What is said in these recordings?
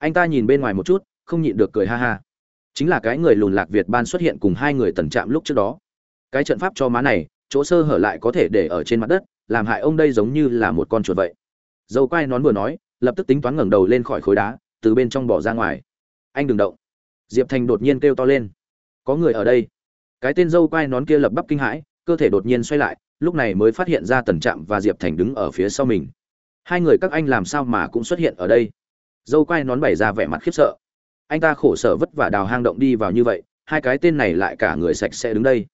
anh ta nhìn bên ngoài một chút, không nhịn được cười ha ha. Chính là cái người lùn lạc việt ban xuất hiện cùng hai người tần trạm lúc trước đó. Cái trận pháp cho má này, chỗ sơ hở lại có thể để ở trên mặt đất, làm hại ông đây giống như là một con chuột vậy. Dâu quai nón vừa nói, lập tức tính toán ngẩng đầu lên khỏi khối đá, từ bên trong bỏ ra ngoài. Anh đừng động. Diệp thành đột nhiên kêu to lên. Có người ở đây. Cái tên dâu quai nón kia lập bắp kinh hãi, cơ thể đột nhiên xoay lại, lúc này mới phát hiện ra tần trạm và diệp thành đứng ở phía sau mình. Hai người các anh làm sao mà cũng xuất hiện ở đây? Dâu quai nón bày ra vẻ mặt khiếp sợ. Anh ta khổ sở vất vả đào hang động đi vào như vậy, hai cái tên này lại cả người sạch sẽ đứng đây.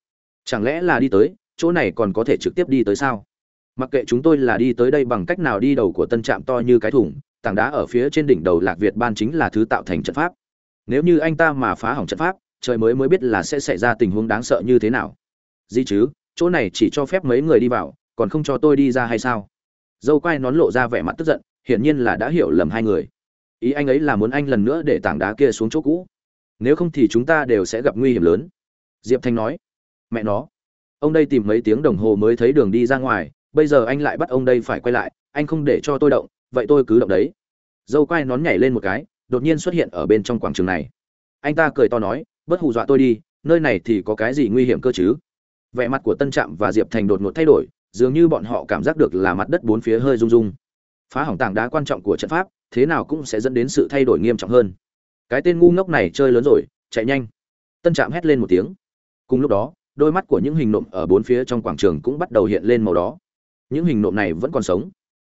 Chẳng lẽ là đi tới, chỗ này còn có thể trực tiếp đi tới sao? Mặc kệ chúng tôi là đi tới đây bằng cách nào đi đầu của tân trạm to như cái thùng, tảng đá ở phía trên đỉnh đầu lạc việt ban chính là thứ tạo thành trận pháp. Nếu như anh ta mà phá hỏng trận pháp, trời mới mới biết là sẽ xảy ra tình huống đáng sợ như thế nào. Gì chứ, chỗ này chỉ cho phép mấy người đi vào, còn không cho tôi đi ra hay sao? Dâu quai nón lộ ra vẻ mặt tức giận, hiển nhiên là đã hiểu lầm hai người ý anh ấy là muốn anh lần nữa để tảng đá kia xuống chỗ cũ. Nếu không thì chúng ta đều sẽ gặp nguy hiểm lớn. Diệp thanh nói. Mẹ nó, ông đây tìm mấy tiếng đồng hồ mới thấy đường đi ra ngoài, bây giờ anh lại bắt ông đây phải quay lại, anh không để cho tôi động, vậy tôi cứ động đấy. Dâu quai nón nhảy lên một cái, đột nhiên xuất hiện ở bên trong quảng trường này. Anh ta cười to nói bất hù dọa tôi đi, nơi này thì có cái gì nguy hiểm cơ chứ? Vẻ mặt của tân trạm và diệp thành đột ngột thay đổi, dường như bọn họ cảm giác được là mặt đất bốn phía hơi rung rung. Phá hỏng tảng đá quan trọng của trận pháp thế nào cũng sẽ dẫn đến sự thay đổi nghiêm trọng hơn. Cái tên ngu ngốc này chơi lớn rồi, chạy nhanh. Tân trạm hét lên một tiếng. Cùng lúc đó, đôi mắt của những hình nộm ở bốn phía trong quảng trường cũng bắt đầu hiện lên màu đó những hình nộm này vẫn còn sống.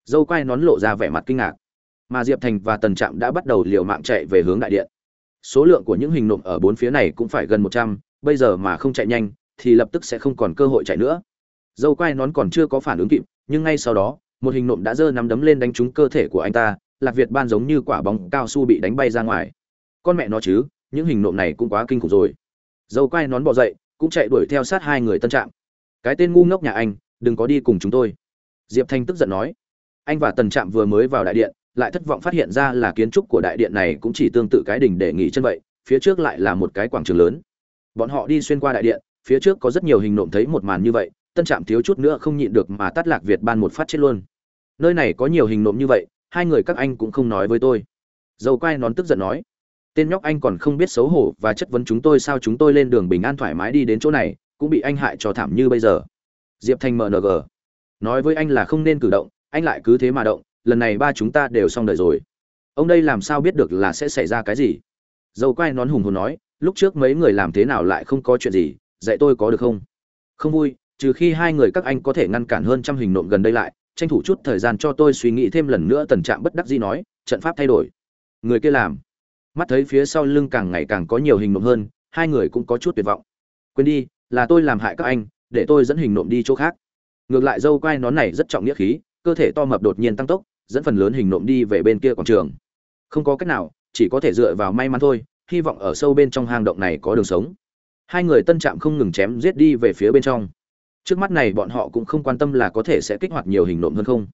Dâu quai nón lộ ra vẻ mặt kinh ngạc. Mà diệp thành và tần trạm đã bắt đầu liều mạng chạy về hướng đại điện. Số lượng của những hình nộm ở bốn phía này cũng phải gần một trăm, bây giờ mà không chạy nhanh, thì lập tức sẽ không còn cơ hội chạy nữa. Dâu quai nón còn chưa có phản ứng kịp, nhưng ngay sau đó, một hình nộm đã giơ nắm đấm lên đánh trúng cơ thể của anh ta lạc việt ban giống như quả bóng cao su bị đánh bay ra ngoài. Con mẹ nó chứ, những hình nộm này cũng quá kinh khủng rồi. Dâu quai nón bỏ dậy, cũng chạy đuổi theo sát hai người tân trạm. Cái tên ngu ngốc nhà anh, đừng có đi cùng chúng tôi. Diệp thanh tức giận nói. Anh và tần trạm vừa mới vào đại điện, lại thất vọng phát hiện ra là kiến trúc của đại điện này cũng chỉ tương tự cái đỉnh để nghỉ chân vậy, phía trước lại là một cái quảng trường lớn. Bọn họ đi xuyên qua đại điện, phía trước có rất nhiều hình nộm thấy một màn như vậy, tân trạm thiếu chút nữa không nhịn được mà tắt lạc việt ban một phát chết luôn. Nơi này có nhiều hình nộm như vậy hai người các anh cũng không nói với tôi. Dầu quai nón tức giận nói, tên nhóc anh còn không biết xấu hổ và chất vấn chúng tôi sao chúng tôi lên đường bình an thoải mái đi đến chỗ này, cũng bị anh hại cho thảm như bây giờ. Diệp thanh mng nói với anh là không nên cử động, anh lại cứ thế mà động, lần này ba chúng ta đều xong đời rồi. Ông đây làm sao biết được là sẽ xảy ra cái gì? Dầu quai nón hùng hồn nói, lúc trước mấy người làm thế nào lại không có chuyện gì, dạy tôi có được không? Không vui, trừ khi hai người các anh có thể ngăn cản hơn trăm hình nộm gần đây lại tranh thủ chút thời gian cho tôi suy nghĩ thêm lần nữa, tần trạm bất đắc dĩ nói, trận pháp thay đổi. Người kia làm. Mắt thấy phía sau lưng càng ngày càng có nhiều hình nộm hơn, hai người cũng có chút tuyệt vọng. Quên đi, là tôi làm hại các anh, để tôi dẫn hình nộm đi chỗ khác. Ngược lại dâu quai nón này rất trọng nghĩa khí, cơ thể to mập đột nhiên tăng tốc, dẫn phần lớn hình nộm đi về bên kia quảng trường. Không có cách nào, chỉ có thể dựa vào may mắn thôi, hy vọng ở sâu bên trong hang động này có đường sống. Hai người tân trạm không ngừng chém giết đi về phía bên trong trước mắt này bọn họ cũng không quan tâm là có thể sẽ kích hoạt nhiều hình nộm hơn không.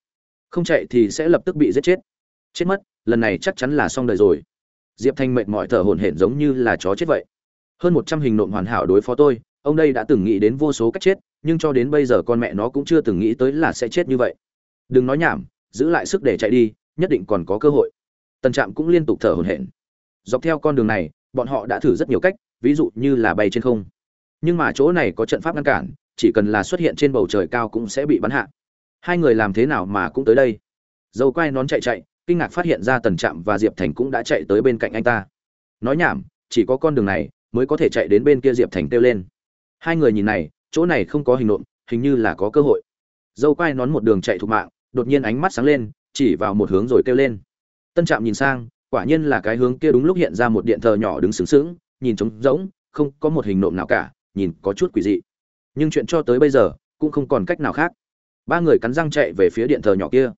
Không chạy thì sẽ lập tức bị giết chết. Chết mất, lần này chắc chắn là xong đời rồi. Diệp thanh mệt mỏi thở hổn hển giống như là chó chết vậy. Hơn một trăm hình nộm hoàn hảo đối phó tôi, ông đây đã từng nghĩ đến vô số cách chết, nhưng cho đến bây giờ con mẹ nó cũng chưa từng nghĩ tới là sẽ chết như vậy. Đừng nói nhảm, giữ lại sức để chạy đi, nhất định còn có cơ hội. Tần trạm cũng liên tục thở hổn hển. Dọc theo con đường này, bọn họ đã thử rất nhiều cách, ví dụ như là bay trên không. Nhưng mà chỗ này có trận pháp ngăn cản chỉ cần là xuất hiện trên bầu trời cao cũng sẽ bị bắn hạ. Hai người làm thế nào mà cũng tới đây. Dâu quai nón chạy chạy, kinh ngạc phát hiện ra tần trạm và diệp thành cũng đã chạy tới bên cạnh anh ta. Nói nhảm, chỉ có con đường này mới có thể chạy đến bên kia diệp thành kêu lên. Hai người nhìn này, chỗ này không có hình nộm, hình như là có cơ hội. Dâu quai nón một đường chạy thục mạng, đột nhiên ánh mắt sáng lên, chỉ vào một hướng rồi kêu lên. Tân trạm nhìn sang, quả nhiên là cái hướng kia đúng lúc hiện ra một điện thờ nhỏ đứng sướng sướng nhìn trống rỗng, không có một hình nộm nào cả, nhìn có chút quỷ dị nhưng chuyện cho tới bây giờ cũng không còn cách nào khác. Ba người cắn răng chạy về phía điện thờ nhỏ kia.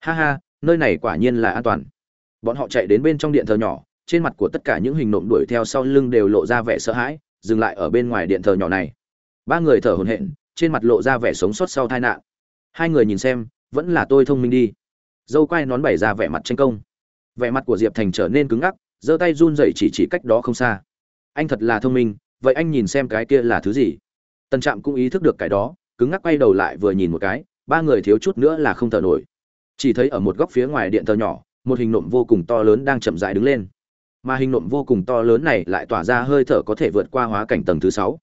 Ha ha, nơi này quả nhiên là an toàn. Bọn họ chạy đến bên trong điện thờ nhỏ, trên mặt của tất cả những hình nộm đuổi theo sau lưng đều lộ ra vẻ sợ hãi, dừng lại ở bên ngoài điện thờ nhỏ này. Ba người thở hổn hển, trên mặt lộ ra vẻ sống sót sau tai nạn. Hai người nhìn xem, vẫn là tôi thông minh đi. Dâu quai nón bày ra vẻ mặt tranh công. Vẻ mặt của diệp thành trở nên cứng ngắc, giơ tay run rẩy chỉ chỉ cách đó không xa. Anh thật là thông minh, vậy anh nhìn xem cái kia là thứ gì? Tần trạm cũng ý thức được cái đó, cứng ngắc quay đầu lại vừa nhìn một cái, ba người thiếu chút nữa là không thở nổi. Chỉ thấy ở một góc phía ngoài điện thờ nhỏ, một hình nộm vô cùng to lớn đang chậm rãi đứng lên. Mà hình nộm vô cùng to lớn này lại tỏa ra hơi thở có thể vượt qua hóa cảnh tầng thứ sáu.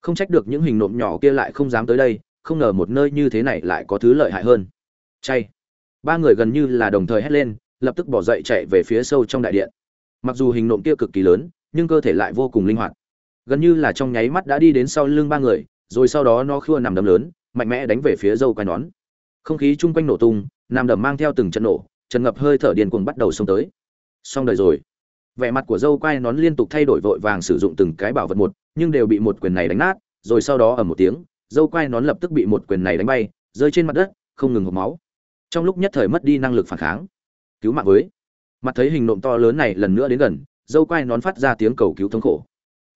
Không trách được những hình nộm nhỏ kia lại không dám tới đây, không ngờ một nơi như thế này lại có thứ lợi hại hơn. Chay. Ba người gần như là đồng thời hét lên, lập tức bỏ dậy chạy về phía sâu trong đại điện. Mặc dù hình nộm kia cực kỳ lớn, nhưng cơ thể lại vô cùng linh hoạt gần như là trong nháy mắt đã đi đến sau lưng ba người, rồi sau đó nó khua nằm đấm lớn, mạnh mẽ đánh về phía dâu quai nón. Không khí chung quanh nổ tung, nằm đầm mang theo từng trận nổ, trần ngập hơi thở điên cuồng bắt đầu xông tới. Xong đời rồi. Vẻ mặt của dâu quai nón liên tục thay đổi vội vàng sử dụng từng cái bảo vật một, nhưng đều bị một quyền này đánh nát, rồi sau đó ở một tiếng, dâu quai nón lập tức bị một quyền này đánh bay, rơi trên mặt đất, không ngừng hộp máu. Trong lúc nhất thời mất đi năng lực phản kháng. Cứu mạng với. Mặt thấy hình nộm to lớn này lần nữa đến gần, dâu quai nón phát ra tiếng cầu cứu thống khổ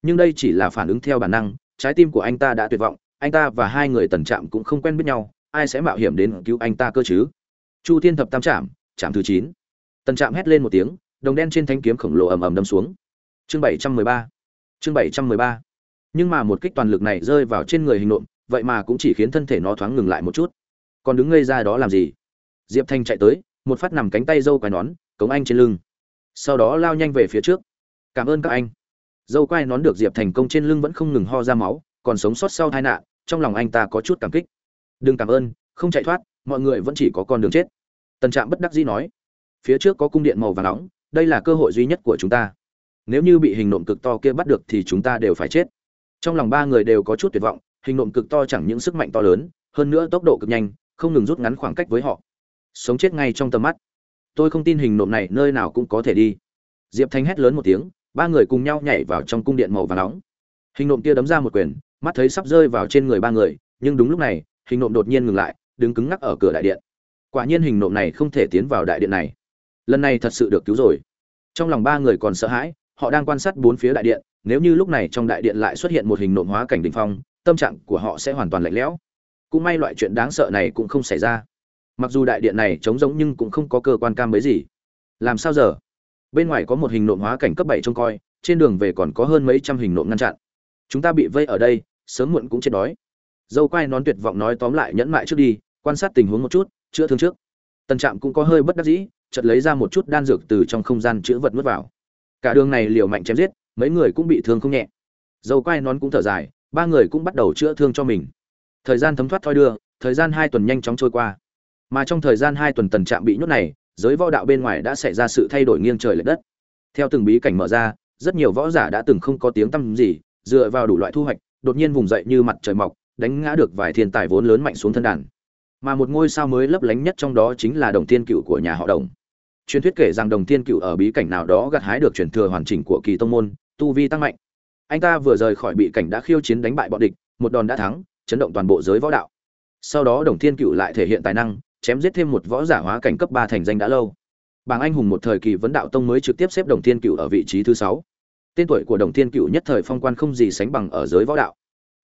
nhưng đây chỉ là phản ứng theo bản năng, trái tim của anh ta đã tuyệt vọng, anh ta và hai người tần trạm cũng không quen biết nhau, ai sẽ mạo hiểm đến cứu anh ta cơ chứ? Chu thiên thập tam trạm trạm thứ chín. Tần trạm hét lên một tiếng, đồng đen trên thanh kiếm khổng lồ ầm ầm đâm xuống. Chương bảy trăm mười ba. Chương bảy trăm mười ba. Nhưng mà một kích toàn lực này rơi vào trên người hình nộm, vậy mà cũng chỉ khiến thân thể nó thoáng ngừng lại một chút. Còn đứng ngây ra đó làm gì? Diệp thanh chạy tới, một phát nằm cánh tay dâu quai nón, cống anh trên lưng. Sau đó lao nhanh về phía trước. Cảm ơn các anh dâu quai nón được diệp thành công trên lưng vẫn không ngừng ho ra máu, còn sống sót sau tai nạn, trong lòng anh ta có chút cảm kích. Đừng cảm ơn, không chạy thoát, mọi người vẫn chỉ có con đường chết. Tần trạm bất đắc dĩ nói. Phía trước có cung điện màu vàng nóng, đây là cơ hội duy nhất của chúng ta. Nếu như bị hình nộm cực to kia bắt được thì chúng ta đều phải chết. Trong lòng ba người đều có chút tuyệt vọng, hình nộm cực to chẳng những sức mạnh to lớn, hơn nữa tốc độ cực nhanh, không ngừng rút ngắn khoảng cách với họ. Sống chết ngay trong tầm mắt. Tôi không tin hình nộm này nơi nào cũng có thể đi. Diệp thanh hét lớn một tiếng ba người cùng nhau nhảy vào trong cung điện màu vàng nóng. Hình nộm kia đấm ra một quyền, mắt thấy sắp rơi vào trên người ba người, nhưng đúng lúc này, hình nộm đột nhiên ngừng lại, đứng cứng ngắc ở cửa đại điện. Quả nhiên hình nộm này không thể tiến vào đại điện này. Lần này thật sự được cứu rồi. Trong lòng ba người còn sợ hãi, họ đang quan sát bốn phía đại điện, nếu như lúc này trong đại điện lại xuất hiện một hình nộm hóa cảnh đình phong, tâm trạng của họ sẽ hoàn toàn lạnh lẽo. Cũng may loại chuyện đáng sợ này cũng không xảy ra. Mặc dù đại điện này trống rỗng nhưng cũng không có cơ quan cam mấy gì. Làm sao giờ? Bên ngoài có một hình nộm hóa cảnh cấp bảy trông coi, trên đường về còn có hơn mấy trăm hình nộm ngăn chặn. Chúng ta bị vây ở đây, sớm muộn cũng chết đói. Dâu quai nón tuyệt vọng nói tóm lại nhẫn mại trước đi, quan sát tình huống một chút, chữa thương trước. Tần trạm cũng có hơi bất đắc dĩ, chợt lấy ra một chút đan dược từ trong không gian chữa vật nuốt vào. Cả đường này liều mạnh chém giết, mấy người cũng bị thương không nhẹ. Dâu quai nón cũng thở dài, ba người cũng bắt đầu chữa thương cho mình. Thời gian thấm thoát thoi đưa, thời gian hai tuần nhanh chóng trôi qua. Mà trong thời gian hai tuần tần trạm bị nhốt này giới võ đạo bên ngoài đã xảy ra sự thay đổi nghiêng trời lệch đất. Theo từng bí cảnh mở ra, rất nhiều võ giả đã từng không có tiếng tăm gì, dựa vào đủ loại thu hoạch, đột nhiên vùng dậy như mặt trời mọc, đánh ngã được vài thiên tài vốn lớn mạnh xuống thân đàn. Mà một ngôi sao mới lấp lánh nhất trong đó chính là đồng thiên cựu của nhà họ đồng. Truyền thuyết kể rằng đồng thiên cựu ở bí cảnh nào đó gặt hái được truyền thừa hoàn chỉnh của kỳ tông môn, tu vi tăng mạnh. Anh ta vừa rời khỏi bị cảnh đã khiêu chiến đánh bại bọn địch, một đòn đã thắng, chấn động toàn bộ giới võ đạo. Sau đó đồng thiên cựu lại thể hiện tài năng chém giết thêm một võ giả hóa cảnh cấp ba thành danh đã lâu. Bảng anh hùng một thời kỳ vấn đạo tông mới trực tiếp xếp đồng thiên cựu ở vị trí thứ sáu. Tên tuổi của đồng thiên cựu nhất thời phong quan không gì sánh bằng ở giới võ đạo.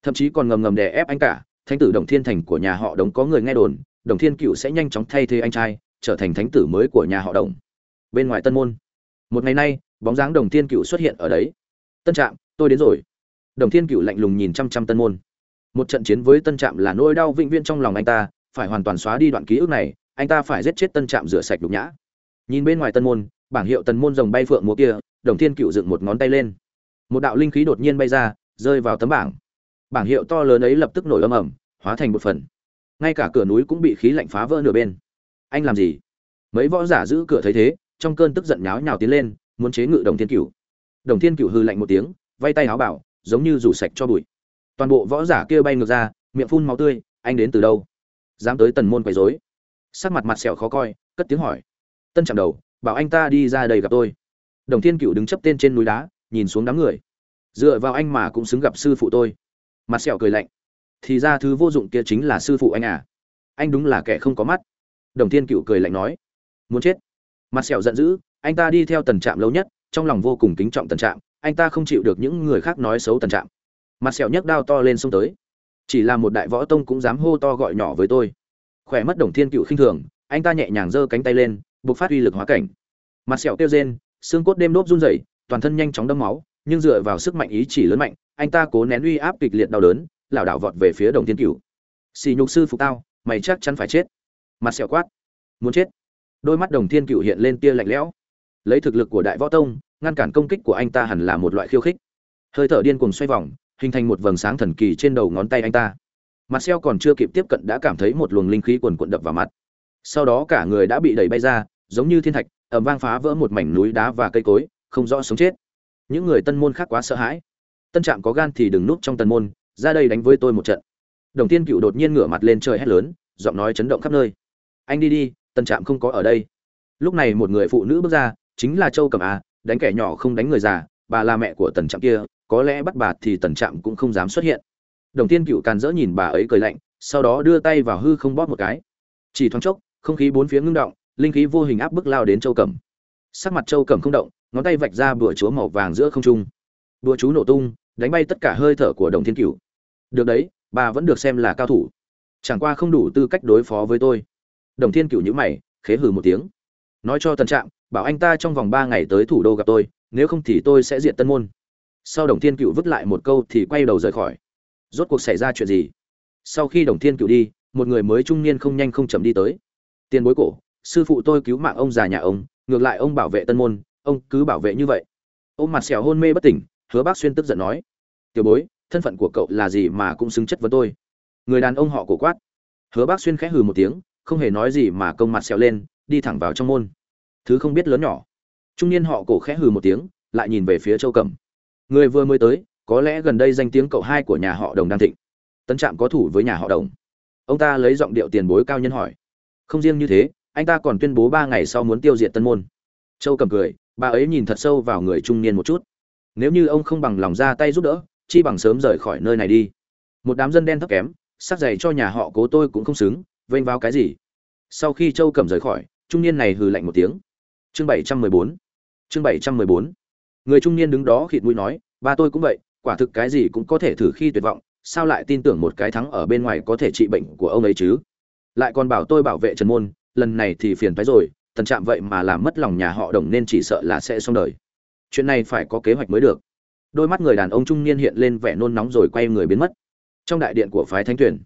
Thậm chí còn ngầm ngầm đè ép anh cả, thánh tử đồng thiên thành của nhà họ đồng có người nghe đồn, đồng thiên cựu sẽ nhanh chóng thay thế anh trai, trở thành thánh tử mới của nhà họ đồng. Bên ngoài tân môn. Một ngày nay, bóng dáng đồng thiên cựu xuất hiện ở đấy. Tân trạm, tôi đến rồi. Đồng thiên cựu lạnh lùng nhìn chăm chăm tân môn. Một trận chiến với tân trạm là nỗi đau vĩnh viễn trong lòng anh ta phải hoàn toàn xóa đi đoạn ký ức này, anh ta phải giết chết tân trạm rửa sạch đục nhã. Nhìn bên ngoài tân môn, bảng hiệu tần môn rồng bay phượng múa kia, đồng thiên cựu dựng một ngón tay lên. Một đạo linh khí đột nhiên bay ra, rơi vào tấm bảng. Bảng hiệu to lớn ấy lập tức nổi âm ẩm hóa thành một phần. Ngay cả cửa núi cũng bị khí lạnh phá vỡ nửa bên. Anh làm gì? Mấy võ giả giữ cửa thấy thế, trong cơn tức giận nháo nhào tiến lên, muốn chế ngự đồng thiên cửu. Đồng thiên cửu hư lạnh một tiếng vay tay áo bảo, giống như rủ sạch cho bụi. Toàn bộ võ giả kia bay ngược ra, miệng phun máu tươi, anh đến từ đâu? Dám tới tần môn quấy rối. Sắc mặt mặt sẹo khó coi, cất tiếng hỏi. Tân chạm đầu, bảo anh ta đi ra đây gặp tôi. Đồng thiên cửu đứng chấp tên trên núi đá, nhìn xuống đám người. Dựa vào anh mà cũng xứng gặp sư phụ tôi. Mặt sẹo cười lạnh. Thì ra thứ vô dụng kia chính là sư phụ anh à. Anh đúng là kẻ không có mắt. Đồng thiên cựu cười lạnh nói. Muốn chết. Mặt sẹo giận dữ, anh ta đi theo tần trạm lâu nhất, trong lòng vô cùng kính trọng tần trạm, anh ta không chịu được những người khác nói xấu tần trạm. Mặt sẹo nhấc đao to lên xông tới chỉ là một đại võ tông cũng dám hô to gọi nhỏ với tôi. Khỏe mất đồng thiên cựu khinh thường, anh ta nhẹ nhàng giơ cánh tay lên buộc phát uy lực hóa cảnh. Mặt sẹo kêu rên, xương cốt đêm đốp run rẩy, toàn thân nhanh chóng đâm máu, nhưng dựa vào sức mạnh ý chỉ lớn mạnh, anh ta cố nén uy áp kịch liệt đau đớn, lảo đảo vọt về phía đồng thiên cửu xì nhục sư phục tao, mày chắc chắn phải chết. Mặt sẹo quát, muốn chết. Đôi mắt đồng thiên cựu hiện lên tia lạnh lẽo. Lấy thực lực của đại võ tông, ngăn cản công kích của anh ta hẳn là một loại khiêu khích. Hơi thở điên cuồng xoay vòng hình thành một vầng sáng thần kỳ trên đầu ngón tay anh ta. Mặt xeo còn chưa kịp tiếp cận đã cảm thấy một luồng linh khí quần quận đập vào mặt. Sau đó cả người đã bị đẩy bay ra, giống như thiên thạch ẩm vang phá vỡ một mảnh núi đá và cây cối, không rõ sống chết. Những người tân môn khác quá sợ hãi. Tân trạm có gan thì đừng núp trong tân môn, ra đây đánh với tôi một trận. Đồng tiên cựu đột nhiên ngửa mặt lên trời hét lớn, giọng nói chấn động khắp nơi. Anh đi đi, tân trạm không có ở đây. Lúc này một người phụ nữ bước ra, chính là châu cẩm a đánh kẻ nhỏ không đánh người già, bà là mẹ của tần trạm kia có lẽ bắt bà thì tần trạm cũng không dám xuất hiện. Đồng tiên cựu càn dỡ nhìn bà ấy cười lạnh, sau đó đưa tay vào hư không bóp một cái. Chỉ thoáng chốc, không khí bốn phía ngưng động, linh khí vô hình áp bức lao đến châu cẩm. Sắc mặt châu cẩm không động, ngón tay vạch ra bữa chúa màu vàng giữa không trung. Bữa chú nổ tung, đánh bay tất cả hơi thở của đồng thiên cửu. Được đấy, bà vẫn được xem là cao thủ. Chẳng qua không đủ tư cách đối phó với tôi. Đồng thiên cửu nhữ mày, khế hừ một tiếng. Nói cho tân trạng bảo anh ta trong vòng ba ngày tới thủ đô gặp tôi, nếu không thì tôi sẽ diện tân môn sau đồng thiên cựu vứt lại một câu thì quay đầu rời khỏi. Rốt cuộc xảy ra chuyện gì? Sau khi đồng thiên cựu đi, một người mới trung niên không nhanh không chậm đi tới. Tiền bối cổ, sư phụ tôi cứu mạng ông già nhà ông, ngược lại ông bảo vệ tân môn, ông cứ bảo vệ như vậy. Ông mặt xẻo hôn mê bất tỉnh, hứa bác xuyên tức giận nói. Tiểu bối, thân phận của cậu là gì mà cũng xứng chất với tôi? Người đàn ông họ cổ quát. Hứa bác xuyên khẽ hừ một tiếng, không hề nói gì mà công mặt xẻo lên, đi thẳng vào trong môn. Thứ không biết lớn nhỏ. Trung niên họ cổ khẽ hừ một tiếng, lại nhìn về phía châu cẩm người vừa mới tới, có lẽ gần đây danh tiếng cậu hai của nhà họ đồng đang thịnh. Tân trạm có thủ với nhà họ đồng. Ông ta lấy giọng điệu tiền bối cao nhân hỏi. Không riêng như thế, anh ta còn tuyên bố ba ngày sau muốn tiêu diệt tân môn. Châu cầm cười, bà ấy nhìn thật sâu vào người trung niên một chút. Nếu như ông không bằng lòng ra tay giúp đỡ, chi bằng sớm rời khỏi nơi này đi. Một đám dân đen thấp kém, sắc dày cho nhà họ cố tôi cũng không xứng, vênh vào cái gì. Sau khi châu cầm rời khỏi, trung niên này hừ lạnh một tiếng. Chương bảy trăm mười bốn. Chương bảy trăm mười bốn người trung niên đứng đó khịt mũi nói, ba tôi cũng vậy, quả thực cái gì cũng có thể thử khi tuyệt vọng, sao lại tin tưởng một cái thắng ở bên ngoài có thể trị bệnh của ông ấy chứ? Lại còn bảo tôi bảo vệ trần môn, lần này thì phiền phái rồi tần trạm vậy mà làm mất lòng nhà họ đồng nên chỉ sợ là sẽ xong đời. Chuyện này phải có kế hoạch mới được. Đôi mắt người đàn ông trung niên hiện lên vẻ nôn nóng rồi quay người biến mất. Trong đại điện của phái thánh tuyển,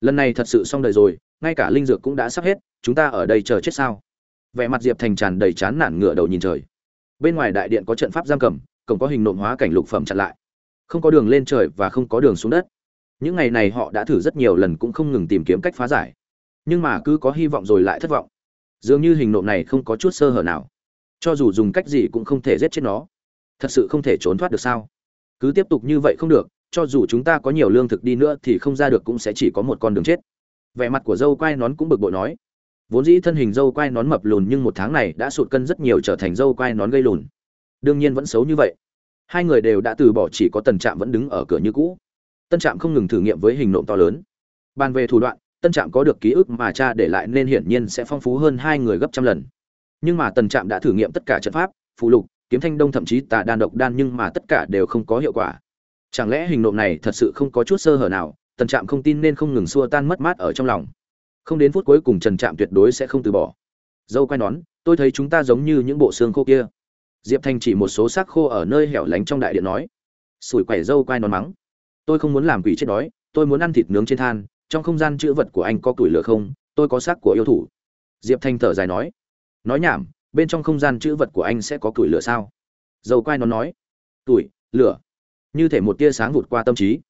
lần này thật sự xong đời rồi, ngay cả linh dược cũng đã sắp hết, chúng ta ở đây chờ chết sao? Vẻ mặt diệp thành tràn đầy chán nản ngửa đầu nhìn trời bên ngoài đại điện có trận pháp giam cầm, cổng có hình nộm hóa cảnh lục phẩm chặn lại. Không có đường lên trời và không có đường xuống đất. Những ngày này họ đã thử rất nhiều lần cũng không ngừng tìm kiếm cách phá giải. Nhưng mà cứ có hy vọng rồi lại thất vọng. Dường như hình nộm này không có chút sơ hở nào. Cho dù dùng cách gì cũng không thể giết chết nó. Thật sự không thể trốn thoát được sao? Cứ tiếp tục như vậy không được, cho dù chúng ta có nhiều lương thực đi nữa thì không ra được cũng sẽ chỉ có một con đường chết. Vẻ mặt của dâu quai nón cũng bực bội nói vốn dĩ thân hình dâu quai nón mập lùn nhưng một tháng này đã sụt cân rất nhiều trở thành dâu quai nón gây lùn. Đương nhiên vẫn xấu như vậy. Hai người đều đã từ bỏ chỉ có tần trạm vẫn đứng ở cửa như cũ. Tân trạm không ngừng thử nghiệm với hình nộm to lớn. Bàn về thủ đoạn tân trạm có được ký ức mà cha để lại nên hiển nhiên sẽ phong phú hơn hai người gấp trăm lần. Nhưng mà tần trạm đã thử nghiệm tất cả trận pháp phụ lục, kiếm thanh đông thậm chí tà đan độc đan nhưng mà tất cả đều không có hiệu quả. Chẳng lẽ hình nộm này thật sự không có chút sơ hở nào? Tần trạm không tin nên không ngừng xua tan mất mát ở trong lòng không đến phút cuối cùng trần trạm tuyệt đối sẽ không từ bỏ. Dâu quay nón, tôi thấy chúng ta giống như những bộ xương khô kia. Diệp thanh chỉ một số xác khô ở nơi hẻo lánh trong đại điện nói. Sủi quẻ dâu quay nón mắng. Tôi không muốn làm quỷ chết đói, tôi muốn ăn thịt nướng trên than, trong không gian chữ vật của anh có củi lửa không, tôi có xác của yêu thủ. Diệp thanh thở dài nói. Nói nhảm, bên trong không gian chữ vật của anh sẽ có củi lửa sao? Dầu quai nó nói. Tuổi, lửa. Như thể một tia sáng vụt qua tâm trí.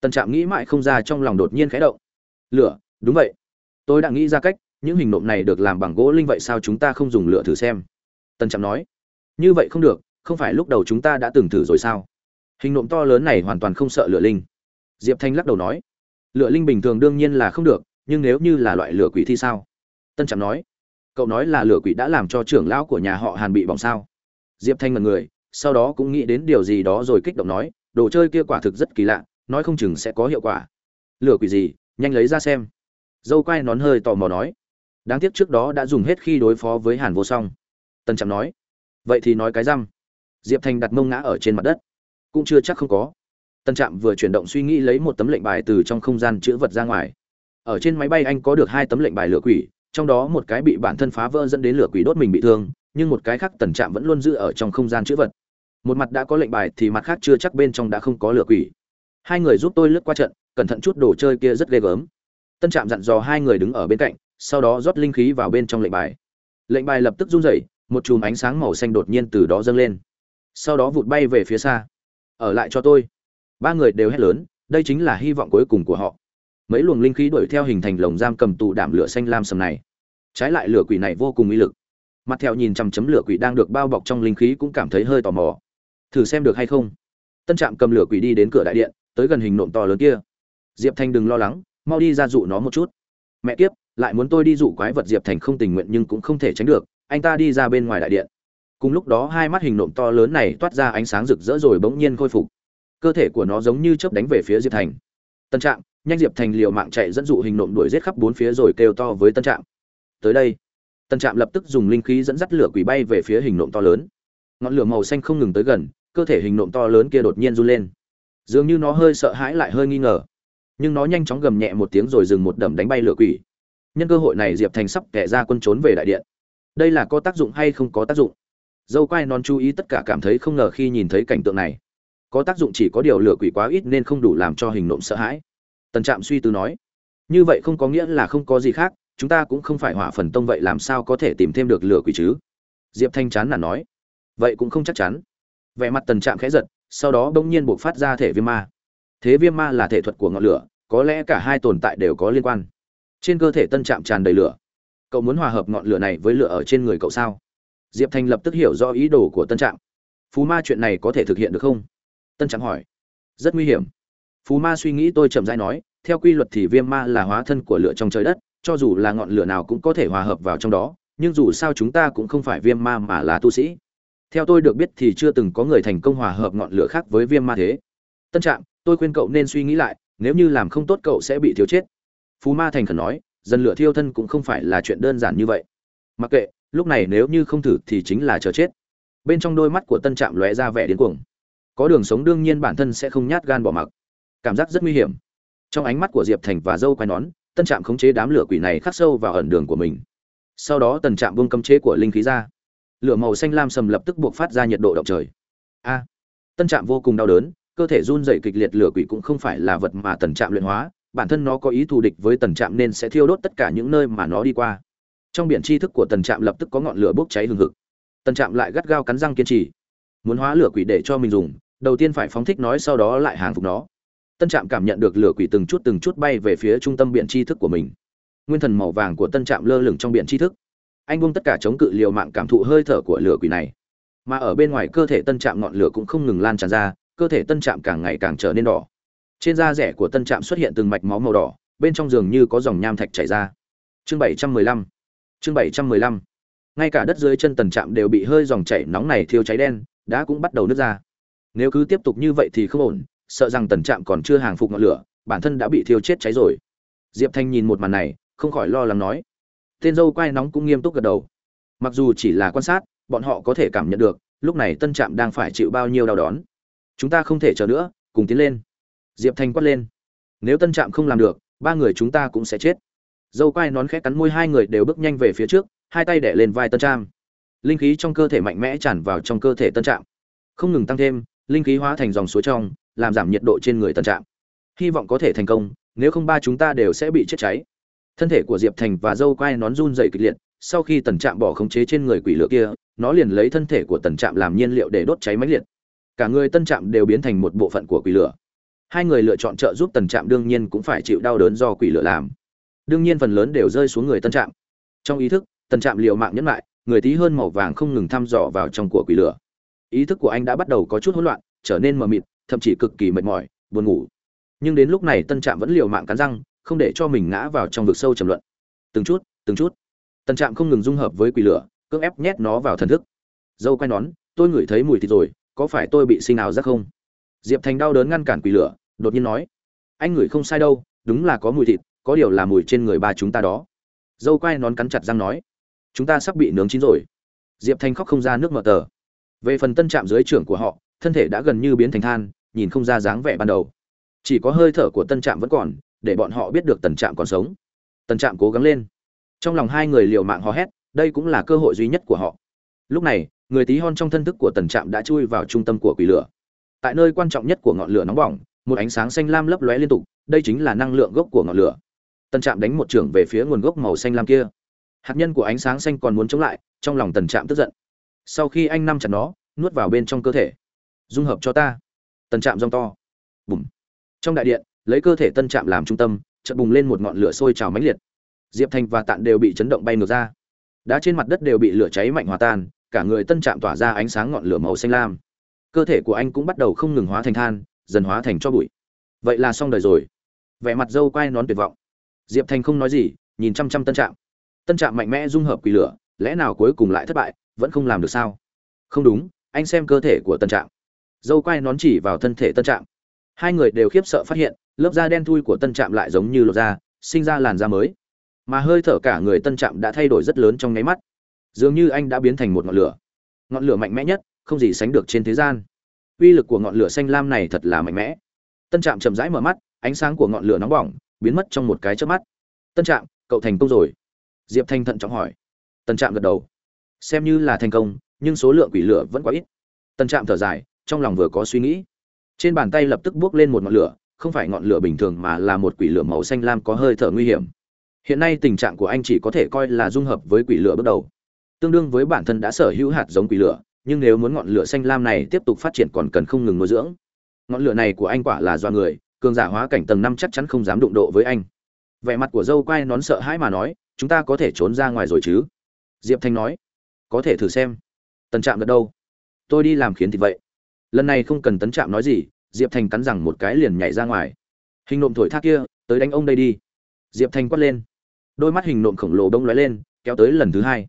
Tần trạm nghĩ mãi không ra trong lòng đột nhiên khẽ động. Lửa, đúng vậy tôi đã nghĩ ra cách, những hình nộm này được làm bằng gỗ linh vậy sao chúng ta không dùng lửa thử xem? Tân trạm nói. Như vậy không được, không phải lúc đầu chúng ta đã từng thử rồi sao? Hình nộm to lớn này hoàn toàn không sợ lửa linh. Diệp thanh lắc đầu nói. Lửa linh bình thường đương nhiên là không được, nhưng nếu như là loại lửa quỷ thì sao? Tân trạm nói. Cậu nói là lửa quỷ đã làm cho trưởng lão của nhà họ hàn bị bỏng sao? Diệp thanh là người, sau đó cũng nghĩ đến điều gì đó rồi kích động nói, đồ chơi kia quả thực rất kỳ lạ, nói không chừng sẽ có hiệu quả. Lửa quỷ gì, nhanh lấy ra xem dâu quai nón hơi tò mò nói. Đáng tiếc trước đó đã dùng hết khi đối phó với hàn vô song. Tân trạm nói. Vậy thì nói cái răm. Diệp thanh đặt mông ngã ở trên mặt đất. Cũng chưa chắc không có. Tân trạm vừa chuyển động suy nghĩ lấy một tấm lệnh bài từ trong không gian chữ vật ra ngoài. Ở trên máy bay anh có được hai tấm lệnh bài lửa quỷ, trong đó một cái bị bản thân phá vỡ dẫn đến lửa quỷ đốt mình bị thương, nhưng một cái khác tần trạm vẫn luôn giữ ở trong không gian chữ vật. Một mặt đã có lệnh bài thì mặt khác chưa chắc bên trong đã không có lửa quỷ. Hai người giúp tôi lướt qua trận, cẩn thận chút đồ chơi kia rất ghê gớm tân trạm dặn dò hai người đứng ở bên cạnh, sau đó rót linh khí vào bên trong lệnh bài. Lệnh bài lập tức run rẩy, một chùm ánh sáng màu xanh đột nhiên từ đó dâng lên. Sau đó vụt bay về phía xa. Ở lại cho tôi. Ba người đều hét lớn, đây chính là hy vọng cuối cùng của họ. Mấy luồng linh khí đuổi theo hình thành lồng giam cầm tụ đảm lửa xanh lam sầm này. Trái lại lửa quỷ này vô cùng uy lực. Mặt theo nhìn chằm chấm lửa quỷ đang được bao bọc trong linh khí cũng cảm thấy hơi tò mò. Thử xem được hay không? Tân trạm cầm lửa quỷ đi đến cửa đại điện, tới gần hình nộm to lớn kia. Diệp thanh đừng lo lắng mau đi ra dụ nó một chút. Mẹ kiếp, lại muốn tôi đi dụ quái vật diệp thành không tình nguyện nhưng cũng không thể tránh được, anh ta đi ra bên ngoài đại điện. Cùng lúc đó hai mắt hình nộm to lớn này toát ra ánh sáng rực rỡ rồi bỗng nhiên khôi phục. Cơ thể của nó giống như chớp đánh về phía diệp thành. Tân trạm, nhanh diệp thành liều mạng chạy dẫn dụ hình nộm đuổi giết khắp bốn phía rồi kêu to với tân trạm. Tới đây, tân trạm lập tức dùng linh khí dẫn dắt lửa quỷ bay về phía hình nộm to lớn. Ngọn lửa màu xanh không ngừng tới gần, cơ thể hình nộm to lớn kia đột nhiên run lên. Dường như nó hơi sợ hãi lại hơi nghi ngờ nhưng nó nhanh chóng gầm nhẹ một tiếng rồi dừng một đầm đánh bay lửa quỷ. Nhân cơ hội này diệp thành sắp kẻ ra quân trốn về đại điện. Đây là có tác dụng hay không có tác dụng? Dâu quai non chú ý tất cả cảm thấy không ngờ khi nhìn thấy cảnh tượng này. Có tác dụng chỉ có điều lửa quỷ quá ít nên không đủ làm cho hình nộm sợ hãi. Tần trạm suy tư nói, như vậy không có nghĩa là không có gì khác, chúng ta cũng không phải hỏa phần tông vậy làm sao có thể tìm thêm được lửa quỷ chứ? Diệp thanh chán là nói, vậy cũng không chắc chắn. Vẻ mặt tần trạm khẽ giật, sau đó bỗng nhiên buộc phát ra thể viêm ma thế viêm ma là thể thuật của ngọn lửa, có lẽ cả hai tồn tại đều có liên quan. Trên cơ thể tân trạm tràn đầy lửa. Cậu muốn hòa hợp ngọn lửa này với lửa ở trên người cậu sao? Diệp thanh lập tức hiểu rõ ý đồ của tân trạm. Phú ma chuyện này có thể thực hiện được không? Tân trạm hỏi. Rất nguy hiểm. Phú ma suy nghĩ tôi chậm rãi nói, theo quy luật thì viêm ma là hóa thân của lửa trong trời đất, cho dù là ngọn lửa nào cũng có thể hòa hợp vào trong đó, nhưng dù sao chúng ta cũng không phải viêm ma mà là tu sĩ. Theo tôi được biết thì chưa từng có người thành công hòa hợp ngọn lửa khác với viêm ma thế. Tân trạm tôi khuyên cậu nên suy nghĩ lại, nếu như làm không tốt cậu sẽ bị thiếu chết. Phú ma thành khẩn nói, dần lửa thiêu thân cũng không phải là chuyện đơn giản như vậy. Mặc kệ, lúc này nếu như không thử thì chính là chờ chết. Bên trong đôi mắt của tân trạm lóe ra vẻ điên cuồng. Có đường sống đương nhiên bản thân sẽ không nhát gan bỏ mặc. Cảm giác rất nguy hiểm. Trong ánh mắt của diệp thành và dâu quai nón, tân trạm khống chế đám lửa quỷ này khắc sâu vào ẩn đường của mình. Sau đó tần trạm buông cấm chế của linh khí ra. Lửa màu xanh lam sầm lập tức buộc phát ra nhiệt độ động trời. A! Tân trạm vô cùng đau đớn cơ thể run rẩy kịch liệt lửa quỷ cũng không phải là vật mà tần trạm luyện hóa, bản thân nó có ý thù địch với tần trạm nên sẽ thiêu đốt tất cả những nơi mà nó đi qua. Trong biển tri thức của tần trạm lập tức có ngọn lửa bốc cháy hừng hực. Tần trạm lại gắt gao cắn răng kiên trì. Muốn hóa lửa quỷ để cho mình dùng, đầu tiên phải phóng thích nói sau đó lại hàng phục nó. Tân trạm cảm nhận được lửa quỷ từng chút từng chút bay về phía trung tâm biển tri thức của mình. Nguyên thần màu vàng của tân trạm lơ lửng trong biển tri thức. Anh buông tất cả chống cự liều mạng cảm thụ hơi thở của lửa quỷ này. Mà ở bên ngoài cơ thể tân trạm ngọn lửa cũng không ngừng lan tràn ra cơ thể tân trạm càng ngày càng trở nên đỏ. Trên da rẻ của tân trạm xuất hiện từng mạch máu màu đỏ, bên trong giường như có dòng nham thạch chảy ra. Chương bảy trăm mười lăm. Chương bảy trăm mười lăm. Ngay cả đất dưới chân tần trạm đều bị hơi dòng chảy nóng này thiêu cháy đen đã cũng bắt đầu nứt ra. Nếu cứ tiếp tục như vậy thì không ổn, sợ rằng tần trạm còn chưa hàng phục ngọn lửa, bản thân đã bị thiêu chết cháy rồi. Diệp thanh nhìn một màn này, không khỏi lo lắng nói. Tên dâu quai nóng cũng nghiêm túc gật đầu. Mặc dù chỉ là quan sát, bọn họ có thể cảm nhận được, lúc này tân trạm đang phải chịu bao nhiêu đau đón chúng ta không thể chờ nữa, cùng tiến lên. Diệp thanh quát lên. Nếu tân trạm không làm được, ba người chúng ta cũng sẽ chết. Dâu quai nón khẽ cắn môi, hai người đều bước nhanh về phía trước, hai tay đẻ lên vai tân trạm. Linh khí trong cơ thể mạnh mẽ tràn vào trong cơ thể tân trạm. Không ngừng tăng thêm, linh khí hóa thành dòng suối trong, làm giảm nhiệt độ trên người tân trạm. Hy vọng có thể thành công, nếu không ba chúng ta đều sẽ bị chết cháy. Thân thể của diệp thành và dâu quai nón run dày kịch liệt, sau khi tần trạm bỏ khống chế trên người quỷ lửa kia, nó liền lấy thân thể của tần trạm làm nhiên liệu để đốt cháy mãnh liệt cả người tân trạm đều biến thành một bộ phận của quỷ lửa. Hai người lựa chọn trợ giúp tần trạm đương nhiên cũng phải chịu đau đớn do quỷ lửa làm. Đương nhiên phần lớn đều rơi xuống người tân trạm. Trong ý thức, tần trạm liều mạng nhẫn lại, người tí hơn màu vàng không ngừng thăm dò vào trong của quỷ lửa. Ý thức của anh đã bắt đầu có chút hỗn loạn, trở nên mờ mịt, thậm chí cực kỳ mệt mỏi, buồn ngủ. Nhưng đến lúc này tân trạm vẫn liều mạng cắn răng, không để cho mình ngã vào trong vực sâu trầm luận. Từng chút từng chút. Tân trạm không ngừng dung hợp với quỷ lửa, cưỡng ép nhét nó vào thần thức. Dâu quay nón, tôi ngửi thấy mùi thịt rồi có phải tôi bị sinh nào ra không? Diệp thành đau đớn ngăn cản quỷ lửa, đột nhiên nói, anh ngửi không sai đâu, đúng là có mùi thịt, có điều là mùi trên người ba chúng ta đó. Dâu quay nón cắn chặt răng nói, chúng ta sắp bị nướng chín rồi. Diệp thành khóc không ra nước mở tờ. Về phần tân trạm dưới trưởng của họ, thân thể đã gần như biến thành than, nhìn không ra dáng vẻ ban đầu. Chỉ có hơi thở của tân trạm vẫn còn, để bọn họ biết được tần trạm còn sống. Tần trạm cố gắng lên. Trong lòng hai người liều mạng hò hét, đây cũng là cơ hội duy nhất của họ. Lúc này người tí hon trong thân thức của tần trạm đã chui vào trung tâm của quỷ lửa. Tại nơi quan trọng nhất của ngọn lửa nóng bỏng, một ánh sáng xanh lam lấp lóe liên tục, đây chính là năng lượng gốc của ngọn lửa. Tần trạm đánh một trưởng về phía nguồn gốc màu xanh lam kia. Hạt nhân của ánh sáng xanh còn muốn chống lại, trong lòng tần trạm tức giận. Sau khi anh nằm chặt nó, nuốt vào bên trong cơ thể. Dung hợp cho ta. Tần trạm rong to. Bùm. Trong đại điện, lấy cơ thể tân trạm làm trung tâm, chợt bùng lên một ngọn lửa sôi trào mãnh liệt. Diệp thành và tạn đều bị chấn động bay ngược ra. Đá trên mặt đất đều bị lửa cháy mạnh hòa tan cả người tân trạm tỏa ra ánh sáng ngọn lửa màu xanh lam. Cơ thể của anh cũng bắt đầu không ngừng hóa thành than, dần hóa thành cho bụi. Vậy là xong đời rồi. Vẻ mặt dâu quai nón tuyệt vọng. Diệp thành không nói gì, nhìn chăm chăm tân trạm. Tân trạm mạnh mẽ dung hợp quỷ lửa, lẽ nào cuối cùng lại thất bại, vẫn không làm được sao? Không đúng, anh xem cơ thể của tân trạm. Dâu quai nón chỉ vào thân thể tân trạm. Hai người đều khiếp sợ phát hiện, lớp da đen thui của tân trạm lại giống như lột da, sinh ra làn da mới. Mà hơi thở cả người tân trạm đã thay đổi rất lớn trong nháy mắt dường như anh đã biến thành một ngọn lửa. Ngọn lửa mạnh mẽ nhất, không gì sánh được trên thế gian. Uy lực của ngọn lửa xanh lam này thật là mạnh mẽ. Tân trạm chậm rãi mở mắt, ánh sáng của ngọn lửa nóng bỏng, biến mất trong một cái chớp mắt. Tân trạm, cậu thành công rồi. Diệp thanh thận trọng hỏi. Tân trạm gật đầu. Xem như là thành công, nhưng số lượng quỷ lửa vẫn quá ít. Tân trạm thở dài, trong lòng vừa có suy nghĩ. Trên bàn tay lập tức bước lên một ngọn lửa, không phải ngọn lửa bình thường mà là một quỷ lửa màu xanh lam có hơi thở nguy hiểm. Hiện nay tình trạng của anh chỉ có thể coi là dung hợp với quỷ lửa bước đầu tương đương với bản thân đã sở hữu hạt giống quỷ lửa, nhưng nếu muốn ngọn lửa xanh lam này tiếp tục phát triển còn cần không ngừng nuôi dưỡng. Ngọn lửa này của anh quả là do người, cường giả hóa cảnh tầng năm chắc chắn không dám đụng độ với anh. Vẻ mặt của dâu quai nón sợ hãi mà nói, chúng ta có thể trốn ra ngoài rồi chứ? Diệp thanh nói, có thể thử xem. Tần trạm gật đâu tôi đi làm khiến thì vậy. Lần này không cần tấn trạm nói gì. Diệp thành cắn rằng một cái liền nhảy ra ngoài. Hình nộm thổi thác kia, tới đánh ông đây đi. Diệp thành quát lên. Đôi mắt hình nộm khổng lồ đông lóe lên, kéo tới lần thứ hai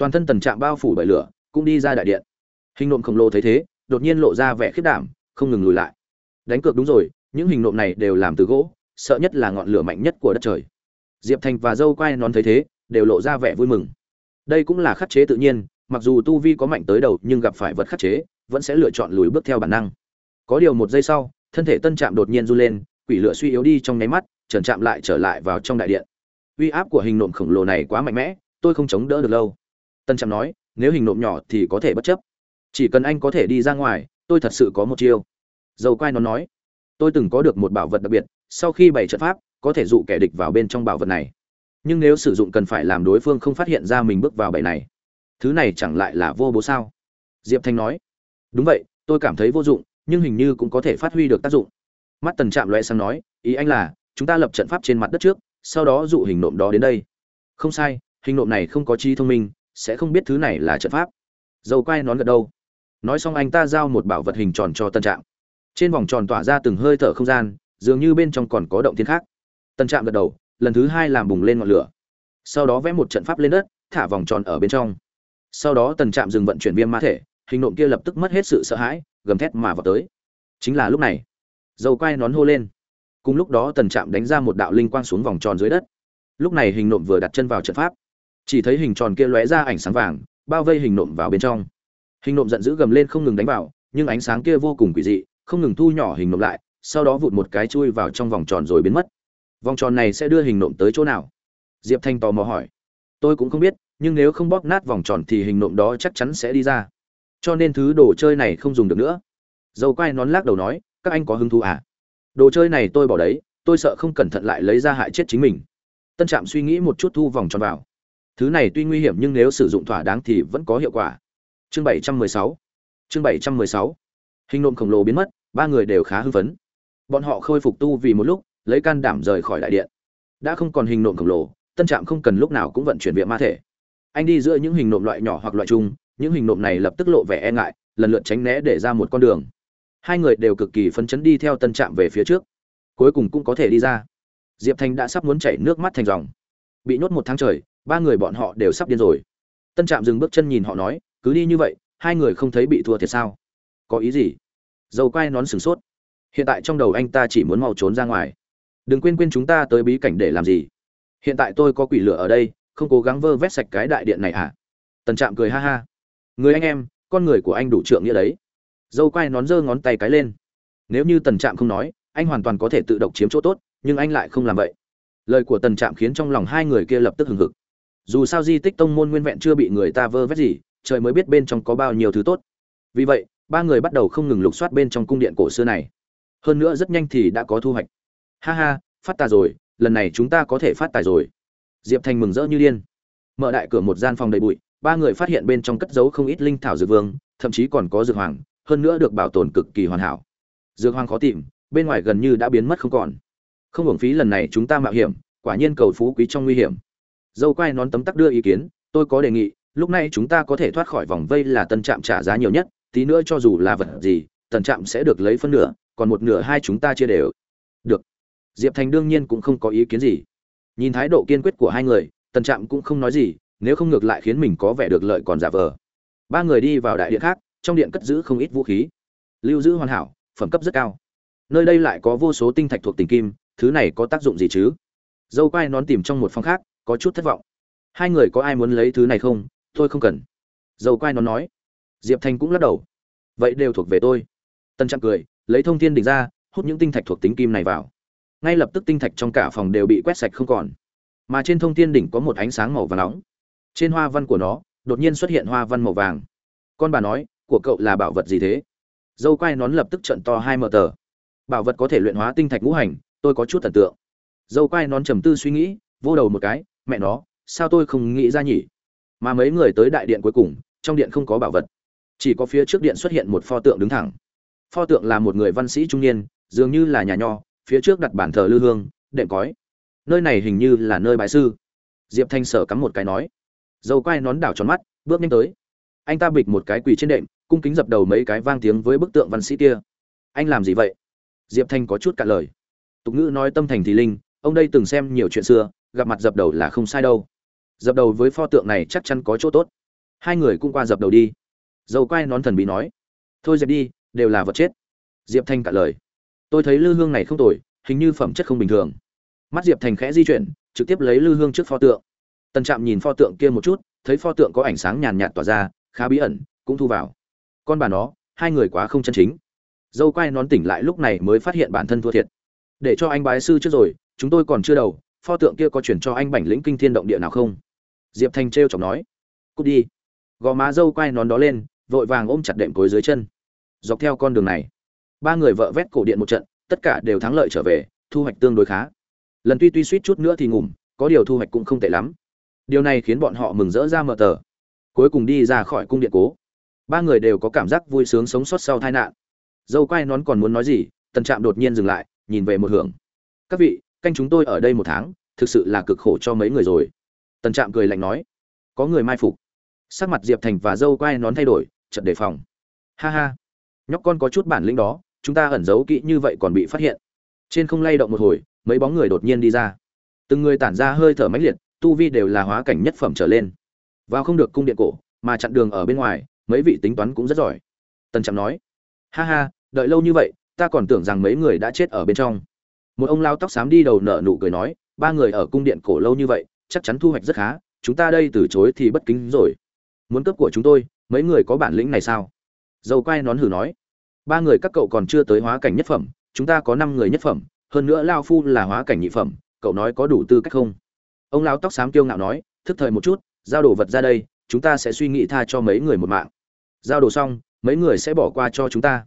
toàn thân tần trạm bao phủ bởi lửa, cũng đi ra đại điện. Hình nộm khổng lồ thấy thế, đột nhiên lộ ra vẻ khiết đảm, không ngừng lùi lại. Đánh cược đúng rồi, những hình nộm này đều làm từ gỗ, sợ nhất là ngọn lửa mạnh nhất của đất trời. Diệp thành và dâu quai nón thấy thế, đều lộ ra vẻ vui mừng. Đây cũng là khắc chế tự nhiên, mặc dù tu vi có mạnh tới đầu, nhưng gặp phải vật khắc chế, vẫn sẽ lựa chọn lùi bước theo bản năng. Có điều một giây sau, thân thể tân trạm đột nhiên run lên, quỷ lửa suy yếu đi trong nháy mắt, trần trạm lại trở lại vào trong đại điện. Uy áp của hình nộm khổng lồ này quá mạnh mẽ, tôi không chống đỡ được lâu tân trạm nói, nếu hình nộm nhỏ thì có thể bất chấp. Chỉ cần anh có thể đi ra ngoài, tôi thật sự có một chiêu. Dầu quai nó nói, tôi từng có được một bảo vật đặc biệt, sau khi bày trận pháp, có thể dụ kẻ địch vào bên trong bảo vật này. Nhưng nếu sử dụng cần phải làm đối phương không phát hiện ra mình bước vào bẫy này, thứ này chẳng lại là vô bố sao? Diệp thanh nói, đúng vậy, tôi cảm thấy vô dụng, nhưng hình như cũng có thể phát huy được tác dụng. Mắt tần trạm loe sang nói, ý anh là, chúng ta lập trận pháp trên mặt đất trước, sau đó dụ hình nộm đó đến đây. Không sai, hình nộm này không có trí thông minh sẽ không biết thứ này là trận pháp. Dầu quay nón gật đâu nói xong anh ta giao một bảo vật hình tròn cho tân trạm. Trên vòng tròn tỏa ra từng hơi thở không gian, dường như bên trong còn có động thiên khác. Tân trạm gật đầu, lần thứ hai làm bùng lên ngọn lửa. Sau đó vẽ một trận pháp lên đất, thả vòng tròn ở bên trong. Sau đó tần trạm dừng vận chuyển viêm ma thể, hình nộm kia lập tức mất hết sự sợ hãi, gầm thét mà vào tới. Chính là lúc này, dầu quay nón hô lên. Cùng lúc đó tần trạm đánh ra một đạo linh quang xuống vòng tròn dưới đất. Lúc này hình nộm vừa đặt chân vào trận pháp chỉ thấy hình tròn kia lóe ra ảnh sáng vàng, bao vây hình nộm vào bên trong. Hình nộm giận dữ gầm lên không ngừng đánh vào, nhưng ánh sáng kia vô cùng quỷ dị, không ngừng thu nhỏ hình nộm lại, sau đó vụt một cái chui vào trong vòng tròn rồi biến mất. Vòng tròn này sẽ đưa hình nộm tới chỗ nào? Diệp thanh tò mò hỏi. Tôi cũng không biết, nhưng nếu không bóp nát vòng tròn thì hình nộm đó chắc chắn sẽ đi ra. Cho nên thứ đồ chơi này không dùng được nữa. Dầu quai nón lắc đầu nói, các anh có hứng thú à? Đồ chơi này tôi bỏ đấy, tôi sợ không cẩn thận lại lấy ra hại chết chính mình. Tân trạm suy nghĩ một chút thu vòng tròn vào thứ này tuy nguy hiểm nhưng nếu sử dụng thỏa đáng thì vẫn có hiệu quả. Chương 716 chương 716 hình nộm khổng lồ biến mất, ba người đều khá hưng phấn. Bọn họ khôi phục tu vì một lúc, lấy can đảm rời khỏi đại điện. Đã không còn hình nộm khổng lồ, tân trạm không cần lúc nào cũng vận chuyển viện ma thể. Anh đi giữa những hình nộm loại nhỏ hoặc loại chung, những hình nộm này lập tức lộ vẻ e ngại, lần lượt tránh né để ra một con đường. Hai người đều cực kỳ phấn chấn đi theo tân trạm về phía trước. Cuối cùng cũng có thể đi ra. Diệp thành đã sắp muốn chảy nước mắt thành dòng. Bị nhốt một tháng trời ba người bọn họ đều sắp điên rồi. Tân trạm dừng bước chân nhìn họ nói, cứ đi như vậy, hai người không thấy bị thua thiệt sao? Có ý gì? Dầu quai nón sửng sốt. Hiện tại trong đầu anh ta chỉ muốn mau trốn ra ngoài. Đừng quên quên chúng ta tới bí cảnh để làm gì. Hiện tại tôi có quỷ lửa ở đây, không cố gắng vơ vét sạch cái đại điện này à tần trạm cười ha ha. Người anh em, con người của anh đủ trượng nghĩa đấy. Dâu quai nón giơ ngón tay cái lên. Nếu như tần trạm không nói, anh hoàn toàn có thể tự động chiếm chỗ tốt, nhưng anh lại không làm vậy. Lời của tần trạm khiến trong lòng hai người kia lập tức hừng hực dù sao di tích tông môn nguyên vẹn chưa bị người ta vơ vét gì, trời mới biết bên trong có bao nhiêu thứ tốt. Vì vậy, ba người bắt đầu không ngừng lục soát bên trong cung điện cổ xưa này. Hơn nữa rất nhanh thì đã có thu hoạch. Ha ha, phát tài rồi, lần này chúng ta có thể phát tài rồi. Diệp thành mừng rỡ như điên. Mở đại cửa một gian phòng đầy bụi, ba người phát hiện bên trong cất giấu không ít linh thảo dược vương, thậm chí còn có dược hoàng, hơn nữa được bảo tồn cực kỳ hoàn hảo. Dược hoàng khó tìm, bên ngoài gần như đã biến mất không còn. Không hưởng phí lần này chúng ta mạo hiểm, quả nhiên cầu phú quý trong nguy hiểm dâu quay nón tấm tắc đưa ý kiến, tôi có đề nghị, lúc này chúng ta có thể thoát khỏi vòng vây là tân trạm trả giá nhiều nhất, tí nữa cho dù là vật gì tần trạm sẽ được lấy phân nửa, còn một nửa hai chúng ta chia đều. Được. Diệp thành đương nhiên cũng không có ý kiến gì. Nhìn thái độ kiên quyết của hai người tần trạm cũng không nói gì, nếu không ngược lại khiến mình có vẻ được lợi còn giả vờ. Ba người đi vào đại điện khác, trong điện cất giữ không ít vũ khí. Lưu giữ hoàn hảo, phẩm cấp rất cao. Nơi đây lại có vô số tinh thạch thuộc tình kim, thứ này có tác dụng gì chứ? Dâu quai nón tìm trong một phòng khác có chút thất vọng. Hai người có ai muốn lấy thứ này không? Tôi không cần. Dâu quai nón nói. Diệp thanh cũng lắc đầu. Vậy đều thuộc về tôi. Tân trạng cười, lấy thông thiên đỉnh ra, hút những tinh thạch thuộc tính kim này vào. Ngay lập tức tinh thạch trong cả phòng đều bị quét sạch không còn. Mà trên thông thiên đỉnh có một ánh sáng màu vàng nóng. Trên hoa văn của nó, đột nhiên xuất hiện hoa văn màu vàng. Con bà nói, của cậu là bảo vật gì thế? Dâu quai nón lập tức trận to hai mờ tờ. Bảo vật có thể luyện hóa tinh thạch ngũ hành, tôi có chút thần tượng. Dâu quai nón trầm tư suy nghĩ vô đầu một cái mẹ nó, sao tôi không nghĩ ra nhỉ? Mà mấy người tới đại điện cuối cùng, trong điện không có bảo vật, chỉ có phía trước điện xuất hiện một pho tượng đứng thẳng. Pho tượng là một người văn sĩ trung niên, dường như là nhà nho, phía trước đặt bàn thờ lư hương, đệm cói. Nơi này hình như là nơi bài sư. Diệp thanh sở cắm một cái nói. Dầu quai nón đảo tròn mắt, bước nhanh tới. Anh ta bịch một cái quỳ trên đệm, cung kính dập đầu mấy cái vang tiếng với bức tượng văn sĩ kia. Anh làm gì vậy? Diệp thanh có chút cả lời. Tục ngữ nói tâm thành thì linh, ông đây từng xem nhiều chuyện xưa gặp mặt dập đầu là không sai đâu. Dập đầu với pho tượng này chắc chắn có chỗ tốt. Hai người cũng qua dập đầu đi. Dầu quai nón thần bí nói, thôi dẹp đi, đều là vật chết. Diệp thanh cả lời, tôi thấy lư hương này không tồi, hình như phẩm chất không bình thường. Mắt diệp thành khẽ di chuyển, trực tiếp lấy lư hương trước pho tượng. Tần trạm nhìn pho tượng kia một chút, thấy pho tượng có ánh sáng nhàn nhạt tỏa ra, khá bí ẩn, cũng thu vào. Con bà nó, hai người quá không chân chính. Dâu quai nón tỉnh lại lúc này mới phát hiện bản thân thua thiệt. Để cho anh bái sư trước rồi, chúng tôi còn chưa đầu pho tượng kia có chuyển cho anh bảnh lĩnh kinh thiên động địa nào không? Diệp thanh trêu chọc nói. Cút đi. Gò má dâu quai nón đó lên, vội vàng ôm chặt đệm cối dưới chân. Dọc theo con đường này, ba người vợ vét cổ điện một trận, tất cả đều thắng lợi trở về, thu hoạch tương đối khá. Lần tuy tuy suýt chút nữa thì ngủm, có điều thu hoạch cũng không tệ lắm. Điều này khiến bọn họ mừng rỡ ra mở tờ. Cuối cùng đi ra khỏi cung điện cố. Ba người đều có cảm giác vui sướng sống sót sau tai nạn. Dâu quai nón còn muốn nói gì, tần trạm đột nhiên dừng lại, nhìn về một hưởng các vị canh chúng tôi ở đây một tháng, thực sự là cực khổ cho mấy người rồi. Tần trạm cười lạnh nói, có người mai phục. Sắc mặt diệp thành và dâu quai nón thay đổi trận đề phòng. Ha ha, nhóc con có chút bản lĩnh đó, chúng ta ẩn giấu kỹ như vậy còn bị phát hiện. Trên không lay động một hồi, mấy bóng người đột nhiên đi ra. Từng người tản ra hơi thở mãnh liệt, tu vi đều là hóa cảnh nhất phẩm trở lên. Vào không được cung điện cổ, mà chặn đường ở bên ngoài, mấy vị tính toán cũng rất giỏi. Tần trạm nói, ha ha, đợi lâu như vậy, ta còn tưởng rằng mấy người đã chết ở bên trong một ông lao tóc xám đi đầu nở nụ cười nói, ba người ở cung điện cổ lâu như vậy, chắc chắn thu hoạch rất khá, chúng ta đây từ chối thì bất kính rồi. Muốn cấp của chúng tôi, mấy người có bản lĩnh này sao? Dầu quai nón hử nói, ba người các cậu còn chưa tới hóa cảnh nhất phẩm, chúng ta có năm người nhất phẩm, hơn nữa lao phu là hóa cảnh nhị phẩm, cậu nói có đủ tư cách không? Ông lao tóc xám kiêu ngạo nói, thức thời một chút, giao đồ vật ra đây, chúng ta sẽ suy nghĩ tha cho mấy người một mạng. Giao đồ xong, mấy người sẽ bỏ qua cho chúng ta.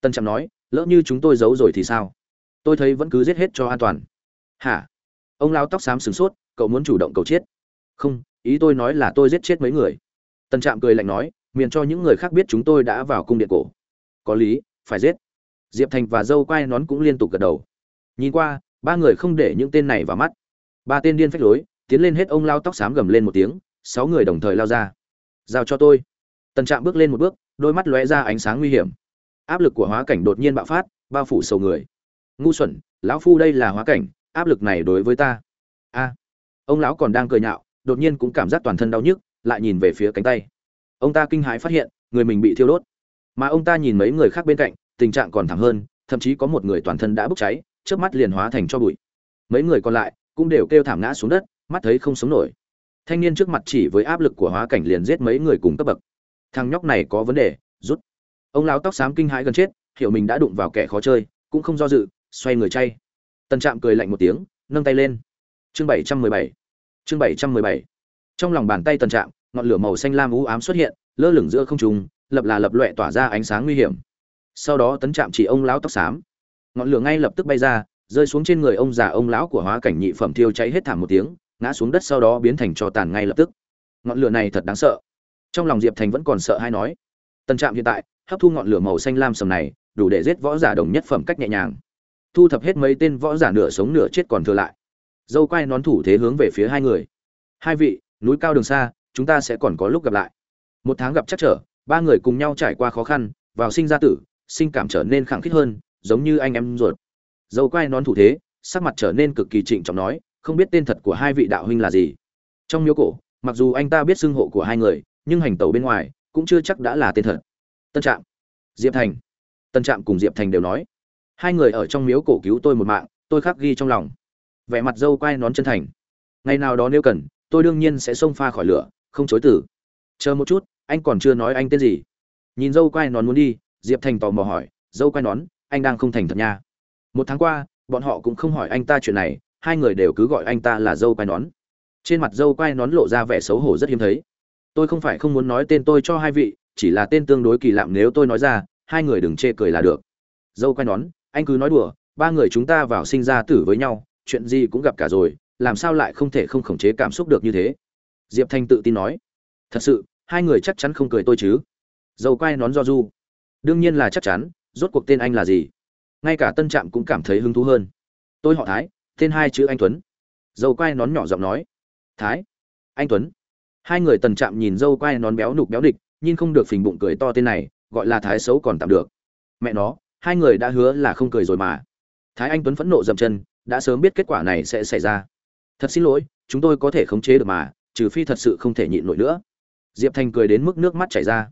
Tân trạm nói, lỡ như chúng tôi giấu rồi thì sao? Tôi thấy vẫn cứ giết hết cho an toàn. Hả? Ông lao tóc xám sửng sốt, cậu muốn chủ động cầu chết. Không, ý tôi nói là tôi giết chết mấy người. Tần trạm cười lạnh nói miền cho những người khác biết chúng tôi đã vào cung điện cổ. Có lý, phải giết. Diệp thành và dâu quai nón cũng liên tục gật đầu. Nhìn qua, ba người không để những tên này vào mắt. Ba tên điên phách lối, tiến lên hết ông lao tóc xám gầm lên một tiếng, sáu người đồng thời lao ra. Giao cho tôi. Tần trạm bước lên một bước, đôi mắt lóe ra ánh sáng nguy hiểm. Áp lực của hóa cảnh đột nhiên bạo phát, bao phủ sầu người ngu xuẩn, lão phu đây là hóa cảnh, áp lực này đối với ta. A, ông lão còn đang cười nhạo, đột nhiên cũng cảm giác toàn thân đau nhức, lại nhìn về phía cánh tay. Ông ta kinh hãi phát hiện, người mình bị thiêu đốt. Mà ông ta nhìn mấy người khác bên cạnh, tình trạng còn thảm hơn, thậm chí có một người toàn thân đã bốc cháy trước mắt liền hóa thành cho bụi. Mấy người còn lại cũng đều kêu thảm ngã xuống đất, mắt thấy không sống nổi. Thanh niên trước mặt chỉ với áp lực của hóa cảnh liền giết mấy người cùng cấp bậc. Thằng nhóc này có vấn đề, rút. Ông lão tóc xám kinh hãi gần chết, hiểu mình đã đụng vào kẻ khó chơi, cũng không do dự xoay người chay. Tân trạm cười lạnh một tiếng, nâng tay lên. Chương bảy trăm mười bảy. Chương bảy trăm mười bảy. Trong lòng bàn tay tân trạm, ngọn lửa màu xanh lam u ám xuất hiện, lơ lửng giữa không trung, lập là lập loẹ tỏa ra ánh sáng nguy hiểm. Sau đó tấn trạm chỉ ông lão tóc xám. Ngọn lửa ngay lập tức bay ra, rơi xuống trên người ông già ông lão của hóa cảnh nhị phẩm thiêu cháy hết thảm một tiếng, ngã xuống đất sau đó biến thành cho tàn ngay lập tức. Ngọn lửa này thật đáng sợ. Trong lòng diệp thành vẫn còn sợ hay nói. Tân trạm hiện tại, hấp thu ngọn lửa màu xanh lam sầm này, đủ để giết võ giả đồng nhất phẩm cách nhẹ nhàng thu thập hết mấy tên võ giả nửa sống nửa chết còn thừa lại. Dâu quay nón thủ thế hướng về phía hai người. Hai vị, núi cao đường xa, chúng ta sẽ còn có lúc gặp lại. Một tháng gặp chắc trở, ba người cùng nhau trải qua khó khăn, vào sinh ra tử, sinh cảm trở nên khẳng khít hơn, giống như anh em ruột. Dâu quay nón thủ thế, sắc mặt trở nên cực kỳ trịnh trọng nói, không biết tên thật của hai vị đạo huynh là gì. Trong miếu cổ, mặc dù anh ta biết xưng hộ của hai người, nhưng hành tẩu bên ngoài, cũng chưa chắc đã là tên thật. Tân trạm. Diệp thành. Tân trạm cùng diệp thành đều nói hai người ở trong miếu cổ cứu tôi một mạng, tôi khắc ghi trong lòng. Vẻ mặt dâu quai nón chân thành. Ngày nào đó nếu cần, tôi đương nhiên sẽ xông pha khỏi lửa, không chối từ. Chờ một chút, anh còn chưa nói anh tên gì. Nhìn dâu quai nón muốn đi, diệp thành tò mò hỏi, dâu quai nón, anh đang không thành thật nha. Một tháng qua, bọn họ cũng không hỏi anh ta chuyện này, hai người đều cứ gọi anh ta là dâu quai nón. Trên mặt dâu quai nón lộ ra vẻ xấu hổ rất hiếm thấy. Tôi không phải không muốn nói tên tôi cho hai vị, chỉ là tên tương đối kỳ lạm nếu tôi nói ra, hai người đừng chê cười là được. Dâu quai nón anh cứ nói đùa, ba người chúng ta vào sinh ra tử với nhau, chuyện gì cũng gặp cả rồi, làm sao lại không thể không khống chế cảm xúc được như thế? Diệp thanh tự tin nói. Thật sự, hai người chắc chắn không cười tôi chứ. Dâu quay nón do du. Đương nhiên là chắc chắn, rốt cuộc tên anh là gì? Ngay cả tân trạm cũng cảm thấy hứng thú hơn. Tôi họ thái, tên hai chữ anh tuấn. Dâu quay nón nhỏ giọng nói. Thái, anh tuấn. Hai người tần trạm nhìn dâu quay nón béo nục béo địch nhưng không được phình bụng cười to tên này, gọi là thái xấu còn tạm được. Mẹ nó hai người đã hứa là không cười rồi mà. Thái anh tuấn phẫn nộ dậm chân, đã sớm biết kết quả này sẽ xảy ra. Thật xin lỗi, chúng tôi có thể khống chế được mà, trừ phi thật sự không thể nhịn nổi nữa. Diệp thành cười đến mức nước mắt chảy ra.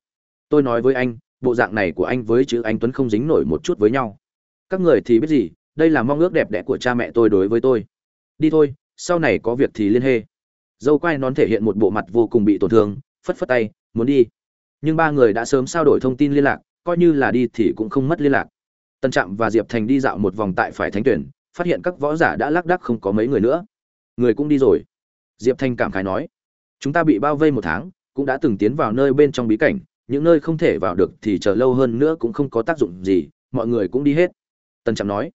Tôi nói với anh, bộ dạng này của anh với chữ anh tuấn không dính nổi một chút với nhau. Các người thì biết gì, đây là mong ước đẹp đẽ của cha mẹ tôi đối với tôi. Đi thôi, sau này có việc thì liên hệ. Dâu quai nón thể hiện một bộ mặt vô cùng bị tổn thương, phất phất tay, muốn đi. Nhưng ba người đã sớm trao đổi thông tin liên lạc, coi như là đi thì cũng không mất liên lạc tân trạm và diệp thành đi dạo một vòng tại phải thánh tuyển, phát hiện các võ giả đã lác đác không có mấy người nữa. Người cũng đi rồi. Diệp thanh cảm khái nói, chúng ta bị bao vây một tháng, cũng đã từng tiến vào nơi bên trong bí cảnh, những nơi không thể vào được thì chờ lâu hơn nữa cũng không có tác dụng gì, mọi người cũng đi hết. Tần trạm nói,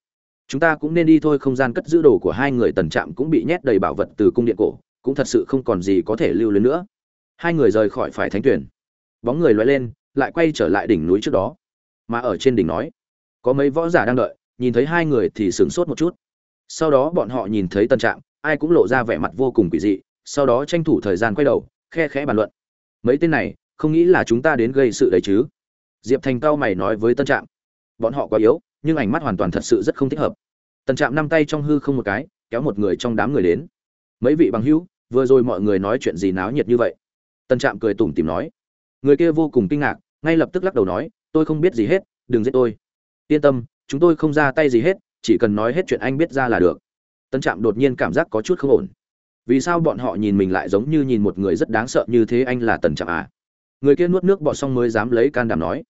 chúng ta cũng nên đi thôi, không gian cất giữ đồ của hai người. Tần trạm cũng bị nhét đầy bảo vật từ cung điện cổ, cũng thật sự không còn gì có thể lưu lên nữa. Hai người rời khỏi phải thánh tuyển. Bóng người loay lên, lại quay trở lại đỉnh núi trước đó. Mà ở trên đỉnh nói có mấy võ giả đang đợi, nhìn thấy hai người thì sửng sốt một chút. Sau đó bọn họ nhìn thấy tân trạm, ai cũng lộ ra vẻ mặt vô cùng quỷ dị, sau đó tranh thủ thời gian quay đầu, khe khẽ bàn luận. Mấy tên này, không nghĩ là chúng ta đến gây sự đấy chứ? Diệp thành cao mày nói với tân trạm. Bọn họ quá yếu, nhưng ảnh mắt hoàn toàn thật sự rất không thích hợp. Tân trạm năm tay trong hư không một cái, kéo một người trong đám người đến. Mấy vị bằng hữu, vừa rồi mọi người nói chuyện gì náo nhiệt như vậy? Tân trạm cười tủm tìm nói. Người kia vô cùng kinh ngạc, ngay lập tức lắc đầu nói, tôi không biết gì hết, đừng giết tôi yên tâm, chúng tôi không ra tay gì hết, chỉ cần nói hết chuyện anh biết ra là được. Tân trạm đột nhiên cảm giác có chút không ổn. Vì sao bọn họ nhìn mình lại giống như nhìn một người rất đáng sợ như thế anh là tần trạm à? Người kia nuốt nước bọt xong mới dám lấy can đảm nói.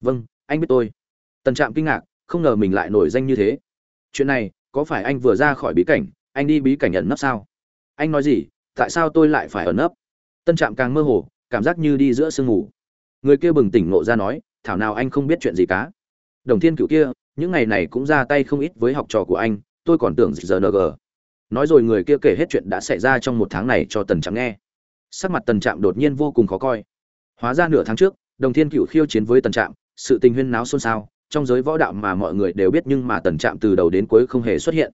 Vâng anh biết tôi. Tần trạm kinh ngạc, không ngờ mình lại nổi danh như thế. Chuyện này, có phải anh vừa ra khỏi bí cảnh, anh đi bí cảnh ẩn nấp sao? Anh nói gì, tại sao tôi lại phải ẩn nấp? Tân trạm càng mơ hồ, cảm giác như đi giữa sương ngủ người kia bừng tỉnh ngộ ra nói, thảo nào anh không biết chuyện gì cả đồng thiên cựu kia, những ngày này cũng ra tay không ít với học trò của anh, tôi còn tưởng giờ ng nói rồi người kia kể hết chuyện đã xảy ra trong một tháng này cho tần trạm nghe. Sắc mặt tần trạm đột nhiên vô cùng khó coi. Hóa ra nửa tháng trước, đồng thiên cựu khiêu chiến với tần trạm, sự tình huyên náo xôn xao, trong giới võ đạo mà mọi người đều biết nhưng mà tần trạm từ đầu đến cuối không hề xuất hiện.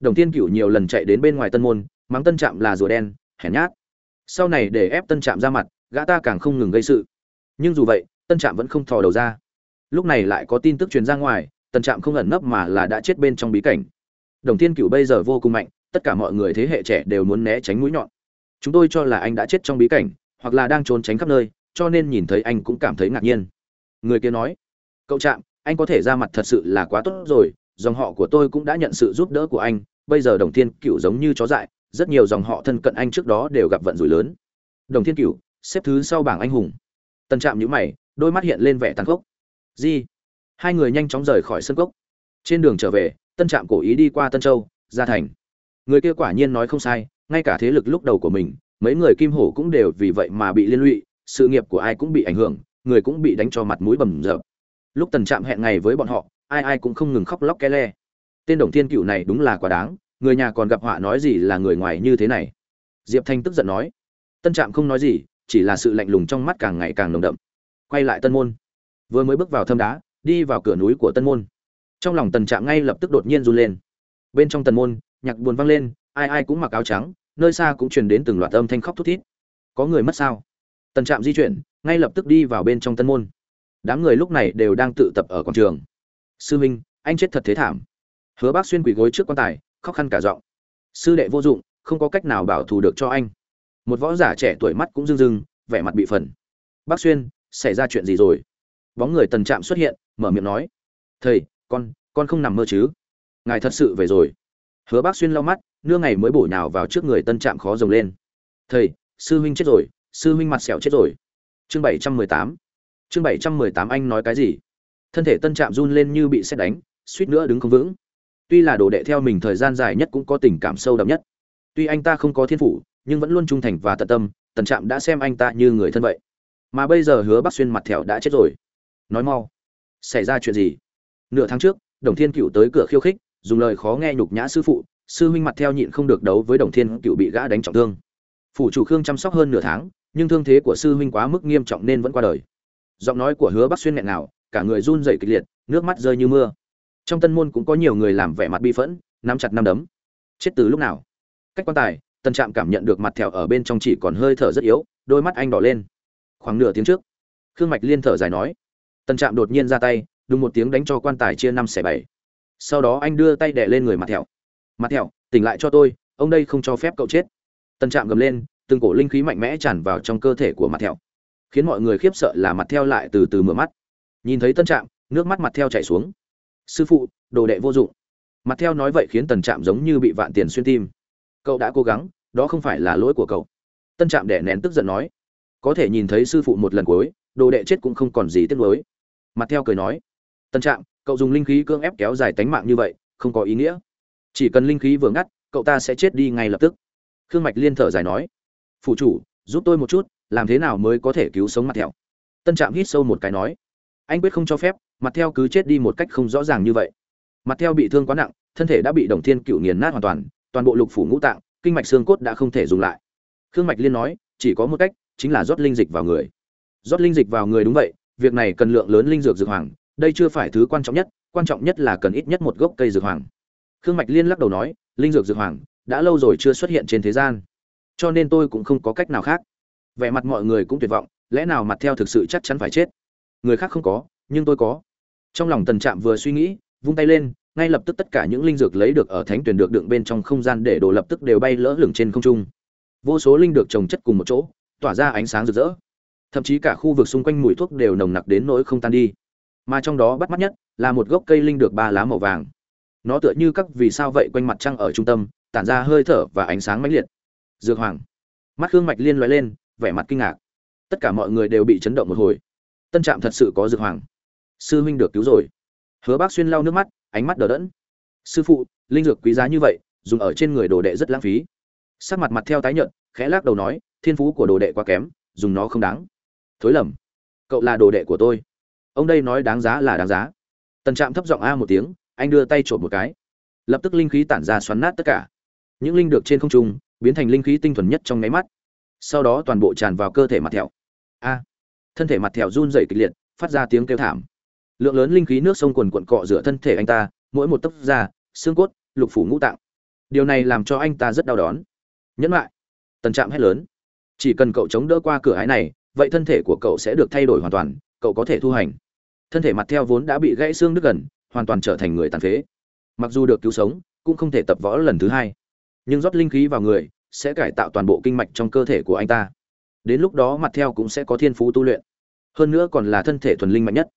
Đồng thiên cựu nhiều lần chạy đến bên ngoài tân môn, mắng tân trạm là rùa đen, hèn nhát. Sau này để ép tân trạm ra mặt, gã ta càng không ngừng gây sự. Nhưng dù vậy tân trạm vẫn không thò đầu ra lúc này lại có tin tức truyền ra ngoài, tần trạm không ẩn nấp mà là đã chết bên trong bí cảnh. Đồng thiên cựu bây giờ vô cùng mạnh, tất cả mọi người thế hệ trẻ đều muốn né tránh mũi nhọn. Chúng tôi cho là anh đã chết trong bí cảnh, hoặc là đang trốn tránh khắp nơi, cho nên nhìn thấy anh cũng cảm thấy ngạc nhiên. Người kia nói, cậu trạm, anh có thể ra mặt thật sự là quá tốt rồi, dòng họ của tôi cũng đã nhận sự giúp đỡ của anh, bây giờ đồng thiên cựu giống như chó dại, rất nhiều dòng họ thân cận anh trước đó đều gặp vận rủi lớn. Đồng thiên cựu xếp thứ sau bảng anh hùng. Tân trạm nhữ mày, đôi mắt hiện lên vẻ tàn khốc. Gì? hai người nhanh chóng rời khỏi sân cốc. Trên đường trở về, tân trạm cố ý đi qua tân châu gia thành. Người kia quả nhiên nói không sai, ngay cả thế lực lúc đầu của mình, mấy người kim hổ cũng đều vì vậy mà bị liên lụy, sự nghiệp của ai cũng bị ảnh hưởng, người cũng bị đánh cho mặt mũi bầm dập. lúc tần trạm hẹn ngày với bọn họ, ai ai cũng không ngừng khóc lóc ke le. Tên đồng thiên Cửu này đúng là quá đáng, người nhà còn gặp họa nói gì là người ngoài như thế này. Diệp thanh tức giận nói. Tân trạm không nói gì, chỉ là sự lạnh lùng trong mắt càng ngày càng nồng đậm. Quay lại tân môn vừa mới bước vào thâm đá, đi vào cửa núi của tân môn. Trong lòng tần trạng ngay lập tức đột nhiên run lên. Bên trong tần môn, nhạc buồn vang lên, ai ai cũng mặc áo trắng, nơi xa cũng truyền đến từng loạt âm thanh khóc thút thít. Có người mất sao? Tần trạm di chuyển, ngay lập tức đi vào bên trong tân môn. Đám người lúc này đều đang tự tập ở quảng trường. Sư minh, anh chết thật thế thảm. Hứa bác xuyên quỳ gối trước quan tài, khóc khăn cả giọng. Sư đệ vô dụng, không có cách nào bảo thù được cho anh. Một võ giả trẻ tuổi mắt cũng rưng rưng, vẻ mặt bị phần. Bác xuyên, xảy ra chuyện gì rồi? Bóng người tần trạm xuất hiện, mở miệng nói, thầy, con con không nằm mơ chứ? Ngài thật sự về rồi. Hứa bác xuyên lau mắt nưa ngày mới bổ nhào vào trước người tân trạm khó rồng lên. Thầy, sư huynh chết rồi, sư huynh mặt sẹo chết rồi. Chương bảy trăm mười tám. Chương bảy trăm mười tám anh nói cái gì? Thân thể tân trạm run lên như bị xét đánh, suýt nữa đứng không vững. Tuy là đồ đệ theo mình thời gian dài nhất cũng có tình cảm sâu đậm nhất. Tuy anh ta không có thiên phủ, nhưng vẫn luôn trung thành và tận tâm, tần trạm đã xem anh ta như người thân vậy. Mà bây giờ hứa bắc xuyên mặt thẹo đã chết rồi nói mau. Xảy ra chuyện gì? Nửa tháng trước, đồng thiên cựu tới cửa khiêu khích, dùng lời khó nghe nhục nhã sư phụ, sư huynh mặt theo nhịn không được đấu với đồng thiên cựu bị gã đánh trọng thương. Phủ chủ khương chăm sóc hơn nửa tháng, nhưng thương thế của sư huynh quá mức nghiêm trọng nên vẫn qua đời. Giọng nói của hứa bắc xuyên nghẹn nào cả người run rẩy kịch liệt, nước mắt rơi như mưa. Trong tân môn cũng có nhiều người làm vẻ mặt bi phẫn, nắm chặt năm đấm. Chết từ lúc nào? Cách quan tài tân trạm cảm nhận được mặt thẹo ở bên trong chỉ còn hơi thở rất yếu, đôi mắt anh đỏ lên. Khoảng nửa tiếng trước, khương mạch liên thở dài nói tân trạm đột nhiên ra tay đùng một tiếng đánh cho quan tài chia năm xẻ bảy. Sau đó anh đưa tay đè lên người mặt thẹo. Mặt thẹo, tỉnh lại cho tôi, ông đây không cho phép cậu chết. Tân trạm gầm lên, từng cổ linh khí mạnh mẽ tràn vào trong cơ thể của mặt thẹo, khiến mọi người khiếp sợ là mặt theo lại từ từ mở mắt. Nhìn thấy tân trạm, nước mắt mặt theo chảy xuống. Sư phụ, đồ đệ vô dụng. Mặt theo nói vậy khiến tần trạm giống như bị vạn tiền xuyên tim. Cậu đã cố gắng, đó không phải là lỗi của cậu. Tân trạm đẻ nén tức giận nói. Có thể nhìn thấy sư phụ một lần cuối, đồ đệ chết cũng không còn gì tiếc nuối mặt theo cười nói, tân trạm, cậu dùng linh khí cưỡng ép kéo dài tánh mạng như vậy, không có ý nghĩa. Chỉ cần linh khí vừa ngắt, cậu ta sẽ chết đi ngay lập tức. Khương mạch liên thở dài nói phụ chủ, giúp tôi một chút, làm thế nào mới có thể cứu sống mặt theo? Tân trạm hít sâu một cái nói, anh quyết không cho phép, mặt theo cứ chết đi một cách không rõ ràng như vậy. Mặt theo bị thương quá nặng, thân thể đã bị đồng thiên cựu nghiền nát hoàn toàn toàn bộ lục phủ ngũ tạng, kinh mạch xương cốt đã không thể dùng lại. Khương mạch liên nói, chỉ có một cách, chính là rót linh dịch vào người. Rót linh dịch vào người đúng vậy việc này cần lượng lớn linh dược dược hoàng, đây chưa phải thứ quan trọng nhất, quan trọng nhất là cần ít nhất một gốc cây dược hoàng. Khương mạch liên lắc đầu nói, linh dược dược hoàng, đã lâu rồi chưa xuất hiện trên thế gian. Cho nên tôi cũng không có cách nào khác. Vẻ mặt mọi người cũng tuyệt vọng, lẽ nào mặt theo thực sự chắc chắn phải chết? Người khác không có, nhưng tôi có. Trong lòng tần trạm vừa suy nghĩ, vung tay lên, ngay lập tức tất cả những linh dược lấy được ở thánh tuyển được đựng bên trong không gian để đồ lập tức đều bay lỡ lửng trên không trung. Vô số linh được trồng chất cùng một chỗ, tỏa ra ánh sáng rực rỡ thậm chí cả khu vực xung quanh mùi thuốc đều nồng nặc đến nỗi không tan đi. Mà trong đó bắt mắt nhất là một gốc cây linh được ba lá màu vàng. Nó tựa như các vì sao vậy quanh mặt trăng ở trung tâm, tản ra hơi thở và ánh sáng mãnh liệt. Dược hoàng. Mắt khương mạch liên loại lên, vẻ mặt kinh ngạc. Tất cả mọi người đều bị chấn động một hồi. Tân trạm thật sự có dược hoàng. Sư huynh được cứu rồi. Hứa bác xuyên lau nước mắt, ánh mắt đờ đẫn. Sư phụ, linh dược quý giá như vậy, dùng ở trên người đồ đệ rất lãng phí. Sắc mặt mặt theo tái nhợt, khẽ lắc đầu nói, thiên phú của đồ đệ quá kém, dùng nó không đáng thối lầm. Cậu là đồ đệ của tôi. Ông đây nói đáng giá là đáng giá. Tần trạm thấp giọng a một tiếng, anh đưa tay trộm một cái. Lập tức linh khí tản ra xoắn nát tất cả. Những linh được trên không trung, biến thành linh khí tinh thuần nhất trong nháy mắt. Sau đó toàn bộ tràn vào cơ thể mặt thẹo. A. Thân thể mặt thẹo run rẩy kịch liệt, phát ra tiếng kêu thảm. Lượng lớn linh khí nước sông quần quận cọ rửa thân thể anh ta, mỗi một tấc da, xương cốt, lục phủ ngũ tạng. Điều này làm cho anh ta rất đau đớn. Nhẫn lại tần trạm hét lớn. Chỉ cần cậu chống đỡ qua cửa ái này vậy thân thể của cậu sẽ được thay đổi hoàn toàn, cậu có thể thu hành. Thân thể mặt theo vốn đã bị gãy xương đứt gần, hoàn toàn trở thành người tàn phế. Mặc dù được cứu sống, cũng không thể tập võ lần thứ hai. Nhưng rót linh khí vào người sẽ cải tạo toàn bộ kinh mạch trong cơ thể của anh ta. Đến lúc đó mặt theo cũng sẽ có thiên phú tu luyện. Hơn nữa còn là thân thể thuần linh mạnh nhất.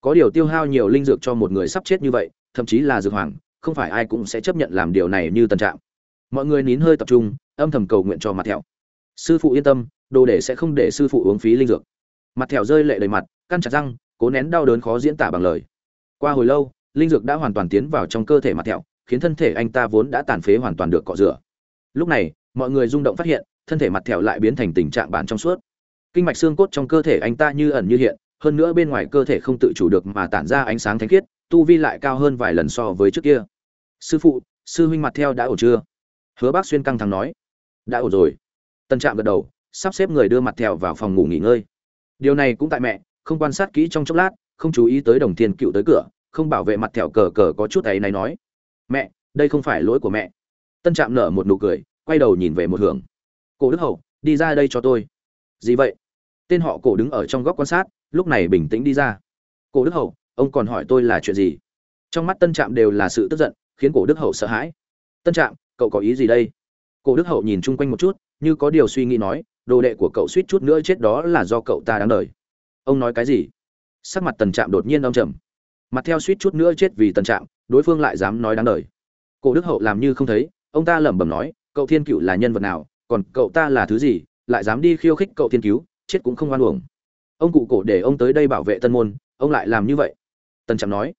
Có điều tiêu hao nhiều linh dược cho một người sắp chết như vậy, thậm chí là dược hoàng, không phải ai cũng sẽ chấp nhận làm điều này như tân trạng. Mọi người nín hơi tập trung, âm thầm cầu nguyện cho mặt thẹo sư phụ yên tâm đồ để sẽ không để sư phụ uống phí linh dược. Mặt thẹo rơi lệ đầy mặt, căn chặt răng, cố nén đau đớn khó diễn tả bằng lời. Qua hồi lâu, linh dược đã hoàn toàn tiến vào trong cơ thể mặt thẹo, khiến thân thể anh ta vốn đã tàn phế hoàn toàn được cọ rửa. Lúc này, mọi người rung động phát hiện, thân thể mặt thẹo lại biến thành tình trạng bản trong suốt. Kinh mạch xương cốt trong cơ thể anh ta như ẩn như hiện, hơn nữa bên ngoài cơ thể không tự chủ được mà tản ra ánh sáng thánh khiết, tu vi lại cao hơn vài lần so với trước kia. Sư phụ, sư huynh mặt theo đã ổn chưa? Hứa bác xuyên căng thẳng nói. Đã ổn rồi. Tân trạm gật đầu sắp xếp người đưa mặt thèo vào phòng ngủ nghỉ ngơi. Điều này cũng tại mẹ, không quan sát kỹ trong chốc lát, không chú ý tới đồng thiên cựu tới cửa, không bảo vệ mặt thẹo cờ cờ có chút ấy này nói. Mẹ, đây không phải lỗi của mẹ. Tân trạm nở một nụ cười, quay đầu nhìn về một hưởng cổ đức hậu, đi ra đây cho tôi. Gì vậy? Tên họ cổ đứng ở trong góc quan sát, lúc này bình tĩnh đi ra. Cổ đức hậu, ông còn hỏi tôi là chuyện gì? Trong mắt tân trạm đều là sự tức giận, khiến cổ đức hậu sợ hãi. Tân trạm, cậu có ý gì đây? Cổ đức hậu nhìn chung quanh một chút, như có điều suy nghĩ nói đồ đệ của cậu suýt chút nữa chết đó là do cậu ta đáng đời. Ông nói cái gì? Sắc mặt tần trạm đột nhiên đong trầm. Mặt theo suýt chút nữa chết vì tần trạm, đối phương lại dám nói đáng đời. Cổ đức hậu làm như không thấy, ông ta lẩm bẩm nói, cậu thiên cựu là nhân vật nào, còn cậu ta là thứ gì, lại dám đi khiêu khích cậu thiên cứu chết cũng không oan uổng. Ông cụ cổ để ông tới đây bảo vệ tân môn, ông lại làm như vậy. Tần trạm nói,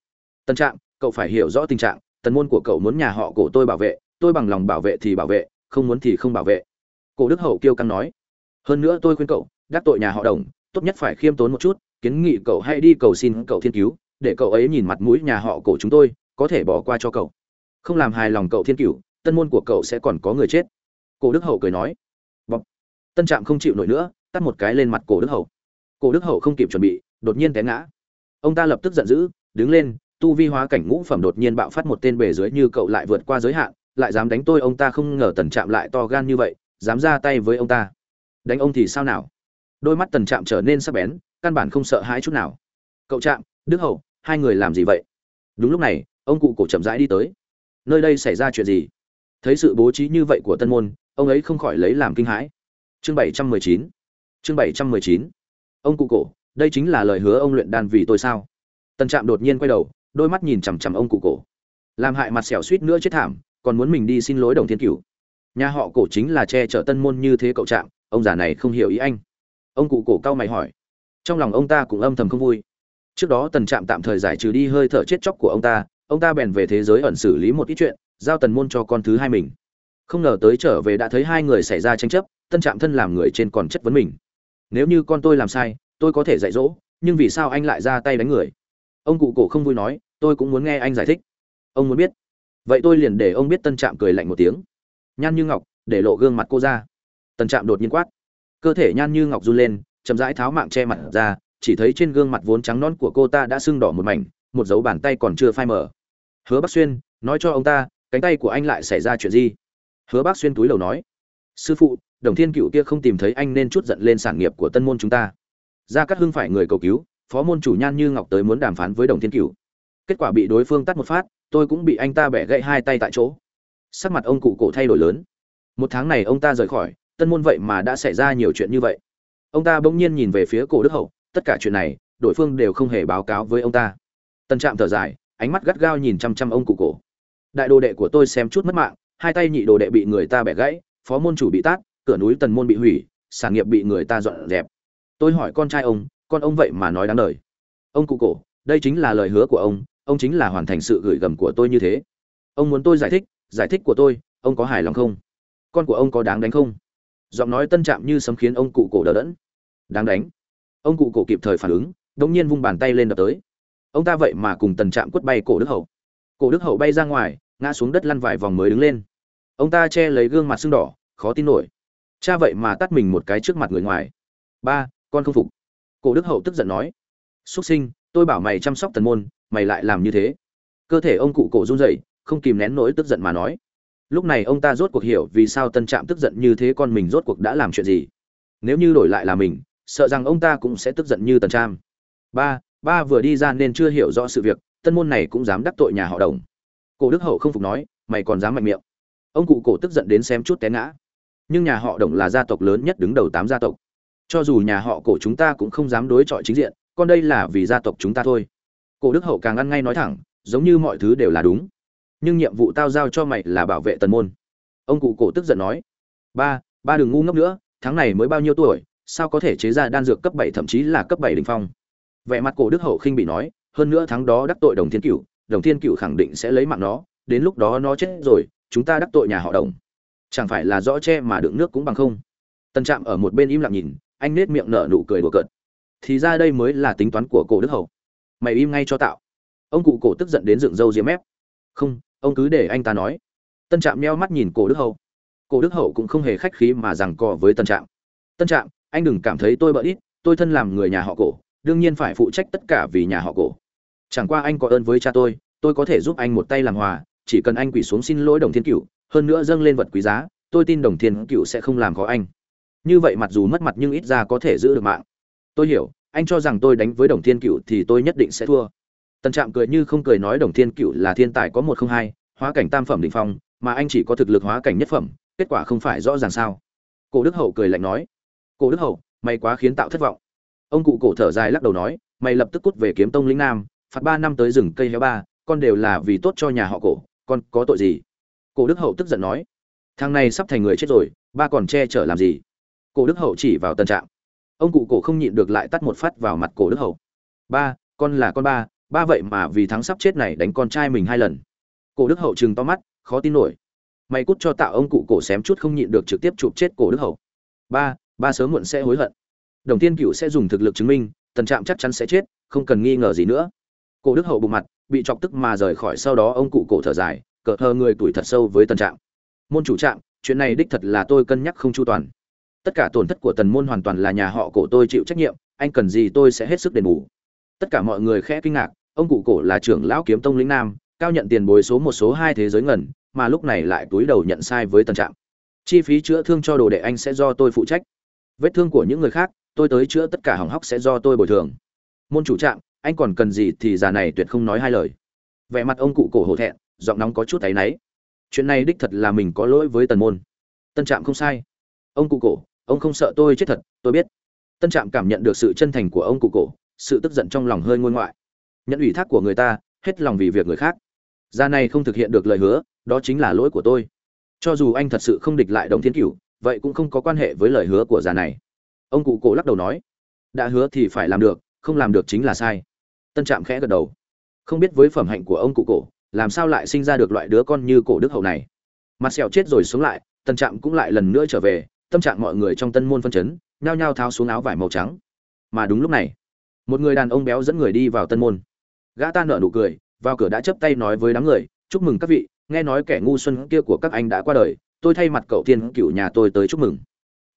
tần trạm, cậu phải hiểu rõ tình trạng, tần môn của cậu muốn nhà họ cổ tôi bảo vệ, tôi bằng lòng bảo vệ thì bảo vệ, không muốn thì không bảo vệ. Cổ đức hậu kêu căng nói hơn nữa tôi khuyên cậu, đắc tội nhà họ đồng, tốt nhất phải khiêm tốn một chút, kiến nghị cậu hãy đi cầu xin cậu thiên cứu để cậu ấy nhìn mặt mũi nhà họ cổ chúng tôi, có thể bỏ qua cho cậu. Không làm hài lòng cậu thiên cửu, tân môn của cậu sẽ còn có người chết. Cổ đức hậu cười nói. Bọc tân trạm không chịu nổi nữa, tắt một cái lên mặt cổ đức hậu. Cổ đức hậu không kịp chuẩn bị, đột nhiên té ngã. Ông ta lập tức giận dữ, đứng lên, tu vi hóa cảnh ngũ phẩm đột nhiên bạo phát một tên bề dưới như cậu lại vượt qua giới hạn, lại dám đánh tôi, ông ta không ngờ tần trạm lại to gan như vậy, dám ra tay với ông ta đánh ông thì sao nào? Đôi mắt tần trạm trở nên sắc bén, căn bản không sợ hãi chút nào. Cậu trạm, đức hậu, hai người làm gì vậy? Đúng lúc này, ông cụ cổ chậm rãi đi tới. Nơi đây xảy ra chuyện gì? Thấy sự bố trí như vậy của tân môn, ông ấy không khỏi lấy làm kinh hãi. Chương bảy trăm mười chín. Chương bảy trăm mười chín. Ông cụ cổ, đây chính là lời hứa ông luyện đan vì tôi sao? Tần trạm đột nhiên quay đầu, đôi mắt nhìn chằm chằm ông cụ cổ. Làm hại mặt xẻo suýt nữa chết thảm, còn muốn mình đi xin lỗi đồng thiên cửu. Nhà họ cổ chính là che chở tân môn như thế cậu trạm ông già này không hiểu ý anh. Ông cụ cổ cao mày hỏi. Trong lòng ông ta cũng âm thầm không vui. Trước đó tần trạm tạm thời giải trừ đi hơi thở chết chóc của ông ta ông ta bèn về thế giới ẩn xử lý một ít chuyện, giao tần môn cho con thứ hai mình. Không ngờ tới trở về đã thấy hai người xảy ra tranh chấp, tân trạm thân làm người trên còn chất vấn mình. Nếu như con tôi làm sai, tôi có thể dạy dỗ, nhưng vì sao anh lại ra tay đánh người? Ông cụ cổ không vui nói, tôi cũng muốn nghe anh giải thích. Ông muốn biết. Vậy tôi liền để ông biết tân trạm cười lạnh một tiếng. Nhan như ngọc, để lộ gương mặt cô ra tần trạm đột nhiên quát. Cơ thể nhan như ngọc run lên, chậm rãi tháo mạng che mặt ra, chỉ thấy trên gương mặt vốn trắng non của cô ta đã sưng đỏ một mảnh, một dấu bàn tay còn chưa phai mở hứa bắc xuyên, nói cho ông ta, cánh tay của anh lại xảy ra chuyện gì? Hứa bắc xuyên túi lầu nói. Sư phụ, đồng thiên cựu kia không tìm thấy anh nên chút giận lên sản nghiệp của tân môn chúng ta. Gia cát hưng phải người cầu cứu, phó môn chủ nhan như ngọc tới muốn đàm phán với đồng thiên cựu. Kết quả bị đối phương tắt một phát, tôi cũng bị anh ta bẻ gãy hai tay tại chỗ. Sắc mặt ông cụ cổ thay đổi lớn. Một tháng này ông ta rời khỏi tân môn vậy mà đã xảy ra nhiều chuyện như vậy. Ông ta bỗng nhiên nhìn về phía cổ đức hậu, tất cả chuyện này đội phương đều không hề báo cáo với ông ta. Tân trạm thở dài, ánh mắt gắt gao nhìn chăm chăm ông cụ cổ. Đại đồ đệ của tôi xem chút mất mạng, hai tay nhị đồ đệ bị người ta bẻ gãy, phó môn chủ bị tát, cửa núi tần môn bị hủy, sản nghiệp bị người ta dọn dẹp. Tôi hỏi con trai ông, con ông vậy mà nói đáng lời. Ông cụ cổ, đây chính là lời hứa của ông ông chính là hoàn thành sự gửi gầm của tôi như thế. Ông muốn tôi giải thích giải thích của tôi, ông có hài lòng không? Con của ông có đáng đánh không? Giọng nói tân trạm như sấm khiến ông cụ cổ đờ đẫn. Đáng đánh. Ông cụ cổ kịp thời phản ứng, đống nhiên vung bàn tay lên đập tới. Ông ta vậy mà cùng tần trạm quất bay cổ đức hậu. Cổ đức hậu bay ra ngoài, ngã xuống đất lăn vài vòng mới đứng lên. Ông ta che lấy gương mặt sưng đỏ, khó tin nổi. Cha vậy mà tắt mình một cái trước mặt người ngoài. Ba, con không phục. Cổ đức hậu tức giận nói. Xuất sinh, tôi bảo mày chăm sóc tần môn, mày lại làm như thế. Cơ thể ông cụ cổ run rẩy, không kìm nén nỗi tức giận mà nói lúc này ông ta rốt cuộc hiểu vì sao tân trạm tức giận như thế con mình rốt cuộc đã làm chuyện gì. Nếu như đổi lại là mình, sợ rằng ông ta cũng sẽ tức giận như tần trạm. Ba ba vừa đi ra nên chưa hiểu rõ sự việc, tân môn này cũng dám đắc tội nhà họ đồng. Cổ đức hậu không phục nói, mày còn dám mạnh miệng. Ông cụ cổ tức giận đến xem chút té ngã. Nhưng nhà họ đồng là gia tộc lớn nhất đứng đầu tám gia tộc. Cho dù nhà họ cổ chúng ta cũng không dám đối chọi chính diện còn đây là vì gia tộc chúng ta thôi. Cổ đức hậu càng ăn ngay nói thẳng, giống như mọi thứ đều là đúng nhưng nhiệm vụ tao giao cho mày là bảo vệ tần môn. Ông cụ cổ tức giận nói, ba ba đừng ngu ngốc nữa, tháng này mới bao nhiêu tuổi, sao có thể chế ra đan dược cấp bảy thậm chí là cấp bảy đ ỉ n h phong? Vẻ mặt cổ đức hậu khinh bị nói, hơn nữa tháng đó đắc tội đồng thiên cựu đồng thiên cựu khẳng định sẽ lấy mạng nó, đến lúc đó nó chết rồi, chúng ta đắc tội nhà họ đồng. Chẳng phải là rõ che mà đựng nước cũng bằng không? Tân trạm ở một bên im lặng nhìn, anh nết miệng nở nụ cười đùa cợt. Thì ra đây mới là tính toán của cổ đức hậu. Mày im ngay cho tạo ông cụ cổ tức giận đến dựng râu diếm mép. Không ông cứ để anh ta nói. Tân trạm meo mắt nhìn cổ đức hậu. Cổ đức hậu cũng không hề khách khí mà rằng co với tân trạm. Tân trạm, anh đừng cảm thấy tôi bỡ ít tôi thân làm người nhà họ cổ, đương nhiên phải phụ trách tất cả vì nhà họ cổ. Chẳng qua anh có ơn với cha tôi tôi có thể giúp anh một tay làm hòa, chỉ cần anh quỳ xuống xin lỗi đồng thiên cựu hơn nữa dâng lên vật quý giá, tôi tin đồng thiên cựu sẽ không làm khó anh. Như vậy mặc dù mất mặt nhưng ít ra có thể giữ được mạng. Tôi hiểu, anh cho rằng tôi đánh với đồng thiên cựu thì tôi nhất định sẽ thua tần trạm cười như không cười nói đồng thiên cựu là thiên tài có một không hai, hóa cảnh tam phẩm đỉnh phong, mà anh chỉ có thực lực hóa cảnh nhất phẩm, kết quả không phải rõ ràng sao. Cổ đức hậu cười lạnh nói, cổ đức hậu mày quá khiến tạo thất vọng. Ông cụ cổ thở dài lắc đầu nói mày lập tức cút về kiếm tông lĩnh nam, phạt ba năm tới rừng cây héo ba, con đều là vì tốt cho nhà họ cổ, con có tội gì? Cổ đức hậu tức giận nói, thằng này sắp thành người chết rồi, ba còn che chở làm gì? Cổ đức hậu chỉ vào tân Trạm. ông cụ cổ không nhịn được lại tắt một phát vào mặt cổ đức hậu. Ba, con là con ba ba vậy mà vì thắng sắp chết này đánh con trai mình hai lần. Cổ đức hậu chừng to mắt, khó tin nổi. Mày cút cho tạo ông cụ cổ xém chút không nhịn được trực tiếp chụp chết cổ đức hậu. Ba ba sớm muộn sẽ hối hận. Đồng tiên cựu sẽ dùng thực lực chứng minh, tần trạm chắc chắn sẽ chết, không cần nghi ngờ gì nữa. Cổ đức hậu bụng mặt, bị chọc tức mà rời khỏi sau đó ông cụ cổ thở dài, cờ thơ người tuổi thật sâu với tần trạm. Môn chủ trạm, chuyện này đích thật là tôi cân nhắc không chu toàn. Tất cả tổn thất của tần môn hoàn toàn là nhà họ cổ tôi chịu trách nhiệm, anh cần gì tôi sẽ hết sức đền bù. Tất cả mọi người khẽ kinh ngạc ông cụ cổ là trưởng lão kiếm tông lĩnh nam, cao nhận tiền bồi số một số hai thế giới ngần, mà lúc này lại túi đầu nhận sai với tân trạm. Chi phí chữa thương cho đồ đệ anh sẽ do tôi phụ trách. Vết thương của những người khác, tôi tới chữa tất cả hỏng hóc sẽ do tôi bồi thường. Môn chủ trạm, anh còn cần gì thì già này tuyệt không nói hai lời. Vẻ mặt ông cụ cổ hổ thẹn, giọng nóng có chút áy náy. Chuyện này đích thật là mình có lỗi với tần môn. Tân trạm không sai. Ông cụ cổ, ông không sợ tôi chết thật, tôi biết. Tân trạm cảm nhận được sự chân thành của ông cụ cổ, sự tức giận trong lòng hơi ngôi ngoại nhận ủy thác của người ta, hết lòng vì việc người khác. Gia này không thực hiện được lời hứa, đó chính là lỗi của tôi. Cho dù anh thật sự không địch lại đồng thiên cửu, vậy cũng không có quan hệ với lời hứa của già này. Ông cụ cổ lắc đầu nói. Đã hứa thì phải làm được, không làm được chính là sai. Tân trạm khẽ gật đầu. Không biết với phẩm hạnh của ông cụ cổ, làm sao lại sinh ra được loại đứa con như cổ đức hậu này? Mặt sẹo chết rồi xuống lại, tân trạm cũng lại lần nữa trở về, tâm trạng mọi người trong tân môn phân chấn, nhao nhao tháo xuống áo vải màu trắng. Mà đúng lúc này, một người đàn ông béo dẫn người đi vào tân môn gã ta nở nụ cười, vào cửa đã chấp tay nói với đám người, chúc mừng các vị, nghe nói kẻ ngu xuân kia của các anh đã qua đời, tôi thay mặt cậu tiên cựu nhà tôi tới chúc mừng.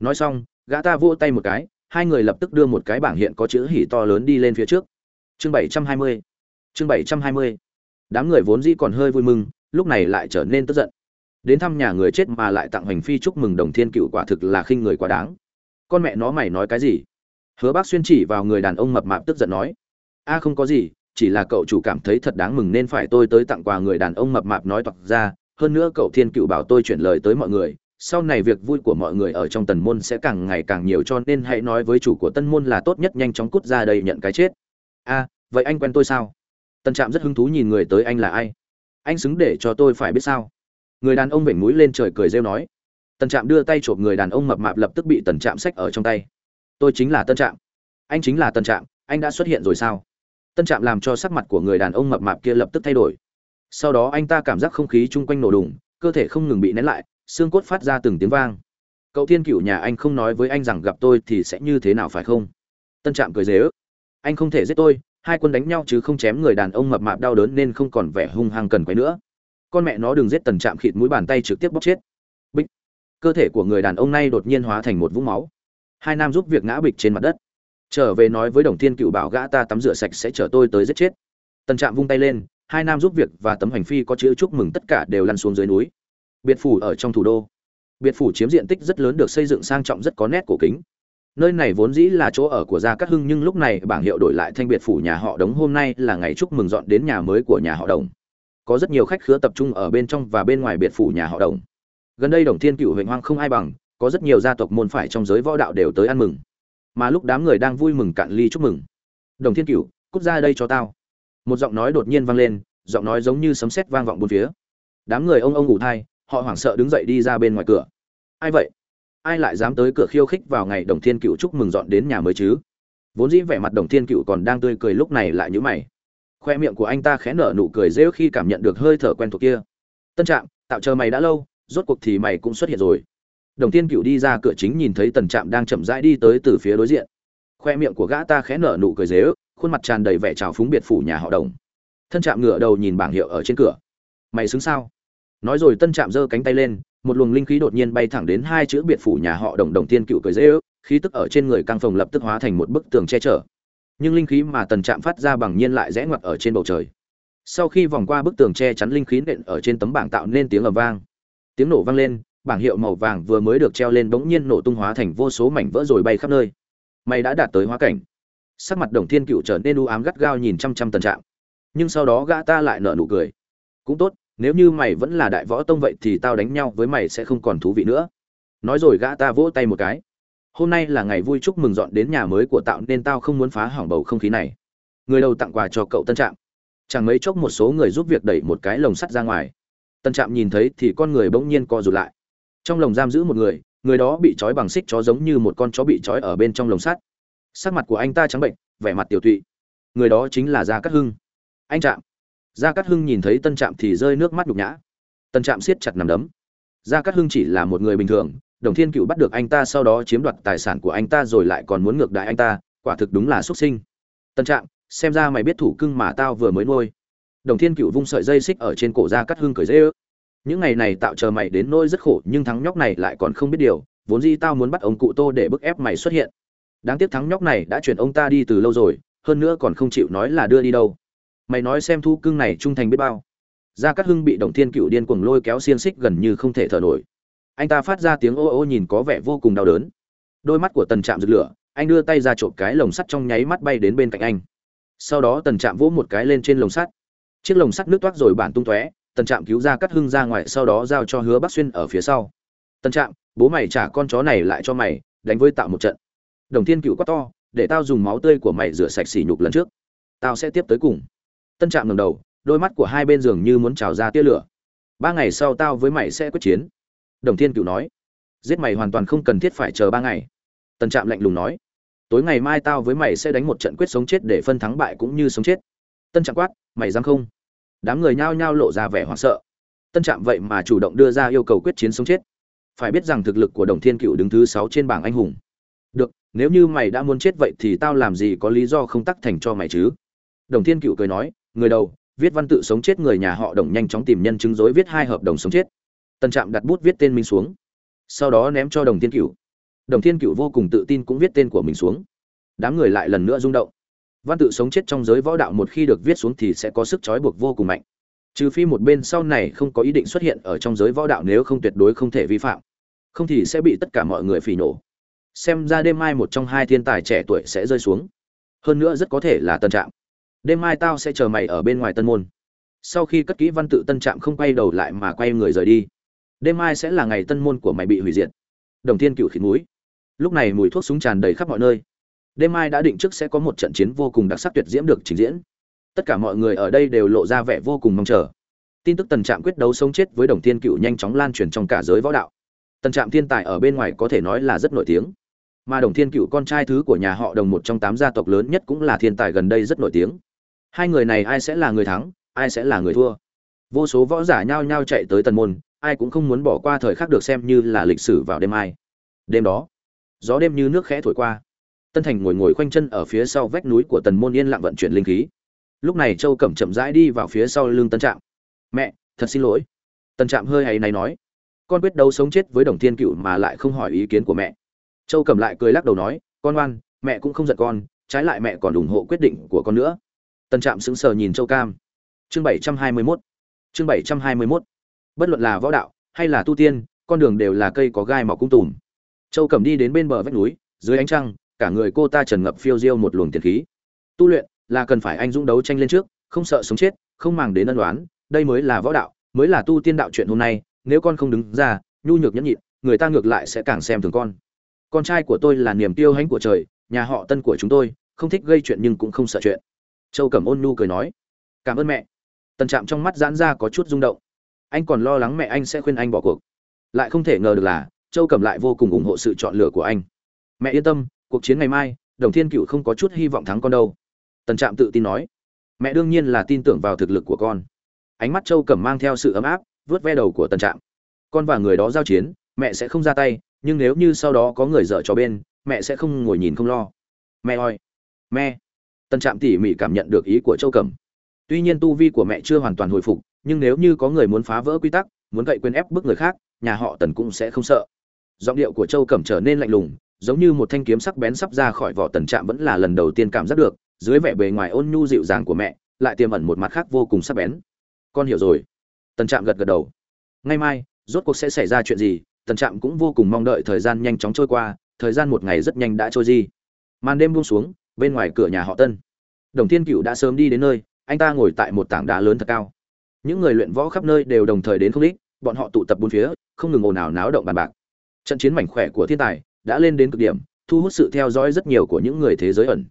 Nói xong, gã ta vỗ tay một cái, hai người lập tức đưa một cái bảng hiện có chữ hỉ to lớn đi lên phía trước. Chương bảy trăm hai mươi, chương bảy trăm hai mươi. Đám người vốn dĩ còn hơi vui mừng, lúc này lại trở nên tức giận. Đến thăm nhà người chết mà lại tặng hành phi chúc mừng đồng thiên cựu quả thực là khinh người quá đáng. Con mẹ nó mày nói cái gì? Hứa bác xuyên chỉ vào người đàn ông mập mạp tức giận nói, a, không có gì chỉ là cậu chủ cảm thấy thật đáng mừng nên phải tôi tới tặng quà người đàn ông mập mạp nói toạc ra, hơn nữa cậu thiên cựu bảo tôi chuyển lời tới mọi người, sau này việc vui của mọi người ở trong tần môn sẽ càng ngày càng nhiều cho nên hãy nói với chủ của tân môn là tốt nhất nhanh chóng cút ra đây nhận cái chết. A vậy anh quen tôi sao? Tân trạm rất hứng thú nhìn người tới anh là ai? Anh xứng để cho tôi phải biết sao? Người đàn ông vểnh mũi lên trời cười rêu nói. Tân trạm đưa tay chộp người đàn ông mập mạp lập tức bị tần trạm xách ở trong tay. Tôi chính là tân trạm. Anh chính là tân trạm, anh đã xuất hiện rồi sao? Tân trạm làm cho sắc mặt của người đàn ông mập mạp kia lập tức thay đổi. Sau đó anh ta cảm giác không khí chung quanh nổ đùng, cơ thể không ngừng bị nén lại, xương cốt phát ra từng tiếng vang. Cậu thiên cựu nhà anh không nói với anh rằng gặp tôi thì sẽ như thế nào phải không? Tân trạm cười dế ức anh không thể giết tôi, hai quân đánh nhau chứ không chém người đàn ông mập mạp đau đớn nên không còn vẻ hung hăng cần quấy nữa. Con mẹ nó đừng giết tần trạm khịt mũi bàn tay trực tiếp bóc chết. Bích cơ thể của người đàn ông này đột nhiên hóa thành một vũng máu. Hai nam giúp việc ngã bịch trên mặt đất trở về nói với đồng thiên cựu bảo gã ta tắm rửa sạch sẽ chở tôi tới giết chết. Tần trạm vung tay lên, hai nam giúp việc và tấm hành phi có chữ chúc mừng tất cả đều lăn xuống dưới núi. Biệt phủ ở trong thủ đô. Biệt phủ chiếm diện tích rất lớn được xây dựng sang trọng rất có nét cổ kính. Nơi này vốn dĩ là chỗ ở của gia cát hưng nhưng lúc này bảng hiệu đổi lại thanh biệt phủ nhà họ đống hôm nay là ngày chúc mừng dọn đến nhà mới của nhà họ đồng. Có rất nhiều khách khứa tập trung ở bên trong và bên ngoài biệt phủ nhà họ đồng. Gần đây đồng thiên cựu huệ hoang không ai bằng, có rất nhiều gia tộc môn phải trong giới võ đạo đều tới ăn mừng mà lúc đám người đang vui mừng cạn ly chúc mừng. Đồng thiên cửu, cút ra đây cho tao. Một giọng nói đột nhiên vang lên, giọng nói giống như sấm sét vang vọng bốn phía. Đám người ông ông ngủ thai, họ hoảng sợ đứng dậy đi ra bên ngoài cửa. Ai vậy? Ai lại dám tới cửa khiêu khích vào ngày đồng thiên cựu chúc mừng dọn đến nhà mới chứ? Vốn dĩ vẻ mặt đồng thiên cựu còn đang tươi cười lúc này lại nhữ mày. Khoe miệng của anh ta khẽ nở nụ cười rêu khi cảm nhận được hơi thở quen thuộc kia. Tân trạm tạo chờ mày đã lâu, rốt cuộc thì mày cũng xuất hiện rồi đồng thiên cựu đi ra cửa chính nhìn thấy tần trạm đang chậm rãi đi tới từ phía đối diện. Khoe miệng của gã ta khẽ nở nụ cười dế khuôn mặt tràn đầy vẻ trào phúng biệt phủ nhà họ đồng. Thân trạm ngửa đầu nhìn bảng hiệu ở trên cửa. Mày xứng sao? Nói rồi tân trạm giơ cánh tay lên, một luồng linh khí đột nhiên bay thẳng đến hai chữ biệt phủ nhà họ đồng đồng tiên cựu cười dễ ước, khí tức ở trên người căng phòng lập tức hóa thành một bức tường che chở. Nhưng linh khí mà tần trạm phát ra bằng nhiên lại rẽ ngoặt ở trên bầu trời. Sau khi vòng qua bức tường che chắn linh khí nện ở trên tấm bảng tạo nên tiếng ầm vang. Tiếng nổ vang lên bảng hiệu màu vàng vừa mới được treo lên bỗng nhiên nổ tung hóa thành vô số mảnh vỡ rồi bay khắp nơi. Mày đã đạt tới hóa cảnh. Sắc mặt đồng thiên cựu trở nên u ám gắt gao nhìn chăm chăm tần trạng. nhưng sau đó gã ta lại nở nụ cười. Cũng tốt, nếu như mày vẫn là đại võ tông vậy thì tao đánh nhau với mày sẽ không còn thú vị nữa. Nói rồi gã ta vỗ tay một cái. Hôm nay là ngày vui chúc mừng dọn đến nhà mới của tạo nên tao không muốn phá hỏng bầu không khí này. Người đầu tặng quà cho cậu tân trạm. Chẳng mấy chốc một số người giúp việc đẩy một cái lồng sắt ra ngoài. Tân trạm nhìn thấy thì con người bỗng nhiên co rụt lại trong lồng giam giữ một người người đó bị trói bằng xích chó giống như một con chó bị trói ở bên trong lồng sắt. Sắc mặt của anh ta trắng bệnh, vẻ mặt tiểu tụy. Người đó chính là gia cát hưng. Anh trạm. Gia cát hưng nhìn thấy tân trạm thì rơi nước mắt nhục nhã. Tân trạm siết chặt nằm đấm. Gia cát hưng chỉ là một người bình thường, đồng thiên cựu bắt được anh ta sau đó chiếm đoạt tài sản của anh ta rồi lại còn muốn ngược đại anh ta, quả thực đúng là xuất sinh. Tân trạm, xem ra mày biết thủ cưng mà tao vừa mới nuôi. Đồng thiên cựu vung sợi dây xích ở trên cổ gia cát hưng cười dễ ước những ngày này tạo chờ mày đến nôi rất khổ, nhưng thắng nhóc này lại còn không biết điều, vốn dĩ tao muốn bắt ông cụ tô để bức ép mày xuất hiện. Đáng tiếc thắng nhóc này đã chuyển ông ta đi từ lâu rồi, hơn nữa còn không chịu nói là đưa đi đâu. Mày nói xem thu cưng này trung thành biết bao. Gia cát hưng bị đồng thiên cựu điên cuồng lôi kéo xiên xích gần như không thể thở nổi. Anh ta phát ra tiếng ô ô nhìn có vẻ vô cùng đau đớn. Đôi mắt của tần trạm rực lửa, anh đưa tay ra trộm cái lồng sắt trong nháy mắt bay đến bên cạnh anh. Sau đó tần trạm vỗ một cái lên trên lồng sắt. Chiếc lồng sắt nước toát rồi bản tung tóe tần trạm cứu ra cắt hưng ra ngoài, sau đó giao cho hứa bắc xuyên ở phía sau. Tần trạm, bố mày trả con chó này lại cho mày, đánh với tạo một trận. Đồng thiên cựu quát to, để tao dùng máu tươi của mày rửa sạch sỉ nhục lần trước. Tao sẽ tiếp tới cùng. Tân trạm ngầm đầu, đôi mắt của hai bên giường như muốn trào ra tia lửa. Ba ngày sau tao với mày sẽ quyết chiến. Đồng thiên cựu nói, giết mày hoàn toàn không cần thiết phải chờ ba ngày. Tân trạm lạnh lùng nói, tối ngày mai tao với mày sẽ đánh một trận quyết sống chết để phân thắng bại cũng như sống chết. Tân trạm quát, mày dám không? Đám người nhao nhao lộ ra vẻ hoảng sợ. Tân trạm vậy mà chủ động đưa ra yêu cầu quyết chiến sống chết. Phải biết rằng thực lực của đồng thiên cựu đứng thứ sáu trên bảng anh hùng. Được, nếu như mày đã muốn chết vậy thì tao làm gì có lý do không tắc thành cho mày chứ? Đồng thiên cựu cười nói, người đầu, viết văn tự sống chết người nhà họ đồng nhanh chóng tìm nhân chứng dối viết hai hợp đồng sống chết. Tân trạm đặt bút viết tên mình xuống. Sau đó ném cho đồng thiên cựu. Đồng thiên cựu vô cùng tự tin cũng viết tên của mình xuống. Đám người lại lần nữa rung động văn tự sống chết trong giới võ đạo một khi được viết xuống thì sẽ có sức trói buộc vô cùng mạnh. Trừ phi một bên sau này không có ý định xuất hiện ở trong giới võ đạo nếu không tuyệt đối không thể vi phạm. Không thì sẽ bị tất cả mọi người phỉ nổ. Xem ra đêm mai một trong hai thiên tài trẻ tuổi sẽ rơi xuống. Hơn nữa rất có thể là tân trạm. Đêm mai tao sẽ chờ mày ở bên ngoài tân môn. Sau khi cất kỹ văn tự tân trạm không quay đầu lại mà quay người rời đi. Đêm mai sẽ là ngày tân môn của mày bị hủy diệt. Đồng thiên cựu khịt mũi. Lúc này mùi thuốc súng tràn đầy khắp mọi nơi đêm mai đã định trước sẽ có một trận chiến vô cùng đặc sắc tuyệt diễm được trình diễn. Tất cả mọi người ở đây đều lộ ra vẻ vô cùng mong chờ. Tin tức tần trạm quyết đấu sống chết với đồng thiên cựu nhanh chóng lan truyền trong cả giới võ đạo. Tần trạm thiên tài ở bên ngoài có thể nói là rất nổi tiếng. Mà đồng thiên cựu con trai thứ của nhà họ đồng một trong tám gia tộc lớn nhất cũng là thiên tài gần đây rất nổi tiếng. Hai người này ai sẽ là người thắng, ai sẽ là người thua? Vô số võ giả nhao nhao chạy tới tần môn, ai cũng không muốn bỏ qua thời khắc được xem như là lịch sử vào đêm mai. Đêm đó, gió đêm như nước khẽ thổi qua tân thành ngồi ngồi khoanh chân ở phía sau vách núi của tần môn yên lặng vận chuyển linh khí. Lúc này châu cẩm chậm rãi đi vào phía sau lưng tân trạm. Mẹ, thật xin lỗi. Tân trạm hơi hay này nói, con quyết đấu sống chết với đồng thiên cựu mà lại không hỏi ý kiến của mẹ. Châu cẩm lại cười lắc đầu nói, con ngoan, mẹ cũng không giận con, trái lại mẹ còn ủng hộ quyết định của con nữa. Tân trạm sững sờ nhìn châu cam. Chương bảy trăm hai mươi mốt. Chương bảy trăm hai mươi mốt. Bất luận là võ đạo hay là tu tiên, con đường đều là cây có gai mọc cung tùm. Châu cẩm đi đến bên bờ vách núi, dưới ánh trăng cả người cô ta trần ngập phiêu diêu một luồng tiền khí. Tu luyện là cần phải anh dũng đấu tranh lên trước, không sợ sống chết, không màng đến ân đoán đây mới là võ đạo, mới là tu tiên đạo chuyện hôm nay, nếu con không đứng ra, nhu nhược nhẫn nhịn, người ta ngược lại sẽ càng xem thường con. Con trai của tôi là niềm tiêu hãnh của trời, nhà họ tân của chúng tôi, không thích gây chuyện nhưng cũng không sợ chuyện. Châu cẩm ôn nhu cười nói, cảm ơn mẹ. Tần trạm trong mắt giãn ra có chút rung động. Anh còn lo lắng mẹ anh sẽ khuyên anh bỏ cuộc. Lại không thể ngờ được là, châu cẩm lại vô cùng ủng hộ sự chọn lựa của anh. Mẹ yên tâm cuộc chiến ngày mai, đồng thiên cựu không có chút hy vọng thắng con đâu. Tần trạm tự tin nói, mẹ đương nhiên là tin tưởng vào thực lực của con. Ánh mắt châu cẩm mang theo sự ấm áp, vớt ve đầu của tần trạm. Con và người đó giao chiến, mẹ sẽ không ra tay, nhưng nếu như sau đó có người dở cho bên, mẹ sẽ không ngồi nhìn không lo. Mẹ oi mẹ. Tần trạm tỉ mỉ cảm nhận được ý của châu cẩm. Tuy nhiên tu vi của mẹ chưa hoàn toàn hồi phục, nhưng nếu như có người muốn phá vỡ quy tắc, muốn gậy quyền ép bức người khác, nhà họ tần cũng sẽ không sợ. Giọng điệu của châu cẩm trở nên lạnh lùng giống như một thanh kiếm sắc bén sắp ra khỏi vỏ tần trạm vẫn là lần đầu tiên cảm giác được, dưới vẻ bề ngoài ôn nhu dịu dàng của mẹ, lại tiềm ẩn một mặt khác vô cùng sắc bén. Con hiểu rồi. Tần trạm gật gật đầu. Ngay mai, rốt cuộc sẽ xảy ra chuyện gì, tần trạm cũng vô cùng mong đợi thời gian nhanh chóng trôi qua, thời gian một ngày rất nhanh đã trôi đi. Màn đêm buông xuống, bên ngoài cửa nhà họ tân. Đồng thiên cựu đã sớm đi đến nơi, anh ta ngồi tại một tảng đá lớn thật cao. Những người luyện võ khắp nơi đều đồng thời đến không ít, bọn họ tụ tập bốn phía, không ngừng ồn ào náo động bàn bạc. Trận chiến mảnh khỏe của thiên tài đã lên đến cực điểm, thu hút sự theo dõi rất nhiều của những người thế giới ẩn.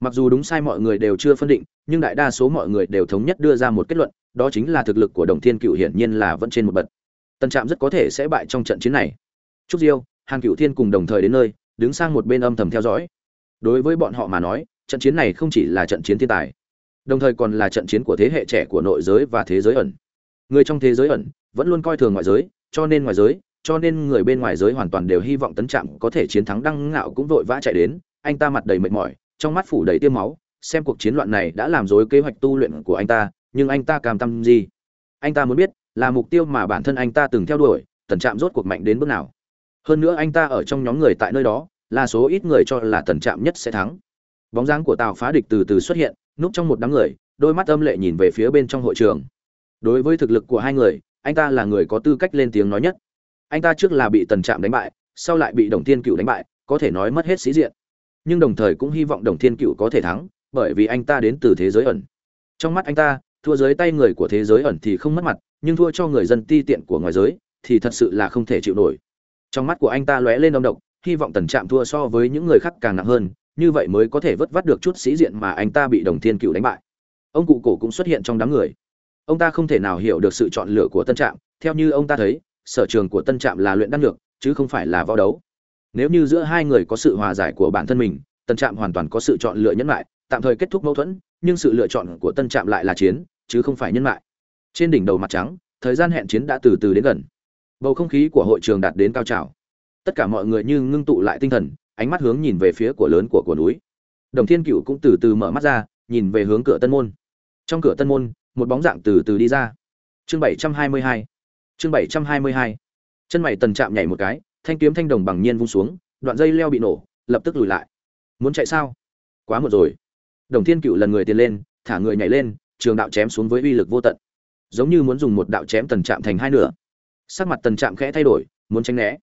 Mặc dù đúng sai mọi người đều chưa phân định, nhưng đại đa số mọi người đều thống nhất đưa ra một kết luận, đó chính là thực lực của đồng thiên cựu hiển nhiên là vẫn trên một bậc. Tân trạm rất có thể sẽ bại trong trận chiến này. Trúc diêu, hàn cựu thiên cùng đồng thời đến nơi, đứng sang một bên âm thầm theo dõi. Đối với bọn họ mà nói, trận chiến này không chỉ là trận chiến thiên tài, đồng thời còn là trận chiến của thế hệ trẻ của nội giới và thế giới ẩn. Người trong thế giới ẩn vẫn luôn coi thường ngoại giới, cho nên ngoài giới cho nên người bên ngoài giới hoàn toàn đều hy vọng tấn trạm có thể chiến thắng đăng ngạo cũng vội vã chạy đến. Anh ta mặt đầy mệt mỏi, trong mắt phủ đầy tiêm máu, xem cuộc chiến loạn này đã làm rối kế hoạch tu luyện của anh ta, nhưng anh ta cam tâm gì? Anh ta muốn biết, là mục tiêu mà bản thân anh ta từng theo đuổi, tần trạm rốt cuộc mạnh đến bước nào? Hơn nữa anh ta ở trong nhóm người tại nơi đó, là số ít người cho là tần trạm nhất sẽ thắng. Bóng dáng của tào phá địch từ từ xuất hiện, núp trong một đám người, đôi mắt âm lệ nhìn về phía bên trong hội trường. Đối với thực lực của hai người, anh ta là người có tư cách lên tiếng nói nhất anh ta trước là bị tần trạm đánh bại, sau lại bị đồng thiên cựu đánh bại, có thể nói mất hết sĩ diện. Nhưng đồng thời cũng hy vọng đồng thiên cựu có thể thắng, bởi vì anh ta đến từ thế giới ẩn. Trong mắt anh ta, thua dưới tay người của thế giới ẩn thì không mất mặt, nhưng thua cho người dân ti tiện của ngoài giới thì thật sự là không thể chịu nổi. Trong mắt của anh ta lóe lên đông độc, hy vọng tần trạm thua so với những người khác càng nặng hơn, như vậy mới có thể vớt vát được chút sĩ diện mà anh ta bị đồng thiên cựu đánh bại. Ông cụ cổ cũng xuất hiện trong đám người. Ông ta không thể nào hiểu được sự chọn lựa của tân trạm, theo như ông ta thấy sở trường của tân trạm là luyện đan lược chứ không phải là võ đấu. Nếu như giữa hai người có sự hòa giải của bản thân mình, tân trạm hoàn toàn có sự chọn lựa nhẫn lại tạm thời kết thúc mâu thuẫn, nhưng sự lựa chọn của tân trạm lại là chiến, chứ không phải nhân lại trên đỉnh đầu mặt trắng, thời gian hẹn chiến đã từ từ đến gần. Bầu không khí của hội trường đạt đến cao trào. Tất cả mọi người như ngưng tụ lại tinh thần, ánh mắt hướng nhìn về phía của lớn của của núi. Đồng thiên cựu cũng từ từ mở mắt ra, nhìn về hướng cửa tân môn. Trong cửa tân môn, một bóng dạng từ từ đi ra. Chương bảy trăm hai mươi hai chương bảy trăm hai mươi hai. Chân mày tần chạm nhảy một cái, thanh kiếm thanh đồng bằng nhiên vung xuống, đoạn dây leo bị nổ, lập tức lùi lại. Muốn chạy sao? Quá một rồi. Đồng thiên cựu lần người tiến lên, thả người nhảy lên, trường đạo chém xuống với uy lực vô tận. Giống như muốn dùng một đạo chém tần chạm thành hai nửa. Sắc mặt tần chạm khẽ thay đổi, muốn tránh né.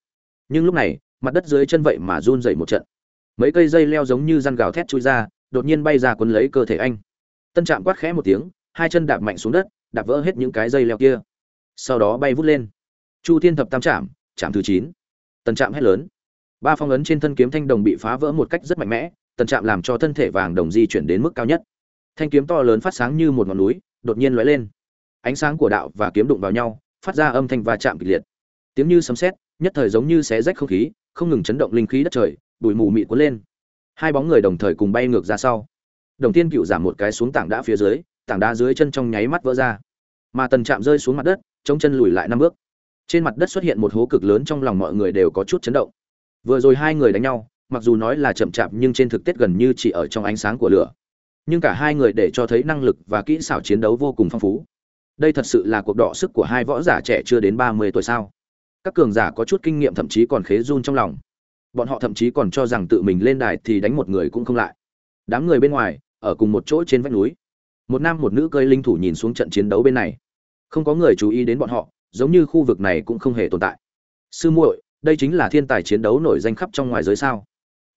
Nhưng lúc này, mặt đất dưới chân vậy mà run dậy một trận. Mấy cây dây leo giống như răn gào thét chui ra, đột nhiên bay ra quấn lấy cơ thể anh. Tân trạm quát khẽ một tiếng, hai chân đạp mạnh xuống đất, đạp vỡ hết những cái dây leo kia sau đó bay vút lên. Chu thiên thập tam trạm trạm thứ chín. Tần trạm hét lớn. Ba phong ấn trên thân kiếm thanh đồng bị phá vỡ một cách rất mạnh mẽ, Tần trạm làm cho thân thể vàng đồng di chuyển đến mức cao nhất. Thanh kiếm to lớn phát sáng như một ngọn núi, đột nhiên lóe lên. Ánh sáng của đạo và kiếm đụng vào nhau, phát ra âm thanh va chạm kịch liệt. Tiếng như sấm sét, nhất thời giống như xé rách không khí, không ngừng chấn động linh khí đất trời, bụi mù mịt cuốn lên. Hai bóng người đồng thời cùng bay ngược ra sau. Đồng tiên cựu giảm một cái xuống tảng đá phía dưới, tảng đá dưới chân trong nháy mắt vỡ ra. Mà tần chạm rơi xuống mặt đất chống chân lùi lại năm bước. Trên mặt đất xuất hiện một hố cực lớn trong lòng mọi người đều có chút chấn động. Vừa rồi hai người đánh nhau, mặc dù nói là chậm chạp nhưng trên thực tế gần như chỉ ở trong ánh sáng của lửa. Nhưng cả hai người để cho thấy năng lực và kỹ xảo chiến đấu vô cùng phong phú. Đây thật sự là cuộc đọ sức của hai võ giả trẻ chưa đến ba mươi tuổi sao? Các cường giả có chút kinh nghiệm thậm chí còn khế run trong lòng. Bọn họ thậm chí còn cho rằng tự mình lên đài thì đánh một người cũng không lại. Đám người bên ngoài, ở cùng một chỗ trên vách núi. Một nam một nữ cơi linh thủ nhìn xuống trận chiến đấu bên này không có người chú ý đến bọn họ, giống như khu vực này cũng không hề tồn tại. Sư muội, đây chính là thiên tài chiến đấu nổi danh khắp trong ngoài giới sao?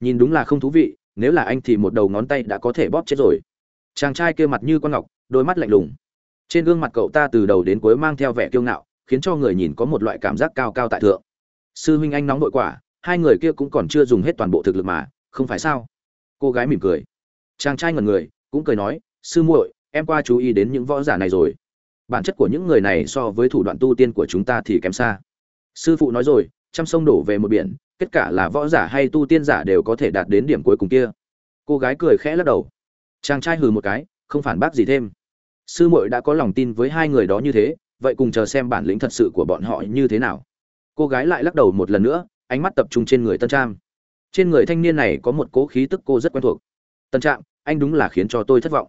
Nhìn đúng là không thú vị, nếu là anh thì một đầu ngón tay đã có thể bóp chết rồi. Chàng trai kia mặt như con ngọc, đôi mắt lạnh lùng. Trên gương mặt cậu ta từ đầu đến cuối mang theo vẻ kiêu ngạo, khiến cho người nhìn có một loại cảm giác cao cao tại thượng. Sư huynh anh nóng nội quả, hai người kia cũng còn chưa dùng hết toàn bộ thực lực mà, không phải sao? Cô gái mỉm cười. Chàng trai ngẩn người, cũng cười nói, sư muội, em qua chú ý đến những võ giả này rồi bản chất của những người này so với thủ đoạn tu tiên của chúng ta thì kém xa. Sư phụ nói rồi, trăm sông đổ về một biển tất cả là võ giả hay tu tiên giả đều có thể đạt đến điểm cuối cùng kia. Cô gái cười khẽ lắc đầu. Chàng trai hừ một cái, không phản bác gì thêm. Sư muội đã có lòng tin với hai người đó như thế, vậy cùng chờ xem bản lĩnh thật sự của bọn họ như thế nào. Cô gái lại lắc đầu một lần nữa, ánh mắt tập trung trên người tân trạm. Trên người thanh niên này có một cố khí tức cô rất quen thuộc. Tân trạm, anh đúng là khiến cho tôi thất vọng.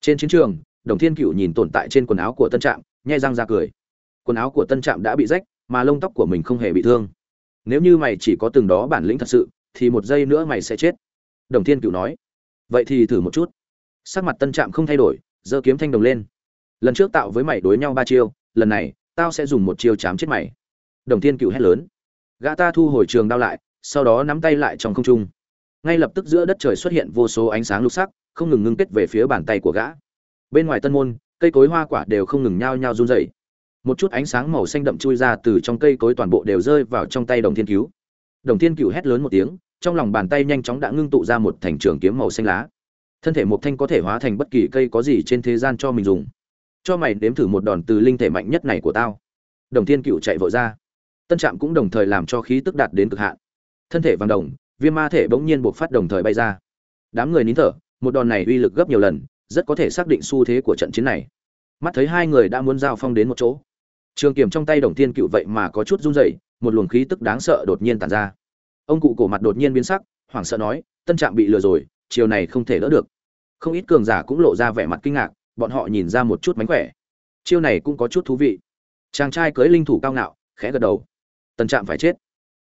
Trên chiến trường đồng thiên cựu nhìn tồn tại trên quần áo của tân trạm, nhai răng ra cười. Quần áo của tân trạm đã bị rách, mà lông tóc của mình không hề bị thương. Nếu như mày chỉ có từng đó bản lĩnh thật sự, thì một giây nữa mày sẽ chết. Đồng thiên cựu nói. Vậy thì thử một chút. Sắc mặt tân trạm không thay đổi, giơ kiếm thanh đồng lên. Lần trước tạo với mày đối nhau ba chiêu, lần này, tao sẽ dùng một chiêu chám chết mày. Đồng thiên cựu hét lớn. Gã ta thu hồi trường đao lại, sau đó nắm tay lại trong không trung. Ngay lập tức giữa đất trời xuất hiện vô số ánh sáng lục sắc, không ngừng ngưng kết về phía bàn tay của gã bên ngoài tân môn, cây cối hoa quả đều không ngừng nhao nhao run rẩy. Một chút ánh sáng màu xanh đậm chui ra từ trong cây cối toàn bộ đều rơi vào trong tay đồng thiên cứu đồng thiên cựu hét lớn một tiếng, trong lòng bàn tay nhanh chóng đã ngưng tụ ra một thành trường kiếm màu xanh lá. Thân thể một thanh có thể hóa thành bất kỳ cây có gì trên thế gian cho mình dùng. Cho mày đếm thử một đòn từ linh thể mạnh nhất này của tao. Đồng thiên cựu chạy vội ra. Tân trạm cũng đồng thời làm cho khí tức đạt đến cực hạn. Thân thể vàng đồng viêm ma thể bỗng nhiên buộc phát đồng thời bay ra. Đám người nín thở, một đòn này uy lực gấp nhiều lần rất có thể xác định xu thế của trận chiến này. Mắt thấy hai người đã muốn giao phong đến một chỗ. Trường kiếm trong tay đồng thiên cựu vậy mà có chút run rẩy, một luồng khí tức đáng sợ đột nhiên tàn ra. Ông cụ cổ mặt đột nhiên biến sắc, hoảng sợ nói, tân trạm bị lừa rồi, chiều này không thể đỡ được. Không ít cường giả cũng lộ ra vẻ mặt kinh ngạc, bọn họ nhìn ra một chút mánh khỏe. Chiêu này cũng có chút thú vị. Chàng trai cưới linh thủ cao ngạo, khẽ gật đầu. Tân trạm phải chết.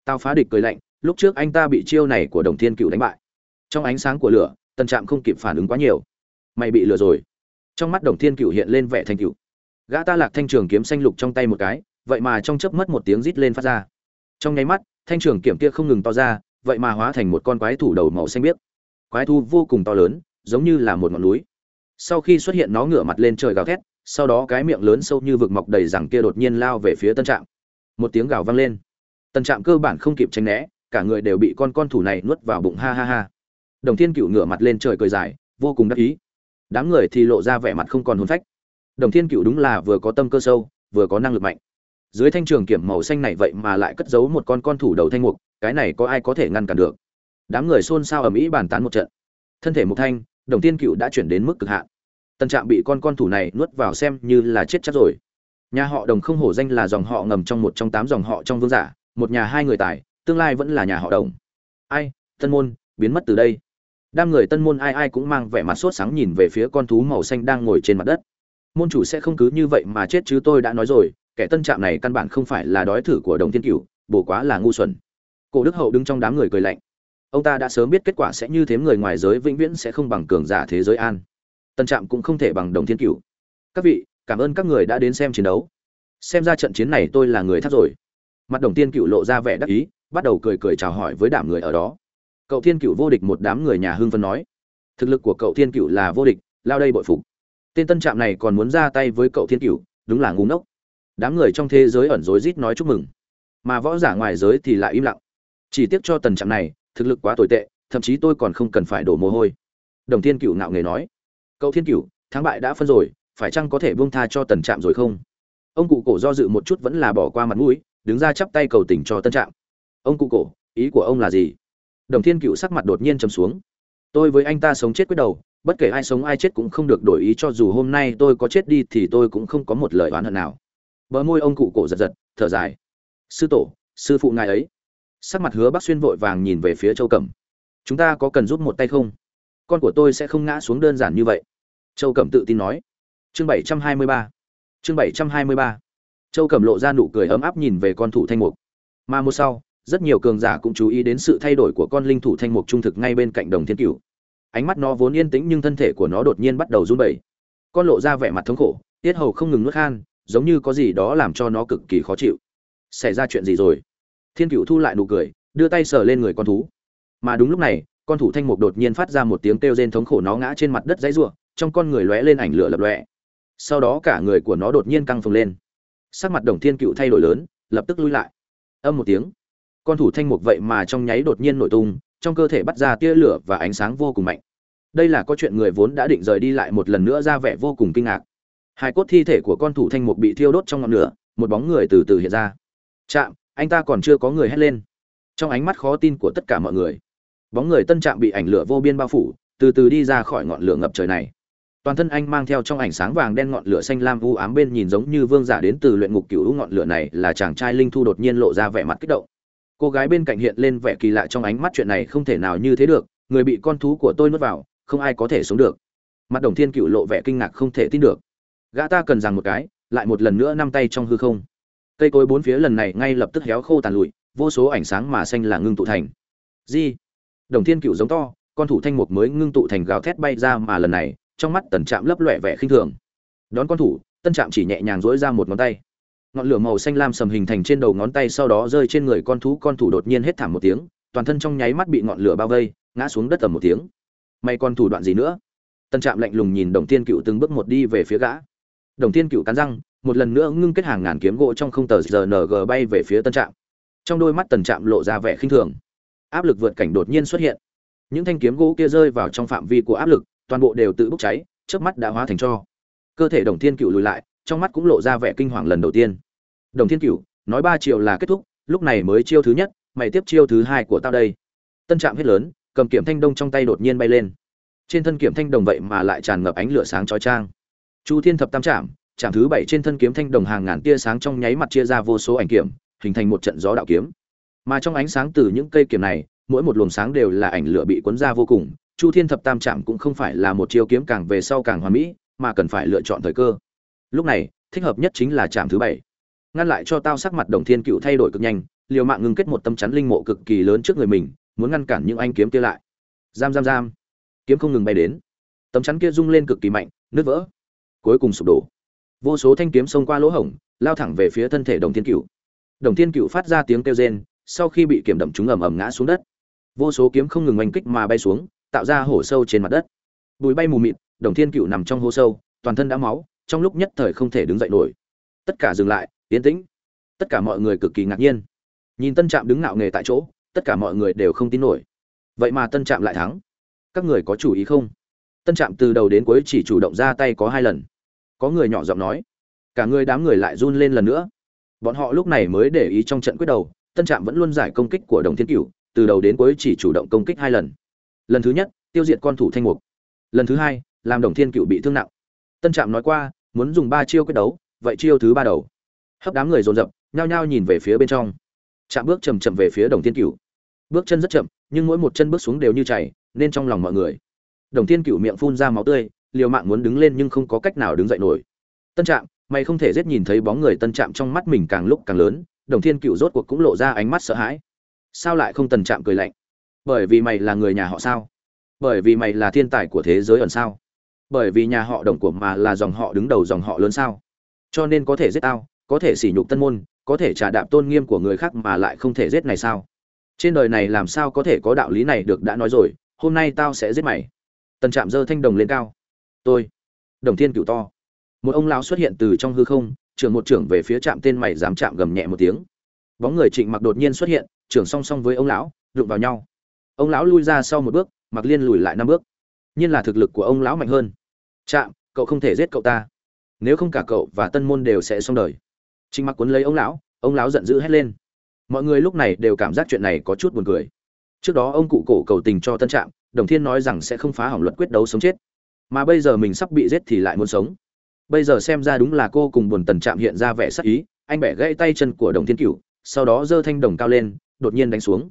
Tao phá địch cười lạnh, lúc trước anh ta bị chiêu này của đồng thiên cựu đánh bại. Trong ánh sáng của lửa, tân trạm không kịp phản ứng quá nhiều mày bị lừa rồi. Trong mắt đồng thiên cựu hiện lên vẻ thanh cựu gã ta lạc thanh trường kiếm xanh lục trong tay một cái, vậy mà trong chớp mất một tiếng rít lên phát ra. Trong nháy mắt, thanh trường kiếm kia không ngừng to ra, vậy mà hóa thành một con quái thủ đầu màu xanh biếc. Quái thu vô cùng to lớn, giống như là một ngọn núi. Sau khi xuất hiện nó ngửa mặt lên trời gào thét, sau đó cái miệng lớn sâu như vực mọc đầy rằng kia đột nhiên lao về phía tân trạm. Một tiếng gào vang lên. Tân trạm cơ bản không kịp tránh né, cả người đều bị con con thủ này nuốt vào bụng, ha ha ha. Đồng thiên cựu ngửa mặt lên trời cười dài, vô cùng đắc ý đám người thì lộ ra vẻ mặt không còn hồn phách. Đồng thiên cựu đúng là vừa có tâm cơ sâu, vừa có năng lực mạnh. Dưới thanh trường kiểm màu xanh này vậy mà lại cất giấu một con con thủ đầu thanh mục, cái này có ai có thể ngăn cản được? Đám người xôn xao ở mỹ bàn tán một trận. Thân thể mục thanh, đồng thiên cựu đã chuyển đến mức cực hạn. Tân trạm bị con con thủ này nuốt vào xem như là chết chắc rồi. Nhà họ đồng không hổ danh là dòng họ ngầm trong một trong tám dòng họ trong vương giả, một nhà hai người tài, tương lai vẫn là nhà họ đồng. Ai, tân môn, biến mất từ đây đám người tân môn ai ai cũng mang vẻ mặt sốt sáng nhìn về phía con thú màu xanh đang ngồi trên mặt đất. Môn chủ sẽ không cứ như vậy mà chết chứ tôi đã nói rồi, kẻ tân trạm này căn bản không phải là đói thử của đồng thiên cửu, bổ quá là ngu xuẩn. Cổ đức hậu đứng trong đám người cười lạnh. Ông ta đã sớm biết kết quả sẽ như thế, người ngoài giới vĩnh viễn sẽ không bằng cường giả thế giới an. Tân trạm cũng không thể bằng đồng thiên cửu. Các vị, cảm ơn các người đã đến xem chiến đấu. Xem ra trận chiến này tôi là người thắt rồi. Mặt đồng thiên cựu lộ ra vẻ đắc ý, bắt đầu cười cười chào hỏi với đám người ở đó cậu thiên Cựu vô địch một đám người nhà hưng phân nói. Thực lực của cậu thiên Cựu là vô địch lao đây bội phục. Tên tân trạm này còn muốn ra tay với cậu thiên Cựu, đúng là ngu ngốc. Đám người trong thế giới ẩn rối rít nói chúc mừng. Mà võ giả ngoài giới thì lại im lặng. Chỉ tiếc cho tần trạm này thực lực quá tồi tệ thậm chí tôi còn không cần phải đổ mồ hôi. Đồng thiên Cựu ngạo nghề nói. Cậu thiên Cựu, thắng bại đã phân rồi phải chăng có thể buông tha cho tần trạm rồi không? Ông cụ cổ do dự một chút vẫn là bỏ qua mặt mũi đứng ra chắp tay cầu tình cho tân trạm. Ông cụ cổ ý của ông là gì? Đồng thiên cựu sắc mặt đột nhiên trầm xuống. Tôi với anh ta sống chết quyết đầu, bất kể ai sống ai chết cũng không được đổi ý cho dù hôm nay tôi có chết đi thì tôi cũng không có một lời oán hận nào. Bờ môi ông cụ cổ giật giật, thở dài. Sư tổ, sư phụ ngài ấy. Sắc mặt hứa bác xuyên vội vàng nhìn về phía châu cẩm. Chúng ta có cần giúp một tay không? Con của tôi sẽ không ngã xuống đơn giản như vậy. Châu cẩm tự tin nói. Chương bảy trăm hai mươi ba. Chương bảy trăm hai mươi ba. Châu cẩm lộ ra nụ cười ấm áp nhìn về con thủ thanh mục. Mà một sau rất nhiều cường giả cũng chú ý đến sự thay đổi của con linh thủ thanh mục trung thực ngay bên cạnh đồng thiên cửu. Ánh mắt nó vốn yên tĩnh nhưng thân thể của nó đột nhiên bắt đầu run bẩy con lộ ra vẻ mặt thống khổ, tiết hầu không ngừng nuốt khan, giống như có gì đó làm cho nó cực kỳ khó chịu. Xảy ra chuyện gì rồi? Thiên cửu thu lại nụ cười, đưa tay sờ lên người con thú. Mà đúng lúc này, con thủ thanh mục đột nhiên phát ra một tiếng kêu rên thống khổ nó ngã trên mặt đất dãy ruộng trong con người lóe lên ảnh lửa lập lọe sau đó cả người của nó đột nhiên căng phồng lên. Sắc mặt đồng thiên cựu thay đổi lớn, lập tức lui lại. Âm một tiếng con thủ thanh mục vậy mà trong nháy đột nhiên nổi tung, trong cơ thể bắt ra tia lửa và ánh sáng vô cùng mạnh. Đây là có chuyện người vốn đã định rời đi lại một lần nữa ra vẻ vô cùng kinh ngạc. Hai cốt thi thể của con thủ thanh mục bị thiêu đốt trong ngọn lửa, một bóng người từ từ hiện ra. Chạm anh ta còn chưa có người hét lên. Trong ánh mắt khó tin của tất cả mọi người, bóng người tân trạm bị ảnh lửa vô biên bao phủ, từ từ đi ra khỏi ngọn lửa ngập trời này. Toàn thân anh mang theo trong ảnh sáng vàng đen ngọn lửa xanh lam u ám bên nhìn giống như vương giả đến từ luyện ngục cựu ngọn lửa này là chàng trai linh thu đột nhiên lộ ra vẻ mặt kích động cô gái bên cạnh hiện lên vẻ kỳ lạ trong ánh mắt chuyện này không thể nào như thế được người bị con thú của tôi nuốt vào không ai có thể sống được mặt đồng thiên cựu lộ vẻ kinh ngạc không thể tin được gã ta cần rằng một cái lại một lần nữa năm tay trong hư không cây cối bốn phía lần này ngay lập tức héo khô tàn lụi vô số ánh sáng mà xanh là ngưng tụ thành Gì? Đồng Thiên Cựu giống to, con thủ thanh mục mới ngưng tụ thành gào thét bay ra mà lần này, trong mắt Tần Trạm lấp lõe vẻ khinh thường. Đón con thủ, Tân Trạm chỉ nhẹ nhàng dỗi ra một ngón tay. Ngọn lửa màu xanh lam sầm hình thành trên đầu ngón tay sau đó rơi trên người con thú, con thủ đột nhiên hết thảm một tiếng, toàn thân trong nháy mắt bị ngọn lửa bao vây, ngã xuống đất tầm một tiếng. Mày còn thủ đoạn gì nữa? Tân Trạm lạnh lùng nhìn Đồng Thiên Cựu từng bước một đi về phía gã. Đồng Thiên Cựu cắn răng, một lần nữa ngưng kết hàng ngàn kiếm gỗ trong không tờ RNG bay về phía Tân Trạm. Trong đôi mắt Tần Trạm lộ ra vẻ khinh thường. Áp lực vượt cảnh đột nhiên xuất hiện. Những thanh kiếm gỗ kia rơi vào trong phạm vi của áp lực, toàn bộ đều tự bốc cháy, trước mắt đã hóa thành tro. Cơ thể Đồng Thiên Cựu lùi lại, trong mắt cũng lộ ra vẻ kinh hoàng lần đầu tiên. Đồng Thiên cửu nói ba chiều là kết thúc, lúc này mới chiêu thứ nhất, mày tiếp chiêu thứ hai của tao đây. Tân Trạm hết lớn, cầm kiếm thanh đông trong tay đột nhiên bay lên. Trên thân kiếm thanh đồng vậy mà lại tràn ngập ánh lửa sáng chói chang. Chu Thiên thập tam trạm, trạm thứ bảy trên thân kiếm thanh đồng hàng ngàn tia sáng trong nháy mặt chia ra vô số ảnh kiếm, hình thành một trận gió đạo kiếm. Mà trong ánh sáng từ những cây kiếm này, mỗi một luồng sáng đều là ảnh lửa bị cuốn ra vô cùng. Chu Thiên thập tam trạm cũng không phải là một chiêu kiếm càng về sau càng hoàn mỹ, mà cần phải lựa chọn thời cơ. Lúc này, thích hợp nhất chính là trạm thứ bảy. Ngăn lại cho tao sắc mặt Đồng Thiên Cựu thay đổi cực nhanh, liều mạng ngưng kết một tâm chắn linh mộ cực kỳ lớn trước người mình, muốn ngăn cản những anh kiếm kia lại. Giam giam giam. Kiếm không ngừng bay đến. Tấm chắn kia rung lên cực kỳ mạnh, nứt vỡ. Cuối cùng sụp đổ vô số thanh kiếm xông qua lỗ hổng lao thẳng về phía thân thể đồng thiên cựu đồng thiên cựu phát ra tiếng kêu rên sau khi bị kiểm đậm chúng ầm ầm ngã xuống đất vô số kiếm không ngừng oanh kích mà bay xuống tạo ra hổ sâu trên mặt đất bụi bay mù mịt đồng thiên cựu nằm trong hố sâu toàn thân đã máu trong lúc nhất thời không thể đứng dậy nổi. Tất cả dừng lại tiến tĩnh. Tất cả mọi người cực kỳ ngạc nhiên. Nhìn tân trạm đứng ngạo nghề tại chỗ, tất cả mọi người đều không tin nổi. Vậy mà tân trạm lại thắng. Các người có chủ ý không? Tân trạm từ đầu đến cuối chỉ chủ động ra tay có hai lần. Có người nhỏ giọng nói, cả người đám người lại run lên lần nữa. Bọn họ lúc này mới để ý trong trận quyết đầu, tân trạm vẫn luôn giải công kích của đồng thiên cửu, từ đầu đến cuối chỉ chủ động công kích hai lần. Lần thứ nhất, tiêu diệt con thủ thanh mục. Lần thứ hai, làm đồng thiên cựu bị thương nặng. Tân trạm nói qua muốn dùng ba chiêu quyết đấu, vậy chiêu thứ ba đầu. Hấp đám người dồn dập, nhao nhao nhìn về phía bên trong. Chạm bước chầm chậm về phía đồng thiên cửu. Bước chân rất chậm, nhưng mỗi một chân bước xuống đều như chảy, nên trong lòng mọi người. Đồng thiên cửu miệng phun ra máu tươi, liều mạng muốn đứng lên nhưng không có cách nào đứng dậy nổi. Tân trạm, mày không thể giết nhìn thấy bóng người tân trạm trong mắt mình càng lúc càng lớn, đồng thiên cựu rốt cuộc cũng lộ ra ánh mắt sợ hãi. Sao lại không tần trạm cười lạnh? Bởi vì mày là người nhà họ sao? Bởi vì mày là thiên tài của thế giới ẩn sao? Bởi vì nhà họ đồng của mà là dòng họ đứng đầu dòng họ lớn sao? Cho nên có thể giết tao, có thể sỉ nhục tân môn, có thể trả đạp tôn nghiêm của người khác mà lại không thể giết này sao? Trên đời này làm sao có thể có đạo lý này được đã nói rồi, hôm nay tao sẽ giết mày. Tần trạm giơ thanh đồng lên cao. Tôi, đồng thiên cựu to. Một ông lão xuất hiện từ trong hư không, trưởng một trưởng về phía trạm tên mày dám chạm gầm nhẹ một tiếng. Bóng người trịnh mặc đột nhiên xuất hiện, trưởng song song với ông lão, đụng vào nhau. Ông lão lui ra sau một bước, mặc liên lùi lại năm bước nhiên là thực lực của ông lão mạnh hơn. Chạm, cậu không thể giết cậu ta. Nếu không cả cậu và tân môn đều sẽ xong đời. Trinh mặc cuốn lấy ông lão ông lão giận dữ hét lên. Mọi người lúc này đều cảm giác chuyện này có chút buồn cười. Trước đó ông cụ cổ cầu tình cho tân trạm, đồng thiên nói rằng sẽ không phá hỏng luật quyết đấu sống chết. Mà bây giờ mình sắp bị giết thì lại muốn sống. Bây giờ xem ra đúng là cô cùng buồn tần trạm hiện ra vẻ sắc ý, anh bẻ gãy tay chân của đồng thiên cửu, sau đó giơ thanh đồng cao lên, đột nhiên đánh xuống.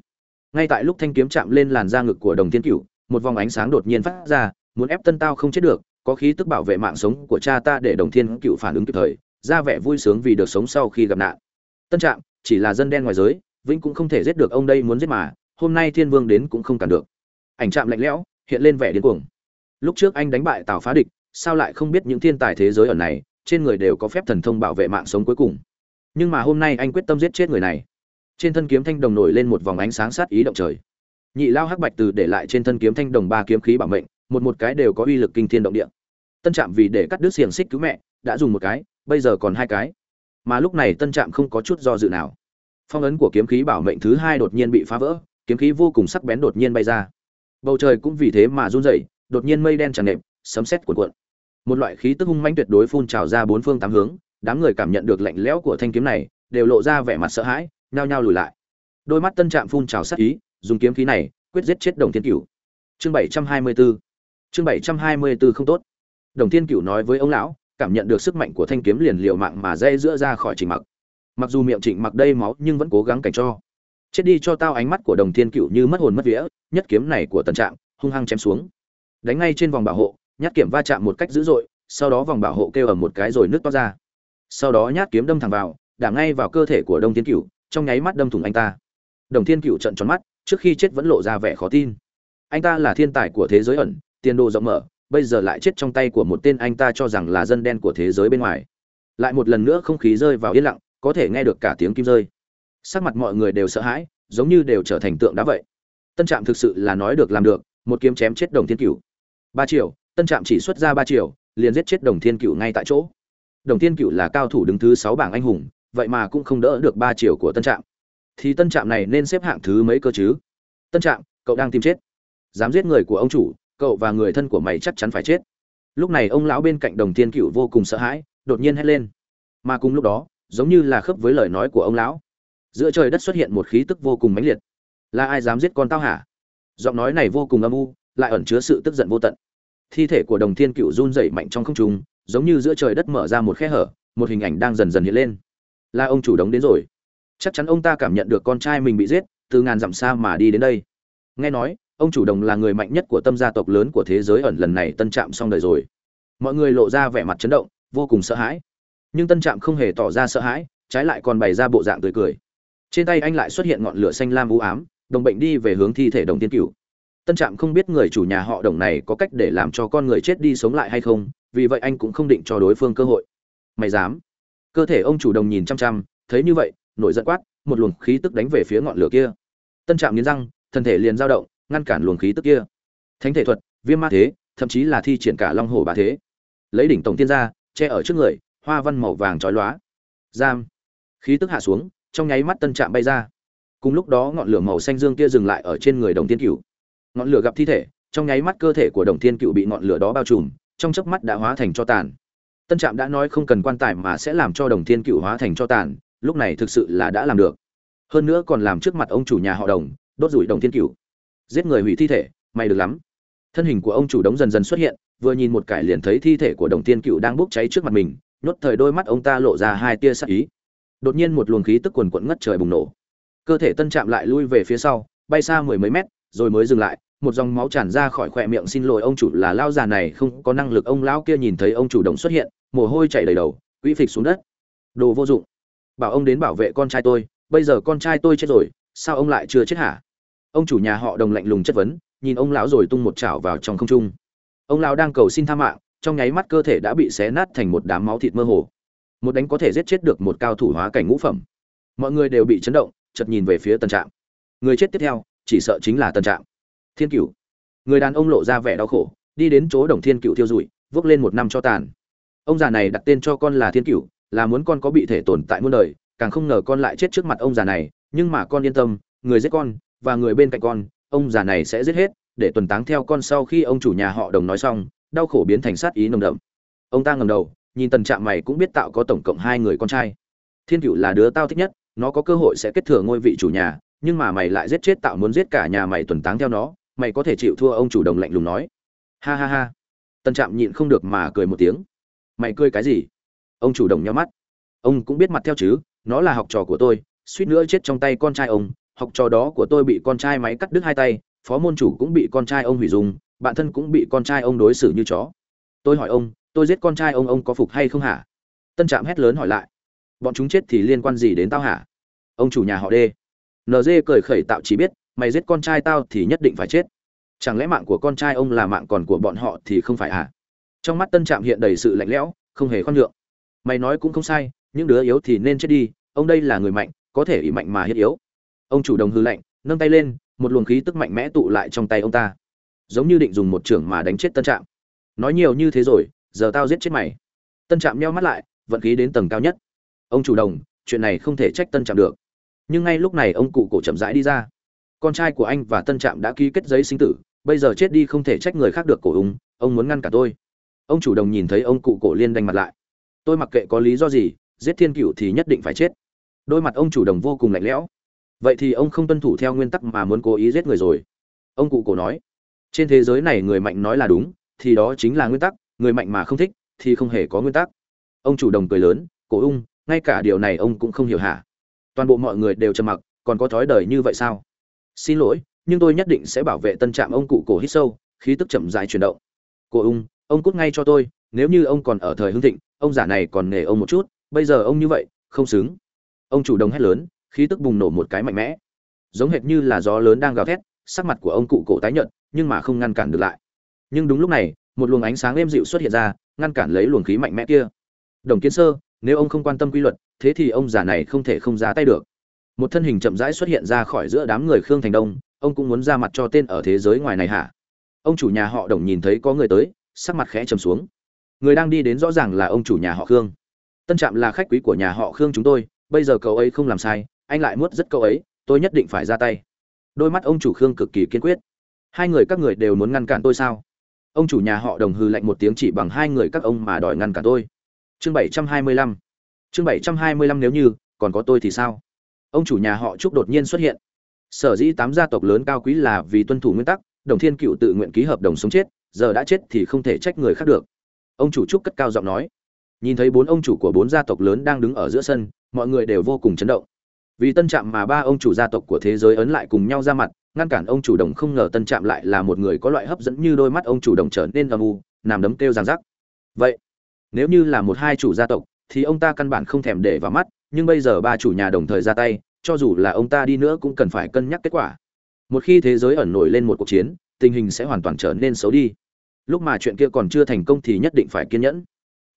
Ngay tại lúc thanh kiếm chạm lên làn da ngực của đồng thiên cửu một vòng ánh sáng đột nhiên phát ra, muốn ép tân tao không chết được, có khí tức bảo vệ mạng sống của cha ta để đồng thiên cựu phản ứng kịp thời, ra vẻ vui sướng vì được sống sau khi gặp nạn. Tân trạm, chỉ là dân đen ngoài giới, vĩnh cũng không thể giết được ông đây muốn giết mà, hôm nay thiên vương đến cũng không cản được. Ảnh trạm lạnh lẽo, hiện lên vẻ điên cuồng. Lúc trước anh đánh bại tào phá địch, sao lại không biết những thiên tài thế giới ở này, trên người đều có phép thần thông bảo vệ mạng sống cuối cùng. Nhưng mà hôm nay anh quyết tâm giết chết người này. Trên thân kiếm thanh đồng nổi lên một vòng ánh sáng sát ý động trời nhị lao hắc bạch từ để lại trên thân kiếm thanh đồng ba kiếm khí bảo mệnh, một một cái đều có uy lực kinh thiên động địa. Tân trạm vì để cắt đứt xiềng xích cứu mẹ, đã dùng một cái, bây giờ còn hai cái. Mà lúc này tân trạm không có chút do dự nào. Phong ấn của kiếm khí bảo mệnh thứ hai đột nhiên bị phá vỡ, kiếm khí vô cùng sắc bén đột nhiên bay ra. Bầu trời cũng vì thế mà run rẩy, đột nhiên mây đen tràn nệm sấm sét cuộn cuộn. Một loại khí tức hung mãnh tuyệt đối phun trào ra bốn phương tám hướng, đám người cảm nhận được lạnh lẽo của thanh kiếm này, đều lộ ra vẻ mặt sợ hãi, nhao nhao lùi lại. Đôi mắt tân trạm phun trào sắc ý dùng kiếm khí này, quyết giết chết đồng thiên cửu. Chương bảy trăm hai mươi 724 chương bảy trăm hai mươi 724 không tốt. Đồng thiên cửu nói với ông lão, cảm nhận được sức mạnh của thanh kiếm liền liều mạng mà dây giữa ra khỏi trình mặc. Mặc dù miệng trịnh mặc đây máu, nhưng vẫn cố gắng cảnh cho. Chết đi cho tao ánh mắt của đồng thiên cửu như mất hồn mất vía, nhất kiếm này của tần trạng, hung hăng chém xuống. Đánh ngay trên vòng bảo hộ, nhát kiếm va chạm một cách dữ dội, sau đó vòng bảo hộ kêu ở một cái rồi nước toát ra. Sau đó nhát kiếm đâm thẳng vào, đả ngay vào cơ thể của đồng thiên cửu, trong nháy mắt đâm thủng anh ta. Đồng thiên cửu trận tròn mắt trước khi chết vẫn lộ ra vẻ khó tin. Anh ta là thiên tài của thế giới ẩn, tiền đồ rộng mở, bây giờ lại chết trong tay của một tên anh ta cho rằng là dân đen của thế giới bên ngoài. Lại một lần nữa không khí rơi vào yên lặng, có thể nghe được cả tiếng kim rơi. Sắc mặt mọi người đều sợ hãi, giống như đều trở thành tượng đá vậy. Tân trạm thực sự là nói được làm được, một kiếm chém chết đồng thiên cửu. Ba triệu, tân trạm chỉ xuất ra ba triệu, liền giết chết đồng thiên cửu ngay tại chỗ. Đồng thiên cửu là cao thủ đứng thứ sáu bảng anh hùng, vậy mà cũng không đỡ được ba triệu của tân trạm thì tân trạm này nên xếp hạng thứ mấy cơ chứ? Tân trạm, cậu đang tìm chết. Dám giết người của ông chủ, cậu và người thân của mày chắc chắn phải chết. Lúc này ông lão bên cạnh đồng thiên cựu vô cùng sợ hãi, đột nhiên hét lên. Mà cùng lúc đó, giống như là khớp với lời nói của ông lão. Giữa trời đất xuất hiện một khí tức vô cùng mãnh liệt. Là ai dám giết con tao hả? Giọng nói này vô cùng âm u, lại ẩn chứa sự tức giận vô tận. Thi thể của đồng thiên cựu run rẩy mạnh trong không trung, giống như giữa trời đất mở ra một khe hở, một hình ảnh đang dần dần hiện lên. Là ông chủ đống đến rồi chắc chắn ông ta cảm nhận được con trai mình bị giết, từ ngàn dặm xa mà đi đến đây. Nghe nói, ông chủ đồng là người mạnh nhất của tâm gia tộc lớn của thế giới ẩn lần này tân trạm xong đời rồi. Mọi người lộ ra vẻ mặt chấn động, vô cùng sợ hãi. Nhưng tân trạm không hề tỏ ra sợ hãi, trái lại còn bày ra bộ dạng tươi cười. Trên tay anh lại xuất hiện ngọn lửa xanh lam u ám, đồng bệnh đi về hướng thi thể đồng tiên cửu. Tân trạm không biết người chủ nhà họ đồng này có cách để làm cho con người chết đi sống lại hay không, vì vậy anh cũng không định cho đối phương cơ hội. Mày dám. Cơ thể ông chủ đồng nhìn chăm chăm, thấy như vậy nổi giận quát, một luồng khí tức đánh về phía ngọn lửa kia. Tân trạm nghiến răng, thân thể liền dao động, ngăn cản luồng khí tức kia. Thánh thể thuật, viêm ma thế, thậm chí là thi triển cả long hồ bá thế. Lấy đỉnh tổng tiên ra che ở trước người, hoa văn màu vàng chói lóa. Giam. Khí tức hạ xuống, trong nháy mắt tân trạm bay ra. Cùng lúc đó ngọn lửa màu xanh dương kia dừng lại ở trên người đồng tiên cửu. Ngọn lửa gặp thi thể, trong nháy mắt cơ thể của đồng tiên cựu bị ngọn lửa đó bao trùm, trong chớp mắt đã hóa thành cho tàn. Tân trạm đã nói không cần quan tài mà sẽ làm cho đồng Thiên cựu hóa thành cho tàn lúc này thực sự là đã làm được. Hơn nữa còn làm trước mặt ông chủ nhà họ đồng đốt rủi đồng thiên cửu, giết người hủy thi thể may được lắm. Thân hình của ông chủ đống dần dần xuất hiện vừa nhìn một cải liền thấy thi thể của đồng thiên cựu đang bốc cháy trước mặt mình nhốt thời đôi mắt ông ta lộ ra hai tia sắc ý. Đột nhiên một luồng khí tức quần quẫn ngất trời bùng nổ. Cơ thể tân chạm lại lui về phía sau bay xa mười mấy mét rồi mới dừng lại một dòng máu tràn ra khỏi khỏe miệng xin lỗi ông chủ là lao già này không có năng lực ông lão kia nhìn thấy ông chủ đồng xuất hiện mồ hôi chảy đầy đầu quỹ phịch xuống đất. Đồ vô dụng bảo ông đến bảo vệ con trai tôi, bây giờ con trai tôi chết rồi, sao ông lại chưa chết hả? Ông chủ nhà họ đồng lạnh lùng chất vấn, nhìn ông lão rồi tung một chảo vào trong không trung. Ông lão đang cầu xin tha mạng, trong nháy mắt cơ thể đã bị xé nát thành một đám máu thịt mơ hồ. Một đánh có thể giết chết được một cao thủ hóa cảnh ngũ phẩm. Mọi người đều bị chấn động, chợt nhìn về phía tân trạm. Người chết tiếp theo, chỉ sợ chính là tân trạm. Thiên cửu. Người đàn ông lộ ra vẻ đau khổ, đi đến chỗ đồng thiên cựu thiêu rụi vốc lên một năm cho tàn. Ông già này đặt tên cho con là thiên cửu là muốn con có bị thể tồn tại muôn đời, càng không ngờ con lại chết trước mặt ông già này, nhưng mà con yên tâm, người giết con, và người bên cạnh con, ông già này sẽ giết hết, để tuần táng theo con sau khi ông chủ nhà họ đồng nói xong, đau khổ biến thành sát ý nồng đậm. Ông ta ngầm đầu, nhìn tần trạm mày cũng biết tạo có tổng cộng hai người con trai. Thiên cựu là đứa tao thích nhất, nó có cơ hội sẽ kết thừa ngôi vị chủ nhà, nhưng mà mày lại giết chết tạo muốn giết cả nhà mày tuần táng theo nó, mày có thể chịu thua ông chủ đồng lạnh lùng nói. Ha ha ha. Tần trạm nhịn không được mà cười một tiếng. Mày cười cái gì? Ông chủ động nhắm mắt. Ông cũng biết mặt theo chứ, nó là học trò của tôi, suýt nữa chết trong tay con trai ông. Học trò đó của tôi bị con trai máy cắt đứt hai tay, phó môn chủ cũng bị con trai ông hủy dùng bạn thân cũng bị con trai ông đối xử như chó. Tôi hỏi ông, tôi giết con trai ông ông có phục hay không hả? Tân trạm hét lớn hỏi lại, bọn chúng chết thì liên quan gì đến tao hả? Ông chủ nhà họ đê. Nd cười khẩy tạo chỉ biết, mày giết con trai tao thì nhất định phải chết. Chẳng lẽ mạng của con trai ông là mạng còn của bọn họ thì không phải hả? Trong mắt tân trạm hiện đầy sự lạnh lẽo, không hề khoan nhượng mày nói cũng không sai, những đứa yếu thì nên chết đi, ông đây là người mạnh, có thể ỷ mạnh mà hiết yếu. Ông chủ đồng hư lạnh, nâng tay lên, một luồng khí tức mạnh mẽ tụ lại trong tay ông ta. Giống như định dùng một trưởng mà đánh chết tân trạm. Nói nhiều như thế rồi, giờ tao giết chết mày. Tân trạm nheo mắt lại, vận khí đến tầng cao nhất. Ông chủ đồng, chuyện này không thể trách tân trạm được. Nhưng ngay lúc này ông cụ cổ chậm rãi đi ra. Con trai của anh và tân trạm đã ký kết giấy sinh tử, bây giờ chết đi không thể trách người khác được cổ ung ông muốn ngăn cả tôi. Ông chủ đồng nhìn thấy ông cụ cổ liên đanh mặt lại tôi mặc kệ có lý do gì, giết thiên cựu thì nhất định phải chết. Đôi mặt ông chủ đồng vô cùng lạnh lẽo. Vậy thì ông không tuân thủ theo nguyên tắc mà muốn cố ý giết người rồi. Ông cụ cổ nói, trên thế giới này người mạnh nói là đúng, thì đó chính là nguyên tắc, người mạnh mà không thích, thì không hề có nguyên tắc. Ông chủ đồng cười lớn, cổ ung, ngay cả điều này ông cũng không hiểu hả? Toàn bộ mọi người đều trầm mặc, còn có thói đời như vậy sao? Xin lỗi, nhưng tôi nhất định sẽ bảo vệ tân trạm ông cụ cổ hít sâu, khí tức chậm dài chuyển động. Cổ ung, ông cút ngay cho tôi, nếu như ông còn ở thời hưng thịnh ông giả này còn nể ông một chút, bây giờ ông như vậy, không xứng. Ông chủ đồng hét lớn, khí tức bùng nổ một cái mạnh mẽ. Giống hệt như là gió lớn đang gào thét, sắc mặt của ông cụ cổ tái nhợt, nhưng mà không ngăn cản được lại. Nhưng đúng lúc này, một luồng ánh sáng êm dịu xuất hiện ra, ngăn cản lấy luồng khí mạnh mẽ kia. Đồng kiến sơ, nếu ông không quan tâm quy luật, thế thì ông già này không thể không ra tay được. Một thân hình chậm rãi xuất hiện ra khỏi giữa đám người khương thành đông, ông cũng muốn ra mặt cho tên ở thế giới ngoài này hả? Ông chủ nhà họ đồng nhìn thấy có người tới, sắc mặt khẽ trầm xuống người đang đi đến rõ ràng là ông chủ nhà họ khương. Tân trạm là khách quý của nhà họ khương chúng tôi, bây giờ cậu ấy không làm sai, anh lại muốt rất cậu ấy, tôi nhất định phải ra tay. Đôi mắt ông chủ khương cực kỳ kiên quyết. Hai người các người đều muốn ngăn cản tôi sao? Ông chủ nhà họ đồng hư lạnh một tiếng chỉ bằng hai người các ông mà đòi ngăn cản tôi. Chương bảy trăm hai mươi lăm. Chương bảy trăm hai mươi lăm nếu như còn có tôi thì sao? Ông chủ nhà họ trúc đột nhiên xuất hiện. Sở dĩ tám gia tộc lớn cao quý là vì tuân thủ nguyên tắc, đồng thiên cựu tự nguyện ký hợp đồng sống chết, giờ đã chết thì không thể trách người khác được ông chủ trúc cất cao giọng nói. Nhìn thấy bốn ông chủ của bốn gia tộc lớn đang đứng ở giữa sân, mọi người đều vô cùng chấn động. Vì tân trạm mà ba ông chủ gia tộc của thế giới ấn lại cùng nhau ra mặt, ngăn cản ông chủ đồng không ngờ tân trạm lại là một người có loại hấp dẫn như đôi mắt ông chủ đồng trở nên âm u, nằm đấm kêu giang rắc. Vậy, nếu như là một hai chủ gia tộc, thì ông ta căn bản không thèm để vào mắt, nhưng bây giờ ba chủ nhà đồng thời ra tay, cho dù là ông ta đi nữa cũng cần phải cân nhắc kết quả. Một khi thế giới ẩn nổi lên một cuộc chiến, tình hình sẽ hoàn toàn trở nên xấu đi lúc mà chuyện kia còn chưa thành công thì nhất định phải kiên nhẫn.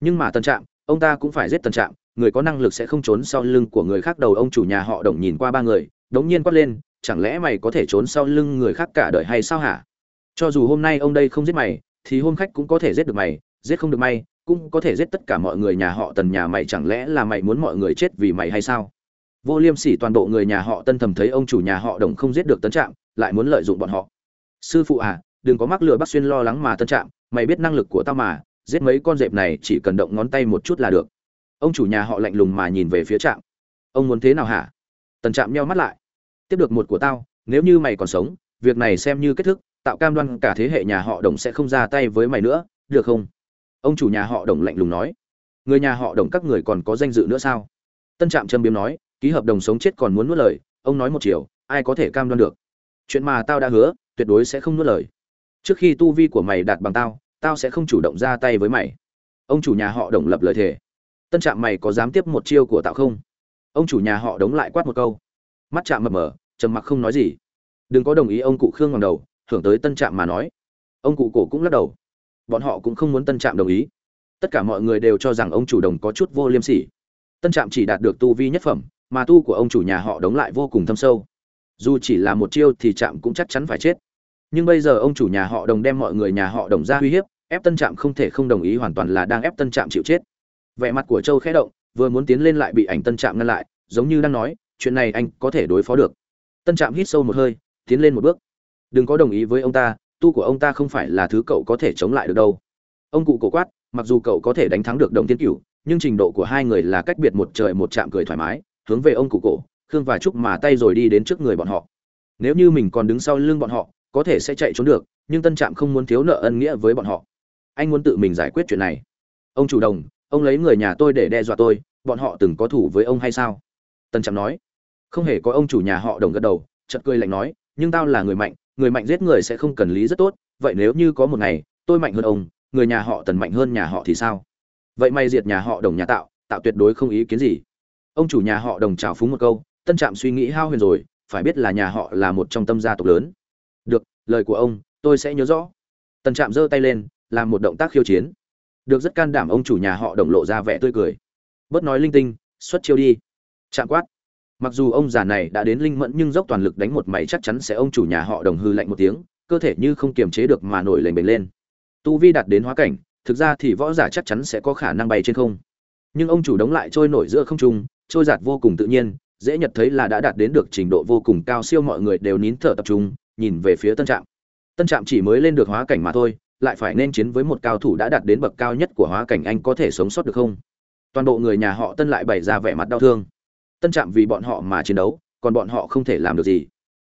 Nhưng mà tân trạm, ông ta cũng phải giết tân trạm, người có năng lực sẽ không trốn sau lưng của người khác, đầu ông chủ nhà họ đồng nhìn qua ba người, đống nhiên quát lên, chẳng lẽ mày có thể trốn sau lưng người khác cả đời hay sao hả? Cho dù hôm nay ông đây không giết mày, thì hôm khách cũng có thể giết được mày, giết không được may cũng có thể giết tất cả mọi người nhà họ tần nhà mày, chẳng lẽ là mày muốn mọi người chết vì mày hay sao? Vô liêm sỉ toàn bộ người nhà họ tân thầm thấy ông chủ nhà họ đồng không giết được tân trạm, lại muốn lợi dụng bọn họ. Sư phụ à đừng có mắc lừa bác xuyên lo lắng mà tân trạm, mày biết năng lực của tao mà, giết mấy con dẹp này chỉ cần động ngón tay một chút là được. Ông chủ nhà họ lạnh lùng mà nhìn về phía trạm. Ông muốn thế nào hả? Tần trạm nheo mắt lại. Tiếp được một của tao, nếu như mày còn sống, việc này xem như kết thúc, tạo cam đoan cả thế hệ nhà họ đồng sẽ không ra tay với mày nữa, được không? Ông chủ nhà họ đồng lạnh lùng nói. Người nhà họ đồng các người còn có danh dự nữa sao? Tân trạm châm biếm nói, ký hợp đồng sống chết còn muốn nuốt lời, ông nói một chiều, ai có thể cam đoan được? Chuyện mà tao đã hứa, tuyệt đối sẽ không nuốt lời trước khi tu vi của mày đạt bằng tao tao sẽ không chủ động ra tay với mày. Ông chủ nhà họ đồng lập lời thề. Tân trạm mày có dám tiếp một chiêu của tạo không? Ông chủ nhà họ đống lại quát một câu. Mắt chạm mập mờ, trầm mặc không nói gì. Đừng có đồng ý ông cụ khương ngầm đầu hưởng tới tân trạm mà nói. Ông cụ cổ cũng lắc đầu. Bọn họ cũng không muốn tân trạm đồng ý. Tất cả mọi người đều cho rằng ông chủ đồng có chút vô liêm sỉ. Tân trạm chỉ đạt được tu vi nhất phẩm, mà tu của ông chủ nhà họ đống lại vô cùng thâm sâu. Dù chỉ là một chiêu thì trạm cũng chắc chắn phải chết nhưng bây giờ ông chủ nhà họ đồng đem mọi người nhà họ đồng ra uy hiếp, ép tân trạm không thể không đồng ý hoàn toàn là đang ép tân trạm chịu chết. Vẻ mặt của châu khẽ động, vừa muốn tiến lên lại bị ảnh tân trạm ngăn lại, giống như đang nói, chuyện này anh có thể đối phó được. Tân trạm hít sâu một hơi, tiến lên một bước. Đừng có đồng ý với ông ta, tu của ông ta không phải là thứ cậu có thể chống lại được đâu. Ông cụ cổ quát, mặc dù cậu có thể đánh thắng được đồng tiên cửu, nhưng trình độ của hai người là cách biệt một trời một chạm cười thoải mái, hướng về ông cụ cổ, khương và trúc mà tay rồi đi đến trước người bọn họ. Nếu như mình còn đứng sau lưng bọn họ có thể sẽ chạy trốn được, nhưng tân trạm không muốn thiếu nợ ân nghĩa với bọn họ. Anh muốn tự mình giải quyết chuyện này. Ông chủ đồng, ông lấy người nhà tôi để đe dọa tôi, bọn họ từng có thủ với ông hay sao? Tân trạm nói. Không hề có ông chủ nhà họ đồng gật đầu, chợt cười lạnh nói, nhưng tao là người mạnh người mạnh giết người sẽ không cần lý rất tốt, vậy nếu như có một ngày, tôi mạnh hơn ông, người nhà họ tần mạnh hơn nhà họ thì sao? Vậy mày diệt nhà họ đồng nhà tạo tạo tuyệt đối không ý kiến gì. Ông chủ nhà họ đồng trào phúng một câu, tân trạm suy nghĩ hao huyền rồi, phải biết là nhà họ là một trong tâm gia tộc lớn được, lời của ông, tôi sẽ nhớ rõ. Tần trạm giơ tay lên, làm một động tác khiêu chiến. Được rất can đảm ông chủ nhà họ đồng lộ ra vẻ tươi cười. Bớt nói linh tinh, xuất chiêu đi. Chạm quát. Mặc dù ông già này đã đến linh mẫn nhưng dốc toàn lực đánh một máy chắc chắn sẽ ông chủ nhà họ đồng hư lạnh một tiếng, cơ thể như không kiềm chế được mà nổi lềnh bềnh lên. Tu vi đạt đến hóa cảnh, thực ra thì võ giả chắc chắn sẽ có khả năng bay trên không. Nhưng ông chủ đóng lại trôi nổi giữa không trung, trôi giạt vô cùng tự nhiên, dễ nhận thấy là đã đạt đến được trình độ vô cùng cao siêu mọi người đều nín thở tập trung nhìn về phía tân trạm. Tân trạm chỉ mới lên được hóa cảnh mà thôi, lại phải nên chiến với một cao thủ đã đạt đến bậc cao nhất của hóa cảnh anh có thể sống sót được không? Toàn bộ người nhà họ tân lại bày ra vẻ mặt đau thương. Tân trạm vì bọn họ mà chiến đấu, còn bọn họ không thể làm được gì.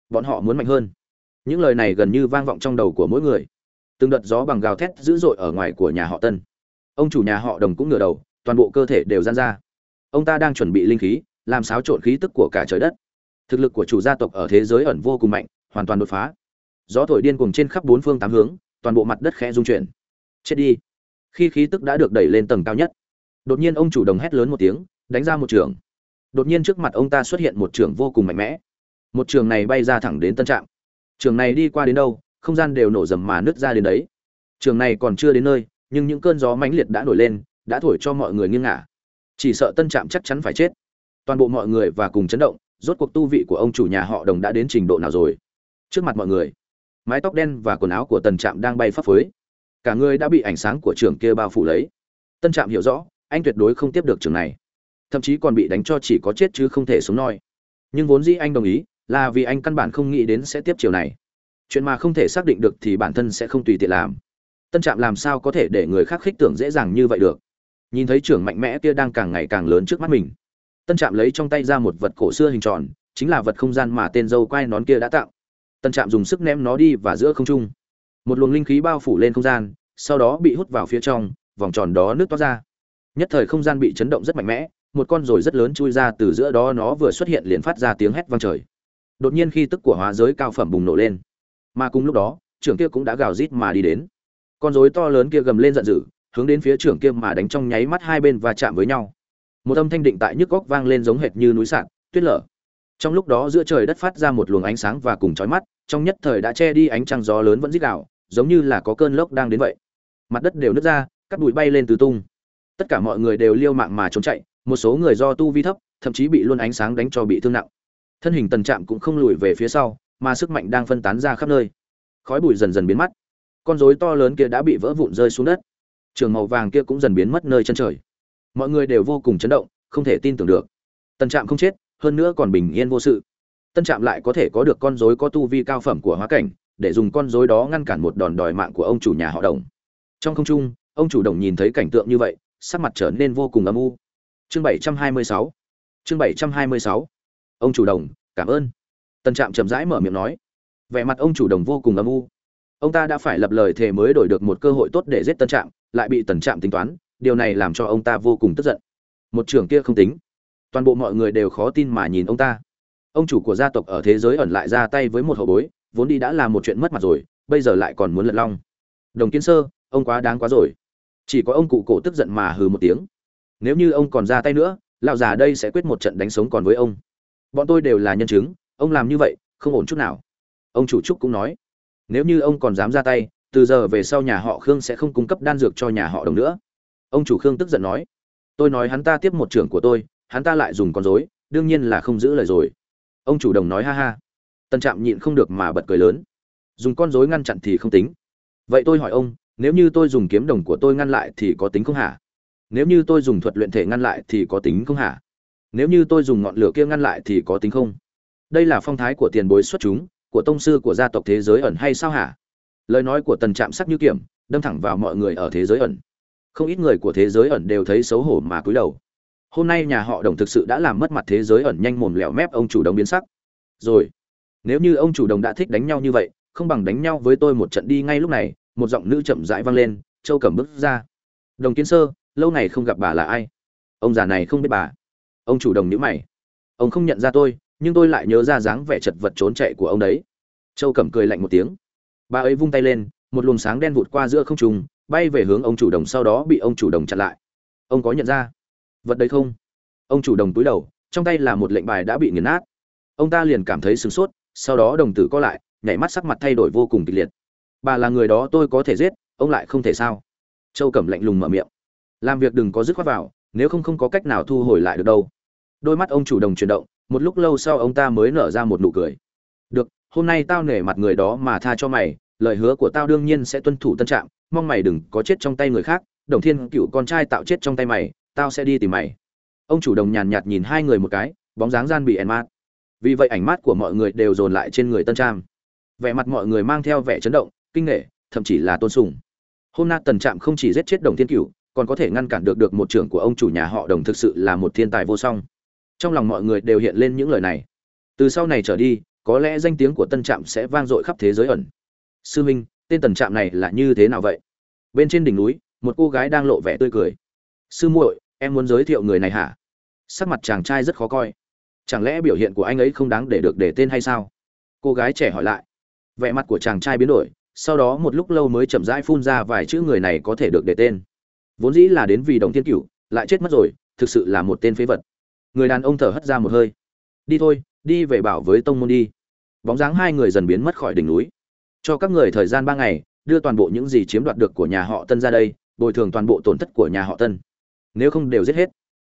Bọn họ muốn mạnh hơn. Những lời này gần như vang vọng trong đầu của mỗi người. Từng đợt gió bằng gào thét dữ dội ở ngoài của nhà họ tân. Ông chủ nhà họ đồng cũng ngửa đầu, toàn bộ cơ thể đều gian ra. Ông ta đang chuẩn bị linh khí, làm xáo trộn khí tức của cả trời đất. Thực lực của chủ gia tộc ở thế giới ẩn vô cùng mạnh hoàn toàn đột phá. Gió thổi điên cuồng trên khắp bốn phương tám hướng, toàn bộ mặt đất khẽ rung chuyển. Chết đi. Khi khí tức đã được đẩy lên tầng cao nhất, đột nhiên ông chủ đồng hét lớn một tiếng, đánh ra một trường. Đột nhiên trước mặt ông ta xuất hiện một trường vô cùng mạnh mẽ. Một trường này bay ra thẳng đến tân trạm. Trường này đi qua đến đâu, không gian đều nổ dầm mà nứt ra đến đấy. Trường này còn chưa đến nơi, nhưng những cơn gió mãnh liệt đã nổi lên, đã thổi cho mọi người nghiêng ngả. Chỉ sợ tân trạm chắc chắn phải chết. Toàn bộ mọi người và cùng chấn động, rốt cuộc tu vị của ông chủ nhà họ đồng đã đến trình độ nào rồi? Trước mặt mọi người, mái tóc đen và quần áo của tần trạm đang bay phấp phới. Cả người đã bị ánh sáng của trường kia bao phủ lấy. Tân trạm hiểu rõ, anh tuyệt đối không tiếp được trường này. Thậm chí còn bị đánh cho chỉ có chết chứ không thể sống noi nhưng vốn dĩ anh đồng ý, là vì anh căn bản không nghĩ đến sẽ tiếp chiều này. Chuyện mà không thể xác định được thì bản thân sẽ không tùy tiện làm. Tân trạm làm sao có thể để người khác khích tưởng dễ dàng như vậy được? Nhìn thấy trưởng mạnh mẽ kia đang càng ngày càng lớn trước mắt mình, tân trạm lấy trong tay ra một vật cổ xưa hình tròn, chính là vật không gian mà tên dâu quai nón kia đã tạo tân trạm dùng sức ném nó đi và giữa không trung. Một luồng linh khí bao phủ lên không gian, sau đó bị hút vào phía trong, vòng tròn đó nước toát ra. Nhất thời không gian bị chấn động rất mạnh mẽ, một con rồi rất lớn chui ra từ giữa đó nó vừa xuất hiện liền phát ra tiếng hét vang trời. Đột nhiên khi tức của hóa giới cao phẩm bùng nổ lên, mà cùng lúc đó, trưởng kia cũng đã gào rít mà đi đến. Con rối to lớn kia gầm lên giận dữ, hướng đến phía trưởng kia mà đánh trong nháy mắt hai bên và chạm với nhau. Một âm thanh định tại nhức góc vang lên giống hệt như núi sạn tuyết lở trong lúc đó giữa trời đất phát ra một luồng ánh sáng và cùng chói mắt, trong nhất thời đã che đi ánh trăng gió lớn vẫn rít đảo giống như là có cơn lốc đang đến vậy. Mặt đất đều nứt ra cắt bụi bay lên tứ tung. Tất cả mọi người đều liêu mạng mà trốn chạy, một số người do tu vi thấp, thậm chí bị luôn ánh sáng đánh cho bị thương nặng. Thân hình tần trạm cũng không lùi về phía sau, mà sức mạnh đang phân tán ra khắp nơi. Khói bụi dần dần biến mất. Con rối to lớn kia đã bị vỡ vụn rơi xuống đất. Trường màu vàng kia cũng dần biến mất nơi chân trời. Mọi người đều vô cùng chấn động, không thể tin tưởng được. Tần trạm không chết hơn nữa còn bình yên vô sự. Tân trạm lại có thể có được con rối có tu vi cao phẩm của hóa cảnh, để dùng con rối đó ngăn cản một đòn đòi mạng của ông chủ nhà họ đồng. Trong không trung, ông chủ đồng nhìn thấy cảnh tượng như vậy, sắc mặt trở nên vô cùng âm u. Chương 726 chương 726 ông chủ đồng, cảm ơn. Tân trạm chậm rãi mở miệng nói. Vẻ mặt ông chủ đồng vô cùng âm u. Ông ta đã phải lập lời thề mới đổi được một cơ hội tốt để giết tân trạm, lại bị tần trạm tính toán, điều này làm cho ông ta vô cùng tức giận. Một trưởng kia không tính toàn bộ mọi người đều khó tin mà nhìn ông ta. Ông chủ của gia tộc ở thế giới ẩn lại ra tay với một hậu bối, vốn đi đã là một chuyện mất mặt rồi, bây giờ lại còn muốn lật long. Đồng kiến sơ, ông quá đáng quá rồi. Chỉ có ông cụ cổ tức giận mà hừ một tiếng. Nếu như ông còn ra tay nữa, lão già đây sẽ quyết một trận đánh sống còn với ông. Bọn tôi đều là nhân chứng, ông làm như vậy, không ổn chút nào. Ông chủ trúc cũng nói. Nếu như ông còn dám ra tay, từ giờ về sau nhà họ khương sẽ không cung cấp đan dược cho nhà họ đồng nữa. Ông chủ khương tức giận nói. Tôi nói hắn ta tiếp một trưởng của tôi hắn ta lại dùng con dối đương nhiên là không giữ lời rồi. Ông chủ đồng nói ha ha. Tân trạm nhịn không được mà bật cười lớn. Dùng con dối ngăn chặn thì không tính. Vậy tôi hỏi ông, nếu như tôi dùng kiếm đồng của tôi ngăn lại thì có tính không hả? Nếu như tôi dùng thuật luyện thể ngăn lại thì có tính không hả? Nếu như tôi dùng ngọn lửa kia ngăn lại thì có tính không? Đây là phong thái của tiền bối xuất chúng, của tông sư của gia tộc thế giới ẩn hay sao hả? Lời nói của tần trạm sắc như kiểm, đâm thẳng vào mọi người ở thế giới ẩn. Không ít người của thế giới ẩn đều thấy xấu hổ mà cúi đầu hôm nay nhà họ đồng thực sự đã làm mất mặt thế giới ẩn nhanh mồm lẹo mép ông chủ đồng biến sắc. Rồi, nếu như ông chủ đồng đã thích đánh nhau như vậy, không bằng đánh nhau với tôi một trận đi ngay lúc này, một giọng nữ chậm rãi vang lên, châu cẩm bước ra. Đồng kiến sơ, lâu này không gặp bà là ai? Ông già này không biết bà. Ông chủ đồng nhữ mày. Ông không nhận ra tôi, nhưng tôi lại nhớ ra dáng vẻ chật vật trốn chạy của ông đấy. Châu cẩm cười lạnh một tiếng. Bà ấy vung tay lên, một luồng sáng đen vụt qua giữa không trung, bay về hướng ông chủ đồng, sau đó bị ông chủ đồng chặn lại. Ông có nhận ra? Vật đấy không? Ông chủ đồng túi đầu, trong tay là một lệnh bài đã bị nghiền nát. Ông ta liền cảm thấy sửng sốt, sau đó đồng tử co lại, nhảy mắt sắc mặt thay đổi vô cùng kịch liệt. Bà là người đó, tôi có thể giết, ông lại không thể sao? Châu cẩm lạnh lùng mở miệng. Làm việc đừng có dứt khoát vào, nếu không không có cách nào thu hồi lại được đâu. Đôi mắt ông chủ đồng chuyển động, một lúc lâu sau ông ta mới nở ra một nụ cười. Được, hôm nay tao nể mặt người đó mà tha cho mày, lời hứa của tao đương nhiên sẽ tuân thủ tân trạng mong mày đừng có chết trong tay người khác, đồng thiên cựu con trai tạo chết trong tay mày tao sẽ đi tìm mày. Ông chủ đồng nhàn nhạt nhìn hai người một cái, bóng dáng gian bị ẻn mát. Vì vậy ảnh mát của mọi người đều dồn lại trên người tân trạm. Vẻ mặt mọi người mang theo vẻ chấn động, kinh nghệ thậm chí là tôn sùng. Hôm nay tần trạm không chỉ giết chết đồng thiên cửu, còn có thể ngăn cản được được một trưởng của ông chủ nhà họ đồng thực sự là một thiên tài vô song. Trong lòng mọi người đều hiện lên những lời này. Từ sau này trở đi, có lẽ danh tiếng của tân trạm sẽ vang dội khắp thế giới ẩn. Sư minh, tên tần trạm này là như thế nào vậy? Bên trên đỉnh núi, một cô gái đang lộ vẻ tươi cười. Sư muội em muốn giới thiệu người này hả? Sắc mặt chàng trai rất khó coi. Chẳng lẽ biểu hiện của anh ấy không đáng để được để tên hay sao? Cô gái trẻ hỏi lại. Vẻ mặt của chàng trai biến đổi, sau đó một lúc lâu mới chậm rãi phun ra vài chữ người này có thể được để tên. Vốn dĩ là đến vì đồng thiên cửu, lại chết mất rồi, thực sự là một tên phế vật. Người đàn ông thở hất ra một hơi. Đi thôi, đi về bảo với tông môn đi. Bóng dáng hai người dần biến mất khỏi đỉnh núi. Cho các người thời gian ba ngày, đưa toàn bộ những gì chiếm đoạt được của nhà họ tân ra đây, bồi thường toàn bộ tổn thất của nhà họ tân nếu không đều giết hết.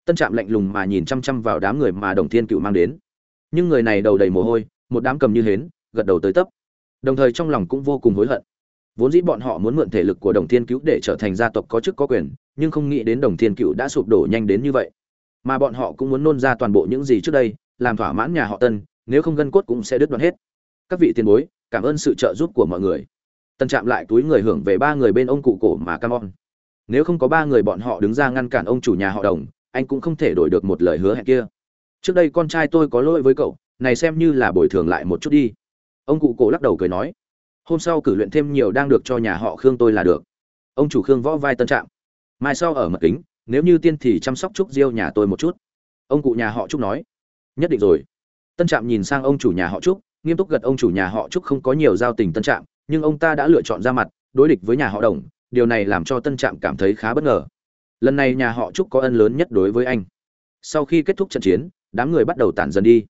Tân trạm lạnh lùng mà nhìn chăm chăm vào đám người mà đồng thiên cựu mang đến. Nhưng người này đầu đầy mồ hôi, một đám cầm như hến, gật đầu tới tấp. Đồng thời trong lòng cũng vô cùng hối hận. Vốn dĩ bọn họ muốn mượn thể lực của đồng thiên cứu để trở thành gia tộc có chức có quyền, nhưng không nghĩ đến đồng thiên cựu đã sụp đổ nhanh đến như vậy. Mà bọn họ cũng muốn nôn ra toàn bộ những gì trước đây, làm thỏa mãn nhà họ tân, nếu không gân cốt cũng sẽ đứt đoạn hết. Các vị tiền bối, cảm ơn sự trợ giúp của mọi người. Tân chạm lại túi người hưởng về ba người bên ông cụ cổ mà cam on nếu không có ba người bọn họ đứng ra ngăn cản ông chủ nhà họ đồng, anh cũng không thể đổi được một lời hứa hẹn kia. Trước đây con trai tôi có lỗi với cậu, này xem như là bồi thường lại một chút đi. Ông cụ cổ lắc đầu cười nói, hôm sau cử luyện thêm nhiều đang được cho nhà họ khương tôi là được. Ông chủ khương võ vai tân trạm. Mai sau ở mật kính, nếu như tiên thì chăm sóc trúc diêu nhà tôi một chút. Ông cụ nhà họ trúc nói, nhất định rồi. Tân trạm nhìn sang ông chủ nhà họ trúc, nghiêm túc gật ông chủ nhà họ trúc không có nhiều giao tình tân trạm, nhưng ông ta đã lựa chọn ra mặt, đối địch với nhà họ đồng điều này làm cho tân trạm cảm thấy khá bất ngờ. Lần này nhà họ trúc có ân lớn nhất đối với anh. Sau khi kết thúc trận chiến, đám người bắt đầu tản dần đi.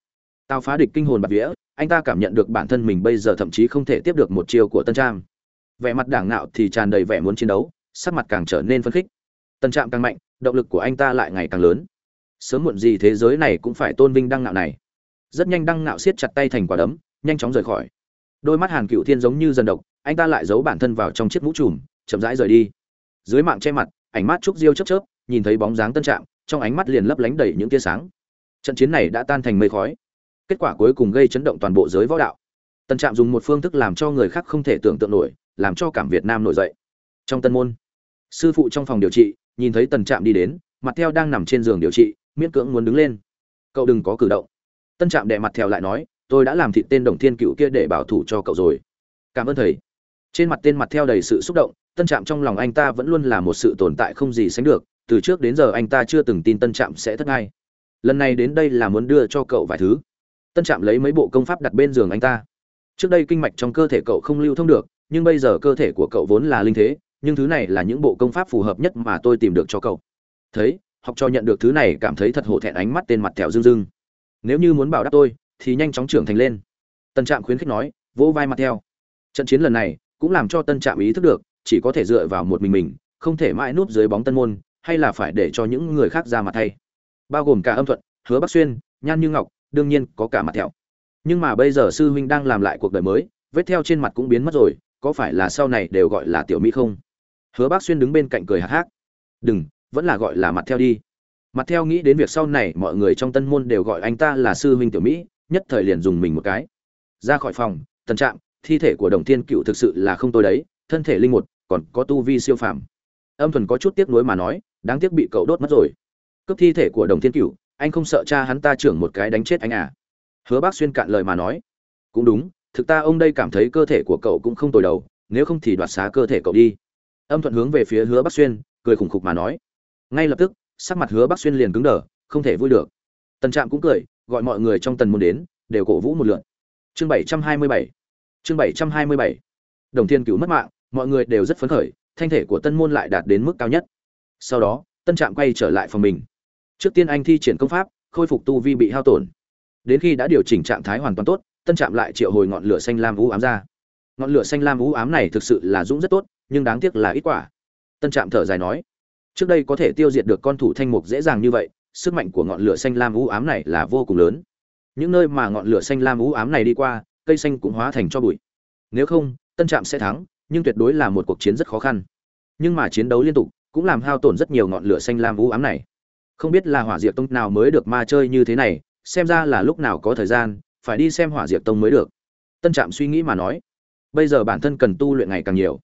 Tao phá địch kinh hồn bạc vía, anh ta cảm nhận được bản thân mình bây giờ thậm chí không thể tiếp được một chiêu của tân trạm. Vẻ mặt đảng nạo thì tràn đầy vẻ muốn chiến đấu, sắc mặt càng trở nên phấn khích. Tân trạm càng mạnh, động lực của anh ta lại ngày càng lớn. Sớm muộn gì thế giới này cũng phải tôn vinh đăng nạo này. Rất nhanh đăng nạo siết chặt tay thành quả đấm, nhanh chóng rời khỏi. Đôi mắt hàn cựu thiên giống như dần độc, anh ta lại giấu bản thân vào trong chiếc mũ trùm chậm rãi rời đi. Dưới mạng che mặt, ánh mắt trúc diêu chớp chớp, nhìn thấy bóng dáng tân trạm, trong ánh mắt liền lấp lánh đầy những tia sáng. Trận chiến này đã tan thành mây khói. Kết quả cuối cùng gây chấn động toàn bộ giới võ đạo. Tân trạm dùng một phương thức làm cho người khác không thể tưởng tượng nổi, làm cho cảm việt nam nổi dậy. Trong tân môn, sư phụ trong phòng điều trị, nhìn thấy tần trạm đi đến, mặt theo đang nằm trên giường điều trị, miễn cưỡng muốn đứng lên. Cậu đừng có cử động. Tân trạm đè mặt theo lại nói, tôi đã làm thịt tên đồng thiên cựu kia để bảo thủ cho cậu rồi. Cảm ơn thầy trên mặt tên mặt theo đầy sự xúc động, tân trạm trong lòng anh ta vẫn luôn là một sự tồn tại không gì sánh được, từ trước đến giờ anh ta chưa từng tin tân trạm sẽ thất ngay lần này đến đây là muốn đưa cho cậu vài thứ. Tân trạm lấy mấy bộ công pháp đặt bên giường anh ta. Trước đây kinh mạch trong cơ thể cậu không lưu thông được, nhưng bây giờ cơ thể của cậu vốn là linh thế, nhưng thứ này là những bộ công pháp phù hợp nhất mà tôi tìm được cho cậu. Thấy, học trò nhận được thứ này cảm thấy thật hổ thẹn ánh mắt tên mặt thẹo dưng dưng nếu như muốn bảo đáp tôi, thì nhanh chóng trưởng thành lên. Tân trạm khuyến khích nói, vỗ vai mặt theo. Trận chiến lần này cũng làm cho tân trạm ý thức được, chỉ có thể dựa vào một mình mình, không thể mãi núp dưới bóng tân môn, hay là phải để cho những người khác ra mặt thay. Bao gồm cả âm thuận, hứa bắc xuyên, nhan như ngọc, đương nhiên có cả mặt thẹo. Nhưng mà bây giờ sư huynh đang làm lại cuộc đời mới, vết theo trên mặt cũng biến mất rồi, có phải là sau này đều gọi là tiểu mỹ không? Hứa bác xuyên đứng bên cạnh cười hạc hác đừng, vẫn là gọi là mặt theo đi. Mặt theo nghĩ đến việc sau này mọi người trong tân môn đều gọi anh ta là sư huynh tiểu mỹ, nhất thời liền dùng mình một cái. Ra khỏi phòng, tần trạm thi thể của đồng thiên cựu thực sự là không tôi đấy, thân thể linh một, còn có tu vi siêu phàm. Âm thuần có chút tiếc nuối mà nói, đáng tiếc bị cậu đốt mất rồi. Cướp thi thể của đồng thiên cựu, anh không sợ cha hắn ta trưởng một cái đánh chết anh à? Hứa bác xuyên cạn lời mà nói. Cũng đúng, thực ta ông đây cảm thấy cơ thể của cậu cũng không tồi đầu, nếu không thì đoạt xá cơ thể cậu đi. Âm thuận hướng về phía hứa bắc xuyên, cười khủng khục mà nói. Ngay lập tức, sắc mặt hứa bắc xuyên liền cứng đờ, không thể vui được. Tần trạm cũng cười, gọi mọi người trong tần môn đến, đều cổ vũ một lượn chương bảy trăm hai mươi bảy chương bảy trăm hai mươi bảy. Đồng thiên cứu mất mạng, mọi người đều rất phấn khởi, thanh thể của tân môn lại đạt đến mức cao nhất. Sau đó, tân trạm quay trở lại phòng mình. Trước tiên anh thi triển công pháp, khôi phục tu vi bị hao tổn. Đến khi đã điều chỉnh trạng thái hoàn toàn tốt, tân trạm lại triệu hồi ngọn lửa xanh lam u ám ra. Ngọn lửa xanh lam u ám này thực sự là dũng rất tốt, nhưng đáng tiếc là ít quả. Tân trạm thở dài nói, trước đây có thể tiêu diệt được con thủ thanh mục dễ dàng như vậy, sức mạnh của ngọn lửa xanh lam u ám này là vô cùng lớn. Những nơi mà ngọn lửa xanh lam u ám này đi qua cây xanh cũng hóa thành cho bụi. Nếu không, tân trạm sẽ thắng, nhưng tuyệt đối là một cuộc chiến rất khó khăn. Nhưng mà chiến đấu liên tục cũng làm hao tổn rất nhiều ngọn lửa xanh lam u ám này. Không biết là hỏa diệt tông nào mới được ma chơi như thế này, xem ra là lúc nào có thời gian, phải đi xem hỏa diệt tông mới được. Tân trạm suy nghĩ mà nói. Bây giờ bản thân cần tu luyện ngày càng nhiều.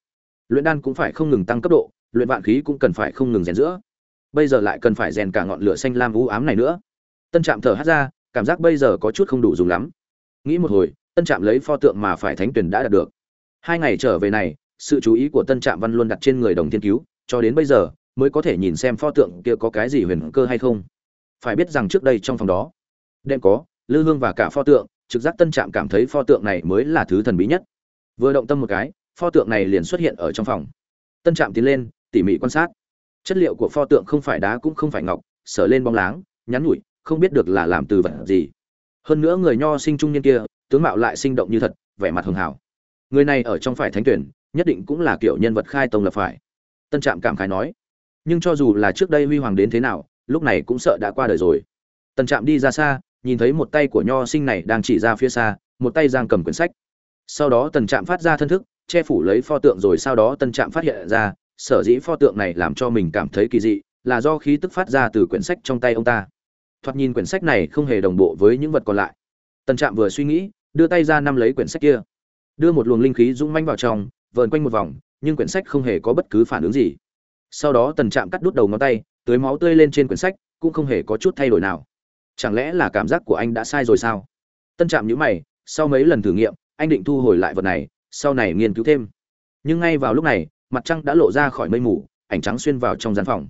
Luyện đan cũng phải không ngừng tăng cấp độ, luyện vạn khí cũng cần phải không ngừng rèn giữa. Bây giờ lại cần phải rèn cả ngọn lửa xanh lam u ám này nữa. Tân trạm thở hát ra, cảm giác bây giờ có chút không đủ dùng lắm. Nghĩ một hồi tân trạm lấy pho tượng mà phải thánh tuyển đã đạt được. Hai ngày trở về này, sự chú ý của tân trạm văn luôn đặt trên người đồng thiên cứu, cho đến bây giờ, mới có thể nhìn xem pho tượng kia có cái gì huyền cơ hay không. Phải biết rằng trước đây trong phòng đó, đêm có, lư hương và cả pho tượng, trực giác tân trạm cảm thấy pho tượng này mới là thứ thần bí nhất. Vừa động tâm một cái, pho tượng này liền xuất hiện ở trong phòng. Tân trạm tiến lên, tỉ mỉ quan sát. Chất liệu của pho tượng không phải đá cũng không phải ngọc, sở lên bóng láng, nhắn nhủi, không biết được là làm từ vật gì. Hơn nữa người nho sinh trung niên kia tướng mạo lại sinh động như thật, vẻ mặt hường hảo. Người này ở trong phải thánh tuyển, nhất định cũng là kiểu nhân vật khai tông lập phải. Tân trạm cảm khái nói, nhưng cho dù là trước đây huy hoàng đến thế nào, lúc này cũng sợ đã qua đời rồi. Tân trạm đi ra xa, nhìn thấy một tay của nho sinh này đang chỉ ra phía xa, một tay giang cầm quyển sách. Sau đó tần trạm phát ra thân thức, che phủ lấy pho tượng rồi sau đó tân trạm phát hiện ra, sở dĩ pho tượng này làm cho mình cảm thấy kỳ dị, là do khí tức phát ra từ quyển sách trong tay ông ta. Thoạt nhìn quyển sách này không hề đồng bộ với những vật còn lại. Tân trạm vừa suy nghĩ đưa tay ra nắm lấy quyển sách kia. Đưa một luồng linh khí rung manh vào trong, vờn quanh một vòng, nhưng quyển sách không hề có bất cứ phản ứng gì. Sau đó tần trạm cắt đút đầu ngón tay, tưới máu tươi lên trên quyển sách, cũng không hề có chút thay đổi nào. Chẳng lẽ là cảm giác của anh đã sai rồi sao? Tân trạm nhữ mày, sau mấy lần thử nghiệm, anh định thu hồi lại vật này, sau này nghiên cứu thêm. Nhưng ngay vào lúc này, mặt trăng đã lộ ra khỏi mây mù, ảnh trắng xuyên vào trong gian phòng.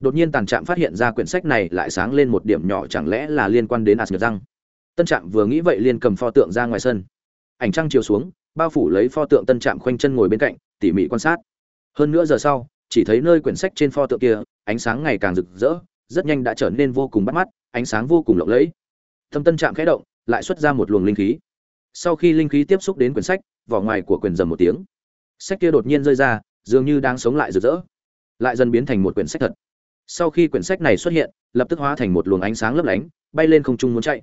Đột nhiên tàn trạm phát hiện ra quyển sách này lại sáng lên một điểm nhỏ, chẳng lẽ là liên quan đến asgad răng? Tân trạm vừa nghĩ vậy liền cầm pho tượng ra ngoài sân. Ảnh trăng chiều xuống, bao phủ lấy pho tượng tân trạm khoanh chân ngồi bên cạnh, tỉ mỉ quan sát. Hơn nữa giờ sau, chỉ thấy nơi quyển sách trên pho tượng kia, ánh sáng ngày càng rực rỡ, rất nhanh đã trở nên vô cùng bắt mắt, ánh sáng vô cùng lộng lẫy. Thâm tân trạm khẽ động, lại xuất ra một luồng linh khí. Sau khi linh khí tiếp xúc đến quyển sách, vỏ ngoài của quyển dầm một tiếng. Sách kia đột nhiên rơi ra, dường như đang sống lại rực rỡ. Lại dần biến thành một quyển sách thật. Sau khi quyển sách này xuất hiện, lập tức hóa thành một luồng ánh sáng lấp lánh, bay lên không trung muốn chạy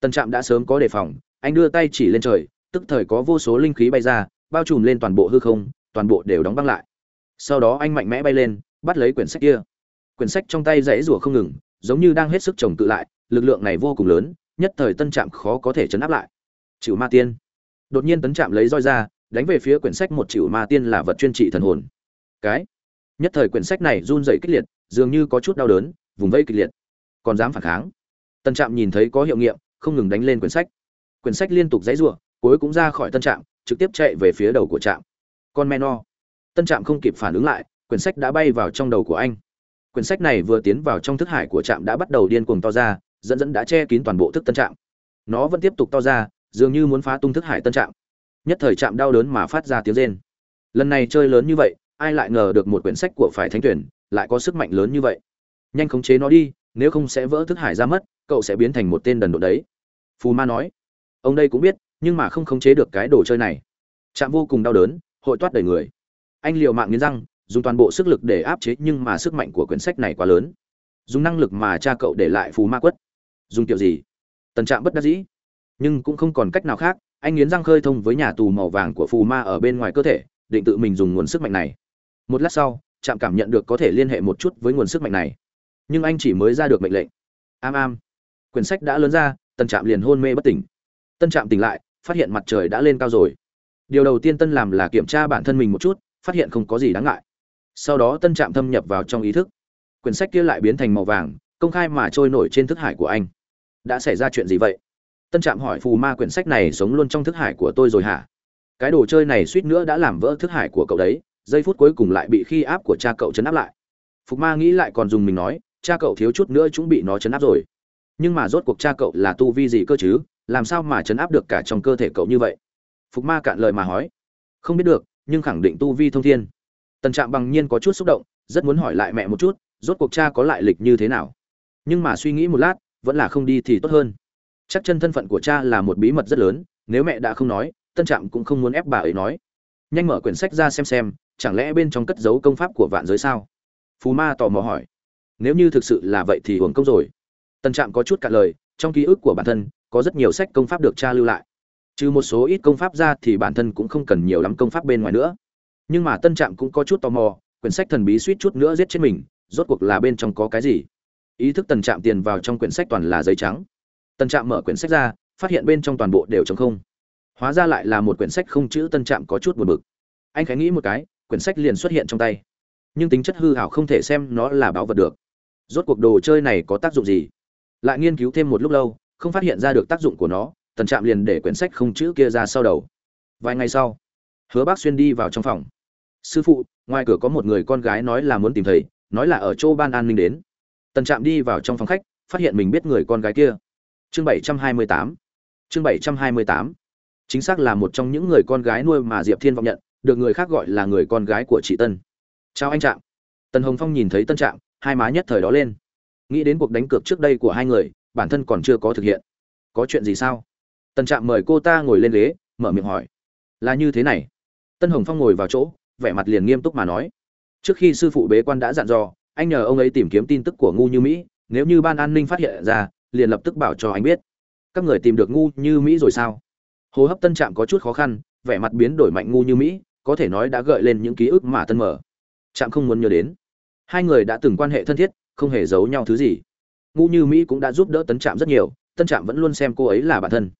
tân trạm đã sớm có đề phòng, anh đưa tay chỉ lên trời, tức thời có vô số linh khí bay ra, bao trùm lên toàn bộ hư không, toàn bộ đều đóng băng lại. Sau đó anh mạnh mẽ bay lên, bắt lấy quyển sách kia. Quyển sách trong tay rãy rủa không ngừng, giống như đang hết sức chống tự lại, lực lượng này vô cùng lớn, nhất thời tân trạm khó có thể chấn áp lại. Chịu ma tiên. Đột nhiên tấn trạm lấy roi ra, đánh về phía quyển sách một chịu ma tiên là vật chuyên trị thần hồn. Cái. Nhất thời quyển sách này run rẩy kịch liệt, dường như có chút đau đớn, vùng vây kịch liệt. Còn dám phản kháng. Tân trạm nhìn thấy có hiệu nghiệm không ngừng đánh lên quyển sách. Quyển sách liên tục dãy rủa, cuối cũng ra khỏi tân trạm, trực tiếp chạy về phía đầu của trạm. Con men o tân trạm không kịp phản ứng lại, quyển sách đã bay vào trong đầu của anh. Quyển sách này vừa tiến vào trong thức hải của trạm đã bắt đầu điên cuồng to ra, dẫn dẫn đã che kín toàn bộ thức tân trạm. Nó vẫn tiếp tục to ra, dường như muốn phá tung thức hải tân trạm. Nhất thời trạm đau đớn mà phát ra tiếng rên. Lần này chơi lớn như vậy, ai lại ngờ được một quyển sách của phải thánh tuyển, lại có sức mạnh lớn như vậy. Nhanh khống chế nó đi nếu không sẽ vỡ thức hải ra mất, cậu sẽ biến thành một tên đần độ đấy. Phù ma nói. Ông đây cũng biết, nhưng mà không khống chế được cái đồ chơi này. Chạm vô cùng đau đớn, hội toát đầy người. Anh liều mạng nghiến răng, dùng toàn bộ sức lực để áp chế nhưng mà sức mạnh của quyển sách này quá lớn. Dùng năng lực mà cha cậu để lại phù ma quất. Dùng kiểu gì? Tần trạm bất đắc dĩ. Nhưng cũng không còn cách nào khác, anh nghiến răng khơi thông với nhà tù màu vàng của phù ma ở bên ngoài cơ thể, định tự mình dùng nguồn sức mạnh này. Một lát sau, trạm cảm nhận được có thể liên hệ một chút với nguồn sức mạnh này nhưng anh chỉ mới ra được mệnh lệnh. Am am. Quyển sách đã lớn ra tân trạm liền hôn mê bất tỉnh. Tân trạm tỉnh lại, phát hiện mặt trời đã lên cao rồi. Điều đầu tiên tân làm là kiểm tra bản thân mình một chút, phát hiện không có gì đáng ngại. Sau đó tân trạm thâm nhập vào trong ý thức. Quyển sách kia lại biến thành màu vàng, công khai mà trôi nổi trên thức hải của anh. Đã xảy ra chuyện gì vậy? Tân trạm hỏi, phù ma quyển sách này sống luôn trong thức hải của tôi rồi hả? Cái đồ chơi này suýt nữa đã làm vỡ thức hải của cậu đấy, giây phút cuối cùng lại bị khi áp của cha cậu chấn áp lại. Phục ma nghĩ lại còn dùng mình nói cha cậu thiếu chút nữa cũng bị nó chấn áp rồi. Nhưng mà rốt cuộc cha cậu là tu vi gì cơ chứ? Làm sao mà chấn áp được cả trong cơ thể cậu như vậy? Phục ma cạn lời mà hỏi. Không biết được, nhưng khẳng định tu vi thông thiên. Tần trạm bằng nhiên có chút xúc động, rất muốn hỏi lại mẹ một chút, rốt cuộc cha có lại lịch như thế nào? Nhưng mà suy nghĩ một lát, vẫn là không đi thì tốt hơn. Chắc chân thân phận của cha là một bí mật rất lớn, nếu mẹ đã không nói tân trạm cũng không muốn ép bà ấy nói. Nhanh mở quyển sách ra xem xem, chẳng lẽ bên trong cất giấu công pháp của vạn giới sao? Phù ma tò mò hỏi nếu như thực sự là vậy thì hưởng công rồi. Tân trạm có chút cạn lời, trong ký ức của bản thân, có rất nhiều sách công pháp được cha lưu lại. Trừ một số ít công pháp ra thì bản thân cũng không cần nhiều lắm công pháp bên ngoài nữa. Nhưng mà tân trạm cũng có chút tò mò, quyển sách thần bí suýt chút nữa giết chết mình, rốt cuộc là bên trong có cái gì? Ý thức tần trạm tiền vào trong quyển sách toàn là giấy trắng. Tần trạm mở quyển sách ra, phát hiện bên trong toàn bộ đều trống không. Hóa ra lại là một quyển sách không chữ tân trạm có chút buồn bực. Anh khánh nghĩ một cái, quyển sách liền xuất hiện trong tay. Nhưng tính chất hư hảo không thể xem nó là bảo vật được rốt cuộc đồ chơi này có tác dụng gì? Lại nghiên cứu thêm một lúc lâu, không phát hiện ra được tác dụng của nó, tần trạm liền để quyển sách không chữ kia ra sau đầu. Vài ngày sau, hứa bác xuyên đi vào trong phòng. Sư phụ, ngoài cửa có một người con gái nói là muốn tìm thầy, nói là ở chỗ ban an ninh đến. Tần trạm đi vào trong phòng khách, phát hiện mình biết người con gái kia. Chương bảy trăm hai mươi tám. Chương bảy trăm hai mươi tám. Chính xác là một trong những người con gái nuôi mà diệp thiên vọng nhận, được người khác gọi là người con gái của chị tân. Chào anh trạm. Tần hồng phong nhìn thấy tân trạm hai má nhất thời đó lên. Nghĩ đến cuộc đánh cược trước đây của hai người, bản thân còn chưa có thực hiện. Có chuyện gì sao? Tân trạm mời cô ta ngồi lên ghế, mở miệng hỏi. Là như thế này. Tân hồng phong ngồi vào chỗ, vẻ mặt liền nghiêm túc mà nói. Trước khi sư phụ bế quan đã dặn dò, anh nhờ ông ấy tìm kiếm tin tức của ngu như mỹ, nếu như ban an ninh phát hiện ra, liền lập tức bảo cho anh biết. Các người tìm được ngu như mỹ rồi sao? Hô hấp tân trạm có chút khó khăn, vẻ mặt biến đổi mạnh ngu như mỹ, có thể nói đã gợi lên những ký ức mà tân mở. Trạm không muốn nhớ đến hai người đã từng quan hệ thân thiết, không hề giấu nhau thứ gì. Ngu như mỹ cũng đã giúp đỡ tân trạm rất nhiều tân trạm vẫn luôn xem cô ấy là bản thân.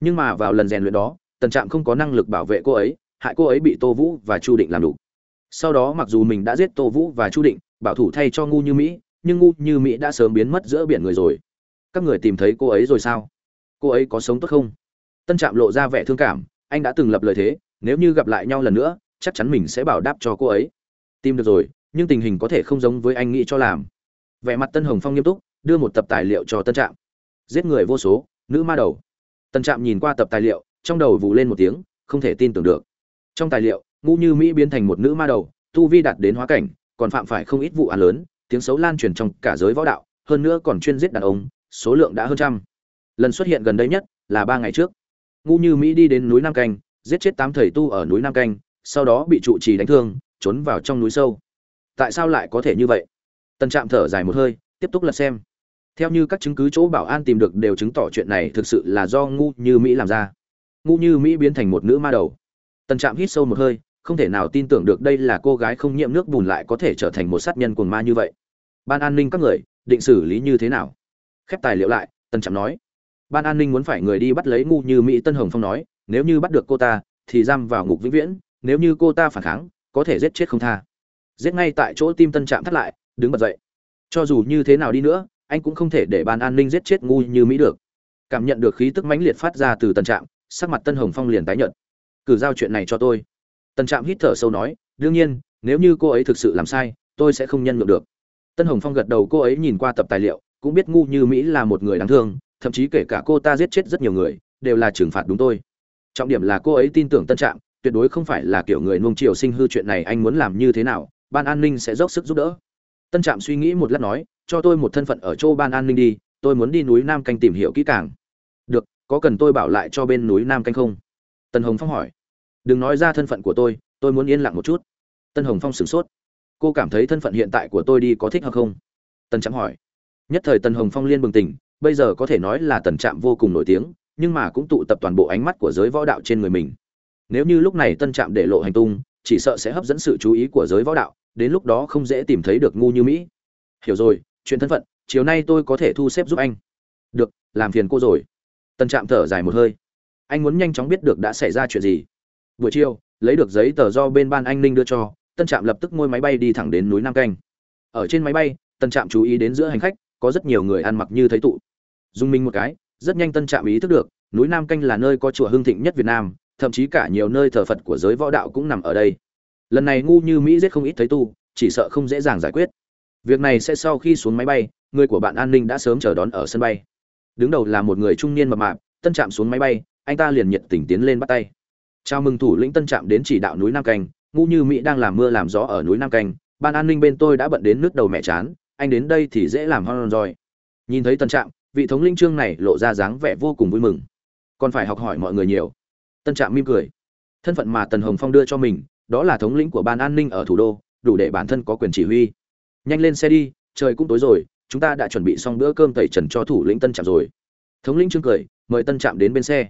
Nhưng mà vào lần rèn luyện đó tân trạm không có năng lực bảo vệ cô ấy, hại cô ấy bị tô vũ và chu định làm đủ. Sau đó mặc dù mình đã giết tô vũ và chu định, bảo thủ thay cho ngu như mỹ, nhưng ngu như mỹ đã sớm biến mất giữa biển người rồi. Các người tìm thấy cô ấy rồi sao? Cô ấy có sống tốt không? Tân trạm lộ ra vẻ thương cảm, anh đã từng lập lời thế, nếu như gặp lại nhau lần nữa, chắc chắn mình sẽ bảo đáp cho cô ấy. Tìm được rồi nhưng tình hình có thể không giống với anh nghĩ cho làm. Vẻ mặt tân hồng phong nghiêm túc, đưa một tập tài liệu cho tân trạm. Giết người vô số, nữ ma đầu. Tân trạm nhìn qua tập tài liệu, trong đầu vụ lên một tiếng, không thể tin tưởng được. Trong tài liệu, ngũ như mỹ biến thành một nữ ma đầu, tu vi đạt đến hóa cảnh, còn phạm phải không ít vụ án lớn, tiếng xấu lan truyền trong cả giới võ đạo, hơn nữa còn chuyên giết đàn ông, số lượng đã hơn trăm. Lần xuất hiện gần đây nhất là ba ngày trước. Ngũ như mỹ đi đến núi nam canh, giết chết tám thầy tu ở núi nam canh, sau đó bị trụ trì đánh thương, trốn vào trong núi sâu tại sao lại có thể như vậy? Tần trạm thở dài một hơi, tiếp tục lật xem. Theo như các chứng cứ chỗ bảo an tìm được đều chứng tỏ chuyện này thực sự là do ngu như mỹ làm ra. Ngu như mỹ biến thành một nữ ma đầu. Tần trạm hít sâu một hơi, không thể nào tin tưởng được đây là cô gái không nhiễm nước bùn lại có thể trở thành một sát nhân cuồng ma như vậy. Ban an ninh các người, định xử lý như thế nào? Khép tài liệu lại, tần trạm nói. Ban an ninh muốn phải người đi bắt lấy ngu như mỹ, tân hồng phong nói, nếu như bắt được cô ta, thì giam vào ngục vĩnh viễn, nếu như cô ta phản kháng, có thể giết chết không tha giết ngay tại chỗ tim tân trạm thắt lại, đứng bật dậy. Cho dù như thế nào đi nữa, anh cũng không thể để ban an ninh giết chết ngu như mỹ được. Cảm nhận được khí tức mãnh liệt phát ra từ tân trạm, sắc mặt tân hồng phong liền tái nhận cử giao chuyện này cho tôi. Tân trạm hít thở sâu nói, đương nhiên, nếu như cô ấy thực sự làm sai, tôi sẽ không nhân nhượng được. Tân hồng phong gật đầu, cô ấy nhìn qua tập tài liệu, cũng biết ngu như mỹ là một người đáng thương, thậm chí kể cả cô ta giết chết rất nhiều người, đều là trừng phạt đúng tôi. Trọng điểm là cô ấy tin tưởng tân trạm, tuyệt đối không phải là kiểu người nung chiều sinh hư chuyện này anh muốn làm như thế nào ban an ninh sẽ dốc sức giúp đỡ. Tân trạm suy nghĩ một lát nói, cho tôi một thân phận ở chỗ ban an ninh đi, tôi muốn đi núi nam canh tìm hiểu kỹ càng. Được, có cần tôi bảo lại cho bên núi nam canh không? Tân hồng phong hỏi. Đừng nói ra thân phận của tôi tôi muốn yên lặng một chút. Tân hồng phong sửng sốt. Cô cảm thấy thân phận hiện tại của tôi đi có thích hợp không? Tân trạm hỏi. Nhất thời tân hồng phong liên bừng tỉnh, bây giờ có thể nói là tần trạm vô cùng nổi tiếng, nhưng mà cũng tụ tập toàn bộ ánh mắt của giới võ đạo trên người mình. Nếu như lúc này tân trạm để lộ hành tung, chỉ sợ sẽ hấp dẫn sự chú ý của giới võ đạo đến lúc đó không dễ tìm thấy được ngu như mỹ. Hiểu rồi, chuyện thân phận, chiều nay tôi có thể thu xếp giúp anh. Được, làm phiền cô rồi. Tân trạm thở dài một hơi. Anh muốn nhanh chóng biết được đã xảy ra chuyện gì. Buổi chiều, lấy được giấy tờ do bên ban anh ninh đưa cho, tân trạm lập tức ngôi máy bay đi thẳng đến núi nam canh. Ở trên máy bay, tân trạm chú ý đến giữa hành khách, có rất nhiều người ăn mặc như thấy tụ. Dùng mình một cái, rất nhanh tân trạm ý thức được, núi nam canh là nơi có chùa hưng thịnh nhất việt nam, thậm chí cả nhiều nơi thờ phật của giới võ đạo cũng nằm ở đây lần này ngu như mỹ giết không ít thấy tu, chỉ sợ không dễ dàng giải quyết. Việc này sẽ sau khi xuống máy bay, người của bạn an ninh đã sớm chờ đón ở sân bay. Đứng đầu là một người trung niên mập mạp, tân trạm xuống máy bay, anh ta liền nhiệt tình tiến lên bắt tay. Chào mừng thủ lĩnh tân trạm đến chỉ đạo núi nam canh, ngu như mỹ đang làm mưa làm gió ở núi nam canh ban an ninh bên tôi đã bận đến nước đầu mẹ chán, anh đến đây thì dễ làm hơn rồi. Nhìn thấy tân trạm, vị thống linh trương này lộ ra dáng vẻ vô cùng vui mừng. Còn phải học hỏi mọi người nhiều. Tân trạm mỉm cười. Thân phận mà tần hồng phong đưa cho mình đó là thống lĩnh của ban an ninh ở thủ đô, đủ để bản thân có quyền chỉ huy. Nhanh lên xe đi, trời cũng tối rồi, chúng ta đã chuẩn bị xong bữa cơm tẩy trần cho thủ lĩnh tân trạm rồi. Thống lĩnh trương cười, mời tân trạm đến bên xe.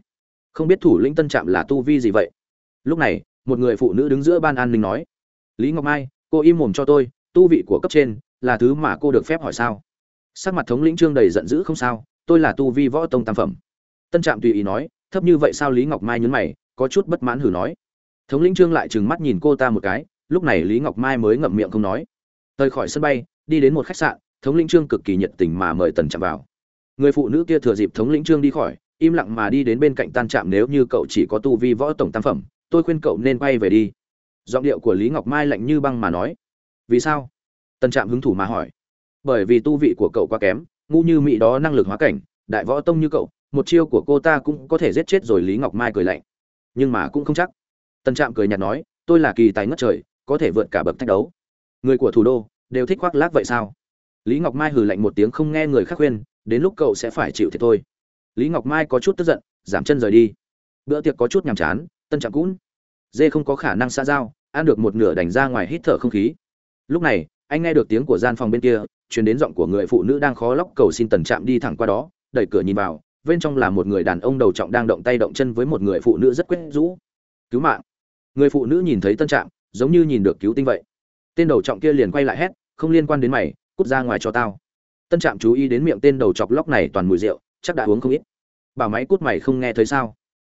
Không biết thủ lĩnh tân trạm là tu vi gì vậy? Lúc này, một người phụ nữ đứng giữa ban an ninh nói, lý ngọc mai, cô im mồm cho tôi, tu vị của cấp trên là thứ mà cô được phép hỏi sao? Sắc mặt thống lĩnh trương đầy giận dữ không sao, tôi là tu vi võ tông tam phẩm. Tân trạm tùy ý nói, thấp như vậy sao lý ngọc mai nhấn mày, có chút bất mãn hử nói thống lĩnh trương lại trừng mắt nhìn cô ta một cái, lúc này lý ngọc mai mới ngậm miệng không nói. Rời khỏi sân bay, đi đến một khách sạn, thống lĩnh trương cực kỳ nhiệt tình mà mời tần chạm vào. Người phụ nữ kia thừa dịp thống lĩnh trương đi khỏi, im lặng mà đi đến bên cạnh tan trạm nếu như cậu chỉ có tu vi võ tổng tam phẩm, tôi khuyên cậu nên quay về đi. Giọng điệu của lý ngọc mai lạnh như băng mà nói. Vì sao? Tần trạm hứng thủ mà hỏi. Bởi vì tu vị của cậu quá kém, ngu như mỹ đó năng lực hóa cảnh, đại võ tông như cậu, một chiêu của cô ta cũng có thể giết chết rồi, lý ngọc mai cười lạnh. Nhưng mà cũng không chắc tân trạm cười nhạt nói, tôi là kỳ tài ngất trời, có thể vượt cả bậc thách đấu. Người của thủ đô đều thích khoác lác vậy sao? Lý ngọc mai hừ lạnh một tiếng không nghe người khác khuyên, đến lúc cậu sẽ phải chịu thiệt thôi. Lý ngọc mai có chút tức giận, giảm chân rời đi. Bữa tiệc có chút nhàm chán, tân trạm cũng. dê không có khả năng xa giao, ăn được một nửa đành ra ngoài hít thở không khí. Lúc này, anh nghe được tiếng của gian phòng bên kia, truyền đến giọng của người phụ nữ đang khó lóc cầu xin tần trạm đi thẳng qua đó, đẩy cửa nhìn vào, bên trong là một người đàn ông đầu trọng đang động tay động chân với một người phụ nữ rất quyết rũ cứu mạng người phụ nữ nhìn thấy tân trạm, giống như nhìn được cứu tinh vậy. Tên đầu trọng kia liền quay lại hét, không liên quan đến mày, cút ra ngoài cho tao. Tân trạm chú ý đến miệng tên đầu chọc lóc này toàn mùi rượu, chắc đã uống không ít. Bảo máy cút mày không nghe thấy sao?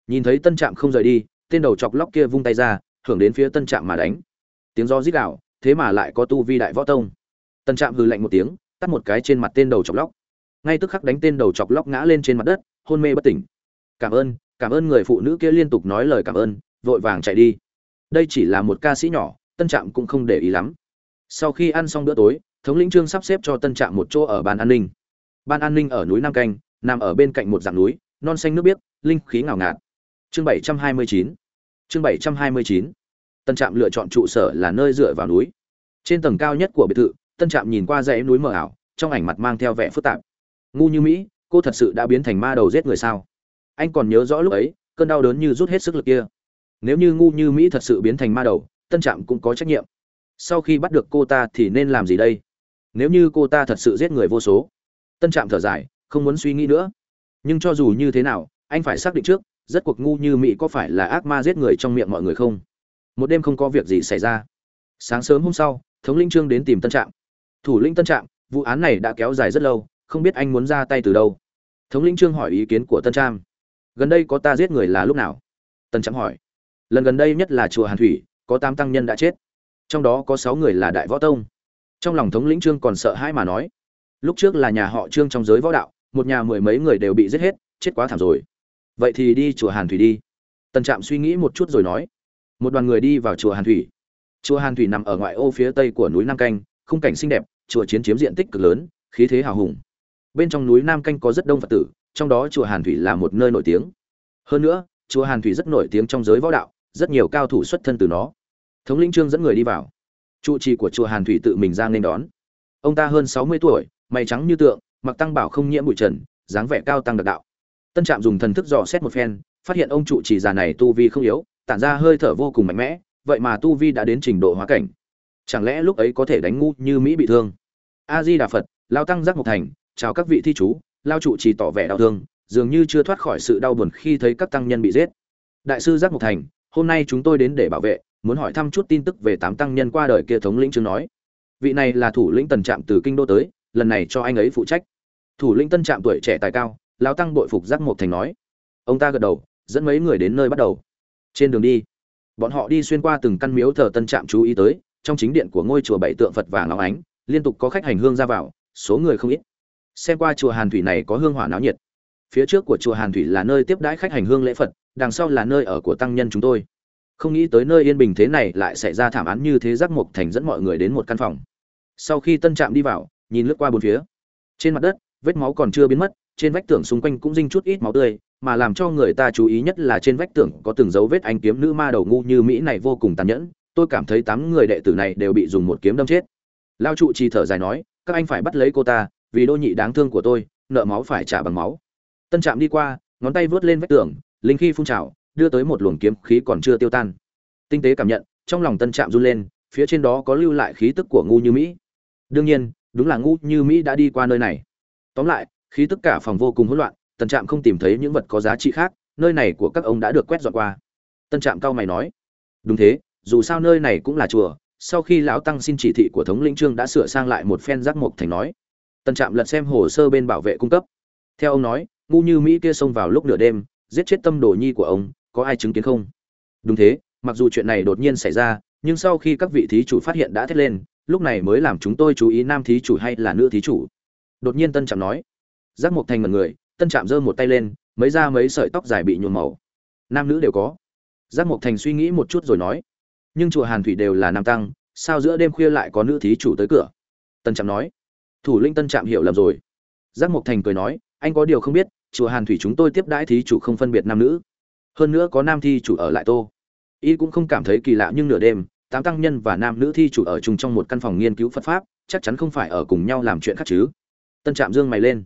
Nhìn thấy tân trạm không rời đi, tên đầu chọc lóc kia vung tay ra, hưởng đến phía tân trạm mà đánh. Tiếng do rít gạo thế mà lại có tu vi đại võ tông. Tân trạm hừ lạnh một tiếng, tắt một cái trên mặt tên đầu chọc lóc. Ngay tức khắc đánh tên đầu chọc lóc ngã lên trên mặt đất, hôn mê bất tỉnh. Cảm ơn cảm ơn người phụ nữ kia liên tục nói lời cảm ơn vội vàng chạy đi. Đây chỉ là một ca sĩ nhỏ, tân trạm cũng không để ý lắm. Sau khi ăn xong bữa tối, thống lĩnh trương sắp xếp cho tân trạm một chỗ ở ban an ninh. Ban an ninh ở núi nam canh, nằm ở bên cạnh một dạng núi, non xanh nước biếc, linh khí ngào ngạt. Chương bảy trăm hai mươi chín. Chương bảy trăm hai mươi chín. Tân trạm lựa chọn trụ sở là nơi dựa vào núi. Trên tầng cao nhất của biệt thự, tân trạm nhìn qua dãy núi mờ ảo, trong ảnh mặt mang theo vẻ phức tạp. Ngu như mỹ, cô thật sự đã biến thành ma đầu giết người sao? Anh còn nhớ rõ lúc ấy, cơn đau đớn như rút hết sức lực kia nếu như ngu như mỹ thật sự biến thành ma đầu, tân trạm cũng có trách nhiệm. Sau khi bắt được cô ta thì nên làm gì đây? Nếu như cô ta thật sự giết người vô số, tân trạm thở dài, không muốn suy nghĩ nữa. Nhưng cho dù như thế nào, anh phải xác định trước rất cuộc ngu như mỹ có phải là ác ma giết người trong miệng mọi người không? Một đêm không có việc gì xảy ra. Sáng sớm hôm sau, thống linh trương đến tìm tân trạm. Thủ lĩnh tân trạm, vụ án này đã kéo dài rất lâu, không biết anh muốn ra tay từ đâu. Thống lĩnh trương hỏi ý kiến của tân trạm. Gần đây có ta giết người là lúc nào? Tân trạm hỏi lần gần đây nhất là chùa hàn thủy, có tám tăng nhân đã chết. Trong đó có sáu người là đại võ tông. Trong lòng thống lĩnh trương còn sợ hãi mà nói, lúc trước là nhà họ trương trong giới võ đạo, một nhà mười mấy người đều bị giết hết, chết quá thảm rồi. Vậy thì đi chùa hàn thủy đi. Tần trạm suy nghĩ một chút rồi nói, một đoàn người đi vào chùa hàn thủy. Chùa hàn thủy nằm ở ngoại ô phía tây của núi nam canh, khung cảnh xinh đẹp, chùa chiến chiếm diện tích cực lớn, khí thế hào hùng. Bên trong núi nam canh có rất đông phật tử, trong đó chùa hàn thủy là một nơi nổi tiếng. Hơn nữa, chùa hàn thủy rất nổi tiếng trong giới võ đạo rất nhiều cao thủ xuất thân từ nó. Thống lĩnh trương dẫn người đi vào. Trụ trì của chùa hàn thủy tự mình ra nên đón. Ông ta hơn sáu mươi tuổi, mày trắng như tượng, mặc tăng bảo không nhiễm bụi trần, dáng vẻ cao tăng đặc đạo. Tân trạm dùng thần thức dò xét một phen, phát hiện ông trụ trì già này tu vi không yếu, tản ra hơi thở vô cùng mạnh mẽ, vậy mà tu vi đã đến trình độ hóa cảnh. Chẳng lẽ lúc ấy có thể đánh ngu như mỹ bị thương? A di đà phật, lao tăng giác mộc thành, chào các vị thi chú, lao trụ trì tỏ vẻ đau thương, dường như chưa thoát khỏi sự đau buồn khi thấy các tăng nhân bị giết. Đại sư giác mộc thành hôm nay chúng tôi đến để bảo vệ, muốn hỏi thăm chút tin tức về tám tăng nhân qua đời kia thống lĩnh chương nói. Vị này là thủ lĩnh tần trạm từ kinh đô tới, lần này cho anh ấy phụ trách. Thủ lĩnh tân trạm tuổi trẻ tài cao, lão tăng bội phục giác mộc thành nói. Ông ta gật đầu, dẫn mấy người đến nơi bắt đầu. Trên đường đi, bọn họ đi xuyên qua từng căn miếu thờ tân trạm chú ý tới, trong chính điện của ngôi chùa bảy tượng phật vàng óng ánh, liên tục có khách hành hương ra vào, số người không ít. Xem qua chùa hàn thủy này có hương hỏa náo nhiệt. Phía trước của chùa hàn thủy là nơi tiếp đãi khách hành hương lễ phật đằng sau là nơi ở của tăng nhân chúng tôi. Không nghĩ tới nơi yên bình thế này lại xảy ra thảm án như thế giác mộc thành dẫn mọi người đến một căn phòng. Sau khi tân trạm đi vào, nhìn lướt qua bốn phía. Trên mặt đất, vết máu còn chưa biến mất, trên vách tường xung quanh cũng dinh chút ít máu tươi, mà làm cho người ta chú ý nhất là trên vách tường có từng dấu vết anh kiếm nữ ma đầu ngu như mỹ này vô cùng tàn nhẫn, tôi cảm thấy tám người đệ tử này đều bị dùng một kiếm đâm chết. Lao trụ trì thở dài nói, các anh phải bắt lấy cô ta, vì đô nhị đáng thương của tôi, nợ máu phải trả bằng máu. Tân trạm đi qua, ngón tay vớt lên vách tường linh khí phun trào, đưa tới một luồng kiếm khí còn chưa tiêu tan. Tinh tế cảm nhận, trong lòng tân trạm run lên, phía trên đó có lưu lại khí tức của ngu như mỹ. Đương nhiên, đúng là ngu như mỹ đã đi qua nơi này. Tóm lại, khí tức cả phòng vô cùng hỗn loạn, tân trạm không tìm thấy những vật có giá trị khác, nơi này của các ông đã được quét dọn qua. Tân trạm cao mày nói, đúng thế, dù sao nơi này cũng là chùa. Sau khi lão tăng xin chỉ thị của thống lĩnh trương đã sửa sang lại một phen giác mộc thành nói, tân trạm lật xem hồ sơ bên bảo vệ cung cấp. Theo ông nói, ngu như mỹ kia xông vào lúc nửa đêm giết chết tâm đồ nhi của ông, có ai chứng kiến không? Đúng thế, mặc dù chuyện này đột nhiên xảy ra, nhưng sau khi các vị thí chủ phát hiện đã thét lên, lúc này mới làm chúng tôi chú ý nam thí chủ hay là nữ thí chủ. Đột nhiên tân trạm nói. Giác mộc thành mật người, tân trạm giơ một tay lên, mấy ra mấy sợi tóc dài bị nhuộm màu. Nam nữ đều có. Giác mộc thành suy nghĩ một chút rồi nói. Nhưng chùa hàn thủy đều là nam tăng, sao giữa đêm khuya lại có nữ thí chủ tới cửa? Tân trạm nói. Thủ linh tân trạm hiểu lầm rồi. Giác mộc thành cười nói, anh có điều không biết chùa hàn thủy chúng tôi tiếp đãi thí chủ không phân biệt nam nữ. Hơn nữa có nam thi chủ ở lại tô. Y cũng không cảm thấy kỳ lạ nhưng nửa đêm, tám tăng nhân và nam nữ thi chủ ở chung trong một căn phòng nghiên cứu phật pháp, chắc chắn không phải ở cùng nhau làm chuyện khác chứ. Tân trạm dương mày lên.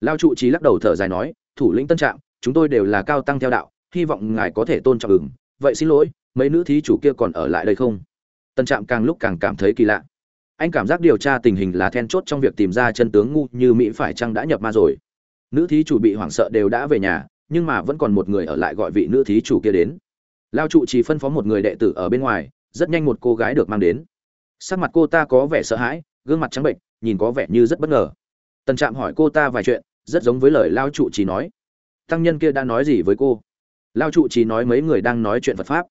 Lao trụ trí lắc đầu thở dài nói, thủ lĩnh tân trạm, chúng tôi đều là cao tăng theo đạo, hy vọng ngài có thể tôn trọng ứng. Vậy xin lỗi, mấy nữ thí chủ kia còn ở lại đây không? Tân trạm càng lúc càng cảm thấy kỳ lạ. Anh cảm giác điều tra tình hình là then chốt trong việc tìm ra chân tướng ngu như mỹ phải chăng đã nhập ma rồi nữ thí chủ bị hoảng sợ đều đã về nhà, nhưng mà vẫn còn một người ở lại gọi vị nữ thí chủ kia đến. Lao trụ chỉ phân phó một người đệ tử ở bên ngoài, rất nhanh một cô gái được mang đến. Sắc mặt cô ta có vẻ sợ hãi, gương mặt trắng bệnh, nhìn có vẻ như rất bất ngờ. Tần trạm hỏi cô ta vài chuyện, rất giống với lời lao trụ chỉ nói. Tăng nhân kia đã nói gì với cô? Lao trụ chỉ nói mấy người đang nói chuyện phật pháp.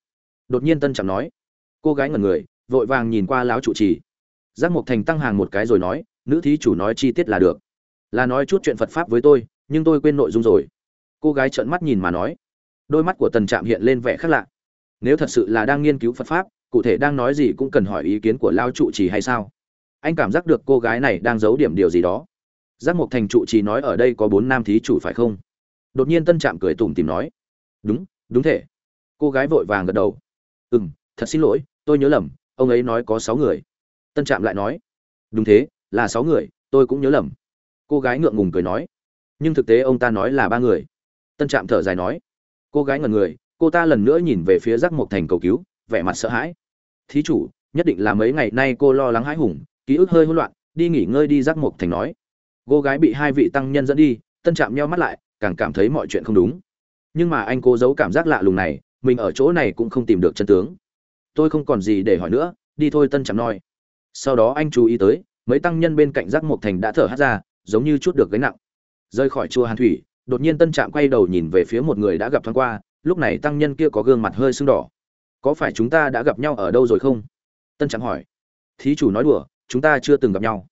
Đột nhiên tân trạm nói. Cô gái ngẩn người, vội vàng nhìn qua lão trụ trì giác mộc thành tăng hàng một cái rồi nói, nữ thí chủ nói chi tiết là được là nói chút chuyện phật pháp với tôi, nhưng tôi quên nội dung rồi. Cô gái trợn mắt nhìn mà nói. Đôi mắt của tần trạm hiện lên vẻ khác lạ. Nếu thật sự là đang nghiên cứu phật pháp, cụ thể đang nói gì cũng cần hỏi ý kiến của lao trụ trì hay sao? Anh cảm giác được cô gái này đang giấu điểm điều gì đó. Giác mộc thành trụ trì nói ở đây có bốn nam thí chủ phải không? Đột nhiên tân trạm cười tủm tìm nói. Đúng đúng thể. Cô gái vội vàng gật đầu. Ừ m thật xin lỗi, tôi nhớ lầm, ông ấy nói có sáu người. Tân trạm lại nói. Đúng thế, là sáu người, tôi cũng nhớ lầm cô gái ngượng ngùng cười nói, nhưng thực tế ông ta nói là ba người. Tân trạm thở dài nói, cô gái ngần người, cô ta lần nữa nhìn về phía giác mộc thành cầu cứu, vẻ mặt sợ hãi. Thí chủ, nhất định là mấy ngày nay cô lo lắng hãi hùng, ký ức hơi hỗn loạn, đi nghỉ ngơi đi, giác mộc thành nói. Cô gái bị hai vị tăng nhân dẫn đi, tân trạm nheo mắt lại, càng cảm thấy mọi chuyện không đúng. Nhưng mà anh cố giấu cảm giác lạ lùng này, mình ở chỗ này cũng không tìm được chân tướng. Tôi không còn gì để hỏi nữa, đi thôi, tân trạm nói. Sau đó anh chú ý tới, mấy tăng nhân bên cạnh giác mộc thành đã thở hát ra giống như chút được gánh nặng. Rơi khỏi chùa hàn thủy, đột nhiên tân trạm quay đầu nhìn về phía một người đã gặp thoáng qua, lúc này tăng nhân kia có gương mặt hơi sưng đỏ. Có phải chúng ta đã gặp nhau ở đâu rồi không? Tân trạm hỏi. Thí chủ nói đùa, chúng ta chưa từng gặp nhau.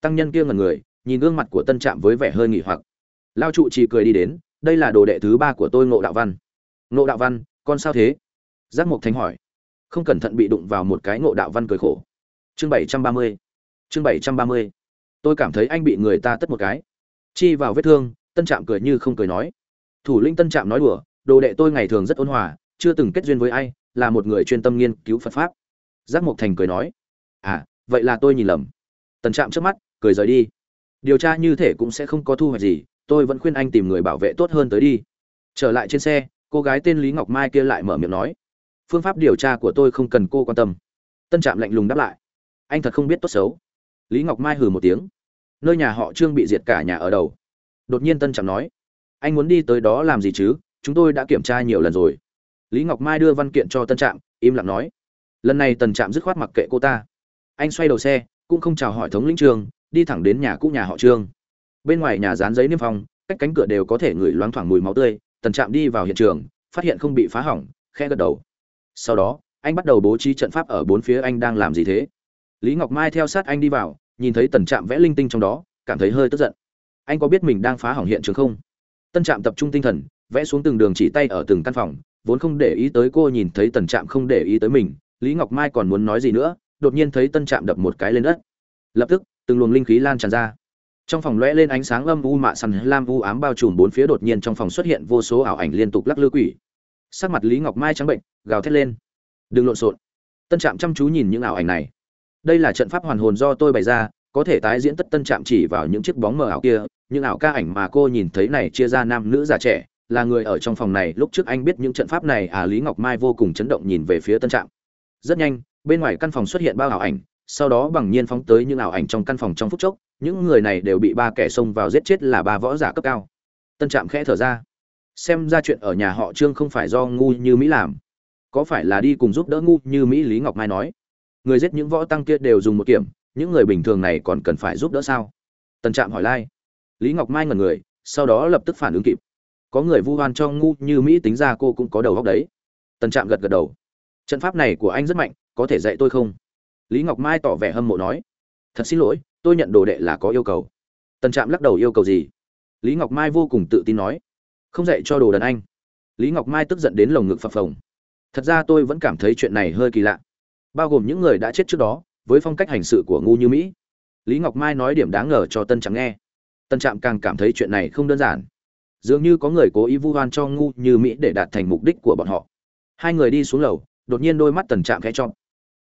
Tăng nhân kia ngần người, nhìn gương mặt của tân trạm với vẻ hơi nghỉ hoặc. Lao trụ chỉ cười đi đến, đây là đồ đệ thứ ba của tôi ngộ đạo văn. Ngộ đạo văn, con sao thế? Giác mộc thánh hỏi. Không cẩn thận bị đụng vào một cái ngộ đạo văn cười khổ. Chương bảy trăm ba mươi. Chương bảy trăm ba mươi tôi cảm thấy anh bị người ta tất một cái. Chi vào vết thương, tân trạm cười như không cười nói. Thủ lĩnh tân trạm nói đùa, đồ đệ tôi ngày thường rất ôn hòa, chưa từng kết duyên với ai, là một người chuyên tâm nghiên cứu phật pháp. Giác mộc thành cười nói. À vậy là tôi nhìn lầm. Tân trạm trước mắt, cười rời đi. Điều tra như thể cũng sẽ không có thu hoạch gì, tôi vẫn khuyên anh tìm người bảo vệ tốt hơn tới đi. Trở lại trên xe, cô gái tên lý ngọc mai kia lại mở miệng nói. Phương pháp điều tra của tôi không cần cô quan tâm. Tân trạm lạnh lùng đáp lại. Anh thật không biết tốt xấu lý ngọc mai hừ một tiếng. Nơi nhà họ trương bị diệt cả nhà ở đầu. Đột nhiên tân trạm nói, anh muốn đi tới đó làm gì chứ? Chúng tôi đã kiểm tra nhiều lần rồi. Lý ngọc mai đưa văn kiện cho tân trạm, im lặng nói, lần này tần trạm dứt khoát mặc kệ cô ta. Anh xoay đầu xe, cũng không chào hỏi thống lĩnh trường đi thẳng đến nhà cũ nhà họ trương. Bên ngoài nhà dán giấy niêm phong, cách cánh cửa đều có thể ngửi loáng thoảng mùi máu tươi. Tần trạm đi vào hiện trường, phát hiện không bị phá hỏng khe gật đầu. Sau đó, anh bắt đầu bố trí trận pháp ở bốn phía anh đang làm gì thế? Lý ngọc mai theo sát anh đi vào, nhìn thấy tần trạm vẽ linh tinh trong đó, cảm thấy hơi tức giận. Anh có biết mình đang phá hỏng hiện trường không? Tân trạm tập trung tinh thần, vẽ xuống từng đường chỉ tay ở từng căn phòng, vốn không để ý tới cô nhìn thấy tần trạm không để ý tới mình, lý ngọc mai còn muốn nói gì nữa, đột nhiên thấy tân trạm đập một cái lên đất. Lập tức, từng luồng linh khí lan tràn ra. Trong phòng lóe lên ánh sáng âm u mạ sần lam u ám bao trùm bốn phía đột nhiên trong phòng xuất hiện vô số ảo ảnh liên tục lắc lư quỷ. Sắc mặt lý ngọc mai trắng bệnh, gào thét lên. Đừng lộn xộn. Tân trạm chăm chú nhìn những ảo ảnh này đây là trận pháp hoàn hồn do tôi bày ra, có thể tái diễn tất tân chạm chỉ vào những chiếc bóng mờ ảo kia. Những ảo ca ảnh mà cô nhìn thấy này chia ra nam nữ già trẻ, là người ở trong phòng này. Lúc trước anh biết những trận pháp này à lý ngọc mai vô cùng chấn động nhìn về phía tân trạm. Rất nhanh, bên ngoài căn phòng xuất hiện bao ảo ảnh, sau đó bằng nhiên phóng tới những ảo ảnh trong căn phòng trong phút chốc. Những người này đều bị ba kẻ xông vào giết chết là ba võ giả cấp cao. Tân trạm khẽ thở ra. Xem ra chuyện ở nhà họ trương không phải do ngu như mỹ làm. Có phải là đi cùng giúp đỡ ngu như mỹ, lý ngọc mai nói người giết những võ tăng kia đều dùng một kiểm, những người bình thường này còn cần phải giúp đỡ sao? Tần trạm hỏi lai. Lý ngọc mai ngần người, sau đó lập tức phản ứng kịp. Có người vu oan cho ngu như mỹ tính ra cô cũng có đầu óc đấy. Tần trạm gật gật đầu. Trận pháp này của anh rất mạnh, có thể dạy tôi không? Lý ngọc mai tỏ vẻ hâm mộ nói. Thật xin lỗi, tôi nhận đồ đệ là có yêu cầu. Tần trạm lắc đầu yêu cầu gì? Lý ngọc mai vô cùng tự tin nói. Không dạy cho đồ đàn anh. Lý ngọc mai tức giận đến lồng ngực phập phồng. Thật ra tôi vẫn cảm thấy chuyện này hơi kỳ lạ bao gồm những người đã chết trước đó, với phong cách hành sự của ngu như mỹ. Lý ngọc mai nói điểm đáng ngờ cho tân trạm nghe. Tân trạm càng cảm thấy chuyện này không đơn giản. Dường như có người cố ý vu oan cho ngu như mỹ để đạt thành mục đích của bọn họ. Hai người đi xuống lầu, đột nhiên đôi mắt tần trạm khẽ chọn.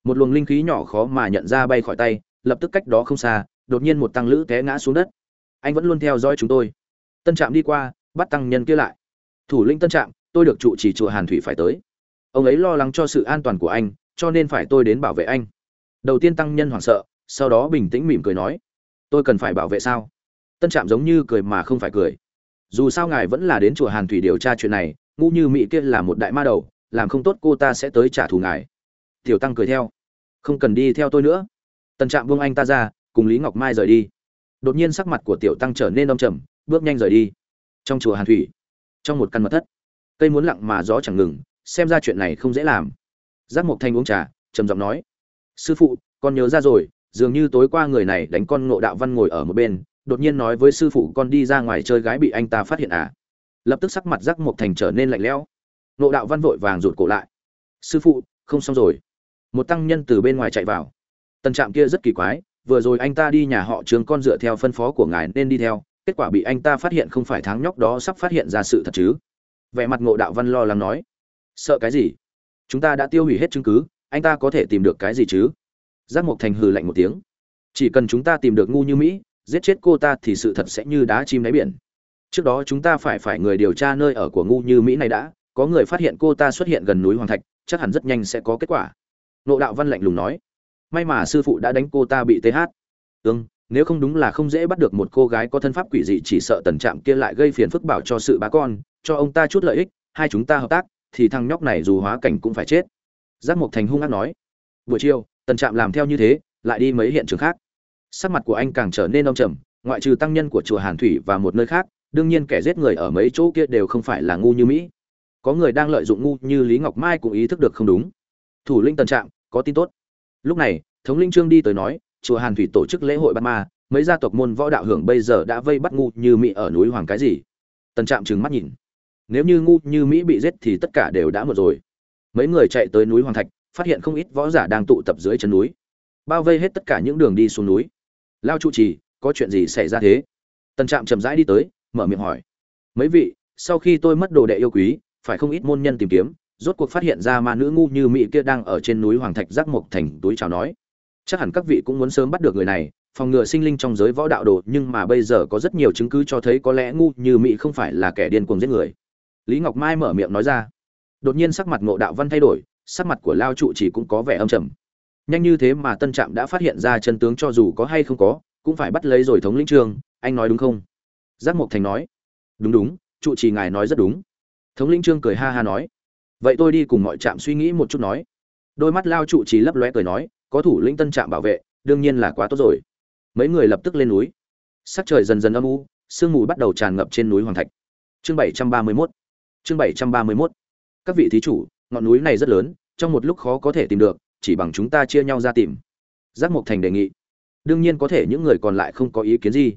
Một luồng linh khí nhỏ khó mà nhận ra bay khỏi tay, lập tức cách đó không xa, đột nhiên một tăng lữ té ngã xuống đất. Anh vẫn luôn theo dõi chúng tôi. Tân trạm đi qua, bắt tăng nhân kia lại. Thủ lĩnh tân trạm, tôi được trụ trì chùa hàn thủy phải tới. Ông ấy lo lắng cho sự an toàn của anh cho nên phải tôi đến bảo vệ anh. Đầu tiên tăng nhân hoảng sợ, sau đó bình tĩnh mỉm cười nói, tôi cần phải bảo vệ sao? Tân trạm giống như cười mà không phải cười. Dù sao ngài vẫn là đến chùa hàn thủy điều tra chuyện này, ngu như mỹ kia là một đại ma đầu, làm không tốt cô ta sẽ tới trả thù ngài. Tiểu tăng cười theo. Không cần đi theo tôi nữa. Tân trạm buông anh ta ra, cùng lý ngọc mai rời đi. Đột nhiên sắc mặt của tiểu tăng trở nên đông trầm, bước nhanh rời đi. Trong chùa hàn thủy, trong một căn mật thất, cây muốn lặng mà gió chẳng ngừng, xem ra chuyện này không dễ làm giác mộc thanh uống trà, trầm giọng nói, sư phụ, con nhớ ra rồi, dường như tối qua người này đánh con ngộ đạo văn ngồi ở một bên, đột nhiên nói với sư phụ con đi ra ngoài chơi gái bị anh ta phát hiện à? Lập tức sắc mặt giác mộc thành trở nên lạnh lẽo. Ngộ đạo văn vội vàng rụt cổ lại. Sư phụ, không xong rồi. Một tăng nhân từ bên ngoài chạy vào. Tân trạm kia rất kỳ quái, vừa rồi anh ta đi nhà họ trường con dựa theo phân phó của ngài nên đi theo, kết quả bị anh ta phát hiện không phải tháng nhóc đó sắp phát hiện ra sự thật chứ. Vẻ mặt ngộ đạo văn lo lắng nói. Sợ cái gì? Chúng ta đã tiêu hủy hết chứng cứ, anh ta có thể tìm được cái gì chứ? Giác mộc thành hừ lạnh một tiếng. Chỉ cần chúng ta tìm được ngu như mỹ, giết chết cô ta thì sự thật sẽ như đá chim đáy biển. Trước đó chúng ta phải phải người điều tra nơi ở của ngu như mỹ này đã, có người phát hiện cô ta xuất hiện gần núi hoàng thạch, chắc hẳn rất nhanh sẽ có kết quả. Nộ đạo văn lạnh lùng nói. May mà sư phụ đã đánh cô ta bị th ương nếu không đúng là không dễ bắt được một cô gái có thân pháp quỷ dị chỉ sợ tần trạm kia lại gây phiền phức bảo cho sự bá con, cho ông ta chút lợi ích, hai chúng ta hợp tác thì thằng nhóc này dù hóa cảnh cũng phải chết. Giác mộc thành hung ác nói, buổi chiều, tần trạm làm theo như thế, lại đi mấy hiện trường khác. Sắc mặt của anh càng trở nên đông trầm, ngoại trừ tăng nhân của chùa hàn thủy và một nơi khác, đương nhiên kẻ giết người ở mấy chỗ kia đều không phải là ngu như mỹ. Có người đang lợi dụng ngu như lý ngọc mai cũng ý thức được không đúng. Thủ lĩnh tần trạm, có tin tốt. Lúc này, thống linh trương đi tới nói, chùa hàn thủy tổ chức lễ hội bắt ma, mấy gia tộc môn võ đạo hưởng bây giờ đã vây bắt ngu như mỹ ở núi hoàng cái gì? Tần trạm trừng mắt nhìn nếu như ngu như mỹ bị giết thì tất cả đều đã một rồi. Mấy người chạy tới núi hoàng thạch, phát hiện không ít võ giả đang tụ tập dưới chân núi. Bao vây hết tất cả những đường đi xuống núi. Lao trụ trì, có chuyện gì xảy ra thế? Tần trạm chậm rãi đi tới, mở miệng hỏi. Mấy vị, sau khi tôi mất đồ đệ yêu quý, phải không ít môn nhân tìm kiếm, rốt cuộc phát hiện ra ma nữ ngu như mỹ kia đang ở trên núi hoàng thạch giác mộc thành, túi chào nói. Chắc hẳn các vị cũng muốn sớm bắt được người này, phòng ngừa sinh linh trong giới võ đạo đồ, nhưng mà bây giờ có rất nhiều chứng cứ cho thấy có lẽ ngu như mỹ không phải là kẻ điên cuồng giết người lý ngọc mai mở miệng nói ra. Đột nhiên sắc mặt ngộ đạo văn thay đổi, sắc mặt của lao trụ chỉ cũng có vẻ âm trầm. Nhanh như thế mà tân trạm đã phát hiện ra chân tướng cho dù có hay không có, cũng phải bắt lấy rồi thống lĩnh trương anh nói đúng không? Giác mộc thành nói. Đúng đúng, trụ trì ngài nói rất đúng. Thống lĩnh trương cười ha ha nói. Vậy tôi đi cùng mọi trạm suy nghĩ một chút nói. Đôi mắt lao trụ trì lấp lóe cười nói, có thủ lĩnh tân trạm bảo vệ, đương nhiên là quá tốt rồi. Mấy người lập tức lên núi. Sắc trời dần dần âm u, sương mù bắt đầu tràn ngập trên núi hoàng thạch. Chương bảy trăm ba mươi mốt chương bảy trăm ba mươi mốt. Các vị thí chủ, ngọn núi này rất lớn, trong một lúc khó có thể tìm được, chỉ bằng chúng ta chia nhau ra tìm. Giác mộc thành đề nghị. Đương nhiên có thể những người còn lại không có ý kiến gì.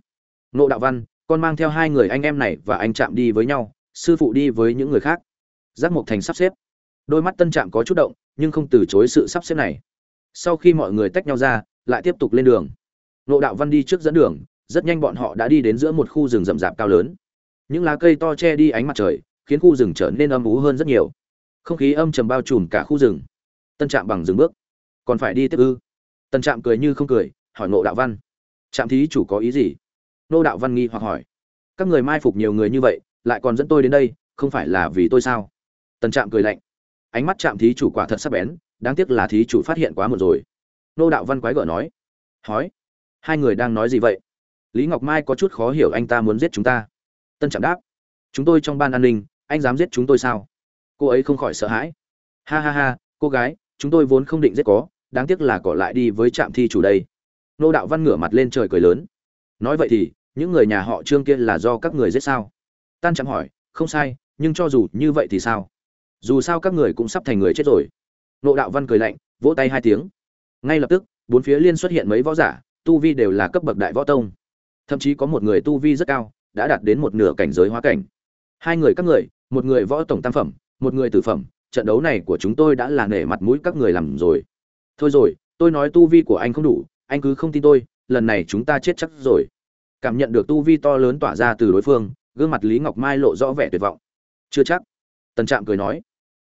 Nộ đạo văn, con mang theo hai người anh em này và anh chạm đi với nhau, sư phụ đi với những người khác. Giác mộc thành sắp xếp. Đôi mắt tân trạm có chút động, nhưng không từ chối sự sắp xếp này. Sau khi mọi người tách nhau ra, lại tiếp tục lên đường. Nộ đạo văn đi trước dẫn đường, rất nhanh bọn họ đã đi đến giữa một khu rừng rậm rạp cao lớn. Những lá cây to che đi ánh mặt trời khiến khu rừng trở nên âm ú hơn rất nhiều. Không khí âm trầm bao trùm cả khu rừng. Tân trạm bằng dừng bước. Còn phải đi tiếp ư? Tân trạm cười như không cười, hỏi nộ đạo văn. Trạm thí chủ có ý gì? Nô đạo văn nghi hoặc hỏi. Các người mai phục nhiều người như vậy, lại còn dẫn tôi đến đây, không phải là vì tôi sao? Tân trạm cười lạnh. Ánh mắt trạm thí chủ quả thật sắc bén, đáng tiếc là thí chủ phát hiện quá muộn rồi. Nô đạo văn quái gở nói. Hói hai người đang nói gì vậy? Lý ngọc mai có chút khó hiểu anh ta muốn giết chúng ta. Tân trạm đáp. Chúng tôi trong ban an ninh anh dám giết chúng tôi sao? Cô ấy không khỏi sợ hãi. Ha ha ha, cô gái, chúng tôi vốn không định giết có, đáng tiếc là cỏ lại đi với trạm thi chủ đây. Nô đạo văn ngửa mặt lên trời cười lớn. Nói vậy thì, những người nhà họ trương kia là do các người giết sao? Tan chẳng hỏi, không sai, nhưng cho dù như vậy thì sao? Dù sao các người cũng sắp thành người chết rồi. Nộ đạo văn cười lạnh, vỗ tay hai tiếng. Ngay lập tức, bốn phía liên xuất hiện mấy võ giả, tu vi đều là cấp bậc đại võ tông. Thậm chí có một người tu vi rất cao, đã đạt đến một nửa cảnh giới hóa cảnh. Hai người các người một người võ tổng tam phẩm, một người tử phẩm, trận đấu này của chúng tôi đã là nể mặt mũi các người làm rồi. Thôi rồi, tôi nói tu vi của anh không đủ, anh cứ không tin tôi, lần này chúng ta chết chắc rồi. Cảm nhận được tu vi to lớn tỏa ra từ đối phương, gương mặt lý ngọc mai lộ rõ vẻ tuyệt vọng. Chưa chắc. Tần trạm cười nói.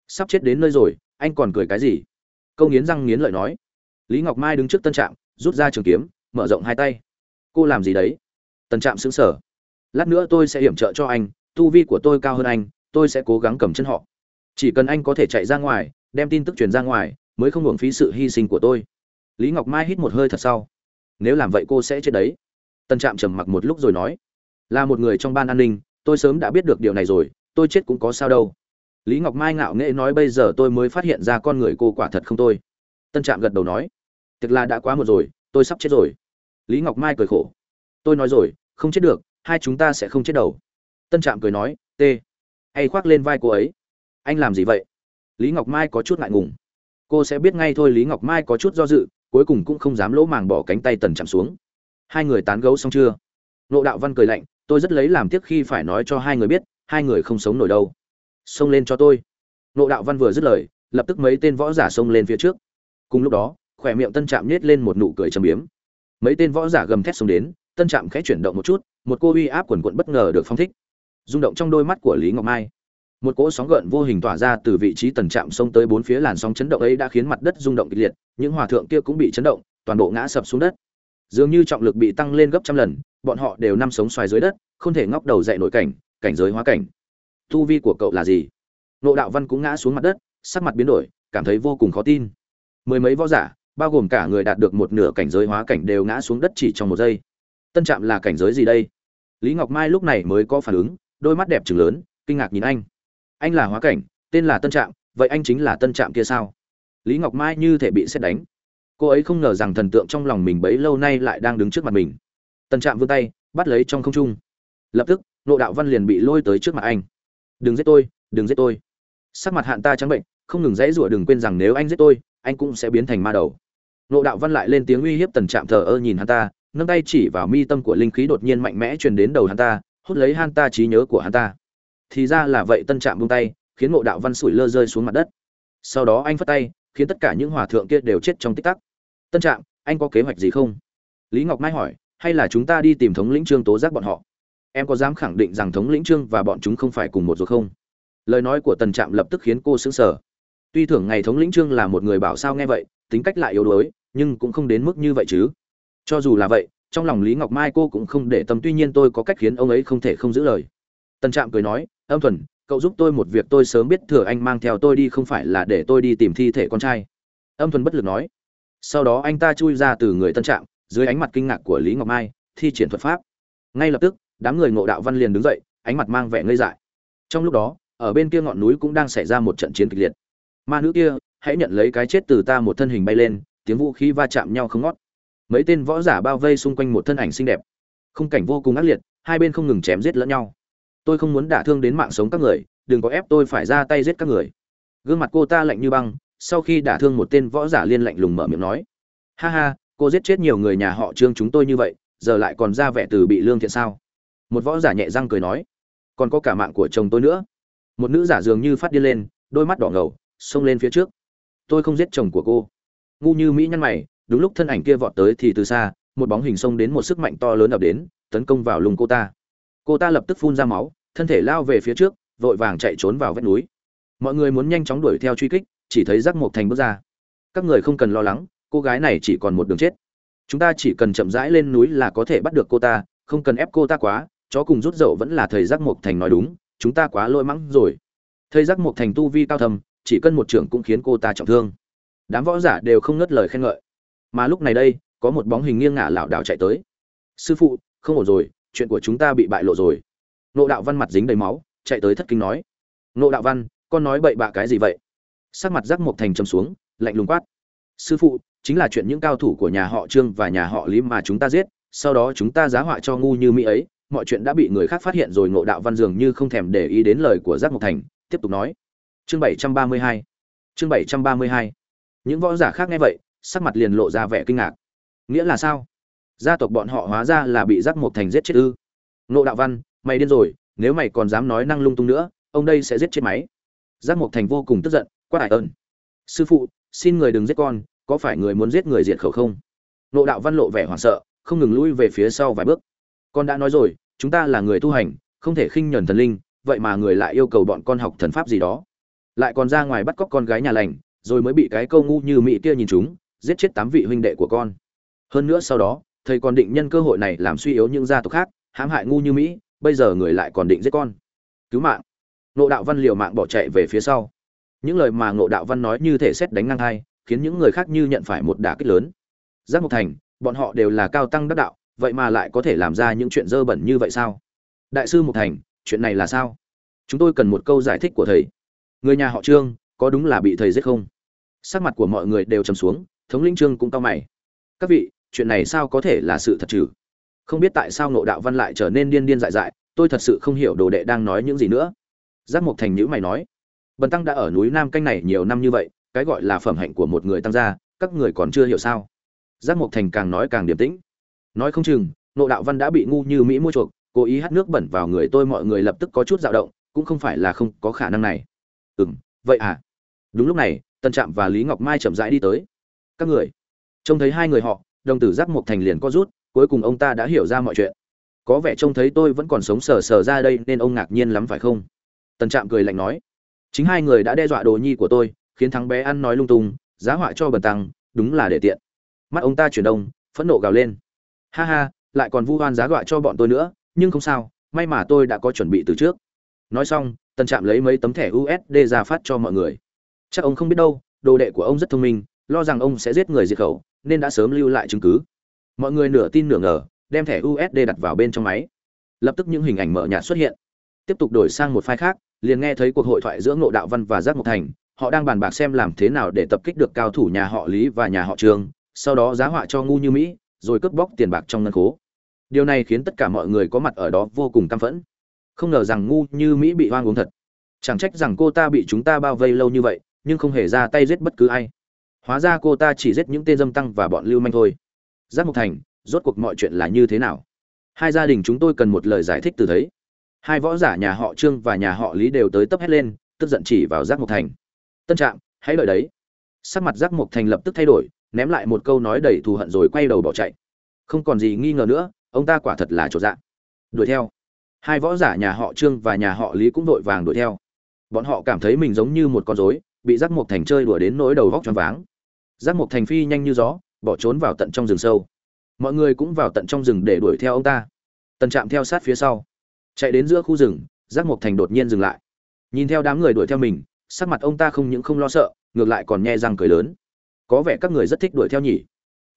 Sắp chết đến nơi rồi, anh còn cười cái gì? Câu nghiến răng nghiến lợi nói. Lý ngọc mai đứng trước tân trạm, rút ra trường kiếm, mở rộng hai tay. Cô làm gì đấy? Tần trạm xứng sở lát nữa tôi sẽ hiểm trợ cho anh, tu vi của tôi cao hơn anh tôi sẽ cố gắng cầm chân họ. Chỉ cần anh có thể chạy ra ngoài, đem tin tức truyền ra ngoài, mới không hưởng phí sự hy sinh của tôi. Lý ngọc mai hít một hơi thật sau nếu làm vậy cô sẽ chết đấy. Tân trạm trầm mặc một lúc rồi nói. Là một người trong ban an ninh, tôi sớm đã biết được điều này rồi, tôi chết cũng có sao đâu. Lý ngọc mai ngạo nghễ nói, bây giờ tôi mới phát hiện ra con người cô quả thật không tôi. Tân trạm gật đầu nói. Thực là đã quá một rồi, tôi sắp chết rồi. Lý ngọc mai cười khổ. Tôi nói rồi, không chết được, hai chúng ta sẽ không chết đầu tân trạm cười nói, t hay khoác lên vai cô ấy. Anh làm gì vậy? Lý ngọc mai có chút ngại ngùng. Cô sẽ biết ngay thôi, lý ngọc mai có chút do dự, cuối cùng cũng không dám lỗ màng bỏ cánh tay tần chạm xuống. Hai người tán gấu xong chưa? Nộ đạo văn cười lạnh, tôi rất lấy làm tiếc khi phải nói cho hai người biết, hai người không sống nổi đâu. Xông lên cho tôi. Nộ đạo văn vừa dứt lời, lập tức mấy tên võ giả xông lên phía trước. Cùng lúc đó, khỏe miệng tân trạm nhét lên một nụ cười trầm biếm. Mấy tên võ giả gầm thét xông đến, tân trạm khẽ chuyển động một chút, một cô uy áp quần quận bất ngờ được phong thích rung động trong đôi mắt của lý ngọc mai. Một cỗ sóng gợn vô hình tỏa ra từ vị trí tần trạm xông tới bốn phía làn sóng chấn động ấy đã khiến mặt đất rung động kịch liệt, những hòa thượng kia cũng bị chấn động, toàn bộ ngã sập xuống đất. Dường như trọng lực bị tăng lên gấp trăm lần, bọn họ đều nằm sống xoài dưới đất, không thể ngóc đầu dậy nổi cảnh cảnh giới hóa cảnh. Tu vi của cậu là gì? Nộ đạo văn cũng ngã xuống mặt đất, sắc mặt biến đổi, cảm thấy vô cùng khó tin. Mười mấy võ giả, bao gồm cả người đạt được một nửa cảnh giới hóa cảnh đều ngã xuống đất chỉ trong một giây. Tân trạm là cảnh giới gì đây? Lý ngọc mai lúc này mới có phản ứng đôi mắt đẹp trừng lớn, kinh ngạc nhìn anh. Anh là hóa cảnh, tên là tân trạm, vậy anh chính là tân trạm kia sao? Lý ngọc mai như thể bị xét đánh. Cô ấy không ngờ rằng thần tượng trong lòng mình bấy lâu nay lại đang đứng trước mặt mình. Tân trạm vươn tay, bắt lấy trong không trung. Lập tức nộ đạo văn liền bị lôi tới trước mặt anh. Đừng giết tôi, đừng giết tôi. Sắc mặt hạn ta trắng bệnh, không ngừng dãy rủa đừng quên rằng nếu anh giết tôi, anh cũng sẽ biến thành ma đầu. Nộ đạo văn lại lên tiếng uy hiếp tần trạm thờ ơ nhìn hắn ta, nâng tay chỉ vào mi tâm của linh khí đột nhiên mạnh mẽ truyền đến đầu hắn ta hút lấy hắn ta trí nhớ của hắn ta. Thì ra là vậy tân trạm buông tay, khiến ngộ đạo văn sủi lơ rơi xuống mặt đất. Sau đó anh phất tay, khiến tất cả những hòa thượng kia đều chết trong tích tắc. Tân trạm, anh có kế hoạch gì không? Lý ngọc mai hỏi, hay là chúng ta đi tìm thống lĩnh trương tố giác bọn họ? Em có dám khẳng định rằng thống lĩnh trương và bọn chúng không phải cùng một ruột không? Lời nói của tần trạm lập tức khiến cô sững sờ. Tuy thường ngày thống lĩnh trương là một người bảo sao nghe vậy, tính cách lại yếu đuối, nhưng cũng không đến mức như vậy chứ. Cho dù là vậy trong lòng lý ngọc mai cô cũng không để tâm, tuy nhiên tôi có cách khiến ông ấy không thể không giữ lời. Tần trạm cười nói, âm thuần, cậu giúp tôi một việc tôi sớm biết thừa anh mang theo tôi đi không phải là để tôi đi tìm thi thể con trai. Âm thuần bất lực nói. Sau đó anh ta chui ra từ người tân trạm, dưới ánh mặt kinh ngạc của lý ngọc mai, thi triển thuật pháp. Ngay lập tức, đám người ngộ đạo văn liền đứng dậy, ánh mặt mang vẻ ngây dại. Trong lúc đó, ở bên kia ngọn núi cũng đang xảy ra một trận chiến kịch liệt. Ma nữ kia, hãy nhận lấy cái chết từ ta một thân hình bay lên, tiếng vũ khí va chạm nhau không ngót mấy tên võ giả bao vây xung quanh một thân ảnh xinh đẹp. Khung cảnh vô cùng ác liệt, hai bên không ngừng chém giết lẫn nhau. Tôi không muốn đả thương đến mạng sống các người, đừng có ép tôi phải ra tay giết các người. Gương mặt cô ta lạnh như băng, sau khi đả thương một tên võ giả liên lạnh lùng mở miệng nói. Ha ha, cô giết chết nhiều người nhà họ trương chúng tôi như vậy, giờ lại còn ra vẻ từ bị lương thiện sao? Một võ giả nhẹ răng cười nói. Còn có cả mạng của chồng tôi nữa. Một nữ giả dường như phát điên lên, đôi mắt đỏ ngầu, xông lên phía trước. Tôi không giết chồng của cô. Ngu như mỹ nhăn mày đúng lúc thân ảnh kia vọt tới thì từ xa, một bóng hình xông đến một sức mạnh to lớn ập đến, tấn công vào lùng cô ta. Cô ta lập tức phun ra máu, thân thể lao về phía trước, vội vàng chạy trốn vào vách núi. Mọi người muốn nhanh chóng đuổi theo truy kích, chỉ thấy giác mộc thành bước ra. Các người không cần lo lắng, cô gái này chỉ còn một đường chết. Chúng ta chỉ cần chậm rãi lên núi là có thể bắt được cô ta, không cần ép cô ta quá, chó cùng rút dậu vẫn là thầy giác mộc thành nói đúng, chúng ta quá lôi mắng rồi. Thầy giác mộc thành tu vi cao thầm chỉ cần một trưởng cũng khiến cô ta trọng thương. Đám võ giả đều không ngớt lời khen ngợi mà lúc này đây, có một bóng hình nghiêng ngả lảo đảo chạy tới. Sư phụ, không ổn rồi, chuyện của chúng ta bị bại lộ rồi. Nộ đạo văn mặt dính đầy máu, chạy tới thất kinh nói. Nộ đạo văn, con nói bậy bạ cái gì vậy? Sắc mặt giác mộc thành trầm xuống, lạnh lùng quát. Sư phụ, chính là chuyện những cao thủ của nhà họ trương và nhà họ lý mà chúng ta giết, sau đó chúng ta giá họa cho ngu như mỹ ấy, mọi chuyện đã bị người khác phát hiện rồi. Ngộ đạo văn dường như không thèm để ý đến lời của giác mộc thành, tiếp tục nói. Chương bảy trăm ba mươi hai. Chương bảy trăm ba mươi hai. Những võ giả khác nghe vậy sắc mặt liền lộ ra vẻ kinh ngạc. Nghĩa là sao? Gia tộc bọn họ hóa ra là bị giác mộc thành giết chết ư? Ngộ đạo văn, mày điên rồi, nếu mày còn dám nói năng lung tung nữa, ông đây sẽ giết chết máy. Giác mộc thành vô cùng tức giận, quát đại ơn. Sư phụ, xin người đừng giết con, có phải người muốn giết người diệt khẩu không? Nộ đạo văn lộ vẻ hoảng sợ, không ngừng lui về phía sau vài bước. Con đã nói rồi, chúng ta là người tu hành, không thể khinh nhẫn thần linh, vậy mà người lại yêu cầu bọn con học thần pháp gì đó. Lại còn ra ngoài bắt cóc con gái nhà lành, rồi mới bị cái câu ngu như mỹ kia nhìn chúng giết chết tám vị huynh đệ của con. Hơn nữa sau đó, thầy còn định nhân cơ hội này làm suy yếu những gia tộc khác, hãm hại ngu như mỹ, bây giờ người lại còn định giết con. Cứu mạng. Ngộ đạo văn liều mạng bỏ chạy về phía sau. Những lời mà ngộ đạo văn nói như thể xét đánh ngang hai, khiến những người khác như nhận phải một đả kích lớn. Giác mộc thành, bọn họ đều là cao tăng đắc đạo, vậy mà lại có thể làm ra những chuyện dơ bẩn như vậy sao? Đại sư mộc thành, chuyện này là sao? Chúng tôi cần một câu giải thích của thầy. Người nhà họ trương, có đúng là bị thầy giết không? Sắc mặt của mọi người đều trầm xuống thống lĩnh trương cũng cao mày. Các vị, chuyện này sao có thể là sự thật trừ? Không biết tại sao ngộ đạo văn lại trở nên điên điên dại dại, tôi thật sự không hiểu đồ đệ đang nói những gì nữa. Giác mộc thành nhữ mày nói, bần tăng đã ở núi nam canh này nhiều năm như vậy, cái gọi là phẩm hạnh của một người tăng gia, các người còn chưa hiểu sao? Giác mộc thành càng nói càng điềm tĩnh. Nói không chừng nộ đạo văn đã bị ngu như mỹ mua chuộc, cố ý hắt nước bẩn vào người tôi mọi người lập tức có chút dao động, cũng không phải là không có khả năng này. Ừ vậy à? Đúng lúc này tân trạm và lý ngọc mai chậm rãi đi tới các người. Trông thấy hai người họ, đồng tử giác mộc thành liền có rút, cuối cùng ông ta đã hiểu ra mọi chuyện. Có vẻ trông thấy tôi vẫn còn sống sờ sờ ra đây nên ông ngạc nhiên lắm phải không? Tần trạm cười lạnh nói. Chính hai người đã đe dọa đồ nhi của tôi, khiến thằng bé ăn nói lung tung, giá họa cho bần tăng, đúng là để tiện. Mắt ông ta chuyển đông, phẫn nộ gào lên. Ha ha, lại còn vu oan giá gọa cho bọn tôi nữa, nhưng không sao, may mà tôi đã có chuẩn bị từ trước. Nói xong, tần trạm lấy mấy tấm thẻ usd ra phát cho mọi người. Chắc ông không biết đâu, đồ đệ của ông rất thông minh lo rằng ông sẽ giết người diệt khẩu, nên đã sớm lưu lại chứng cứ. Mọi người nửa tin nửa ngờ, đem thẻ usd đặt vào bên trong máy. Lập tức những hình ảnh mở nhạt xuất hiện. Tiếp tục đổi sang một file khác, liền nghe thấy cuộc hội thoại giữa ngộ đạo văn và giác mộc thành. Họ đang bàn bạc xem làm thế nào để tập kích được cao thủ nhà họ lý và nhà họ trương sau đó giá họa cho ngu như mỹ, rồi cướp bóc tiền bạc trong ngân khố. Điều này khiến tất cả mọi người có mặt ở đó vô cùng căm phẫn. Không ngờ rằng ngu như mỹ bị hoang uống thật. Chẳng trách rằng cô ta bị chúng ta bao vây lâu như vậy, nhưng không hề ra tay giết bất cứ ai hóa ra cô ta chỉ giết những tên dâm tăng và bọn lưu manh thôi. Giác mộc thành, rốt cuộc mọi chuyện là như thế nào? Hai gia đình chúng tôi cần một lời giải thích từ thấy hai võ giả nhà họ trương và nhà họ lý đều tới tấp hét lên, tức giận chỉ vào giác mộc thành. Tân trạm, hãy đợi đấy. Sắc mặt giác mộc thành lập tức thay đổi, ném lại một câu nói đầy thù hận rồi quay đầu bỏ chạy. Không còn gì nghi ngờ nữa, ông ta quả thật là chỗ dạng đuổi theo. Hai võ giả nhà họ trương và nhà họ lý cũng vội vàng đuổi theo. Bọn họ cảm thấy mình giống như một con rối bị giác mộc thành chơi đùa đến nỗi đầu vóc choáng váng. Giác mộc thành phi nhanh như gió, bỏ trốn vào tận trong rừng sâu. Mọi người cũng vào tận trong rừng để đuổi theo ông ta. Tần trạm theo sát phía sau. Chạy đến giữa khu rừng, giác mộc thành đột nhiên dừng lại. Nhìn theo đám người đuổi theo mình, sắc mặt ông ta không những không lo sợ, ngược lại còn nhe răng cười lớn. Có vẻ các người rất thích đuổi theo nhỉ.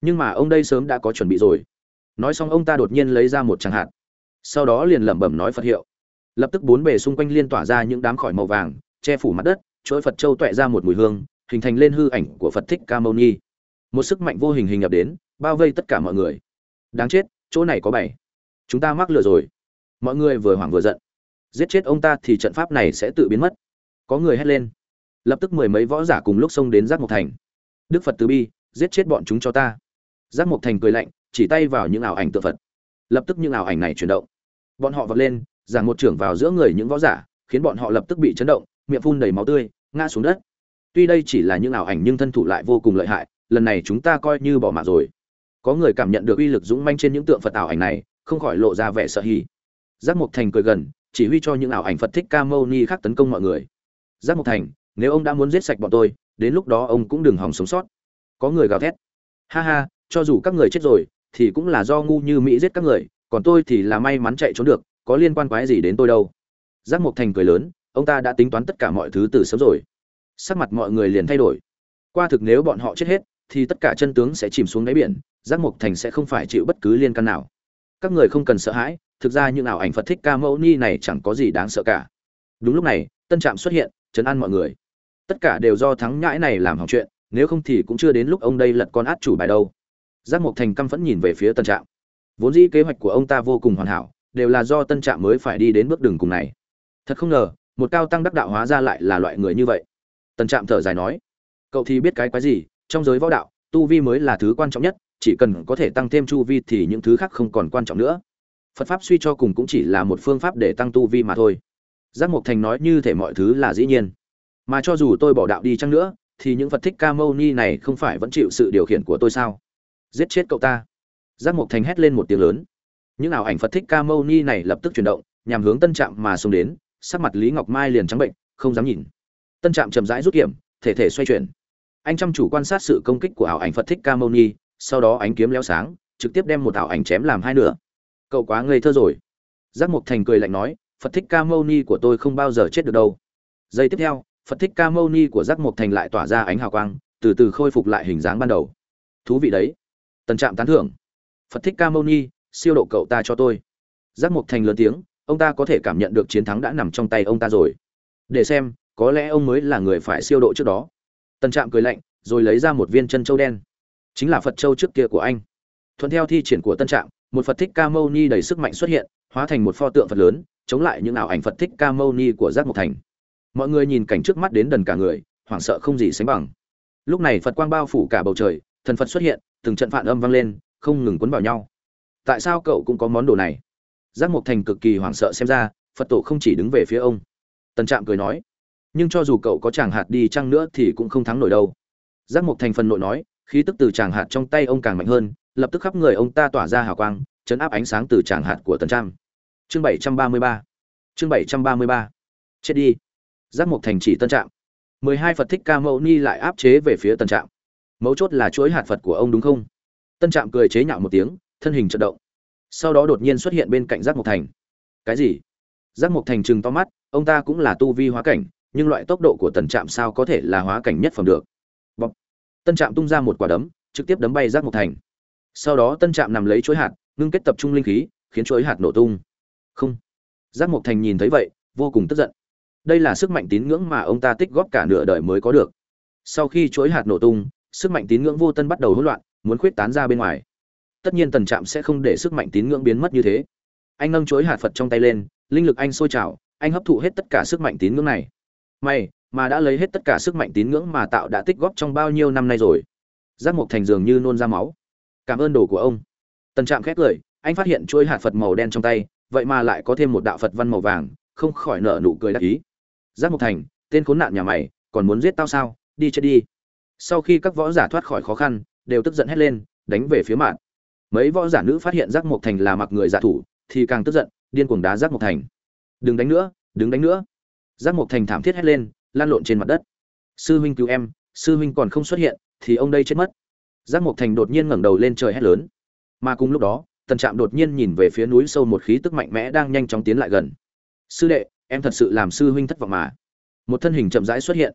Nhưng mà ông đây sớm đã có chuẩn bị rồi. Nói xong ông ta đột nhiên lấy ra một tràng hạt. Sau đó liền lẩm bẩm nói phật hiệu. Lập tức bốn bề xung quanh liên tỏa ra những đám khỏi màu vàng, che phủ mặt đất chuỗi phật châu toẹ ra một mùi hương, hình thành lên hư ảnh của phật thích ca mâu ni. Một sức mạnh vô hình hình nhập đến, bao vây tất cả mọi người. Đáng chết, chỗ này có bảy. Chúng ta mắc lừa rồi. Mọi người vừa hoảng vừa giận. Giết chết ông ta thì trận pháp này sẽ tự biến mất. Có người hét lên. Lập tức mười mấy võ giả cùng lúc xông đến giác mộc thành. Đức phật từ bi, giết chết bọn chúng cho ta. Giác mộc thành cười lạnh, chỉ tay vào những ảo ảnh tự phật. Lập tức những ảo ảnh này chuyển động. Bọn họ vọt lên giảng một trưởng vào giữa người những võ giả, khiến bọn họ lập tức bị chấn động miệng phun đầy máu tươi, ngã xuống đất. Tuy đây chỉ là những ảo ảnh nhưng thân thủ lại vô cùng lợi hại, lần này chúng ta coi như bỏ mạng rồi. Có người cảm nhận được uy lực dũng manh trên những tượng phật ảo ảnh này, không khỏi lộ ra vẻ sợ hỉ. Giác mộc thành cười gần, chỉ huy cho những ảo ảnh phật thích ca mâu ni khác tấn công mọi người. Giác mộc thành, nếu ông đã muốn giết sạch bọn tôi, đến lúc đó ông cũng đừng hòng sống sót. Có người gào thét. Ha ha, cho dù các người chết rồi, thì cũng là do ngu như mỹ giết các người, còn tôi thì là may mắn chạy trốn được, có liên quan quái gì đến tôi đâu? Giác mộc thành cười lớn ông ta đã tính toán tất cả mọi thứ từ sớm rồi. Sắc mặt mọi người liền thay đổi. Qua thực nếu bọn họ chết hết, thì tất cả chân tướng sẽ chìm xuống đáy biển, giác mộc thành sẽ không phải chịu bất cứ liên căn nào. Các người không cần sợ hãi, thực ra những ảo ảnh phật thích ca mẫu ni này chẳng có gì đáng sợ cả. Đúng lúc này, tân trạm xuất hiện chấn an mọi người. Tất cả đều do thắng nhãi này làm hỏng chuyện, nếu không thì cũng chưa đến lúc ông đây lật con át chủ bài đâu. Giác mộc thành căm phẫn nhìn về phía tân trạm. Vốn dĩ kế hoạch của ông ta vô cùng hoàn hảo, đều là do tân trạm mới phải đi đến bước đường cùng này. Thật không ngờ một cao tăng đắc đạo hóa ra lại là loại người như vậy. Tần trạm thở dài nói, cậu thì biết cái quái gì? Trong giới võ đạo, tu vi mới là thứ quan trọng nhất, chỉ cần có thể tăng thêm chu vi thì những thứ khác không còn quan trọng nữa. Phật pháp suy cho cùng cũng chỉ là một phương pháp để tăng tu vi mà thôi. Giác mộc thành nói như thể mọi thứ là dĩ nhiên. Mà cho dù tôi bỏ đạo đi chăng nữa, thì những phật thích ca mâu ni này không phải vẫn chịu sự điều khiển của tôi sao? Giết chết cậu ta. Giác mộc thành hét lên một tiếng lớn. Những ảo ảnh phật thích ca mâu ni này lập tức chuyển động, nhằm hướng tân trạm mà xông đến sắc mặt lý ngọc mai liền trắng bệnh, không dám nhìn. Tân trạm chậm rãi rút kiểm thể thể xoay chuyển. Anh chăm chủ quan sát sự công kích của ảo ảnh phật thích ca mâu ni, sau đó ánh kiếm leo sáng, trực tiếp đem một ảo ảnh chém làm hai nửa. Cậu quá ngây thơ rồi. Giác mộc thành cười lạnh nói, phật thích ca mâu ni của tôi không bao giờ chết được đâu. Giây tiếp theo, phật thích ca mâu ni của giác mộc thành lại tỏa ra ánh hào quang, từ từ khôi phục lại hình dáng ban đầu. Thú vị đấy. Tần trạm tán thưởng, phật thích ca mâu ni, siêu độ cậu ta cho tôi. Giác mộc thành lớn tiếng ông ta có thể cảm nhận được chiến thắng đã nằm trong tay ông ta rồi. Để xem, có lẽ ông mới là người phải siêu độ trước đó. Tần trạm cười lạnh, rồi lấy ra một viên chân châu đen. Chính là phật châu trước kia của anh. Thuận theo thi triển của tân trạm, một phật thích ca mâu ni đầy sức mạnh xuất hiện, hóa thành một pho tượng phật lớn, chống lại những ảo ảnh phật thích ca mâu ni của giác mộc thành. Mọi người nhìn cảnh trước mắt đến đần cả người, hoảng sợ không gì sánh bằng. Lúc này phật quang bao phủ cả bầu trời, thần phật xuất hiện, từng trận phản âm vang lên, không ngừng cuốn vào nhau. Tại sao cậu cũng có món đồ này? Giác mộc thành cực kỳ hoảng sợ xem ra, phật tổ không chỉ đứng về phía ông. Tần trạm cười nói, nhưng cho dù cậu có chàng hạt đi chăng nữa thì cũng không thắng nổi đâu. Giác mộc thành phần nội nói, khí tức từ chàng hạt trong tay ông càng mạnh hơn, lập tức khắp người ông ta tỏa ra hào quang, chấn áp ánh sáng từ chàng hạt của tần trạm. Chương bảy trăm ba mươi ba. Chương bảy trăm ba mươi ba. Chết đi. Giác mộc thành chỉ tân trạm. mười hai phật thích ca mẫu ni lại áp chế về phía tân trạm. Mấu chốt là chuỗi hạt phật của ông đúng không? Tân trạm cười chế nhạo một tiếng, thân hình trận động sau đó đột nhiên xuất hiện bên cạnh giác mộc thành. Cái gì? Giác mộc thành chừng to mắt, ông ta cũng là tu vi hóa cảnh, nhưng loại tốc độ của tần trạm sao có thể là hóa cảnh nhất phẩm được? Bọc. tân trạm tung ra một quả đấm, trực tiếp đấm bay giác mộc thành. Sau đó tân trạm nằm lấy chuỗi hạt, ngưng kết tập trung linh khí, khiến chuỗi hạt nổ tung. Không. Giác mộc thành nhìn thấy vậy, vô cùng tức giận. Đây là sức mạnh tín ngưỡng mà ông ta tích góp cả nửa đời mới có được. Sau khi chuỗi hạt nổ tung, sức mạnh tín ngưỡng vô tân bắt đầu hỗn loạn, muốn khuyết tán ra bên ngoài tất nhiên tần trạm sẽ không để sức mạnh tín ngưỡng biến mất như thế. Anh nâng chuỗi hạt phật trong tay lên, linh lực anh sôi trào, anh hấp thụ hết tất cả sức mạnh tín ngưỡng này. May mà đã lấy hết tất cả sức mạnh tín ngưỡng mà tạo đã tích góp trong bao nhiêu năm nay rồi? Giác mộc thành dường như nôn ra máu. Cảm ơn đồ của ông. Tần trạm khét cười anh phát hiện chuỗi hạt phật màu đen trong tay, vậy mà lại có thêm một đạo phật văn màu vàng, không khỏi nở nụ cười đắc ý. Giác mộc thành, tên khốn nạn nhà mày, còn muốn giết tao sao? Đi chết đi. Sau khi các võ giả thoát khỏi khó khăn, đều tức giận hét lên, đánh về phía mạng mấy võ giả nữ phát hiện giác mộc thành là mặc người giả thủ, thì càng tức giận, điên cuồng đá giác mộc thành. Đừng đánh nữa, đừng đánh nữa. Giác mộc thành thảm thiết hét lên lan lộn trên mặt đất. Sư huynh cứu em, sư huynh còn không xuất hiện, thì ông đây chết mất. Giác mộc thành đột nhiên ngẩng đầu lên trời hét lớn. Mà cùng lúc đó, tần trạm đột nhiên nhìn về phía núi sâu một khí tức mạnh mẽ đang nhanh chóng tiến lại gần. Sư đệ, em thật sự làm sư huynh thất vọng mà. Một thân hình chậm rãi xuất hiện.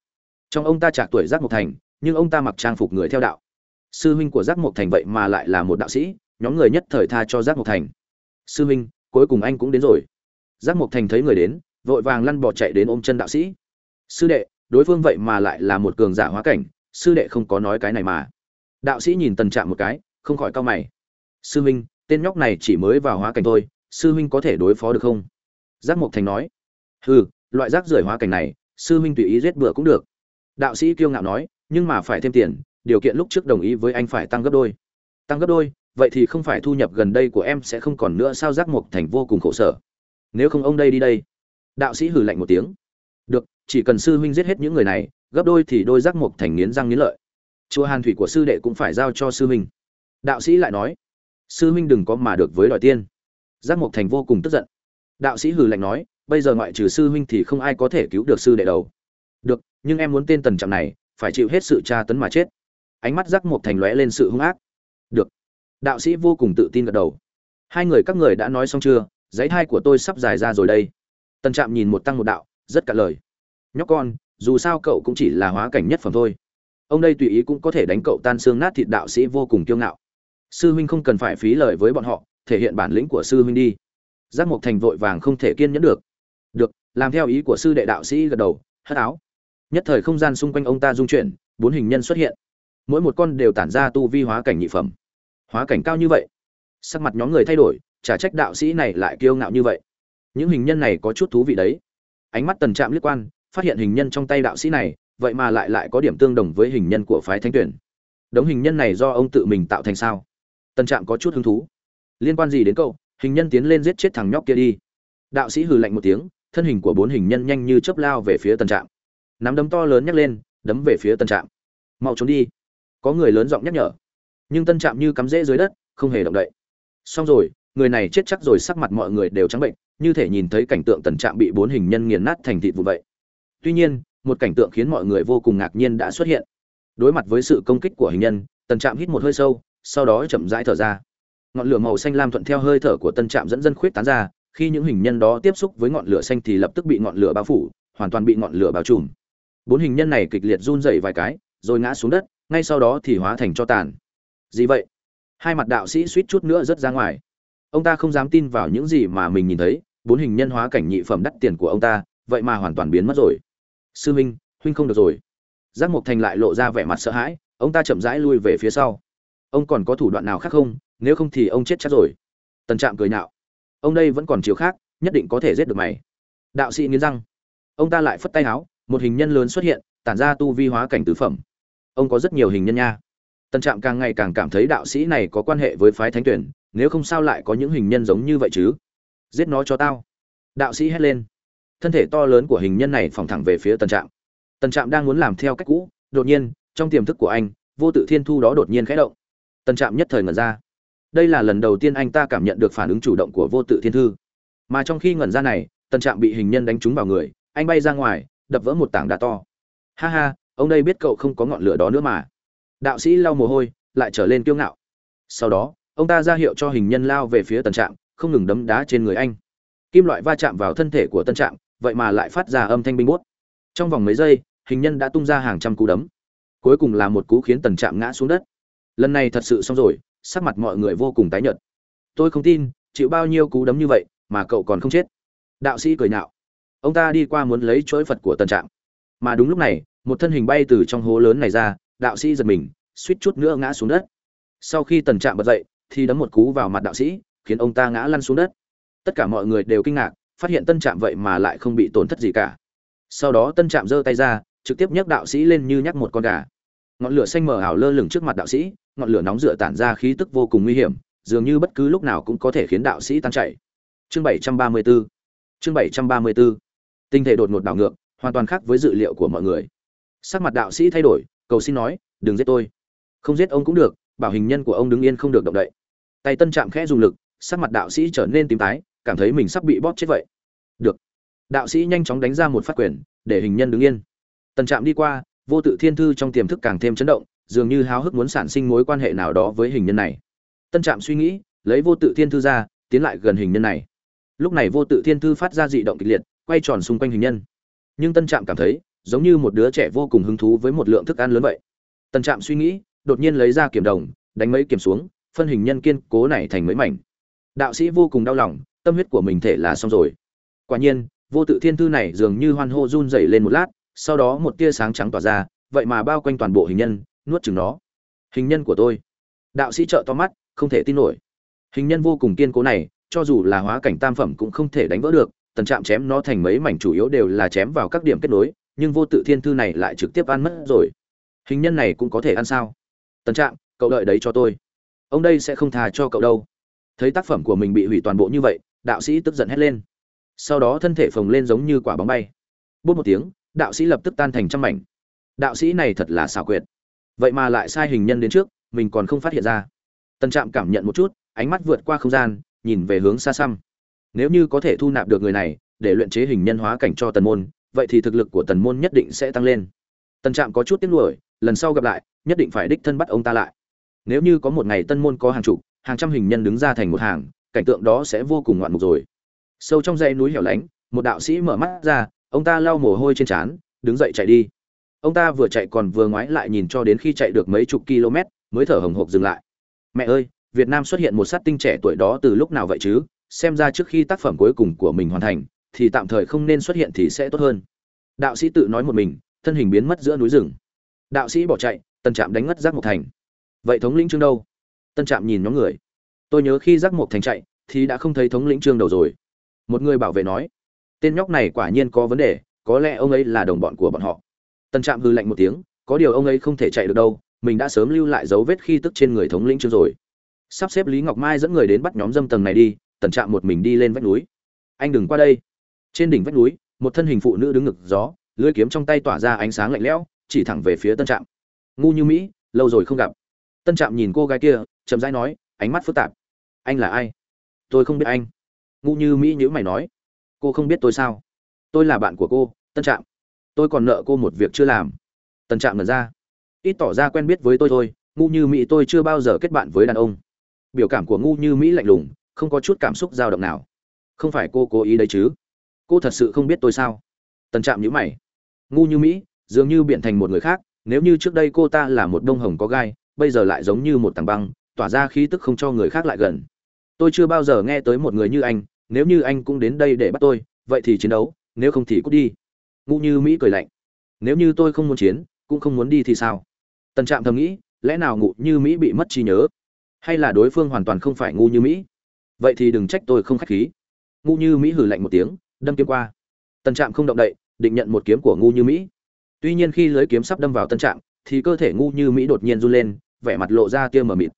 Trong ông ta trạc tuổi giác mộc thành, nhưng ông ta mặc trang phục người theo đạo. Sư huynh của giác mộc thành vậy mà lại là một đạo sĩ nhóm người nhất thời tha cho giác mộc thành. Sư huynh cuối cùng anh cũng đến rồi. Giác mộc thành thấy người đến, vội vàng lăn bỏ chạy đến ôm chân đạo sĩ. Sư đệ, đối phương vậy mà lại là một cường giả hóa cảnh, sư đệ không có nói cái này mà. Đạo sĩ nhìn tần trạm một cái, không khỏi cau mày. Sư huynh tên nhóc này chỉ mới vào hóa cảnh thôi, sư huynh có thể đối phó được không? Giác mộc thành nói. Hừ, loại rác rưởi hóa cảnh này, sư huynh tùy ý giết bừa cũng được. Đạo sĩ kiêu ngạo nói, nhưng mà phải thêm tiền, điều kiện lúc trước đồng ý với anh phải tăng gấp đôi. Tăng gấp đôi? Vậy thì không phải thu nhập gần đây của em sẽ không còn nữa sao giác mộc thành vô cùng khổ sở? Nếu không ông đây đi đây. Đạo sĩ hừ lạnh một tiếng. Được, chỉ cần sư huynh giết hết những người này, gấp đôi thì đôi giác mộc thành nghiến răng nghiến lợi. Chùa hàn thủy của sư đệ cũng phải giao cho sư huynh. Đạo sĩ lại nói. Sư huynh đừng có mà được với đòi tiên. Giác mộc thành vô cùng tức giận. Đạo sĩ hừ lạnh nói, bây giờ ngoại trừ sư huynh thì không ai có thể cứu được sư đệ đầu. Được, nhưng em muốn tên tần trạm này, phải chịu hết sự tra tấn mà chết. Ánh mắt giác mộc thành lóe lên sự hung ác. Được đạo sĩ vô cùng tự tin gật đầu. Hai người các người đã nói xong chưa? Giấy thai của tôi sắp dài ra rồi đây. Tần trạm nhìn một tăng một đạo, rất cả lời. Nhóc con, dù sao cậu cũng chỉ là hóa cảnh nhất phẩm thôi. Ông đây tùy ý cũng có thể đánh cậu tan xương nát thịt đạo sĩ vô cùng kiêu ngạo. Sư huynh không cần phải phí lời với bọn họ, thể hiện bản lĩnh của sư huynh đi. Giác mộc thành vội vàng không thể kiên nhẫn được. Được, làm theo ý của sư đệ đạo sĩ gật đầu, hất áo. Nhất thời không gian xung quanh ông ta dung chuyển, bốn hình nhân xuất hiện. Mỗi một con đều tản ra tu vi hóa cảnh nhị phẩm hóa cảnh cao như vậy, sắc mặt nhóm người thay đổi, chả trách đạo sĩ này lại kiêu ngạo như vậy. Những hình nhân này có chút thú vị đấy. Ánh mắt tần trạm liên quan, phát hiện hình nhân trong tay đạo sĩ này, vậy mà lại lại có điểm tương đồng với hình nhân của phái thánh tuyển. Đống hình nhân này do ông tự mình tạo thành sao? Tần trạm có chút hứng thú. Liên quan gì đến cậu? Hình nhân tiến lên giết chết thằng nhóc kia đi. Đạo sĩ hừ lạnh một tiếng, thân hình của bốn hình nhân nhanh như chớp lao về phía tần trạm. Nắm đấm to lớn nhắc lên, đấm về phía tần trạm. Mau trốn đi. Có người lớn giọng nhắc nhở nhưng tân trạm như cắm rễ dưới đất, không hề động đậy. Xong rồi, người này chết chắc rồi sắc mặt mọi người đều trắng bệnh, như thể nhìn thấy cảnh tượng tần trạm bị bốn hình nhân nghiền nát thành thịt vụ vậy. Tuy nhiên, một cảnh tượng khiến mọi người vô cùng ngạc nhiên đã xuất hiện. Đối mặt với sự công kích của hình nhân, tần trạm hít một hơi sâu, sau đó chậm rãi thở ra. Ngọn lửa màu xanh lam thuận theo hơi thở của tân trạm dẫn dân khuyết tán ra, khi những hình nhân đó tiếp xúc với ngọn lửa xanh thì lập tức bị ngọn lửa bao phủ, hoàn toàn bị ngọn lửa bao trùm. Bốn hình nhân này kịch liệt run rẩy vài cái, rồi ngã xuống đất, ngay sau đó thì hóa thành cho tàn gì vậy? Hai mặt đạo sĩ suýt chút nữa rớt ra ngoài. Ông ta không dám tin vào những gì mà mình nhìn thấy, bốn hình nhân hóa cảnh nhị phẩm đắt tiền của ông ta, vậy mà hoàn toàn biến mất rồi. Sư minh, huynh không được rồi. Giác mộc thành lại lộ ra vẻ mặt sợ hãi, ông ta chậm rãi lui về phía sau. Ông còn có thủ đoạn nào khác không? Nếu không thì ông chết chắc rồi. Tần trạm cười nhạo. Ông đây vẫn còn chiều khác, nhất định có thể giết được mày. Đạo sĩ nghiến răng. Ông ta lại phất tay áo một hình nhân lớn xuất hiện, tản ra tu vi hóa cảnh tứ phẩm. Ông có rất nhiều hình nhân nha. Tân trạm càng ngày càng cảm thấy đạo sĩ này có quan hệ với phái thánh tuyển, nếu không sao lại có những hình nhân giống như vậy chứ? Giết nó cho tao. Đạo sĩ hét lên. Thân thể to lớn của hình nhân này phóng thẳng về phía Tân trạm. Tân trạm đang muốn làm theo cách cũ, đột nhiên, trong tiềm thức của anh, vô tự thiên thu đó đột nhiên khẽ động. Tân trạm nhất thời ngẩn ra. Đây là lần đầu tiên anh ta cảm nhận được phản ứng chủ động của vô tự thiên thư. Mà trong khi ngẩn ra này Tân trạm bị hình nhân đánh trúng vào người, anh bay ra ngoài, đập vỡ một tảng đá to. Ha ha, ông đây biết cậu không có ngọn lửa đó nữa mà đạo sĩ lau mồ hôi, lại trở lên kiêu ngạo. Sau đó, ông ta ra hiệu cho hình nhân lao về phía tân trạm, không ngừng đấm đá trên người anh. Kim loại va chạm vào thân thể của tân trạm, vậy mà lại phát ra âm thanh binh buốt. Trong vòng mấy giây, hình nhân đã tung ra hàng trăm cú đấm. Cuối cùng là một cú khiến tần trạm ngã xuống đất. Lần này thật sự xong rồi, sắc mặt mọi người vô cùng tái nhợt. Tôi không tin, chịu bao nhiêu cú đấm như vậy, mà cậu còn không chết. Đạo sĩ cười nhạo. Ông ta đi qua muốn lấy chuỗi phật của tần trạm. Mà đúng lúc này, một thân hình bay từ trong hố lớn này ra đạo sĩ giật mình, suýt chút nữa ngã xuống đất. Sau khi tần trạm bật dậy, thì đấm một cú vào mặt đạo sĩ, khiến ông ta ngã lăn xuống đất. Tất cả mọi người đều kinh ngạc, phát hiện tân trạm vậy mà lại không bị tổn thất gì cả. Sau đó tân trạm giơ tay ra, trực tiếp nhấc đạo sĩ lên như nhắc một con gà. Ngọn lửa xanh mờ ảo lơ lửng trước mặt đạo sĩ, ngọn lửa nóng dựa tản ra khí tức vô cùng nguy hiểm, dường như bất cứ lúc nào cũng có thể khiến đạo sĩ tan chảy. Chương 734 chương 734 tinh thể đột ngột đảo ngược, hoàn toàn khác với dự liệu của mọi người. Sắc mặt đạo sĩ thay đổi cầu xin nói, đừng giết tôi. Không giết ông cũng được, bảo hình nhân của ông đứng yên không được động đậy. Tay tân chạm khẽ dùng lực, sắc mặt đạo sĩ trở nên tím tái, cảm thấy mình sắp bị bóp chết vậy. Được. Đạo sĩ nhanh chóng đánh ra một phát quyền, để hình nhân đứng yên. Tân trạm đi qua, vô tự thiên thư trong tiềm thức càng thêm chấn động, dường như háo hức muốn sản sinh mối quan hệ nào đó với hình nhân này. Tân trạm suy nghĩ, lấy vô tự thiên thư ra, tiến lại gần hình nhân này. Lúc này vô tự thiên thư phát ra dị động kịch liệt, quay tròn xung quanh hình nhân. Nhưng tân trạm cảm thấy giống như một đứa trẻ vô cùng hứng thú với một lượng thức ăn lớn vậy. Tần trạm suy nghĩ, đột nhiên lấy ra kiểm đồng, đánh mấy kiểm xuống, phân hình nhân kiên cố này thành mấy mảnh. Đạo sĩ vô cùng đau lòng, tâm huyết của mình thể là xong rồi. Quả nhiên, vô tự thiên thư này dường như hoan hô run rẩy lên một lát, sau đó một tia sáng trắng tỏa ra, vậy mà bao quanh toàn bộ hình nhân, nuốt chừng nó. Hình nhân của tôi. Đạo sĩ trợ to mắt, không thể tin nổi. Hình nhân vô cùng kiên cố này, cho dù là hóa cảnh tam phẩm cũng không thể đánh vỡ được, tần trạm chém nó thành mấy mảnh chủ yếu đều là chém vào các điểm kết nối nhưng vô tự thiên thư này lại trực tiếp ăn mất rồi. Hình nhân này cũng có thể ăn sao? Tần trạm, cậu đợi đấy cho tôi. Ông đây sẽ không thà cho cậu đâu. Thấy tác phẩm của mình bị hủy toàn bộ như vậy, đạo sĩ tức giận hét lên. Sau đó thân thể phồng lên giống như quả bóng bay. Bút một tiếng, đạo sĩ lập tức tan thành trăm mảnh. Đạo sĩ này thật là xảo quyệt. Vậy mà lại sai hình nhân đến trước, mình còn không phát hiện ra. Tân trạm cảm nhận một chút, ánh mắt vượt qua không gian, nhìn về hướng xa xăm. Nếu như có thể thu nạp được người này, để luyện chế hình nhân hóa cảnh cho tần môn vậy thì thực lực của tần môn nhất định sẽ tăng lên. Tần trạm có chút tiếc nuối, lần sau gặp lại, nhất định phải đích thân bắt ông ta lại. Nếu như có một ngày tân môn có hàng chục, hàng trăm hình nhân đứng ra thành một hàng, cảnh tượng đó sẽ vô cùng ngoạn mục rồi. Sâu trong dãy núi hẻo lánh, một đạo sĩ mở mắt ra, ông ta lau mồ hôi trên trán, đứng dậy chạy đi. Ông ta vừa chạy còn vừa ngoái lại nhìn cho đến khi chạy được mấy chục km, mới thở hồng hộc dừng lại. Mẹ ơi, việt nam xuất hiện một sát tinh trẻ tuổi đó từ lúc nào vậy chứ? Xem ra trước khi tác phẩm cuối cùng của mình hoàn thành thì tạm thời không nên xuất hiện thì sẽ tốt hơn. Đạo sĩ tự nói một mình, thân hình biến mất giữa núi rừng. Đạo sĩ bỏ chạy tân trạm đánh ngất giác mộc thành. Vậy thống lĩnh trương đâu? Tân trạm nhìn nhóm người. Tôi nhớ khi giác mộc thành chạy, thì đã không thấy thống lĩnh trương đầu rồi. Một người bảo vệ nói, tên nhóc này quả nhiên có vấn đề, có lẽ ông ấy là đồng bọn của bọn họ. Tân trạm hư lạnh một tiếng, có điều ông ấy không thể chạy được đâu, mình đã sớm lưu lại dấu vết khi tức trên người thống lĩnh trương rồi. Sắp xếp lý ngọc mai dẫn người đến bắt nhóm dâm tầng này đi, tần trạm một mình đi lên vách núi. Anh đừng qua đây trên đỉnh vách núi, một thân hình phụ nữ đứng ngực gió, lưỡi kiếm trong tay tỏa ra ánh sáng lạnh lẽo, chỉ thẳng về phía tân trạm. Ngu như mỹ, lâu rồi không gặp. Tân trạm nhìn cô gái kia, chậm rãi nói, ánh mắt phức tạp. Anh là ai? Tôi không biết anh. Ngu như mỹ nhữ mày nói, cô không biết tôi sao? Tôi là bạn của cô, tân trạm. Tôi còn nợ cô một việc chưa làm. Tân trạm ngẩn ra. Ít tỏ ra quen biết với tôi thôi, ngu như mỹ tôi chưa bao giờ kết bạn với đàn ông. Biểu cảm của ngu như mỹ lạnh lùng, không có chút cảm xúc dao động nào. Không phải cô cố ý đấy chứ? Cô thật sự không biết tôi sao? Tần trạm nhữ mày. Ngu như mỹ, dường như biện thành một người khác, nếu như trước đây cô ta là một đông hồng có gai, bây giờ lại giống như một tảng băng, tỏa ra khí tức không cho người khác lại gần. Tôi chưa bao giờ nghe tới một người như anh, nếu như anh cũng đến đây để bắt tôi, vậy thì chiến đấu, nếu không thì cút đi. Ngu như mỹ cười lạnh. Nếu như tôi không muốn chiến, cũng không muốn đi thì sao? Tần trạm thầm nghĩ, lẽ nào ngụ như mỹ bị mất trí nhớ? Hay là đối phương hoàn toàn không phải ngu như mỹ? Vậy thì đừng trách tôi không k h á c h khí. Ngu như mỹ hử lạnh một tiếng đâm kiếm qua. Tân trạm không động đậy, định nhận một kiếm của ngu như mỹ. Tuy nhiên khi lưới kiếm sắp đâm vào tân trạm, thì cơ thể ngu như mỹ đột nhiên run lên, vẻ mặt lộ ra tia mờ mịt.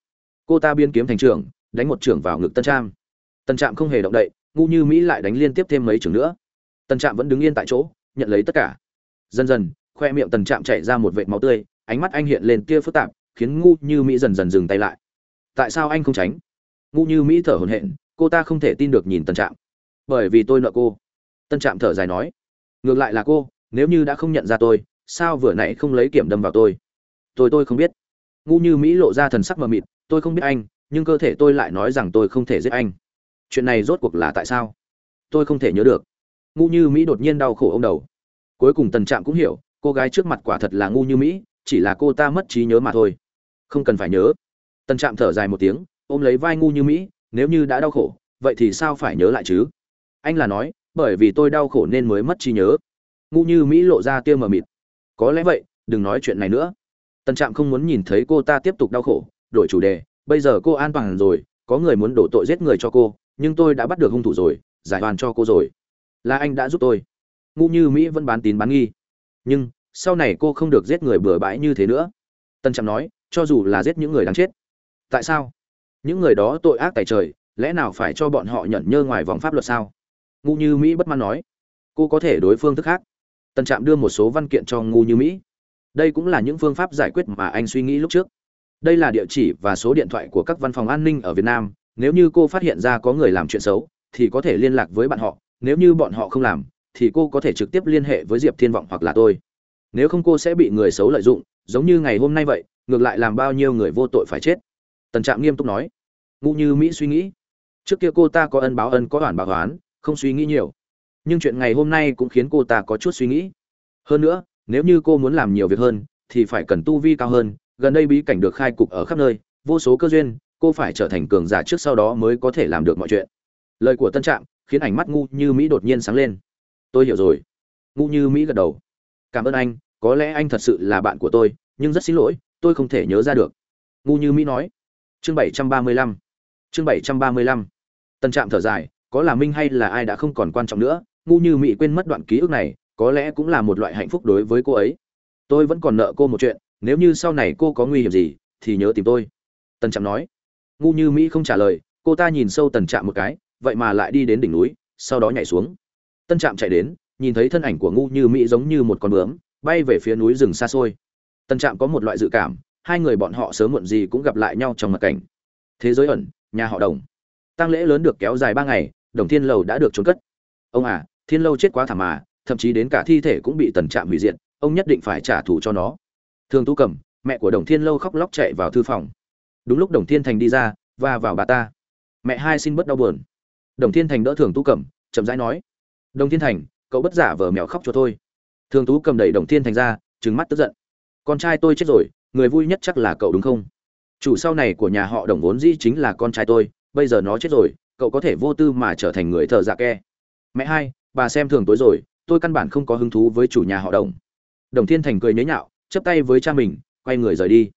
Cô ta biên kiếm thành trưởng đánh một trưởng vào ngực tân trạm. Tân trạm không hề động đậy, ngu như mỹ lại đánh liên tiếp thêm mấy trưởng nữa. Tân trạm vẫn đứng yên tại chỗ, nhận lấy tất cả. Dần dần, khoe miệng tân trạm chạy ra một vệt máu tươi, ánh mắt anh hiện lên tia phức tạp, khiến ngu như mỹ dần dần dừng tay lại. Tại sao anh không tránh? Ngu như mỹ thở hổn hển, cô ta không thể tin được nhìn tân trạm. Bởi vì tôi nợ cô tân trạm thở dài nói, ngược lại là cô, nếu như đã không nhận ra tôi, sao vừa nãy không lấy kiểm đâm vào tôi? Tôi tôi không biết. Ngu như mỹ lộ ra thần sắc mờ mịt, tôi không biết anh, nhưng cơ thể tôi lại nói rằng tôi không thể giết anh. Chuyện này rốt cuộc là tại sao? Tôi không thể nhớ được. Ngu như mỹ đột nhiên đau khổ ông đầu. Cuối cùng tần trạm cũng hiểu, cô gái trước mặt quả thật là ngu như mỹ, chỉ là cô ta mất trí nhớ mà thôi. Không cần phải nhớ. Tần trạm thở dài một tiếng, ôm lấy vai ngu như mỹ, nếu như đã đau khổ, vậy thì sao phải nhớ lại chứ? Anh là nói bởi vì tôi đau khổ nên mới mất trí nhớ. Ngu như mỹ lộ ra tia mờ mịt. Có lẽ vậy, đừng nói chuyện này nữa. Tân trạm không muốn nhìn thấy cô ta tiếp tục đau khổ. Đổi chủ đề, bây giờ cô an toàn rồi, có người muốn đổ tội giết người cho cô, nhưng tôi đã bắt được hung thủ rồi, giải hoàn cho cô rồi. Là anh đã giúp tôi. Ngu như mỹ vẫn bán tín bán nghi. Nhưng, sau này cô không được giết người bừa bãi như thế nữa. Tân trạm nói, cho dù là giết những người đáng chết. Tại sao? Những người đó tội ác tại trời, lẽ nào phải cho bọn họ nhận nhơ ngoài vòng pháp luật sao? Ngu như mỹ bất mãn nói. Cô có thể đối phương thức khác. Tần trạm đưa một số văn kiện cho ngu như mỹ. Đây cũng là những phương pháp giải quyết mà anh suy nghĩ lúc trước. Đây là địa chỉ và số điện thoại của các văn phòng an ninh ở việt nam. Nếu như cô phát hiện ra có người làm chuyện xấu, thì có thể liên lạc với bạn họ. Nếu như bọn họ không làm, thì cô có thể trực tiếp liên hệ với diệp thiên vọng hoặc là tôi. Nếu không cô sẽ bị người xấu lợi dụng, giống như ngày hôm nay vậy, ngược lại làm bao nhiêu người vô tội phải chết. Tần trạm nghiêm túc nói. Ngu như mỹ suy nghĩ. Trước kia cô ta có ân báo ân có đoàn báo toán không suy nghĩ nhiều. Nhưng chuyện ngày hôm nay cũng khiến cô ta có chút suy nghĩ. Hơn nữa, nếu như cô muốn làm nhiều việc hơn, thì phải cần tu vi cao hơn, gần đây bí cảnh được khai cục ở khắp nơi, vô số cơ duyên, cô phải trở thành cường giả trước sau đó mới có thể làm được mọi chuyện. Lời của tân trạm khiến ảnh mắt ngu như mỹ đột nhiên sáng lên. Tôi hiểu rồi. Ngu như mỹ gật đầu. Cảm ơn anh, có lẽ anh thật sự là bạn của tôi, nhưng rất xin lỗi, tôi không thể nhớ ra được. Ngu như mỹ nói. Chương bảy trăm ba mươi lăm. Chương bảy trăm ba mươi lăm. Tân trạm thở dài có là minh hay là ai đã không còn quan trọng nữa, ngu như mỹ quên mất đoạn ký ức này, có lẽ cũng là một loại hạnh phúc đối với cô ấy. Tôi vẫn còn nợ cô một chuyện, nếu như sau này cô có nguy hiểm gì, thì nhớ tìm tôi. Tần trạm nói. Ngu như mỹ không trả lời, cô ta nhìn sâu tần trạm một cái, vậy mà lại đi đến đỉnh núi, sau đó nhảy xuống. Tân trạm chạy đến, nhìn thấy thân ảnh của ngu như mỹ giống như một con bướm, bay về phía núi rừng xa xôi. Tân trạm có một loại dự cảm, hai người bọn họ sớm muộn gì cũng gặp lại nhau trong mặt cảnh. Thế giới ẩn, nhà họ đồng. Tăng lễ lớn được kéo dài ba ngày đồng thiên lầu đã được trốn cất. Ông à thiên lâu chết quá thảm mà, thậm chí đến cả thi thể cũng bị tần trạm hủy diệt, ông nhất định phải trả thù cho nó. Thường tu cầm, mẹ của đồng thiên lâu khóc lóc chạy vào thư phòng. Đúng lúc đồng thiên thành đi ra và vào bà ta. Mẹ hai xin bớt đau buồn. Đồng thiên thành đỡ thường tu cầm, chậm rãi nói. Đồng thiên thành, cậu bất giả vờ mèo khóc cho thôi. Thường tú cầm đẩy đồng thiên thành ra, trừng mắt tức giận. Con trai tôi chết rồi, người vui nhất chắc là cậu đúng không? Chủ sau này của nhà họ đồng vốn dĩ chính là con trai tôi, bây giờ nó chết rồi cậu có thể vô tư mà trở thành người thợ dạ ke. Mẹ hai, bà xem thường tối rồi, tôi căn bản không có hứng thú với chủ nhà họ đồng. Đồng thiên thành cười nhớ nhạo chấp tay với cha mình, quay người rời đi.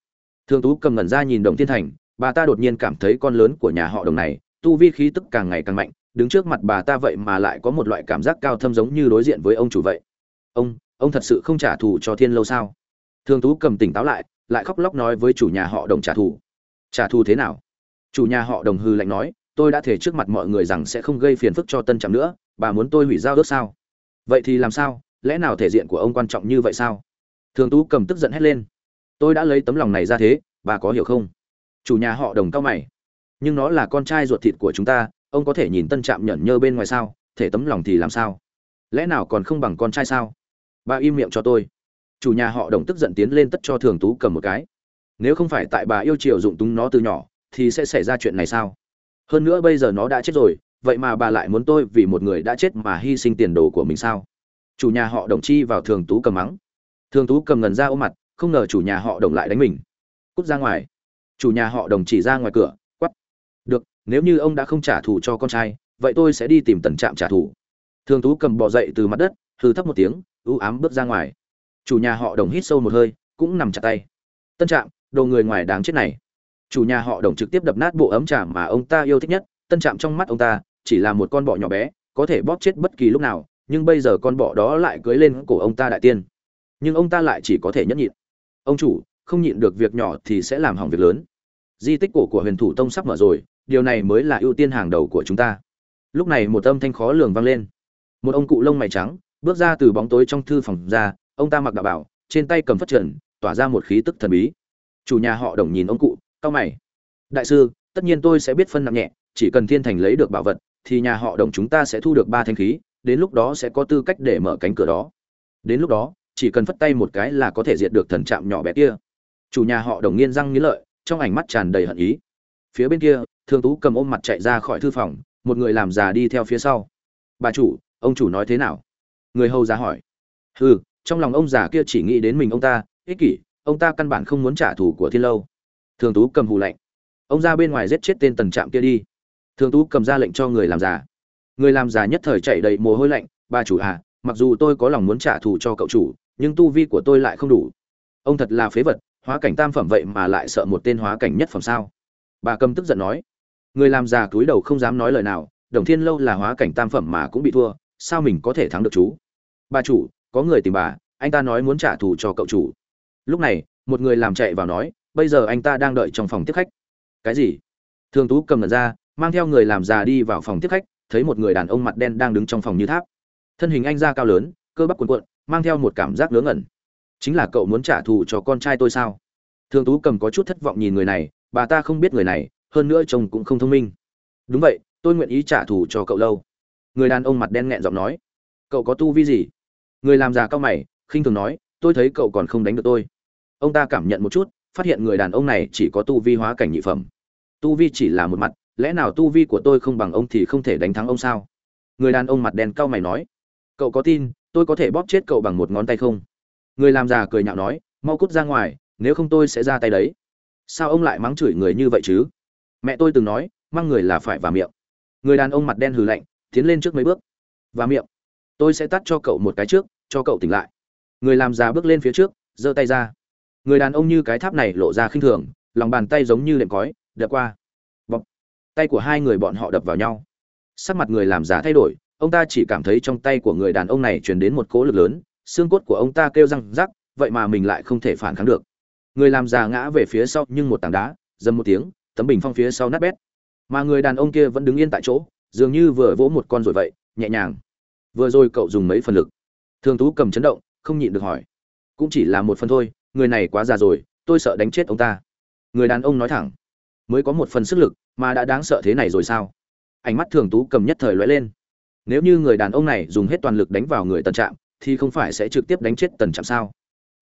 Thường tú cầm ngẩn ra nhìn đồng thiên thành, bà ta đột nhiên cảm thấy con lớn của nhà họ đồng này, tu vi khí tức càng ngày càng mạnh, đứng trước mặt bà ta vậy mà lại có một loại cảm giác cao thâm giống như đối diện với ông chủ vậy. Ông ông thật sự không trả thù cho thiên lâu sao? Thường tú cầm tỉnh táo lại lại khóc lóc nói với chủ nhà họ đồng trả thù. Trả thù thế nào? Chủ nhà họ đồng hư lạnh nói tôi đã thể trước mặt mọi người rằng sẽ không gây phiền phức cho tân trạm nữa, bà muốn tôi hủy giao ước sao? Vậy thì làm sao? Lẽ nào thể diện của ông quan trọng như vậy sao? Thường tú cầm tức giận hét lên. Tôi đã lấy tấm lòng này ra thế, bà có hiểu không? Chủ nhà họ đồng cao mày. Nhưng nó là con trai ruột thịt của chúng ta, ông có thể nhìn tân trạm nhẫn nhơ bên ngoài sao? Thể tấm lòng thì làm sao? Lẽ nào còn không bằng con trai sao? Bà im miệng cho tôi. Chủ nhà họ đồng tức giận tiến lên tất cho thường tú cầm một cái. Nếu không phải tại bà yêu chiều dụng túng nó từ nhỏ, thì sẽ xảy ra chuyện này sao? Hơn nữa bây giờ nó đã chết rồi, vậy mà bà lại muốn tôi vì một người đã chết mà hy sinh tiền đồ của mình sao? Chủ nhà họ đồng chi vào thường tú cầm mắng. Thường tú cầm ngần ra ôm mặt, không ngờ chủ nhà họ đồng lại đánh mình. Cút ra ngoài. Chủ nhà họ đồng chỉ ra ngoài cửa quắp được, nếu như ông đã không trả thù cho con trai, vậy tôi sẽ đi tìm tần trạm trả thù. Thường tú cầm bò dậy từ mặt đất hư thấp một tiếng ưu ám bước ra ngoài. Chủ nhà họ đồng hít sâu một hơi, cũng nằm chặt tay. Tân trạm, đồ người ngoài đáng chết này chủ nhà họ đồng trực tiếp đập nát bộ ấm trà mà ông ta yêu thích nhất, tân trạm trong mắt ông ta chỉ là một con bọ nhỏ bé, có thể bóp chết bất kỳ lúc nào, nhưng bây giờ con bọ đó lại cưới lên cổ ông ta đại tiên. Nhưng ông ta lại chỉ có thể nhẫn nhịn. Ông chủ, không nhịn được việc nhỏ thì sẽ làm hỏng việc lớn. Di tích cổ của huyền thủ tông sắp mở rồi, điều này mới là ưu tiên hàng đầu của chúng ta. Lúc này một âm thanh khó lường vang lên. Một ông cụ lông mày trắng, bước ra từ bóng tối trong thư phòng ra, ông ta mặc đạo bảo trên tay cầm phất trần, tỏa ra một khí tức thần bí. Chủ nhà họ đồng nhìn ông cụ cao mày. Đại sư tất nhiên tôi sẽ biết phân nặng nhẹ chỉ cần thiên thành lấy được bảo vật thì nhà họ đồng chúng ta sẽ thu được ba thanh khí đến lúc đó sẽ có tư cách để mở cánh cửa đó. Đến lúc đó chỉ cần phất tay một cái là có thể diệt được thần trạm nhỏ bé kia. Chủ nhà họ đồng nghiên răng nghiến lợi trong ánh mắt tràn đầy hận ý. Phía bên kia thương tú cầm ôm mặt chạy ra khỏi thư phòng một người làm già đi theo phía sau. Bà chủ ông chủ nói thế nào? Người hầu già hỏi. Ừ, trong lòng ông già kia chỉ nghĩ đến mình ông ta ích kỷ ông ta căn bản không muốn trả thù của thiên lâu thường tú cầm hù lạnh. Ông ra bên ngoài giết chết tên tần trạm kia đi. Thường tú cầm ra lệnh cho người làm giả, người làm giả nhất thời chạy đầy mồ hôi lạnh bà chủ à mặc dù tôi có lòng muốn trả thù cho cậu chủ nhưng tu vi của tôi lại không đủ. Ông thật là phế vật hóa cảnh tam phẩm vậy mà lại sợ một tên hóa cảnh nhất phẩm sao? Bà cầm tức giận nói. Người làm già cúi đầu không dám nói lời nào đồng thiên lâu là hóa cảnh tam phẩm mà cũng bị thua sao mình có thể thắng được chú? Bà chủ có người tìm bà anh ta nói muốn trả thù cho cậu chủ. Lúc này một người làm chạy vào nói bây giờ anh ta đang đợi trong phòng tiếp khách. Cái gì? Thường tú cầm lần ra, mang theo người làm già đi vào phòng tiếp khách, thấy một người đàn ông mặt đen đang đứng trong phòng như tháp. Thân hình anh ra cao lớn, cơ bắp cuồn cuộn, mang theo một cảm giác ngớ ngẩn. Chính là cậu muốn trả thù cho con trai tôi sao? Thường tú cầm có chút thất vọng nhìn người này, bà ta không biết người này, hơn nữa chồng cũng không thông minh. Đúng vậy, tôi nguyện ý trả thù cho cậu lâu. Người đàn ông mặt đen nghẹn giọng nói. Cậu có tu vi gì? Người làm già cao mày, khinh thường nói, tôi thấy cậu còn không đánh được tôi. Ông ta cảm nhận một chút phát hiện người đàn ông này chỉ có tu vi hóa cảnh nhị phẩm. Tu vi chỉ là một mặt, lẽ nào tu vi của tôi không bằng ông thì không thể đánh thắng ông sao? Người đàn ông mặt đen cao mày nói. Cậu có tin, tôi có thể bóp chết cậu bằng một ngón tay không? Người làm già cười nhạo nói, mau cút ra ngoài, nếu không tôi sẽ ra tay đấy. Sao ông lại mắng chửi người như vậy chứ? Mẹ tôi từng nói mang người là phải vào miệng. Người đàn ông mặt đen hừ lạnh, tiến lên trước mấy bước. Và miệng. Tôi sẽ tắt cho cậu một cái trước, cho cậu tỉnh lại. Người làm già bước lên phía trước, giơ tay ra người đàn ông như cái tháp này lộ ra khinh thường, lòng bàn tay giống như đệm cói, đập qua. Bọc tay của hai người bọn họ đập vào nhau. Sắc mặt người làm giả thay đổi, ông ta chỉ cảm thấy trong tay của người đàn ông này truyền đến một cỗ lực lớn, xương cốt của ông ta kêu răng rắc, vậy mà mình lại không thể phản kháng được. Người làm già ngã về phía sau nhưng một tảng đá, dầm một tiếng, tấm bình phong phía sau nát bét. Mà người đàn ông kia vẫn đứng yên tại chỗ, dường như vừa vỗ một con rồi vậy, nhẹ nhàng. Vừa rồi cậu dùng mấy phần lực? Thường tú cầm chấn động, không nhịn được hỏi. Cũng chỉ là một phần thôi người này quá già rồi, tôi sợ đánh chết ông ta. Người đàn ông nói thẳng, mới có một phần sức lực mà đã đáng sợ thế này rồi sao? Ánh mắt thường tú cầm nhất thời lóe lên. Nếu như người đàn ông này dùng hết toàn lực đánh vào người tần trạm, thì không phải sẽ trực tiếp đánh chết tần trạm sao?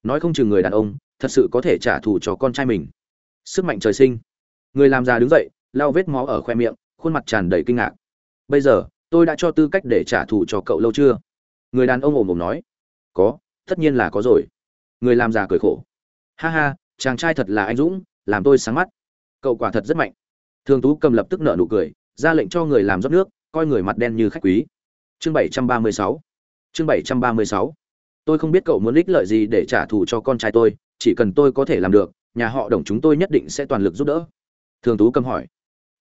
Nói không chừng người đàn ông thật sự có thể trả thù cho con trai mình. Sức mạnh trời sinh. Người làm già đứng dậy, lau vết máu ở khoe miệng, khuôn mặt tràn đầy kinh ngạc. Bây giờ, tôi đã cho tư cách để trả thù cho cậu lâu chưa? Người đàn ông ồm ồm nói, có, tất nhiên là có rồi người làm già cười khổ. Ha ha, chàng trai thật là anh dũng, làm tôi sáng mắt. Cậu quả thật rất mạnh. Thường tú cầm lập tức nợ nụ cười, ra lệnh cho người làm rót nước, coi người mặt đen như khách quý. Chương bảy trăm ba mươi sáu. Chương bảy trăm ba mươi sáu. Tôi không biết cậu muốn ích lợi gì để trả thù cho con trai tôi, chỉ cần tôi có thể làm được, nhà họ đồng chúng tôi nhất định sẽ toàn lực giúp đỡ. Thường tú cầm hỏi.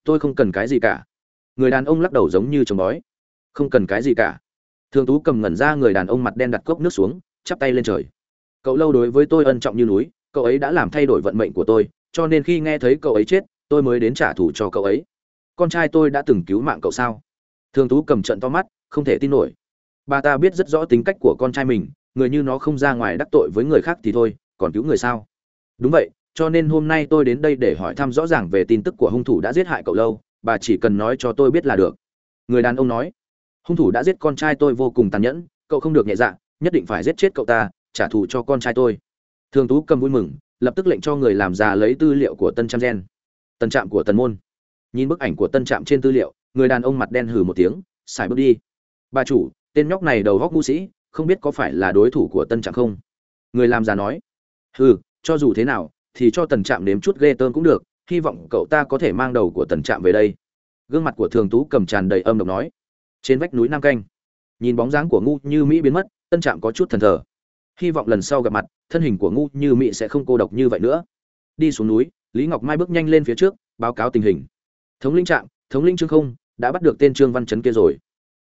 Tôi không cần cái gì cả. Người đàn ông lắc đầu giống như chồng bói. Không cần cái gì cả. Thường tú cầm ngẩn ra người đàn ông mặt đen đặt cốc nước xuống, chắp tay lên trời cậu lâu đối với tôi ân trọng như núi, cậu ấy đã làm thay đổi vận mệnh của tôi, cho nên khi nghe thấy cậu ấy chết, tôi mới đến trả thù cho cậu ấy. Con trai tôi đã từng cứu mạng cậu sao? Thường tú cầm trận to mắt, không thể tin nổi. Bà ta biết rất rõ tính cách của con trai mình, người như nó không ra ngoài đắc tội với người khác thì thôi, còn cứu người sao? Đúng vậy, cho nên hôm nay tôi đến đây để hỏi thăm rõ ràng về tin tức của hung thủ đã giết hại cậu lâu, bà chỉ cần nói cho tôi biết là được. Người đàn ông nói, hung thủ đã giết con trai tôi vô cùng tàn nhẫn, cậu không được nhẹ dạ nhất định phải giết chết cậu ta trả thù cho con trai tôi. Thường tú cầm vui mừng, lập tức lệnh cho người làm già lấy tư liệu của tân trạm gen. Tân trạm của tần môn. Nhìn bức ảnh của tân trạm trên tư liệu, người đàn ông mặt đen hừ một tiếng, xài bước đi. Bà chủ, tên nhóc này đầu góc ngu sĩ, không biết có phải là đối thủ của tân trạm không? Người làm già nói. Hừ, cho dù thế nào, thì cho tần trạm nếm chút ghê tởm cũng được, hy vọng cậu ta có thể mang đầu của tần trạm về đây. Gương mặt của thường tú cầm tràn đầy âm độc nói. Trên vách núi nam canh, nhìn bóng dáng của ngu như mỹ biến mất, tân trạm có chút thần thờ hy vọng lần sau gặp mặt, thân hình của ngu như mị sẽ không cô độc như vậy nữa. Đi xuống núi, lý ngọc mai bước nhanh lên phía trước, báo cáo tình hình. Thống linh trạm, thống linh trương không, đã bắt được tên trương văn chấn kia rồi.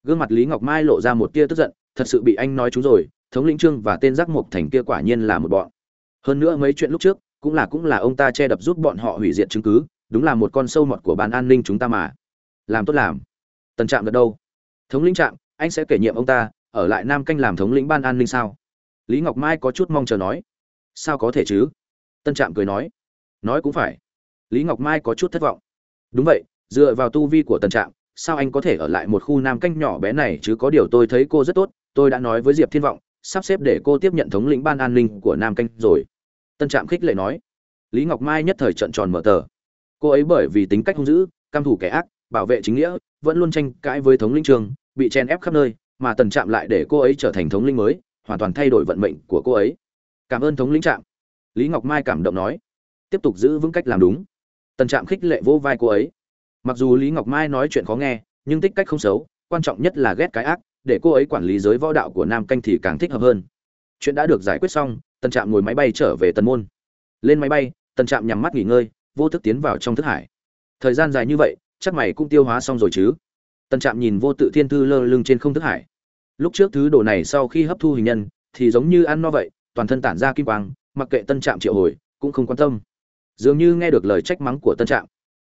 Gương mặt lý ngọc mai lộ ra một tia tức giận, thật sự bị anh nói chúng rồi, thống lĩnh trương và tên giác mộc thành kia quả nhiên là một bọn. Hơn nữa mấy chuyện lúc trước, cũng là cũng là ông ta che đập giúp bọn họ hủy diệt chứng cứ, đúng là một con sâu mọt của ban an ninh chúng ta mà. Làm tốt làm. Tần trạm gật đâu thống lĩnh trạm, anh sẽ kể nhiệm ông ta, ở lại nam canh làm thống lĩnh ban an ninh sao? Lý ngọc mai có chút mong chờ nói. Sao có thể chứ? Tân trạm cười nói. Nói cũng phải. Lý ngọc mai có chút thất vọng. Đúng vậy, dựa vào tu vi của tân trạm, sao anh có thể ở lại một khu nam canh nhỏ bé này chứ có điều tôi thấy cô rất tốt, tôi đã nói với diệp thiên vọng, sắp xếp để cô tiếp nhận thống lĩnh ban an ninh của nam canh rồi. Tân trạm khích lệ nói. Lý ngọc mai nhất thời trận tròn mở tờ. Cô ấy bởi vì tính cách hung dữ cam thủ kẻ ác, bảo vệ chính nghĩa, vẫn luôn tranh cãi với thống lĩnh trường, bị chen ép khắp nơi, mà tần trạm lại để cô ấy trở thành thống lĩnh mới hoàn toàn thay đổi vận mệnh của cô ấy. Cảm ơn thống lĩnh trạm. Lý ngọc mai cảm động nói. Tiếp tục giữ vững cách làm đúng. Tần trạm khích lệ vô vai cô ấy. Mặc dù lý ngọc mai nói chuyện khó nghe, nhưng tích cách không xấu, quan trọng nhất là ghét cái ác, để cô ấy quản lý giới võ đạo của nam canh thì càng thích hợp hơn. Chuyện đã được giải quyết xong, tần trạm ngồi máy bay trở về tần môn. Lên máy bay, tần trạm nhắm mắt nghỉ ngơi, vô thức tiến vào trong thức hải. Thời gian dài như vậy, chắc mày cũng tiêu hóa xong rồi chứ? Tần trạm nhìn vô tự thiên thư lơ lưng trên không thức hải lúc trước thứ đồ này sau khi hấp thu hình nhân, thì giống như ăn no vậy, toàn thân tản ra kim quang, mặc kệ tân trạm triệu hồi, cũng không quan tâm. Dường như nghe được lời trách mắng của tân trạm.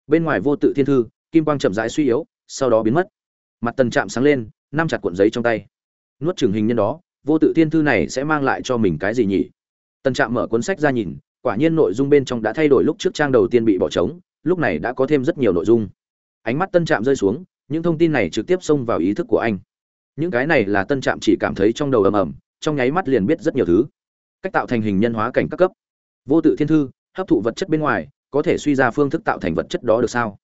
Bên ngoài vô tự thiên thư, kim quang chậm rãi suy yếu, sau đó biến mất. Mặt tân trạm sáng lên, nắm chặt cuộn giấy trong tay. Nuốt chừng hình nhân đó, vô tự thiên thư này sẽ mang lại cho mình cái gì nhỉ? Tân trạm mở cuốn sách ra nhìn, quả nhiên nội dung bên trong đã thay đổi lúc trước trang đầu tiên bị bỏ trống, lúc này đã có thêm rất nhiều nội dung. Ánh mắt tân trạm rơi xuống, những thông tin này trực tiếp xông vào ý thức của anh những cái này là tân trạm chỉ cảm thấy trong đầu ầm ầm, trong nháy mắt liền biết rất nhiều thứ. Cách tạo thành hình nhân hóa cảnh các cấp. Vô tự thiên thư, hấp thụ vật chất bên ngoài, có thể suy ra phương thức tạo thành vật chất đó được sao?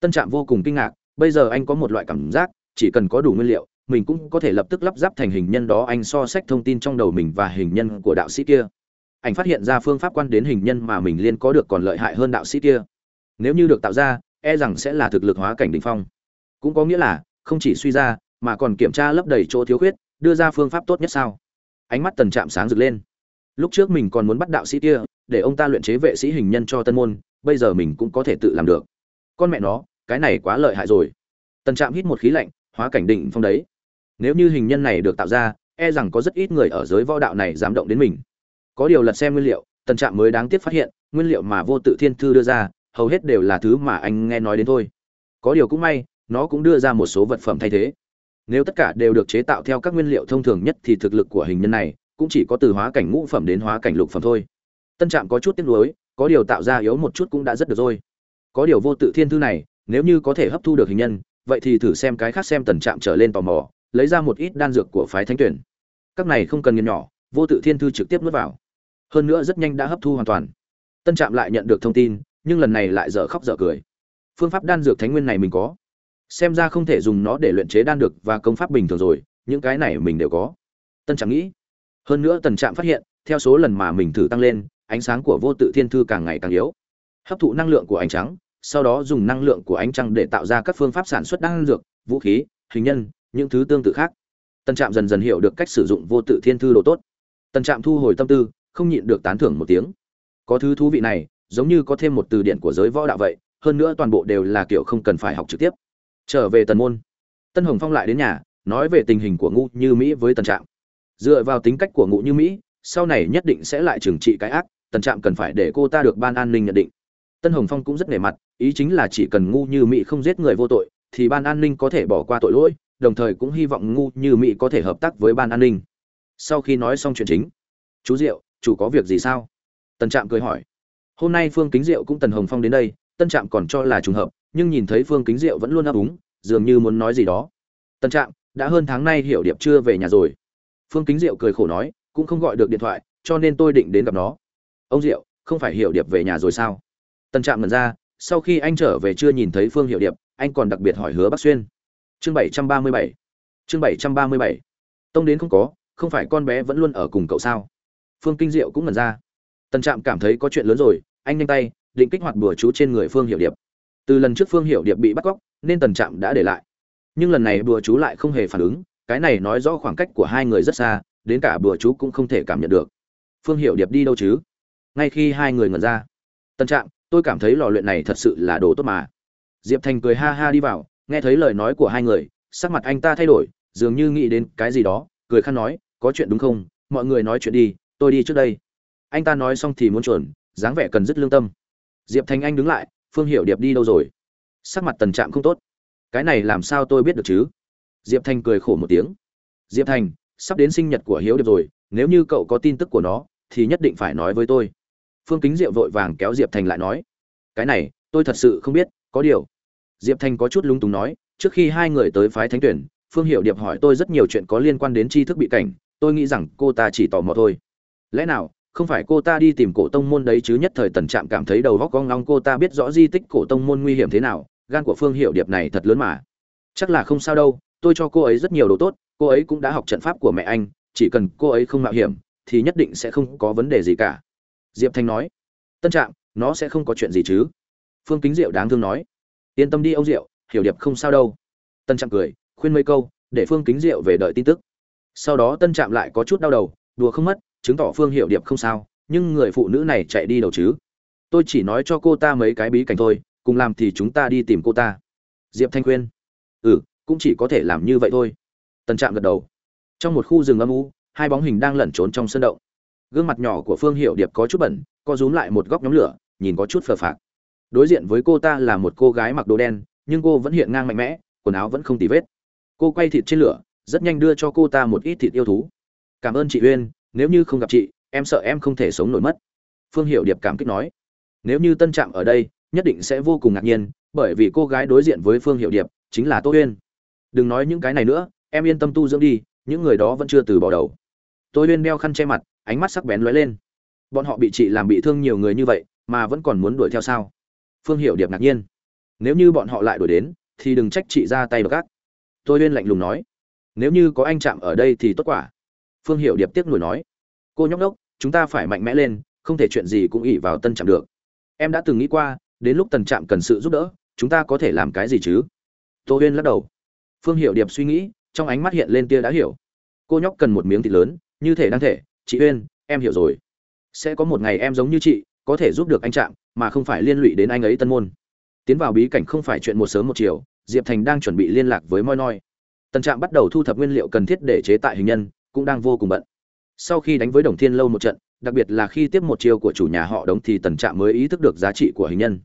Tân trạm vô cùng kinh ngạc, bây giờ anh có một loại cảm giác, chỉ cần có đủ nguyên liệu, mình cũng có thể lập tức lắp ráp thành hình nhân đó anh so sách thông tin trong đầu mình và hình nhân của đạo sĩ kia. Anh phát hiện ra phương pháp quan đến hình nhân mà mình liên có được còn lợi hại hơn đạo sĩ kia. Nếu như được tạo ra e rằng sẽ là thực lực hóa cảnh đỉnh phong. Cũng có nghĩa là, không chỉ suy ra mà còn kiểm tra lấp đầy chỗ thiếu khuyết, đưa ra phương pháp tốt nhất sao? Ánh mắt tần trạm sáng rực lên. Lúc trước mình còn muốn bắt đạo sĩ kia, để ông ta luyện chế vệ sĩ hình nhân cho tân môn, bây giờ mình cũng có thể tự làm được. Con mẹ nó, cái này quá lợi hại rồi. Tần trạm hít một khí lạnh, hóa cảnh định phong đấy. Nếu như hình nhân này được tạo ra e rằng có rất ít người ở giới võ đạo này dám động đến mình. Có điều lật xem nguyên liệu, tần trạm mới đáng tiếc phát hiện, nguyên liệu mà vô tự thiên thư đưa ra, hầu hết đều là thứ mà anh nghe nói đến thôi. Có điều cũng may, nó cũng đưa ra một số vật phẩm thay thế nếu tất cả đều được chế tạo theo các nguyên liệu thông thường nhất thì thực lực của hình nhân này cũng chỉ có từ hóa cảnh ngũ phẩm đến hóa cảnh lục phẩm thôi. Tân trạm có chút tiếc nuối, có điều tạo ra yếu một chút cũng đã rất được rồi. Có điều vô tự thiên thư này, nếu như có thể hấp thu được hình nhân, vậy thì thử xem cái khác xem tần trạm trở lên tò mò, lấy ra một ít đan dược của phái thánh tuyển. Các này không cần nghiền nhỏ, vô tự thiên thư trực tiếp nuốt vào. Hơn nữa rất nhanh đã hấp thu hoàn toàn. Tân trạm lại nhận được thông tin, nhưng lần này lại dở khóc dở cười. Phương pháp đan dược thánh nguyên này mình có xem ra không thể dùng nó để luyện chế đan được và công pháp bình thường rồi, những cái này mình đều có. Tân trạm nghĩ. Hơn nữa tần trạm phát hiện, theo số lần mà mình thử tăng lên, ánh sáng của vô tự thiên thư càng ngày càng yếu. Hấp thụ năng lượng của ánh trắng, sau đó dùng năng lượng của ánh trăng để tạo ra các phương pháp sản xuất đan dược, vũ khí, hình nhân, những thứ tương tự khác. Tân trạm dần dần hiểu được cách sử dụng vô tự thiên thư đồ tốt. Tân trạm thu hồi tâm tư, không nhịn được tán thưởng một tiếng. Có thứ thú vị này, giống như có thêm một từ điển của giới võ đạo vậy, hơn nữa toàn bộ đều là kiểu không cần phải học trực tiếp trở về tần môn. Tân hồng phong lại đến nhà, nói về tình hình của ngụ như mỹ với tần trạm. Dựa vào tính cách của ngụ như mỹ, sau này nhất định sẽ lại trừng trị cái ác, tần trạm cần phải để cô ta được ban an ninh nhận định. Tân hồng phong cũng rất nề mặt, ý chính là chỉ cần ngu như mỹ không giết người vô tội, thì ban an ninh có thể bỏ qua tội lỗi, đồng thời cũng hy vọng ngu như mỹ có thể hợp tác với ban an ninh. Sau khi nói xong chuyện chính, chú diệu, chủ có việc gì sao? Tần trạm cười hỏi. Hôm nay phương kính diệu cũng tần hồng phong đến đây, tân trạm còn cho là trùng hợp nhưng nhìn thấy phương kính diệu vẫn luôn ấp úng, dường như muốn nói gì đó. Tân trạm, đã hơn tháng nay hiểu điệp chưa về nhà rồi. Phương kính diệu cười khổ nói, cũng không gọi được điện thoại, cho nên tôi định đến gặp nó. Ông diệu, không phải hiểu điệp về nhà rồi sao? Tân trạm ngần ra, sau khi anh trở về chưa nhìn thấy phương hiểu điệp, anh còn đặc biệt hỏi hứa bắc xuyên. Chương bảy trăm ba mươi bảy, chương bảy trăm ba mươi bảy, tông đến không có, không phải con bé vẫn luôn ở cùng cậu sao? Phương kinh diệu cũng ngần ra. Tân trạm cảm thấy có chuyện lớn rồi, anh nhanh tay, định kích hoạt bùa chú trên người phương hiểu điệp từ lần trước phương hiệu điệp bị bắt cóc, nên tần trạm đã để lại. Nhưng lần này bùa chú lại không hề phản ứng, cái này nói rõ khoảng cách của hai người rất xa, đến cả bùa chú cũng không thể cảm nhận được. Phương hiệu điệp đi đâu chứ? Ngay khi hai người ngẩn ra, tần trạm, tôi cảm thấy lò luyện này thật sự là đồ tốt mà. Diệp thành cười ha ha đi vào, nghe thấy lời nói của hai người, sắc mặt anh ta thay đổi, dường như nghĩ đến cái gì đó, cười khăn nói, có chuyện đúng không? Mọi người nói chuyện đi, tôi đi trước đây. Anh ta nói xong thì muốn chuẩn dáng vẻ cần dứt lương tâm. Diệp thành anh đứng lại phương hiệu điệp đi đâu rồi? Sắc mặt tần trạm không tốt. Cái này làm sao tôi biết được chứ? Diệp thành cười khổ một tiếng. Diệp thành, sắp đến sinh nhật của hiếu điệp rồi, nếu như cậu có tin tức của nó, thì nhất định phải nói với tôi. Phương kính diệu vội vàng kéo diệp thành lại nói. Cái này, tôi thật sự không biết, có điều. Diệp thành có chút lung túng nói, trước khi hai người tới phái thánh tuyển, phương hiệu điệp hỏi tôi rất nhiều chuyện có liên quan đến tri thức bị cảnh, tôi nghĩ rằng cô ta chỉ tò mò thôi. Lẽ nào không phải cô ta đi tìm cổ tông môn đấy chứ nhất thời tần trạm cảm thấy đầu góc con long cô ta biết rõ di tích cổ tông môn nguy hiểm thế nào, gan của phương hiệu điệp này thật lớn mà. Chắc là không sao đâu, tôi cho cô ấy rất nhiều đồ tốt, cô ấy cũng đã học trận pháp của mẹ anh, chỉ cần cô ấy không mạo hiểm, thì nhất định sẽ không có vấn đề gì cả. Diệp thanh nói, tân trạm, nó sẽ không có chuyện gì chứ. Phương kính diệu đáng thương nói, yên tâm đi ông diệu, hiểu điệp không sao đâu. Tân trạm cười, khuyên mấy câu, để phương kính diệu về đợi tin tức. Sau đó tân trạm lại có chút đau đầu, đùa không mất chứng tỏ phương hiệu điệp không sao, nhưng người phụ nữ này chạy đi đâu chứ. Tôi chỉ nói cho cô ta mấy cái bí cảnh thôi, cùng làm thì chúng ta đi tìm cô ta. Diệp thanh khuyên ừ cũng chỉ có thể làm như vậy thôi. Tần trạm gật đầu. Trong một khu rừng âm u, hai bóng hình đang lẩn trốn trong sân động. Gương mặt nhỏ của phương hiệu điệp có chút bẩn, co rúm lại một góc nhóm lửa, nhìn có chút phờ phạc. Đối diện với cô ta là một cô gái mặc đồ đen, nhưng cô vẫn hiện ngang mạnh mẽ, quần áo vẫn không tì vết. Cô quay thịt trên lửa, rất nhanh đưa cho cô ta một ít thịt yêu thú. Cảm ơn chị uyên nếu như không gặp chị, em sợ em không thể sống nổi mất. Phương hiệu điệp cảm kích nói, nếu như tân trạm ở đây, nhất định sẽ vô cùng ngạc nhiên, bởi vì cô gái đối diện với phương hiệu điệp chính là tô uyên đừng nói những cái này nữa, em yên tâm tu dưỡng đi, những người đó vẫn chưa từ bỏ đầu. Tô uyên đeo khăn che mặt, ánh mắt sắc bén lóe lên. Bọn họ bị chị làm bị thương nhiều người như vậy, mà vẫn còn muốn đuổi theo sao? Phương hiệu điệp ngạc nhiên. Nếu như bọn họ lại đuổi đến, thì đừng trách chị ra tay gác. Tôi uyên lạnh lùng nói, nếu như có anh chạm ở đây thì tốt quả phương hiệu điệp tiếc nuối nói, cô nhóc đốc, chúng ta phải mạnh mẽ lên, không thể chuyện gì cũng ỉ vào tân trạm được. Em đã từng nghĩ qua, đến lúc tần trạm cần sự giúp đỡ, chúng ta có thể làm cái gì chứ? Tô huyên lắc đầu. Phương hiệu điệp suy nghĩ, trong ánh mắt hiện lên tia đã hiểu. Cô nhóc cần một miếng thịt lớn, như thể đang thể. Chị huyên, em hiểu rồi. Sẽ có một ngày em giống như chị, có thể giúp được anh trạm, mà không phải liên lụy đến anh ấy tân môn. Tiến vào bí cảnh không phải chuyện một sớm một chiều, diệp thành đang chuẩn bị liên lạc với moi noi. Tần trạm bắt đầu thu thập nguyên liệu cần thiết để chế tại hình nhân cũng đang vô cùng bận. Sau khi đánh với đồng thiên lâu một trận, đặc biệt là khi tiếp một chiêu của chủ nhà họ đống thì tần trạm mới ý thức được giá trị của hình nhân.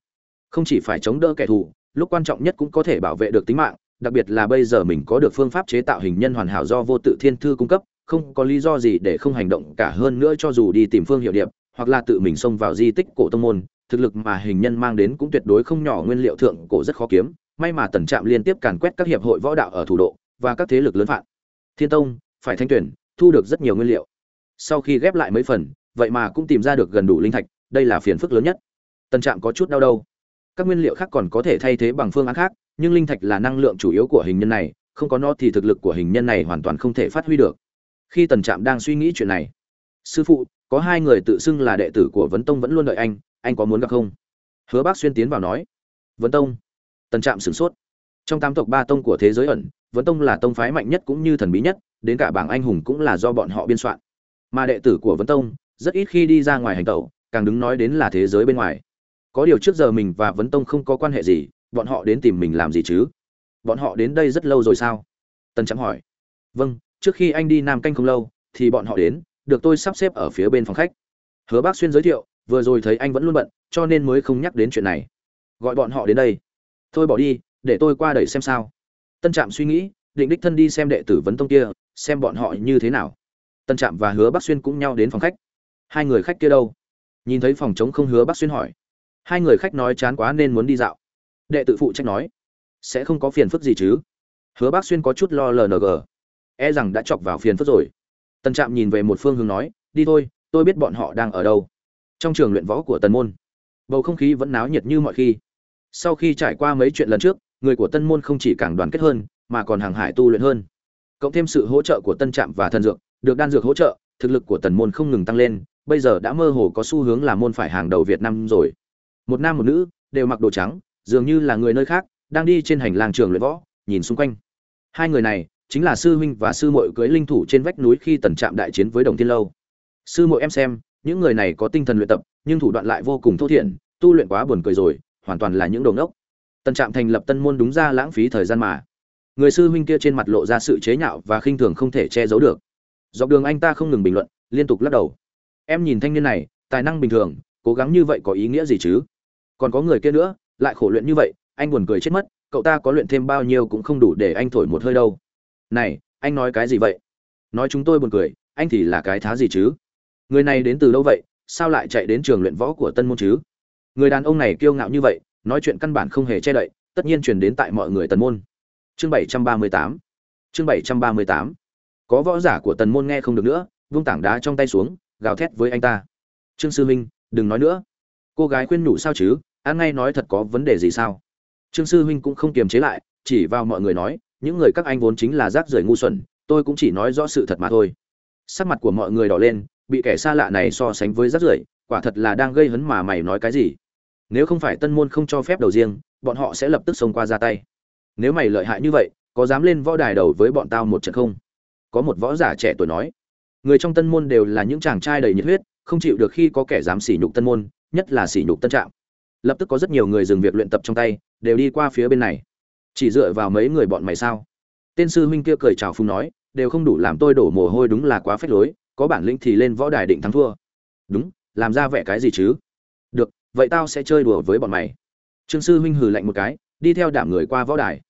Không chỉ phải chống đỡ kẻ thù, lúc quan trọng nhất cũng có thể bảo vệ được tính mạng, đặc biệt là bây giờ mình có được phương pháp chế tạo hình nhân hoàn hảo do vô tự thiên thư cung cấp, không có lý do gì để không hành động cả hơn nữa cho dù đi tìm phương hiệu điệp, hoặc là tự mình xông vào di tích cổ tông môn, thực lực mà hình nhân mang đến cũng tuyệt đối không nhỏ nguyên liệu thượng cổ rất khó kiếm. May mà tần trạm liên tiếp càn quét các hiệp hội võ đạo ở thủ đô và các thế lực lớn phạn thiên tông phải thanh tuyển, thu được rất nhiều nguyên liệu. Sau khi ghép lại mấy phần, vậy mà cũng tìm ra được gần đủ linh thạch, đây là phiền phức lớn nhất. Tần trạm có chút đau đâu các nguyên liệu khác còn có thể thay thế bằng phương án khác, nhưng linh thạch là năng lượng chủ yếu của hình nhân này, không có nó thì thực lực của hình nhân này hoàn toàn không thể phát huy được. Khi tần trạm đang suy nghĩ chuyện này, sư phụ, có hai người tự xưng là đệ tử của vấn tông vẫn luôn đợi anh anh có muốn gặp không? Hứa bác xuyên tiến vào nói. Vấn tông. Tần trạm sửng sốt. Trong tám tộc ba tông của thế giới ẩn vấn tông là tông phái mạnh nhất cũng như thần bí nhất, đến cả bảng anh hùng cũng là do bọn họ biên soạn. Mà đệ tử của vấn tông, rất ít khi đi ra ngoài hành tẩu, càng đứng nói đến là thế giới bên ngoài. Có điều trước giờ mình và vấn tông không có quan hệ gì, bọn họ đến tìm mình làm gì chứ? Bọn họ đến đây rất lâu rồi sao? Tần trắng hỏi. Vâng trước khi anh đi nam canh không lâu, thì bọn họ đến, được tôi sắp xếp ở phía bên phòng khách. Hứa bác xuyên giới thiệu, vừa rồi thấy anh vẫn luôn bận, cho nên mới không nhắc đến chuyện này. Gọi bọn họ đến đây. Thôi bỏ đi, để tôi qua đẩy xem sao tân trạm suy nghĩ, định đích thân đi xem đệ tử vấn tông kia, xem bọn họ như thế nào. Tân trạm và hứa bắc xuyên cũng nhau đến phòng khách. Hai người khách kia đâu? Nhìn thấy phòng chống không, hứa bắc xuyên hỏi. Hai người khách nói chán quá nên muốn đi dạo. Đệ tử phụ trách nói. Sẽ không có phiền phức gì chứ? Hứa bắc xuyên có chút lo lng e rằng đã chọc vào phiền phức rồi. Tân trạm nhìn về một phương hướng nói, đi thôi, tôi biết bọn họ đang ở đâu. Trong trường luyện võ của tần môn, bầu không khí vẫn náo nhiệt như mọi khi. Sau khi trải qua mấy chuyện lần trước người của tân môn không chỉ càng đoàn kết hơn, mà còn hàng hải tu luyện hơn. Cộng thêm sự hỗ trợ của tân trạm và thần dược, được đan dược hỗ trợ, thực lực của tần môn không ngừng tăng lên, bây giờ đã mơ hồ có xu hướng là môn phải hàng đầu việt nam rồi. Một nam một nữ, đều mặc đồ trắng, dường như là người nơi khác, đang đi trên hành lang trường luyện võ, nhìn xung quanh. Hai người này, chính là sư huynh và sư muội cưới linh thủ trên vách núi khi tần trạm đại chiến với đồng thiên lâu. Sư muội em xem, những người này có tinh thần luyện tập, nhưng thủ đoạn lại vô cùng thô thiển, tu luyện quá buồn cười rồi, hoàn toàn là những đồ ngốc tần trạm thành lập tân môn đúng ra lãng phí thời gian mà. Người sư huynh kia trên mặt lộ ra sự chế nhạo và khinh thường không thể che giấu được. Dọc đường anh ta không ngừng bình luận, liên tục lắc đầu. Em nhìn thanh niên này, tài năng bình thường, cố gắng như vậy có ý nghĩa gì chứ? Còn có người kia nữa, lại khổ luyện như vậy, anh buồn cười chết mất, cậu ta có luyện thêm bao nhiêu cũng không đủ để anh thổi một hơi đâu. Này, anh nói cái gì vậy? Nói chúng tôi buồn cười, anh thì là cái thá gì chứ? Người này đến từ đâu vậy? Sao lại chạy đến trường luyện võ của tân môn chứ? Người đàn ông này kiêu ngạo như vậy nói chuyện căn bản không hề che đậy, tất nhiên truyền đến tại mọi người tần môn. Chương bảy trăm ba mươi tám. Chương bảy trăm ba mươi tám. Có võ giả của tần môn nghe không được nữa, vung tảng đá trong tay xuống, gào thét với anh ta. Trương sư huynh đừng nói nữa. Cô gái khuyên nhủ sao chứ an ngay nói thật có vấn đề gì sao? Trương sư huynh cũng không kiềm chế lại, chỉ vào mọi người nói, những người các anh vốn chính là rác rưởi ngu xuẩn, tôi cũng chỉ nói rõ sự thật mà thôi. Sắc mặt của mọi người đỏ lên, bị kẻ xa lạ này so sánh với rác rưởi, quả thật là đang gây hấn mà mày nói cái gì? Nếu không phải tân môn không cho phép đầu riêng, bọn họ sẽ lập tức xông qua ra tay. Nếu mày lợi hại như vậy, có dám lên võ đài đầu với bọn tao một trận không? Có một võ giả trẻ tuổi nói, người trong tân môn đều là những chàng trai đầy nhiệt huyết, không chịu được khi có kẻ dám sỉ nhục tân môn, nhất là sỉ nhục tân trạm. Lập tức có rất nhiều người dừng việc luyện tập trong tay, đều đi qua phía bên này. Chỉ dựa vào mấy người bọn mày sao? Tên sư huynh kia cười chào phung nói, đều không đủ làm tôi đổ mồ hôi đúng là quá phết lối, có bản lĩnh thì lên võ đài định thắng thua. Đúng, làm ra vẻ cái gì chứ? Vậy tao sẽ chơi đùa với bọn mày. Trương sư huynh hừ lạnh một cái, đi theo đảm người qua võ đài.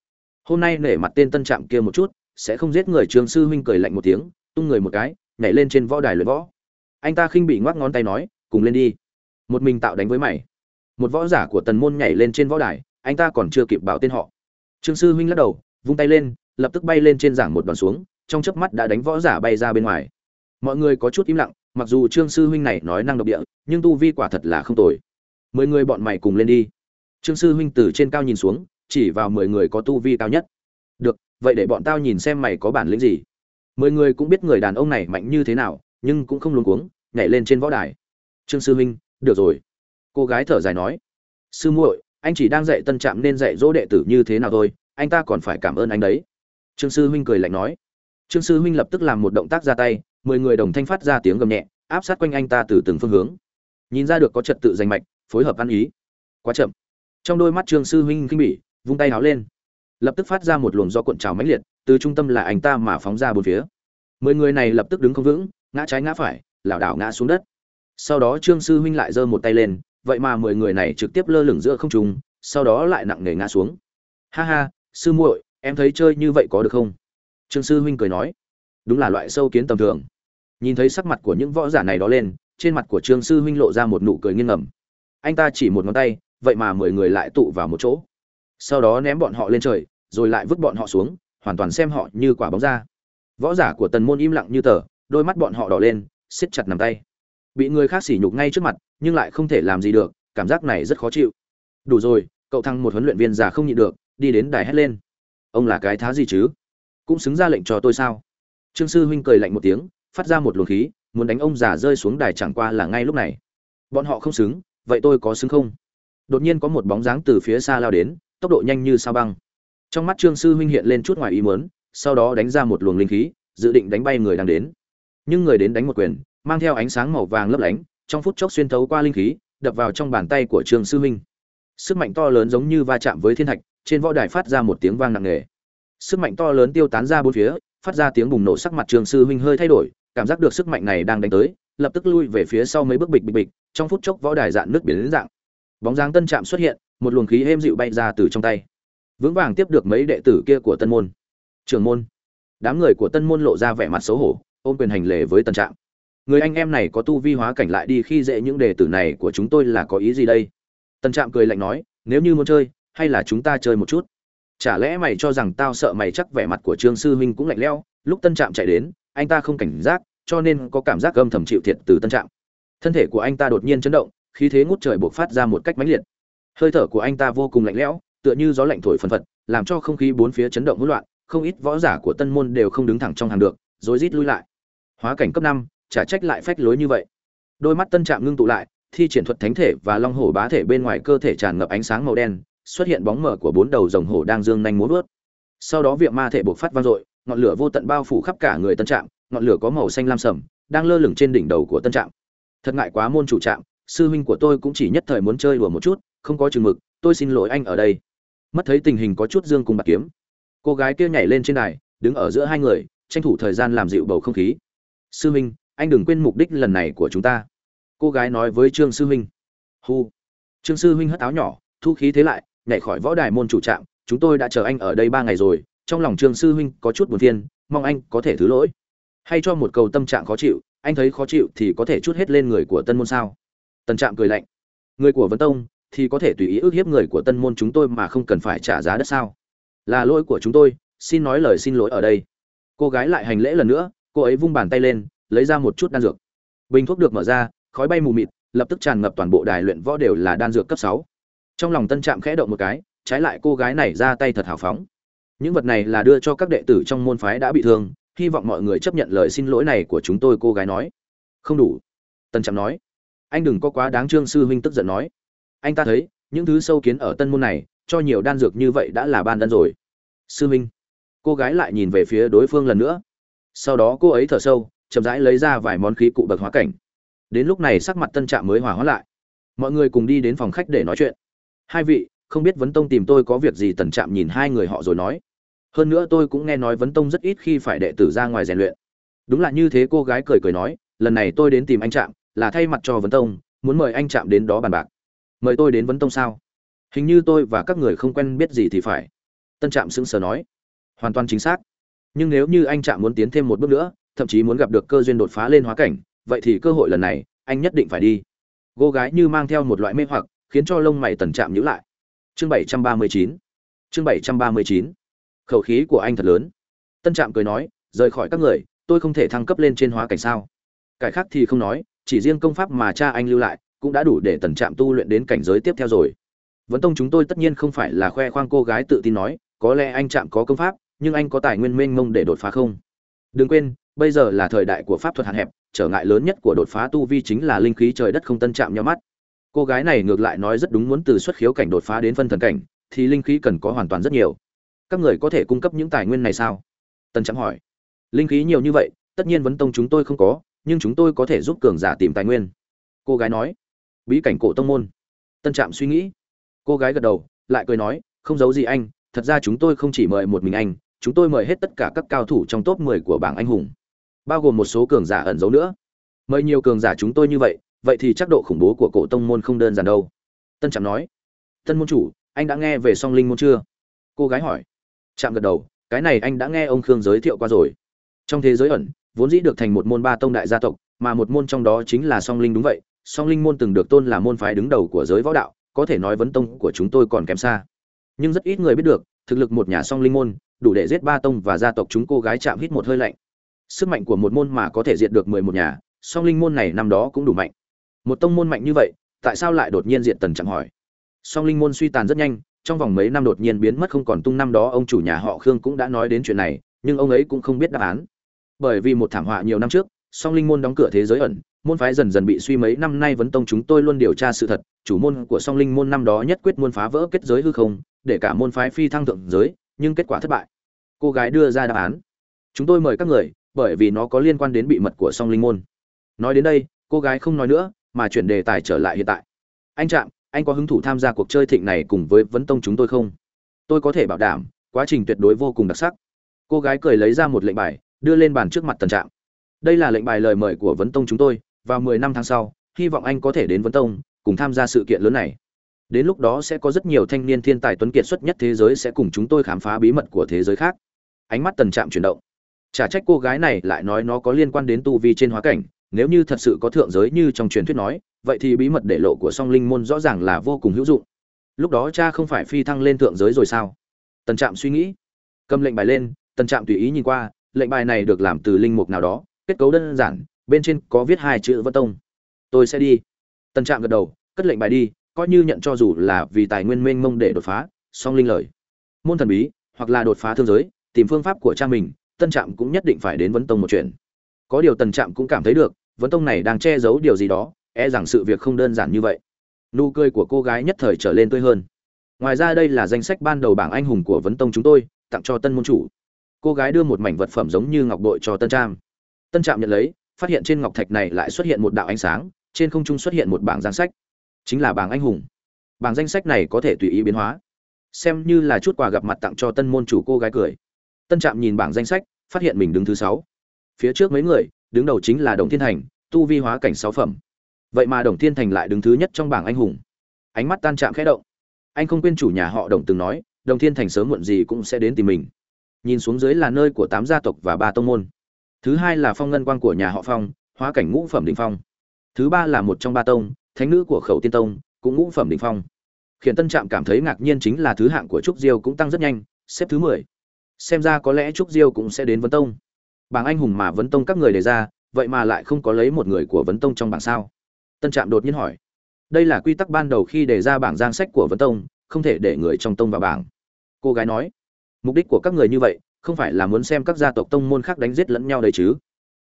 Hôm nay nể mặt tên tân trạm kia một chút, sẽ không giết người trương sư huynh cười lạnh một tiếng, tung người một cái, nhảy lên trên võ đài luyện võ. Anh ta khinh bị ngoắc ngón tay nói, cùng lên đi. Một mình tạo đánh với mày. Một võ giả của tần môn nhảy lên trên võ đài, anh ta còn chưa kịp bảo tên họ. Trương sư huynh lắc đầu, vung tay lên, lập tức bay lên trên giảng một đòn xuống, trong chớp mắt đã đánh võ giả bay ra bên ngoài. Mọi người có chút im lặng, mặc dù trương sư huynh này nói năng độc địa, nhưng tu vi quả thật là không tồi mười người bọn mày cùng lên đi. Trương sư huynh từ trên cao nhìn xuống, chỉ vào mười người có tu vi cao nhất. Được, vậy để bọn tao nhìn xem mày có bản lĩnh gì. Mười người cũng biết người đàn ông này mạnh như thế nào, nhưng cũng không luống cuống, nhảy lên trên võ đài. Trương sư huynh, được rồi. Cô gái thở dài nói. Sư muội, anh chỉ đang dạy tân trạm nên dạy dỗ đệ tử như thế nào thôi, anh ta còn phải cảm ơn anh đấy. Trương sư huynh cười lạnh nói. Trương sư huynh lập tức làm một động tác ra tay, mười người đồng thanh phát ra tiếng gầm nhẹ, áp sát quanh anh ta từ từng phương hướng. Nhìn ra được có trật tự danh mạch phối hợp ăn ý. Quá chậm. Trong đôi mắt trương sư huynh khinh bỉ, vung tay háo lên. Lập tức phát ra một luồng do cuộn trào mãnh liệt, từ trung tâm là anh ta mà phóng ra bốn phía. Mười người này lập tức đứng không vững, ngã trái ngã phải, lảo đảo ngã xuống đất. Sau đó trương sư huynh lại giơ một tay lên, vậy mà mười người này trực tiếp lơ lửng giữa không trung, sau đó lại nặng nề ngã xuống. Ha ha, sư muội, em thấy chơi như vậy có được không? Trương sư huynh cười nói. Đúng là loại sâu kiến tầm thường. Nhìn thấy sắc mặt của những võ giả này đó lên, trên mặt của trương sư huynh lộ ra một nụ cười nghiêng ngầm anh ta chỉ một ngón tay, vậy mà mười người lại tụ vào một chỗ. Sau đó ném bọn họ lên trời, rồi lại vứt bọn họ xuống, hoàn toàn xem họ như quả bóng ra võ giả của tần môn im lặng như tờ, đôi mắt bọn họ đỏ lên, siết chặt nằm tay. Bị người khác sỉ nhục ngay trước mặt, nhưng lại không thể làm gì được, cảm giác này rất khó chịu. Đủ rồi, cậu thăng một huấn luyện viên già không nhịn được, đi đến đài hét lên. Ông là cái thá gì chứ? Cũng xứng ra lệnh cho tôi sao? Trương sư huynh cười lạnh một tiếng, phát ra một luồng khí, muốn đánh ông già rơi xuống đài chẳng qua là ngay lúc này. Bọn họ không xứng vậy tôi có xứng không? Đột nhiên có một bóng dáng từ phía xa lao đến, tốc độ nhanh như sao băng. Trong mắt trương sư huynh hiện lên chút ngoài ý muốn, sau đó đánh ra một luồng linh khí, dự định đánh bay người đang đến. Nhưng người đến đánh một quyền, mang theo ánh sáng màu vàng lấp lánh, trong phút chốc xuyên thấu qua linh khí, đập vào trong bàn tay của trương sư huynh. Sức mạnh to lớn giống như va chạm với thiên thạch, trên võ đài phát ra một tiếng vang nặng nề. Sức mạnh to lớn tiêu tán ra bốn phía, phát ra tiếng bùng nổ sắc mặt trương sư huynh hơi thay đổi, cảm giác được sức mạnh này đang đánh tới lập tức lui về phía sau mấy bước bịch bịch bịch trong phút chốc võ đài dạn nước biển đến dạng. Bóng dáng tân trạm xuất hiện một luồng khí êm dịu bay ra từ trong tay. Vững vàng tiếp được mấy đệ tử kia của tân môn. Trường môn. Đám người của tân môn lộ ra vẻ mặt xấu hổ ôm quyền hành lễ với tân trạm. Người anh em này có tu vi hóa cảnh lại đi khi dễ những đệ tử này của chúng tôi là có ý gì đây? Tân trạm cười lạnh nói nếu như muốn chơi hay là chúng ta chơi một chút? Chả lẽ mày cho rằng tao sợ mày chắc vẻ mặt của trương sư huynh cũng lạnh leo, lúc tân trạm chạy đến anh ta không cảnh giác cho nên có cảm giác gâm thầm chịu thiệt từ tân trạm. Thân thể của anh ta đột nhiên chấn động, khí thế ngút trời buộc phát ra một cách mãnh liệt. Hơi thở của anh ta vô cùng lạnh lẽo, tựa như gió lạnh thổi phần phật, làm cho không khí bốn phía chấn động hỗn loạn, không ít võ giả của tân môn đều không đứng thẳng trong hàng được, rối rít lui lại. Hóa cảnh cấp năm trả trách lại phách lối như vậy. Đôi mắt tân trạm ngưng tụ lại, thi triển thuật thánh thể và long hổ bá thể bên ngoài cơ thể tràn ngập ánh sáng màu đen, xuất hiện bóng mờ của bốn đầu rồng hổ đang dương nhanh múa vớt sau đó việc ma thể buộc phát vang dội, ngọn lửa vô tận bao phủ khắp cả người tân trạm ngọn lửa có màu xanh lam sầm, đang lơ lửng trên đỉnh đầu của tân trạm. Thật ngại quá môn chủ trạm, sư huynh của tôi cũng chỉ nhất thời muốn chơi đùa một chút, không có chừng mực, tôi xin lỗi anh ở đây. Mất thấy tình hình có chút dương cùng bạc kiếm. Cô gái kia nhảy lên trên đài, đứng ở giữa hai người, tranh thủ thời gian làm dịu bầu không khí. Sư huynh, anh đừng quên mục đích lần này của chúng ta. Cô gái nói với trương sư huynh. Hu. Trương sư huynh hất áo nhỏ, thu khí thế lại, nhảy khỏi võ đài môn chủ trạm. Chúng tôi đã chờ anh ở đây ba ngày rồi, trong lòng trương sư huynh có chút buồn phiền, mong anh có thể thứ lỗi hay cho một cầu tâm trạng khó chịu, anh thấy khó chịu thì có thể chút hết lên người của tân môn sao? Tân trạm cười lạnh. Người của vấn tông thì có thể tùy ý ước hiếp người của tân môn chúng tôi mà không cần phải trả giá đất sao? Là lỗi của chúng tôi, xin nói lời xin lỗi ở đây. Cô gái lại hành lễ lần nữa, cô ấy vung bàn tay lên, lấy ra một chút đan dược. Bình thuốc được mở ra, khói bay mù mịt, lập tức tràn ngập toàn bộ đài luyện võ đều là đan dược cấp sáu. Trong lòng tân trạm khẽ động một cái, trái lại cô gái này ra tay thật hào phóng. Những vật này là đưa cho các đệ tử trong môn phái đã bị thương hy vọng mọi người chấp nhận lời xin lỗi này của chúng tôi, cô gái nói. Không đủ. Tân trạm nói. Anh đừng có quá đáng trương sư huynh tức giận nói. Anh ta thấy, những thứ sâu kiến ở tân môn này, cho nhiều đan dược như vậy đã là ban đan rồi. Sư huynh. Cô gái lại nhìn về phía đối phương lần nữa. Sau đó cô ấy thở sâu, chậm rãi lấy ra vài món khí cụ bậc hóa cảnh. Đến lúc này sắc mặt tân trạm mới hòa hóa lại. Mọi người cùng đi đến phòng khách để nói chuyện. Hai vị, không biết vấn tông tìm tôi có việc gì, tần trạm nhìn hai người họ rồi nói hơn nữa tôi cũng nghe nói vấn tông rất ít khi phải đệ tử ra ngoài rèn luyện. Đúng là như thế cô gái cười cười nói, lần này tôi đến tìm anh trạm, là thay mặt cho vấn tông, muốn mời anh trạm đến đó bàn bạc. Mời tôi đến vấn tông sao? Hình như tôi và các người không quen biết gì thì phải. Tân trạm sững sờ nói. Hoàn toàn chính xác. Nhưng nếu như anh trạm muốn tiến thêm một bước nữa, thậm chí muốn gặp được cơ duyên đột phá lên hóa cảnh, vậy thì cơ hội lần này, anh nhất định phải đi. Cô gái như mang theo một loại mê hoặc, khiến cho lông mày tần trạm nhữ lại. Chương 739 chương 739 khẩu khí của anh thật lớn. Tân trạm cười nói, rời khỏi các người, tôi không thể thăng cấp lên trên hóa cảnh sao. Cải khác thì không nói, chỉ riêng công pháp mà cha anh lưu lại, cũng đã đủ để tần trạm tu luyện đến cảnh giới tiếp theo rồi. Vấn tông chúng tôi tất nhiên không phải là khoe khoang cô gái tự tin nói, có lẽ anh trạm có công pháp, nhưng anh có tài nguyên mênh mông để đột phá không? Đừng quên, bây giờ là thời đại của pháp thuật hạn hẹp, trở ngại lớn nhất của đột phá tu vi chính là linh khí trời đất không tân Trạm nhau mắt. Cô gái này ngược lại nói rất đúng muốn từ xuất khiếu cảnh đột phá đến phân thần cảnh, thì linh khí cần có hoàn toàn rất nhiều các người có thể cung cấp những tài nguyên này sao? Tân trạm hỏi. Linh khí nhiều như vậy, tất nhiên vấn tông chúng tôi không có, nhưng chúng tôi có thể giúp cường giả tìm tài nguyên. Cô gái nói. Bí cảnh cổ tông môn. Tân trạm suy nghĩ. Cô gái gật đầu, lại cười nói, không giấu gì anh, thật ra chúng tôi không chỉ mời một mình anh, chúng tôi mời hết tất cả các cao thủ trong top 10 của bảng anh hùng. Bao gồm một số cường giả ẩn giấu nữa. Mời nhiều cường giả chúng tôi như vậy vậy thì chắc độ khủng bố của cổ tông môn không đơn giản đâu. Tân trạm nói. Tân môn chủ, anh đã nghe về song linh môn chưa? Cô gái hỏi. Chạm gật đầu, cái này anh đã nghe ông khương giới thiệu qua rồi. Trong thế giới ẩn, vốn dĩ được thành một môn ba tông đại gia tộc, mà một môn trong đó chính là song linh đúng vậy, song linh môn từng được tôn là môn phái đứng đầu của giới võ đạo, có thể nói vấn tông của chúng tôi còn kém xa. Nhưng rất ít người biết được, thực lực một nhà song linh môn, đủ để giết ba tông và gia tộc chúng cô gái chạm hít một hơi lạnh. Sức mạnh của một môn mà có thể diệt được mười một nhà, song linh môn này năm đó cũng đủ mạnh. Một tông môn mạnh như vậy, tại sao lại đột nhiên diệt tần chẳng hỏi? Song linh môn suy tàn rất nhanh trong vòng mấy năm đột nhiên biến mất không còn tung năm đó, ông chủ nhà họ khương cũng đã nói đến chuyện này, nhưng ông ấy cũng không biết đáp án. Bởi vì một thảm họa nhiều năm trước, song linh môn đóng cửa thế giới ẩn, môn phái dần dần bị suy mấy năm nay vấn tông chúng tôi luôn điều tra sự thật, chủ môn của song linh môn năm đó nhất quyết môn phá vỡ kết giới hư không, để cả môn phái phi thăng thượng giới, nhưng kết quả thất bại. Cô gái đưa ra đáp án. Chúng tôi mời các người, bởi vì nó có liên quan đến bị mật của song linh môn. Nói đến đây, cô gái không nói nữa, mà chuyển đề tài trở lại hiện tại. Anh trạm anh có hứng thú tham gia cuộc chơi thịnh này cùng với vấn tông chúng tôi không? Tôi có thể bảo đảm, quá trình tuyệt đối vô cùng đặc sắc. Cô gái cười lấy ra một lệnh bài, đưa lên bàn trước mặt tần trạm. Đây là lệnh bài lời mời của vấn tông chúng tôi, vào mười năm tháng sau, hy vọng anh có thể đến vấn tông, cùng tham gia sự kiện lớn này. Đến lúc đó sẽ có rất nhiều thanh niên thiên tài tuấn kiệt xuất nhất thế giới sẽ cùng chúng tôi khám phá bí mật của thế giới khác. Ánh mắt tần trạm chuyển động. Chả trách cô gái này lại nói nó có liên quan đến tu vi trên hóa cảnh nếu như thật sự có thượng giới như trong truyền thuyết nói, vậy thì bí mật để lộ của song linh môn rõ ràng là vô cùng hữu dụng. Lúc đó cha không phải phi thăng lên thượng giới rồi sao? Tần trạm suy nghĩ. Cầm lệnh bài lên, tần trạm tùy ý nhìn qua, lệnh bài này được làm từ linh mục nào đó, kết cấu đơn giản, bên trên có viết hai chữ vân tông. Tôi sẽ đi. Tần trạm gật đầu, cất lệnh bài đi, coi như nhận cho dù là vì tài nguyên mênh mông để đột phá, song linh lời. Môn thần bí, hoặc là đột phá thương giới, tìm phương pháp của cha mình tân trạm cũng nhất định phải đến vấn tông một chuyện có điều tần trạm cũng cảm thấy được, vấn tông này đang che giấu điều gì đó e rằng sự việc không đơn giản như vậy. Nụ cười của cô gái nhất thời trở lên tươi hơn. Ngoài ra đây là danh sách ban đầu bảng anh hùng của vấn tông chúng tôi, tặng cho tân môn chủ. Cô gái đưa một mảnh vật phẩm giống như ngọc bội cho tân trạm. Tân trạm nhận lấy, phát hiện trên ngọc thạch này lại xuất hiện một đạo ánh sáng, trên không trung xuất hiện một bảng danh sách. Chính là bảng anh hùng. Bảng danh sách này có thể tùy ý biến hóa. Xem như là chút quà gặp mặt tặng cho tân môn chủ cô gái cười. Tân trạm nhìn bảng danh sách, phát hiện mình đứng thứ sáu phía trước mấy người, đứng đầu chính là đồng thiên thành, tu vi hóa cảnh sáu phẩm. Vậy mà đồng thiên thành lại đứng thứ nhất trong bảng anh hùng. Ánh mắt tan chạm khẽ động. Anh không quên chủ nhà họ đồng từng nói, đồng thiên thành sớm muộn gì cũng sẽ đến tìm mình. Nhìn xuống dưới là nơi của tám gia tộc và ba tông môn. Thứ hai là phong ngân quang của nhà họ phong, hóa cảnh ngũ phẩm đình phong. Thứ ba là một trong ba tông, thánh nữ của khẩu tiên tông, cũng ngũ phẩm đình phong. Khiến tân trạm cảm thấy ngạc nhiên chính là thứ hạng của trúc diêu cũng tăng rất nhanh, xếp thứ mười. Xem ra có lẽ trúc diêu cũng sẽ đến vấn tông bảng anh hùng mà vấn tông các người đề ra, vậy mà lại không có lấy một người của vấn tông trong bảng sao? Tân trạm đột nhiên hỏi. Đây là quy tắc ban đầu khi đề ra bảng giang sách của vấn tông, không thể để người trong tông vào bảng. Cô gái nói. Mục đích của các người như vậy, không phải là muốn xem các gia tộc tông môn khác đánh giết lẫn nhau đấy chứ?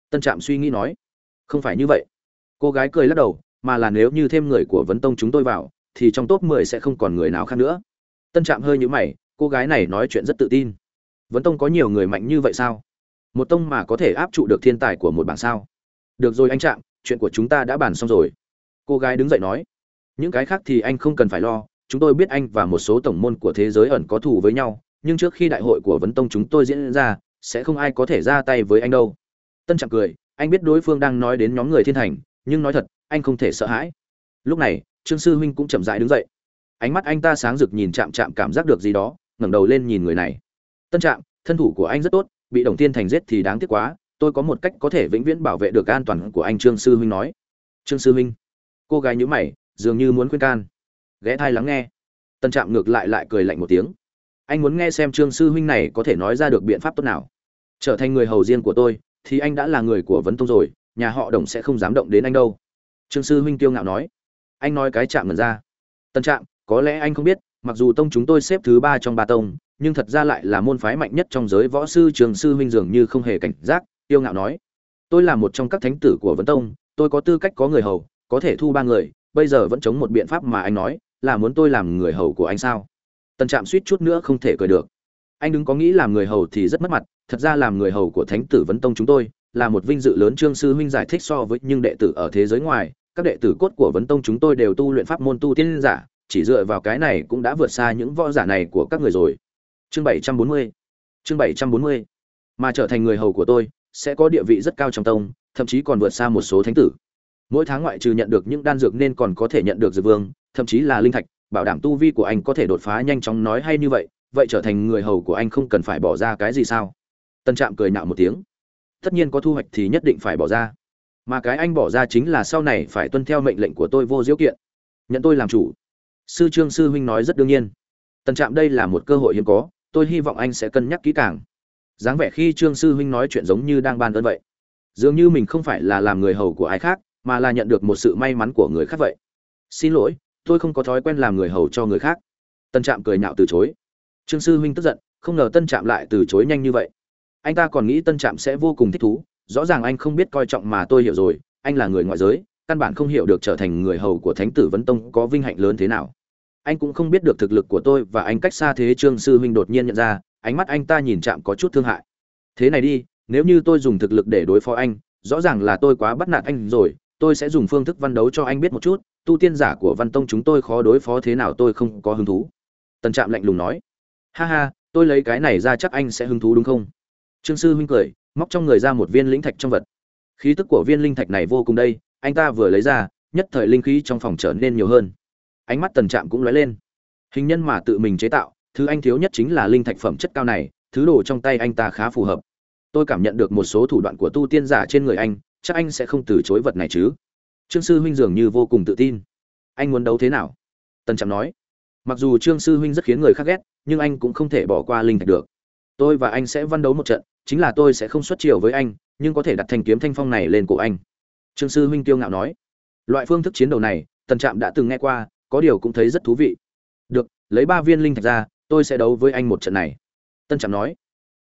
Tân trạm suy nghĩ nói. Không phải như vậy. Cô gái cười lắc đầu, mà là nếu như thêm người của vấn tông chúng tôi vào, thì trong top mười sẽ không còn người nào khác nữa. Tân trạm hơi nhũ mày, cô gái này nói chuyện rất tự tin. Vấn tông có nhiều người mạnh như vậy sao? Một tông mà có thể áp trụ được thiên tài của một bảng sao? Được rồi anh trạm chuyện của chúng ta đã bàn xong rồi. Cô gái đứng dậy nói, những cái khác thì anh không cần phải lo, chúng tôi biết anh và một số tổng môn của thế giới ẩn có thù với nhau, nhưng trước khi đại hội của vấn tông chúng tôi diễn ra, sẽ không ai có thể ra tay với anh đâu. Tân trạm cười, anh biết đối phương đang nói đến nhóm người thiên thành nhưng nói thật, anh không thể sợ hãi. Lúc này, trương sư huynh cũng chậm rãi đứng dậy. Ánh mắt anh ta sáng rực nhìn chạm chạm cảm giác được gì đó, ngẩng đầu lên nhìn người này. Tân trạm, thân thủ của anh rất tốt bị đồng tiên thành giết thì đáng tiếc quá, tôi có một cách có thể vĩnh viễn bảo vệ được an toàn của anh trương sư huynh nói. Trương sư huynh. Cô gái nhíu mày, dường như muốn khuyên can. Ghé thai lắng nghe. Tân trạm ngược lại lại cười lạnh một tiếng. Anh muốn nghe xem trương sư huynh này có thể nói ra được biện pháp tốt nào. Trở thành người hầu riêng của tôi, thì anh đã là người của vấn tông rồi, nhà họ đồng sẽ không dám động đến anh đâu. Trương sư huynh tiêu ngạo nói. Anh nói cái chạm ngần ra. Tân trạm, có lẽ anh không biết, mặc dù tông chúng tôi xếp thứ ba trong ba tông nhưng thật ra lại là môn phái mạnh nhất trong giới võ sư trường sư huynh dường như không hề cảnh giác yêu ngạo nói, tôi là một trong các thánh tử của vấn tông, tôi có tư cách có người hầu, có thể thu ba người, bây giờ vẫn chống một biện pháp mà anh nói, là muốn tôi làm người hầu của anh sao? Tần trạm suýt chút nữa không thể cười được. Anh đứng có nghĩ làm người hầu thì rất mất mặt, thật ra làm người hầu của thánh tử vấn tông chúng tôi là một vinh dự lớn trương sư huynh giải thích so với những đệ tử ở thế giới ngoài, các đệ tử cốt của vấn tông chúng tôi đều tu luyện pháp môn tu tiên giả, chỉ dựa vào cái này cũng đã vượt xa những võ giả này của các người rồi chương bảy trăm bốn mươi. Chương bảy trăm bốn mươi. Mà trở thành người hầu của tôi, sẽ có địa vị rất cao trong tông, thậm chí còn vượt xa một số thánh tử. Mỗi tháng ngoại trừ nhận được những đan dược nên còn có thể nhận được dược vương, thậm chí là linh thạch, bảo đảm tu vi của anh có thể đột phá nhanh chóng nói hay như vậy vậy trở thành người hầu của anh không cần phải bỏ ra cái gì sao? Tân trạm cười nạo một tiếng. Tất nhiên có thu hoạch thì nhất định phải bỏ ra. Mà cái anh bỏ ra chính là sau này phải tuân theo mệnh lệnh của tôi vô diễu kiện. Nhận tôi làm chủ. Sư trương sư huynh nói rất đương nhiên tân trạm đây là một cơ hội hiếm có, tôi hy vọng anh sẽ cân nhắc kỹ càng. Dáng vẻ khi trương sư huynh nói chuyện giống như đang ban ơn vậy. Dường như mình không phải là làm người hầu của ai khác, mà là nhận được một sự may mắn của người khác vậy. Xin lỗi, tôi không có thói quen làm người hầu cho người khác. Tân trạm cười nhạo từ chối. Trương sư huynh tức giận, không ngờ tân trạm lại từ chối nhanh như vậy. Anh ta còn nghĩ tân trạm sẽ vô cùng thích thú, rõ ràng anh không biết coi trọng mà tôi hiểu rồi, anh là người ngoại giới, căn bản không hiểu được trở thành người hầu của thánh tử vấn tông có vinh hạnh lớn thế nào anh cũng không biết được thực lực của tôi và anh cách xa thế trương sư huynh đột nhiên nhận ra, ánh mắt anh ta nhìn chạm có chút thương hại. Thế này đi, nếu như tôi dùng thực lực để đối phó anh, rõ ràng là tôi quá bắt nạt anh rồi, tôi sẽ dùng phương thức văn đấu cho anh biết một chút, tu tiên giả của văn tông chúng tôi khó đối phó thế nào tôi không có hứng thú. Tần trạm lạnh lùng nói. Ha ha, tôi lấy cái này ra chắc anh sẽ hứng thú đúng không? Trương sư huynh cười, móc trong người ra một viên lĩnh thạch trong vật. Khí tức của viên linh thạch này vô cùng đây, anh ta vừa lấy ra, nhất thời linh khí trong phòng trở nên nhiều hơn ánh mắt tần trạm cũng lóe lên. Hình nhân mà tự mình chế tạo, thứ anh thiếu nhất chính là linh thạch phẩm chất cao này, thứ đồ trong tay anh ta khá phù hợp. Tôi cảm nhận được một số thủ đoạn của tu tiên giả trên người anh, chắc anh sẽ không từ chối vật này chứ. Trương sư huynh dường như vô cùng tự tin. Anh muốn đấu thế nào? Tần trạm nói. Mặc dù trương sư huynh rất khiến người khác ghét, nhưng anh cũng không thể bỏ qua linh thạch được. Tôi và anh sẽ văn đấu một trận, chính là tôi sẽ không xuất chiều với anh, nhưng có thể đặt thanh kiếm thanh phong này lên cổ anh. Trương sư huynh tiêu ngạo nói. Loại phương thức chiến đấu này, tần trạm đã từng nghe qua có điều cũng thấy rất thú vị. Được, lấy ba viên linh thạch ra, tôi sẽ đấu với anh một trận này. Tân trạm nói.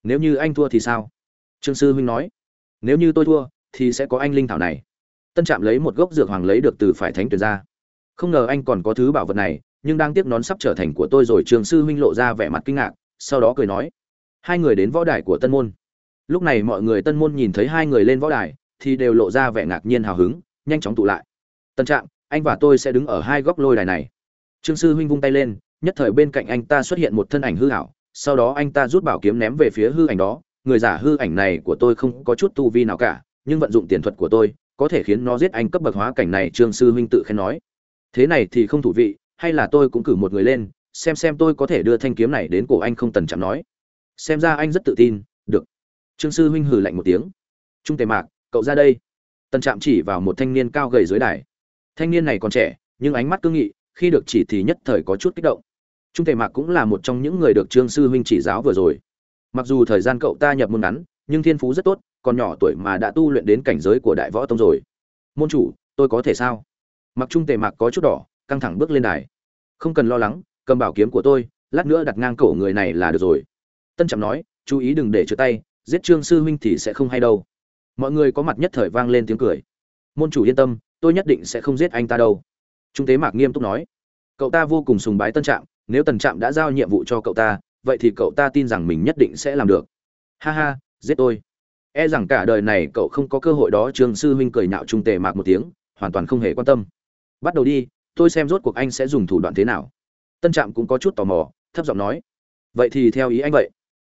Nếu như anh thua thì sao? Trương sư huynh nói. Nếu như tôi thua, thì sẽ có anh linh thảo này. Tân trạm lấy một gốc dược hoàng lấy được từ phải thánh tuyển ra. Không ngờ anh còn có thứ bảo vật này, nhưng đang tiếc nón sắp trở thành của tôi rồi trường sư huynh lộ ra vẻ mặt kinh ngạc, sau đó cười nói. Hai người đến võ đài của tân môn. Lúc này mọi người tân môn nhìn thấy hai người lên võ đài, thì đều lộ ra vẻ ngạc nhiên hào hứng, nhanh chóng tụ lại. Tân trạm anh và tôi sẽ đứng ở hai góc lôi đài này. Trương sư huynh vung tay lên, nhất thời bên cạnh anh ta xuất hiện một thân ảnh hư hảo sau đó anh ta rút bảo kiếm ném về phía hư ảnh đó. Người giả hư ảnh này của tôi không có chút tu vi nào cả, nhưng vận dụng tiền thuật của tôi, có thể khiến nó giết anh cấp bậc hóa cảnh này, trương sư huynh tự khen nói. Thế này thì không thủ vị, hay là tôi cũng cử một người lên, xem xem tôi có thể đưa thanh kiếm này đến cổ anh không tần chạm nói. Xem ra anh rất tự tin, được. Trương sư huynh hừ lạnh một tiếng. Trung tề mạc, cậu ra đây. Tần trạm chỉ vào một thanh niên cao gầy dưới đài thanh niên này còn trẻ, nhưng ánh mắt cương nghị, khi được chỉ thì nhất thời có chút kích động. Trung tề mạc cũng là một trong những người được trương sư huynh chỉ giáo vừa rồi. Mặc dù thời gian cậu ta nhập môn ngắn, nhưng thiên phú rất tốt, còn nhỏ tuổi mà đã tu luyện đến cảnh giới của đại võ tông rồi. Môn chủ, tôi có thể sao? Mặc trung tề mạc có chút đỏ, căng thẳng bước lên đài. Không cần lo lắng, cầm bảo kiếm của tôi, lát nữa đặt ngang cổ người này là được rồi. Tân trạm nói, chú ý đừng để trượt tay, giết trương sư huynh thì sẽ không hay đâu. Mọi người có mặt nhất thời vang lên tiếng cười. Môn chủ yên tâm tôi nhất định sẽ không giết anh ta đâu. Trung tế mạc nghiêm túc nói. Cậu ta vô cùng sùng bái tân trạm, nếu tần trạm đã giao nhiệm vụ cho cậu ta, vậy thì cậu ta tin rằng mình nhất định sẽ làm được. Ha ha, giết tôi. E rằng cả đời này cậu không có cơ hội đó, trương sư huynh cười nhạo trung tề mạc một tiếng, hoàn toàn không hề quan tâm. Bắt đầu đi, tôi xem rốt cuộc anh sẽ dùng thủ đoạn thế nào. Tân trạm cũng có chút tò mò, thấp giọng nói. Vậy thì theo ý anh vậy.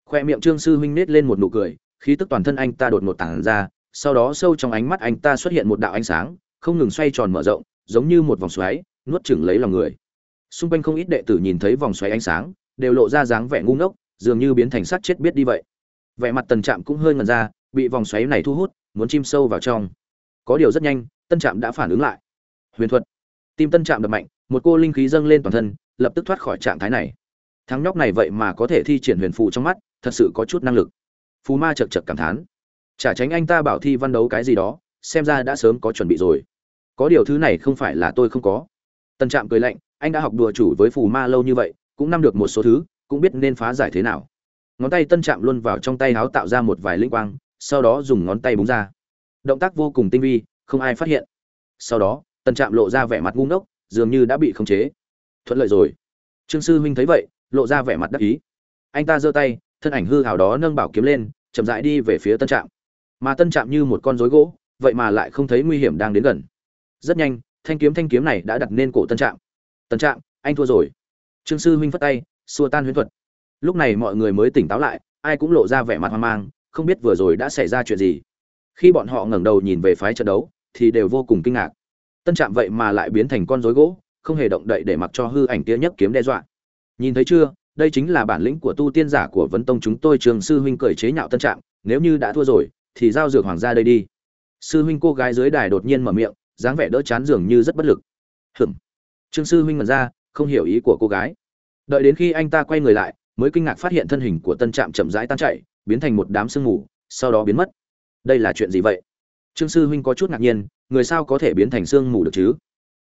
Khoe miệng trương sư huynh nết lên một nụ cười, khí tức toàn thân anh ta đột ngột tản ra, sau đó sâu trong ánh mắt anh ta xuất hiện một đạo ánh sáng không ngừng xoay tròn mở rộng, giống như một vòng xoáy, nuốt chửng lấy lòng người. Xung quanh không ít đệ tử nhìn thấy vòng xoáy ánh sáng, đều lộ ra dáng vẻ ngu ngốc, dường như biến thành sát chết biết đi vậy. Vẻ mặt tần trạm cũng hơi ngần ra, bị vòng xoáy này thu hút, muốn chim sâu vào trong. Có điều rất nhanh, tân trạm đã phản ứng lại. Huyền thuật. Tim tân trạm đập mạnh, một cô linh khí dâng lên toàn thân, lập tức thoát khỏi trạng thái này. Thằng nhóc này vậy mà có thể thi triển huyền phù trong mắt, thật sự có chút năng lực. Phù ma chật chật cảm thán. Chả tránh anh ta bảo thi văn đấu cái gì đó, xem ra đã sớm có chuẩn bị rồi có điều thứ này không phải là tôi không có. Tân trạm cười lạnh, anh đã học đùa chủ với phù ma lâu như vậy, cũng nắm được một số thứ, cũng biết nên phá giải thế nào. Ngón tay tân Trạm luôn vào trong tay háo tạo ra một vài linh quang, sau đó dùng ngón tay búng ra. Động tác vô cùng tinh vi, không ai phát hiện. Sau đó tân Trạm lộ ra vẻ mặt ngu ngốc, dường như đã bị khống chế. Thuận lợi rồi. Trương sư huynh thấy vậy, lộ ra vẻ mặt đắc ý. Anh ta giơ tay, thân ảnh hư hào đó nâng bảo kiếm lên, chậm rãi đi về phía tân trạm. Mà tân trạm như một con rối gỗ, vậy mà lại không thấy nguy hiểm đang đến gần rất nhanh, thanh kiếm thanh kiếm này đã đặt nên cổ tân trạm. Tân trạm, anh thua rồi. Trương sư huynh phất tay, xua tan huyễn thuật. Lúc này mọi người mới tỉnh táo lại, ai cũng lộ ra vẻ mặt hoang mang, không biết vừa rồi đã xảy ra chuyện gì. Khi bọn họ ngẩng đầu nhìn về phái trận đấu, thì đều vô cùng kinh ngạc. Tân trạm vậy mà lại biến thành con rối gỗ, không hề động đậy để mặc cho hư ảnh kia nhất kiếm đe dọa. Nhìn thấy chưa, đây chính là bản lĩnh của tu tiên giả của vấn tông chúng tôi trường sư huynh cởi chế nhạo tân trạm, nếu như đã thua rồi, thì giao dược hoàng gia đây đi. Sư huynh cô gái dưới đài đột nhiên mở miệng dáng vẻ đỡ chán dường như rất bất lực. Hừm trương sư huynh mật ra không hiểu ý của cô gái. Đợi đến khi anh ta quay người lại mới kinh ngạc phát hiện thân hình của tân trạm chậm rãi tan chảy, biến thành một đám sương mù sau đó biến mất. Đây là chuyện gì vậy? Trương sư huynh có chút ngạc nhiên người sao có thể biến thành sương mù được chứ?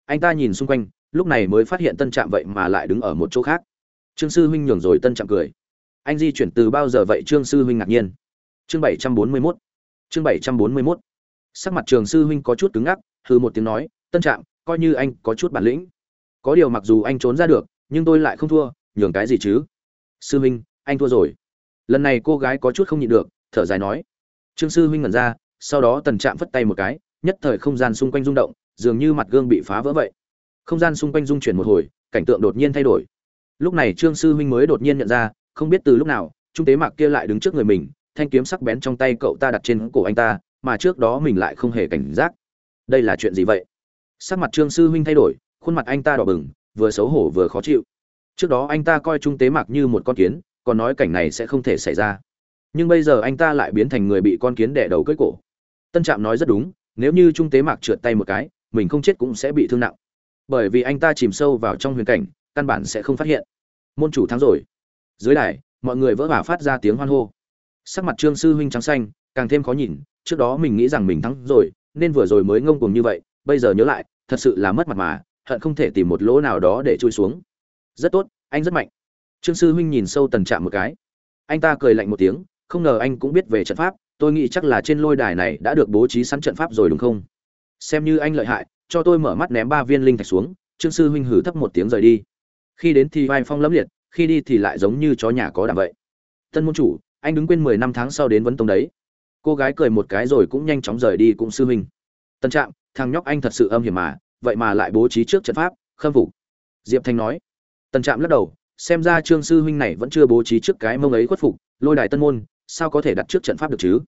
Anh ta nhìn xung quanh lúc này mới phát hiện tân trạm vậy mà lại đứng ở một chỗ khác. Trương sư huynh nhường rồi tân trạm cười. Anh di chuyển từ bao giờ vậy? Trương sư huynh ngạc nhiên. Chương bảy trăm bốn mươi mốt. Chương bảy trăm bốn mươi mốt. Sắc mặt trường sư huynh có chút cứng ngắc hư một tiếng nói, tân trạm, coi như anh có chút bản lĩnh. Có điều mặc dù anh trốn ra được, nhưng tôi lại không thua, nhường cái gì chứ? Sư huynh anh thua rồi. Lần này cô gái có chút không nhịn được, thở dài nói. Trương sư huynh ngẩn ra, sau đó tần trạm phất tay một cái, nhất thời không gian xung quanh rung động, dường như mặt gương bị phá vỡ vậy. Không gian xung quanh rung chuyển một hồi, cảnh tượng đột nhiên thay đổi. Lúc này trương sư huynh mới đột nhiên nhận ra, không biết từ lúc nào, trung tế mạc kia lại đứng trước người mình, thanh kiếm sắc bén trong tay cậu ta đặt trên cổ anh ta, mà trước đó mình lại không hề cảnh giác đây là chuyện gì vậy? Sắc mặt trương sư huynh thay đổi, khuôn mặt anh ta đỏ bừng, vừa xấu hổ vừa khó chịu. Trước đó anh ta coi trung tế mạc như một con kiến, còn nói cảnh này sẽ không thể xảy ra. Nhưng bây giờ anh ta lại biến thành người bị con kiến đẻ đầu cưỡi cổ. Tân trạm nói rất đúng, nếu như trung tế mạc trượt tay một cái, mình không chết cũng sẽ bị thương nặng. Bởi vì anh ta chìm sâu vào trong huyền cảnh, căn bản sẽ không phát hiện. Môn chủ thắng rồi. Dưới đài, mọi người vỡ vả phát ra tiếng hoan hô. Sắc mặt trương sư huynh trắng xanh, càng thêm khó nhìn, trước đó mình nghĩ rằng mình thắng rồi nên vừa rồi mới ngông cuồng như vậy, bây giờ nhớ lại, thật sự là mất mặt mà, hận không thể tìm một lỗ nào đó để chui xuống. Rất tốt, anh rất mạnh. Trương sư huynh nhìn sâu tần trạm một cái. Anh ta cười lạnh một tiếng, không ngờ anh cũng biết về trận pháp, tôi nghĩ chắc là trên lôi đài này đã được bố trí sẵn trận pháp rồi đúng không? Xem như anh lợi hại, cho tôi mở mắt ném ba viên linh thạch xuống, trương sư huynh hử thấp một tiếng rời đi. Khi đến thì vai phong lẫm liệt, khi đi thì lại giống như chó nhà có đảm vậy. Tân môn chủ, anh đứng quên mười năm tháng sau đến vấn tông đấy cô gái cười một cái rồi cũng nhanh chóng rời đi cũng sư huynh. Tân trạm, thằng nhóc anh thật sự âm hiểm mà, vậy mà lại bố trí trước trận pháp, khâm phục. Diệp thanh nói. Tân trạm lắc đầu, xem ra trương sư huynh này vẫn chưa bố trí trước cái mông ấy khuất phục, lôi đài tân môn, sao có thể đặt trước trận pháp được chứ?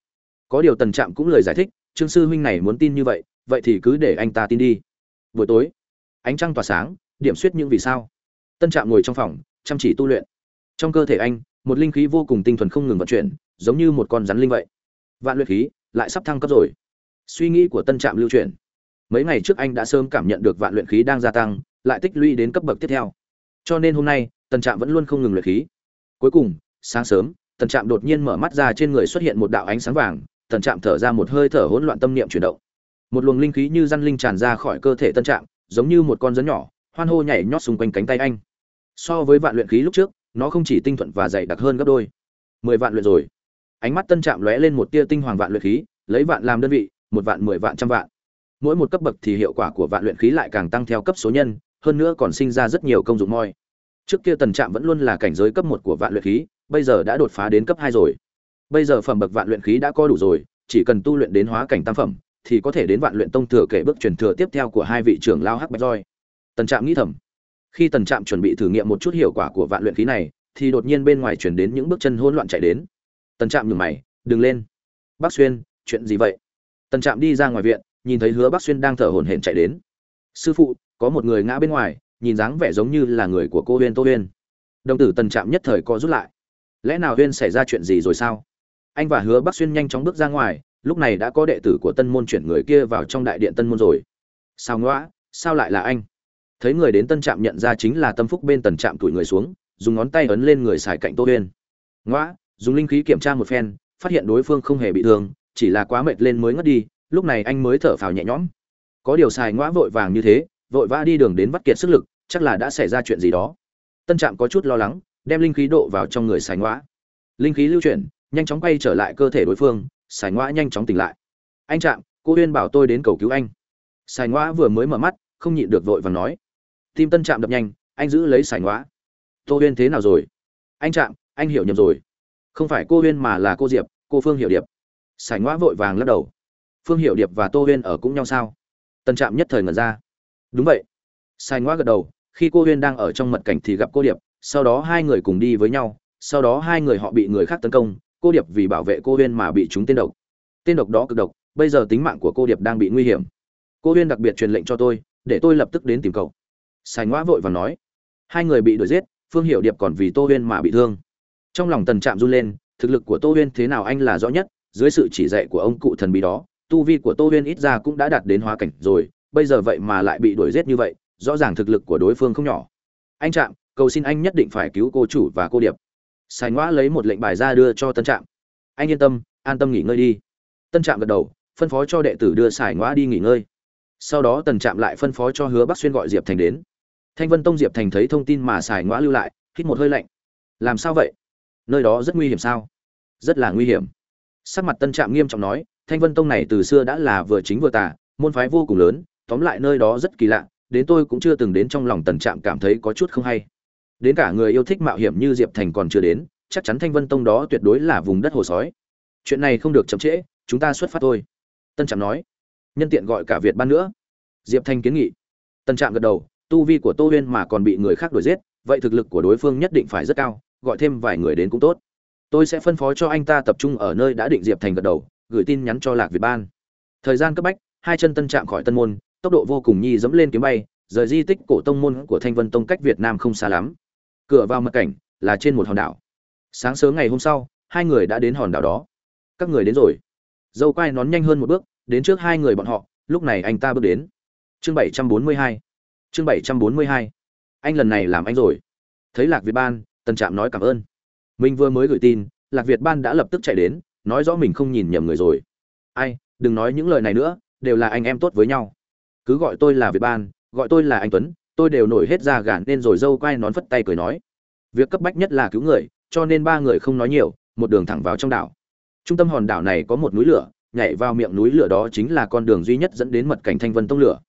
Có điều tần trạm cũng lời giải thích, trương sư huynh này muốn tin như vậy vậy thì cứ để anh ta tin đi. Buổi tối, ánh trăng tỏa sáng, điểm suýt những vì sao. Tân trạm ngồi trong phòng, chăm chỉ tu luyện. Trong cơ thể anh, một linh khí vô cùng tinh thuần không ngừng vận chuyển, giống như một con rắn linh vậy vạn luyện khí, lại sắp thăng cấp rồi. Suy nghĩ của tân trạm lưu chuyển. Mấy ngày trước anh đã sớm cảm nhận được vạn luyện khí đang gia tăng, lại tích lũy đến cấp bậc tiếp theo. Cho nên hôm nay, tân trạm vẫn luôn không ngừng luyện khí. Cuối cùng, sáng sớm tần trạm đột nhiên mở mắt ra trên người xuất hiện một đạo ánh sáng vàng tần trạm thở ra một hơi thở hỗn loạn tâm niệm chuyển động. Một luồng linh khí như răn linh tràn ra khỏi cơ thể tân trạm, giống như một con rắn nhỏ, hoan hô nhảy nhót xung quanh cánh tay anh. So với vạn luyện khí lúc trước, nó không chỉ tinh thuận và dày đặc hơn gấp đôi. Mười vạn luyện rồi ánh mắt tân trạm lóe lên một tia tinh hoàng vạn luyện khí, lấy vạn làm đơn vị, một vạn mười vạn trăm vạn. Mỗi một cấp bậc thì hiệu quả của vạn luyện khí lại càng tăng theo cấp số nhân, hơn nữa còn sinh ra rất nhiều công dụng moi. Trước kia tần trạm vẫn luôn là cảnh giới cấp một của vạn luyện khí, bây giờ đã đột phá đến cấp hai rồi. Bây giờ phẩm bậc vạn luyện khí đã có đủ rồi, chỉ cần tu luyện đến hóa cảnh tam phẩm, thì có thể đến vạn luyện tông thừa kể bước truyền thừa tiếp theo của hai vị trưởng lao hắc bạch roi. Tần trạm nghĩ thầm. Khi tần trạm chuẩn bị thử nghiệm một chút hiệu quả của vạn luyện khí này, thì đột nhiên bên ngoài chuyển đến những bước chân hỗn loạn chạy đến tần trạm nhường mày, đừng lên. Bác xuyên, chuyện gì vậy? Tần trạm đi ra ngoài viện, nhìn thấy hứa bác xuyên đang thở hổn hển chạy đến. Sư phụ, có một người ngã bên ngoài, nhìn dáng vẻ giống như là người của cô huyên tô huyên. Đồng tử tần trạm nhất thời co rút lại. Lẽ nào huyên xảy ra chuyện gì rồi sao? Anh và hứa bắc xuyên nhanh chóng bước ra ngoài, lúc này đã có đệ tử của tân môn chuyển người kia vào trong đại điện tân môn rồi. Sao ngõa sao lại là anh? Thấy người đến tân trạm nhận ra chính là tâm phúc bên tần trạm tuổi người xuống, dùng ngón tay ấn lên người xài cạnh tô huyên. Ngõa dùng linh khí kiểm tra một phen, phát hiện đối phương không hề bị thương, chỉ là quá mệt lên mới ngất đi, lúc này anh mới thở phào nhẹ nhõm. Có điều xài ngoã vội vàng như thế, vội vã đi đường đến vắt kiệt sức lực, chắc là đã xảy ra chuyện gì đó. Tân trạm có chút lo lắng, đem linh khí độ vào trong người xài ngoã. linh khí lưu chuyển, nhanh chóng quay trở lại cơ thể đối phương, xài ngoã nhanh chóng tỉnh lại. Anh trạm, cô huyên bảo tôi đến cầu cứu anh. Xài ngoã vừa mới mở mắt, không nhịn được vội và nói. Tim tân trạm đập nhanh, anh giữ lấy xài ngoã. tô huyên thế nào rồi? Anh trạm, anh hiểu nhầm rồi không phải cô huyên mà là cô diệp, cô phương hiệu điệp. Sải ngõa vội vàng lắc đầu. Phương hiệu điệp và tô huyên ở cũng nhau sao? Tân trạm nhất thời ngẩn ra. Đúng vậy. Sải ngõa gật đầu, khi cô huyên đang ở trong mật cảnh thì gặp cô điệp, sau đó hai người cùng đi với nhau, sau đó hai người họ bị người khác tấn công, cô điệp vì bảo vệ cô huyên mà bị chúng tên độc. Tên độc đó cực độc, bây giờ tính mạng của cô điệp đang bị nguy hiểm. Cô huyên đặc biệt truyền lệnh cho tôi, để tôi lập tức đến tìm cậu. Sài ngoã vội và nói. Hai người bị đuổi giết, phương hiệu điệp còn vì tô huyên mà bị thương trong lòng tần trạm run lên, thực lực của tô huyên thế nào anh là rõ nhất, dưới sự chỉ dạy của ông cụ thần bí đó, tu vi của tô huyên ít ra cũng đã đạt đến hóa cảnh rồi, bây giờ vậy mà lại bị đuổi giết như vậy, rõ ràng thực lực của đối phương không nhỏ. Anh trạm, cầu xin anh nhất định phải cứu cô chủ và cô điệp. Sài ngoã lấy một lệnh bài ra đưa cho tân trạm. Anh yên tâm, an tâm nghỉ ngơi đi. Tân trạm gật đầu, phân phó cho đệ tử đưa sài ngoã đi nghỉ ngơi. Sau đó tần trạm lại phân phó cho hứa bắc xuyên gọi diệp thành đến. Thanh vân tông diệp thành thấy thông tin mà sài ngoã lưu lại, hít một hơi lạnh. Làm sao vậy? Nơi đó rất nguy hiểm sao? Rất là nguy hiểm. Sắc mặt tân trạm nghiêm trọng nói, thanh vân tông này từ xưa đã là vừa chính vừa tà, môn phái vô cùng lớn, tóm lại nơi đó rất kỳ lạ, đến tôi cũng chưa từng đến trong lòng tần trạm cảm thấy có chút không hay. Đến cả người yêu thích mạo hiểm như diệp thành còn chưa đến, chắc chắn thanh vân tông đó tuyệt đối là vùng đất hồ sói. Chuyện này không được chậm trễ, chúng ta xuất phát thôi. Tân trạm nói. Nhân tiện gọi cả việt ban nữa. Diệp thanh kiến nghị. Tân trạm gật đầu, tu vi của tô huyên mà còn bị người khác đuổi giết, vậy thực lực của đối phương nhất định phải rất cao gọi thêm vài người đến cũng tốt. Tôi sẽ phân phó cho anh ta tập trung ở nơi đã định diệp thành gật đầu, gửi tin nhắn cho lạc việt ban. Thời gian cấp bách, hai chân tân trạm khỏi tân môn, tốc độ vô cùng nhi dẫm lên kiếm bay, rời di tích cổ tông môn của thanh vân tông cách việt nam không xa lắm. Cửa vào mật cảnh là trên một hòn đảo. Sáng sớm ngày hôm sau, hai người đã đến hòn đảo đó. Các người đến rồi. Dâu quai nón nhanh hơn một bước, đến trước hai người bọn họ, lúc này anh ta bước đến. Chương bảy trăm bốn mươi hai. Chương bảy trăm bốn mươi hai. Anh lần này làm anh rồi. Thấy lạc việt ban tần trạm nói cảm ơn. Mình vừa mới gửi tin, lạc việt ban đã lập tức chạy đến, nói rõ mình không nhìn nhầm người rồi. Ai, đừng nói những lời này nữa, đều là anh em tốt với nhau. Cứ gọi tôi là việt ban, gọi tôi là anh tuấn, tôi đều nổi hết da gàn nên rồi dâu quay nón phất tay cười nói. Việc cấp bách nhất là cứu người, cho nên ba người không nói nhiều, một đường thẳng vào trong đảo. Trung tâm hòn đảo này có một núi lửa, nhảy vào miệng núi lửa đó chính là con đường duy nhất dẫn đến mật cảnh thanh vân tông lửa.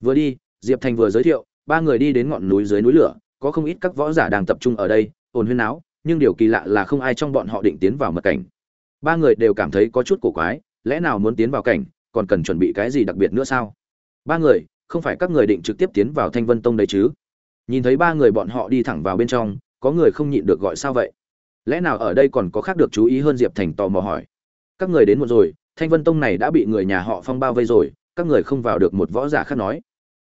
Vừa đi, diệp thành vừa giới thiệu, ba người đi đến ngọn núi dưới núi lửa có không ít các võ giả đang tập trung ở đây, ồn huyên náo, nhưng điều kỳ lạ là không ai trong bọn họ định tiến vào mật cảnh. Ba người đều cảm thấy có chút cổ quái, lẽ nào muốn tiến vào cảnh, còn cần chuẩn bị cái gì đặc biệt nữa sao? Ba người, không phải các người định trực tiếp tiến vào thanh vân tông đấy chứ? Nhìn thấy ba người bọn họ đi thẳng vào bên trong, có người không nhịn được gọi sao vậy? Lẽ nào ở đây còn có khác được chú ý hơn diệp thành tò mò hỏi. Các người đến một rồi, thanh vân tông này đã bị người nhà họ phong bao vây rồi, các người không vào được một võ giả khác nói.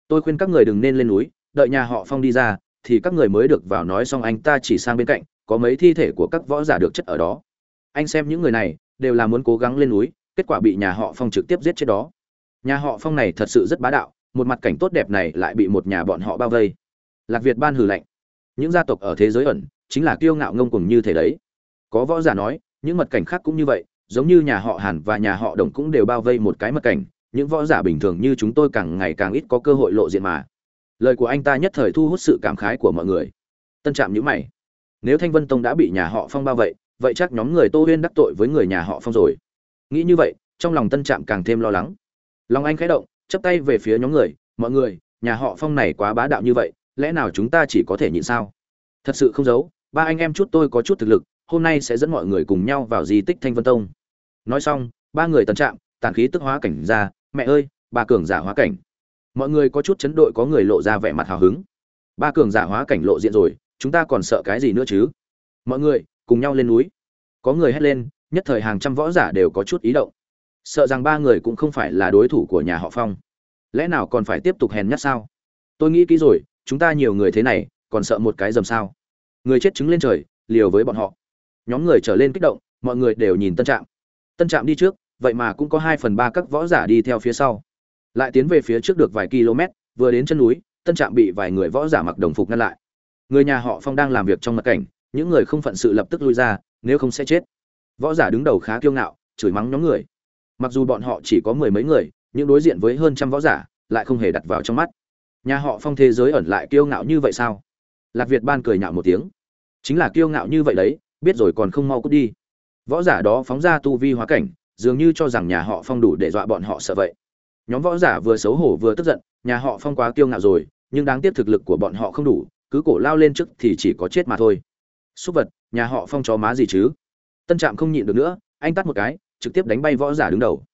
Tôi khuyên các người đừng nên lên núi, đợi nhà họ phong đi ra thì các người mới được vào nói xong anh ta chỉ sang bên cạnh, có mấy thi thể của các võ giả được chất ở đó. Anh xem những người này, đều là muốn cố gắng lên núi, kết quả bị nhà họ phong trực tiếp giết chết đó. Nhà họ phong này thật sự rất bá đạo, một mặt cảnh tốt đẹp này lại bị một nhà bọn họ bao vây. Lạc việt ban hử lạnh những gia tộc ở thế giới ẩn, chính là kiêu ngạo ngông cuồng như thế đấy. Có võ giả nói, những mật cảnh khác cũng như vậy, giống như nhà họ hàn và nhà họ đồng cũng đều bao vây một cái mật cảnh, những võ giả bình thường như chúng tôi càng ngày càng ít có cơ hội lộ diện mà lời của anh ta nhất thời thu hút sự cảm khái của mọi người. Tân trạm nhữ mày. Nếu thanh vân tông đã bị nhà họ phong bao vây, vậy chắc nhóm người tô huyên đắc tội với người nhà họ phong rồi. Nghĩ như vậy, trong lòng tân trạm càng thêm lo lắng. Lòng anh khẽ động chấp tay về phía nhóm người, mọi người, nhà họ phong này quá bá đạo như vậy, lẽ nào chúng ta chỉ có thể nhịn sao? Thật sự không giấu, ba anh em chút tôi có chút thực lực, hôm nay sẽ dẫn mọi người cùng nhau vào di tích thanh vân tông. Nói xong, ba người tân trạm, tàn khí tức hóa cảnh ra, mẹ ơi, ba cường giả hóa cảnh mọi người có chút chấn đội có người lộ ra vẻ mặt hào hứng. Ba cường giả hóa cảnh lộ diện rồi, chúng ta còn sợ cái gì nữa chứ? Mọi người, cùng nhau lên núi. Có người hét lên, nhất thời hàng trăm võ giả đều có chút ý động. Sợ rằng ba người cũng không phải là đối thủ của nhà họ phong. Lẽ nào còn phải tiếp tục hèn nhát sao? Tôi nghĩ kỹ rồi, chúng ta nhiều người thế này, còn sợ một cái dầm sao? Người chết chứng lên trời, liều với bọn họ. Nhóm người trở lên kích động, mọi người đều nhìn tân trạm. Tân trạm đi trước, vậy mà cũng có hai phần ba các võ giả đi theo phía sau lại tiến về phía trước được vài km, vừa đến chân núi, tân trạm bị vài người võ giả mặc đồng phục ngăn lại. Người nhà họ phong đang làm việc trong mật cảnh, những người không phận sự lập tức lui ra, nếu không sẽ chết. Võ giả đứng đầu khá kiêu ngạo, chửi mắng nhóm người. Mặc dù bọn họ chỉ có mười mấy người, nhưng đối diện với hơn trăm võ giả, lại không hề đặt vào trong mắt. Nhà họ phong thế giới ẩn lại kiêu ngạo như vậy sao? Lạc việt ban cười nhạo một tiếng. Chính là kiêu ngạo như vậy đấy, biết rồi còn không mau cút đi. Võ giả đó phóng ra tu vi hóa cảnh, dường như cho rằng nhà họ phong đủ để dọa bọn họ sợ vậy nhóm võ giả vừa xấu hổ vừa tức giận, nhà họ phong quá kiêu ngạo rồi, nhưng đáng tiếc thực lực của bọn họ không đủ, cứ cổ lao lên trước thì chỉ có chết mà thôi. Súc vật, nhà họ phong chó má gì chứ? Tân trạm không nhịn được nữa, anh tắt một cái, trực tiếp đánh bay võ giả đứng đầu.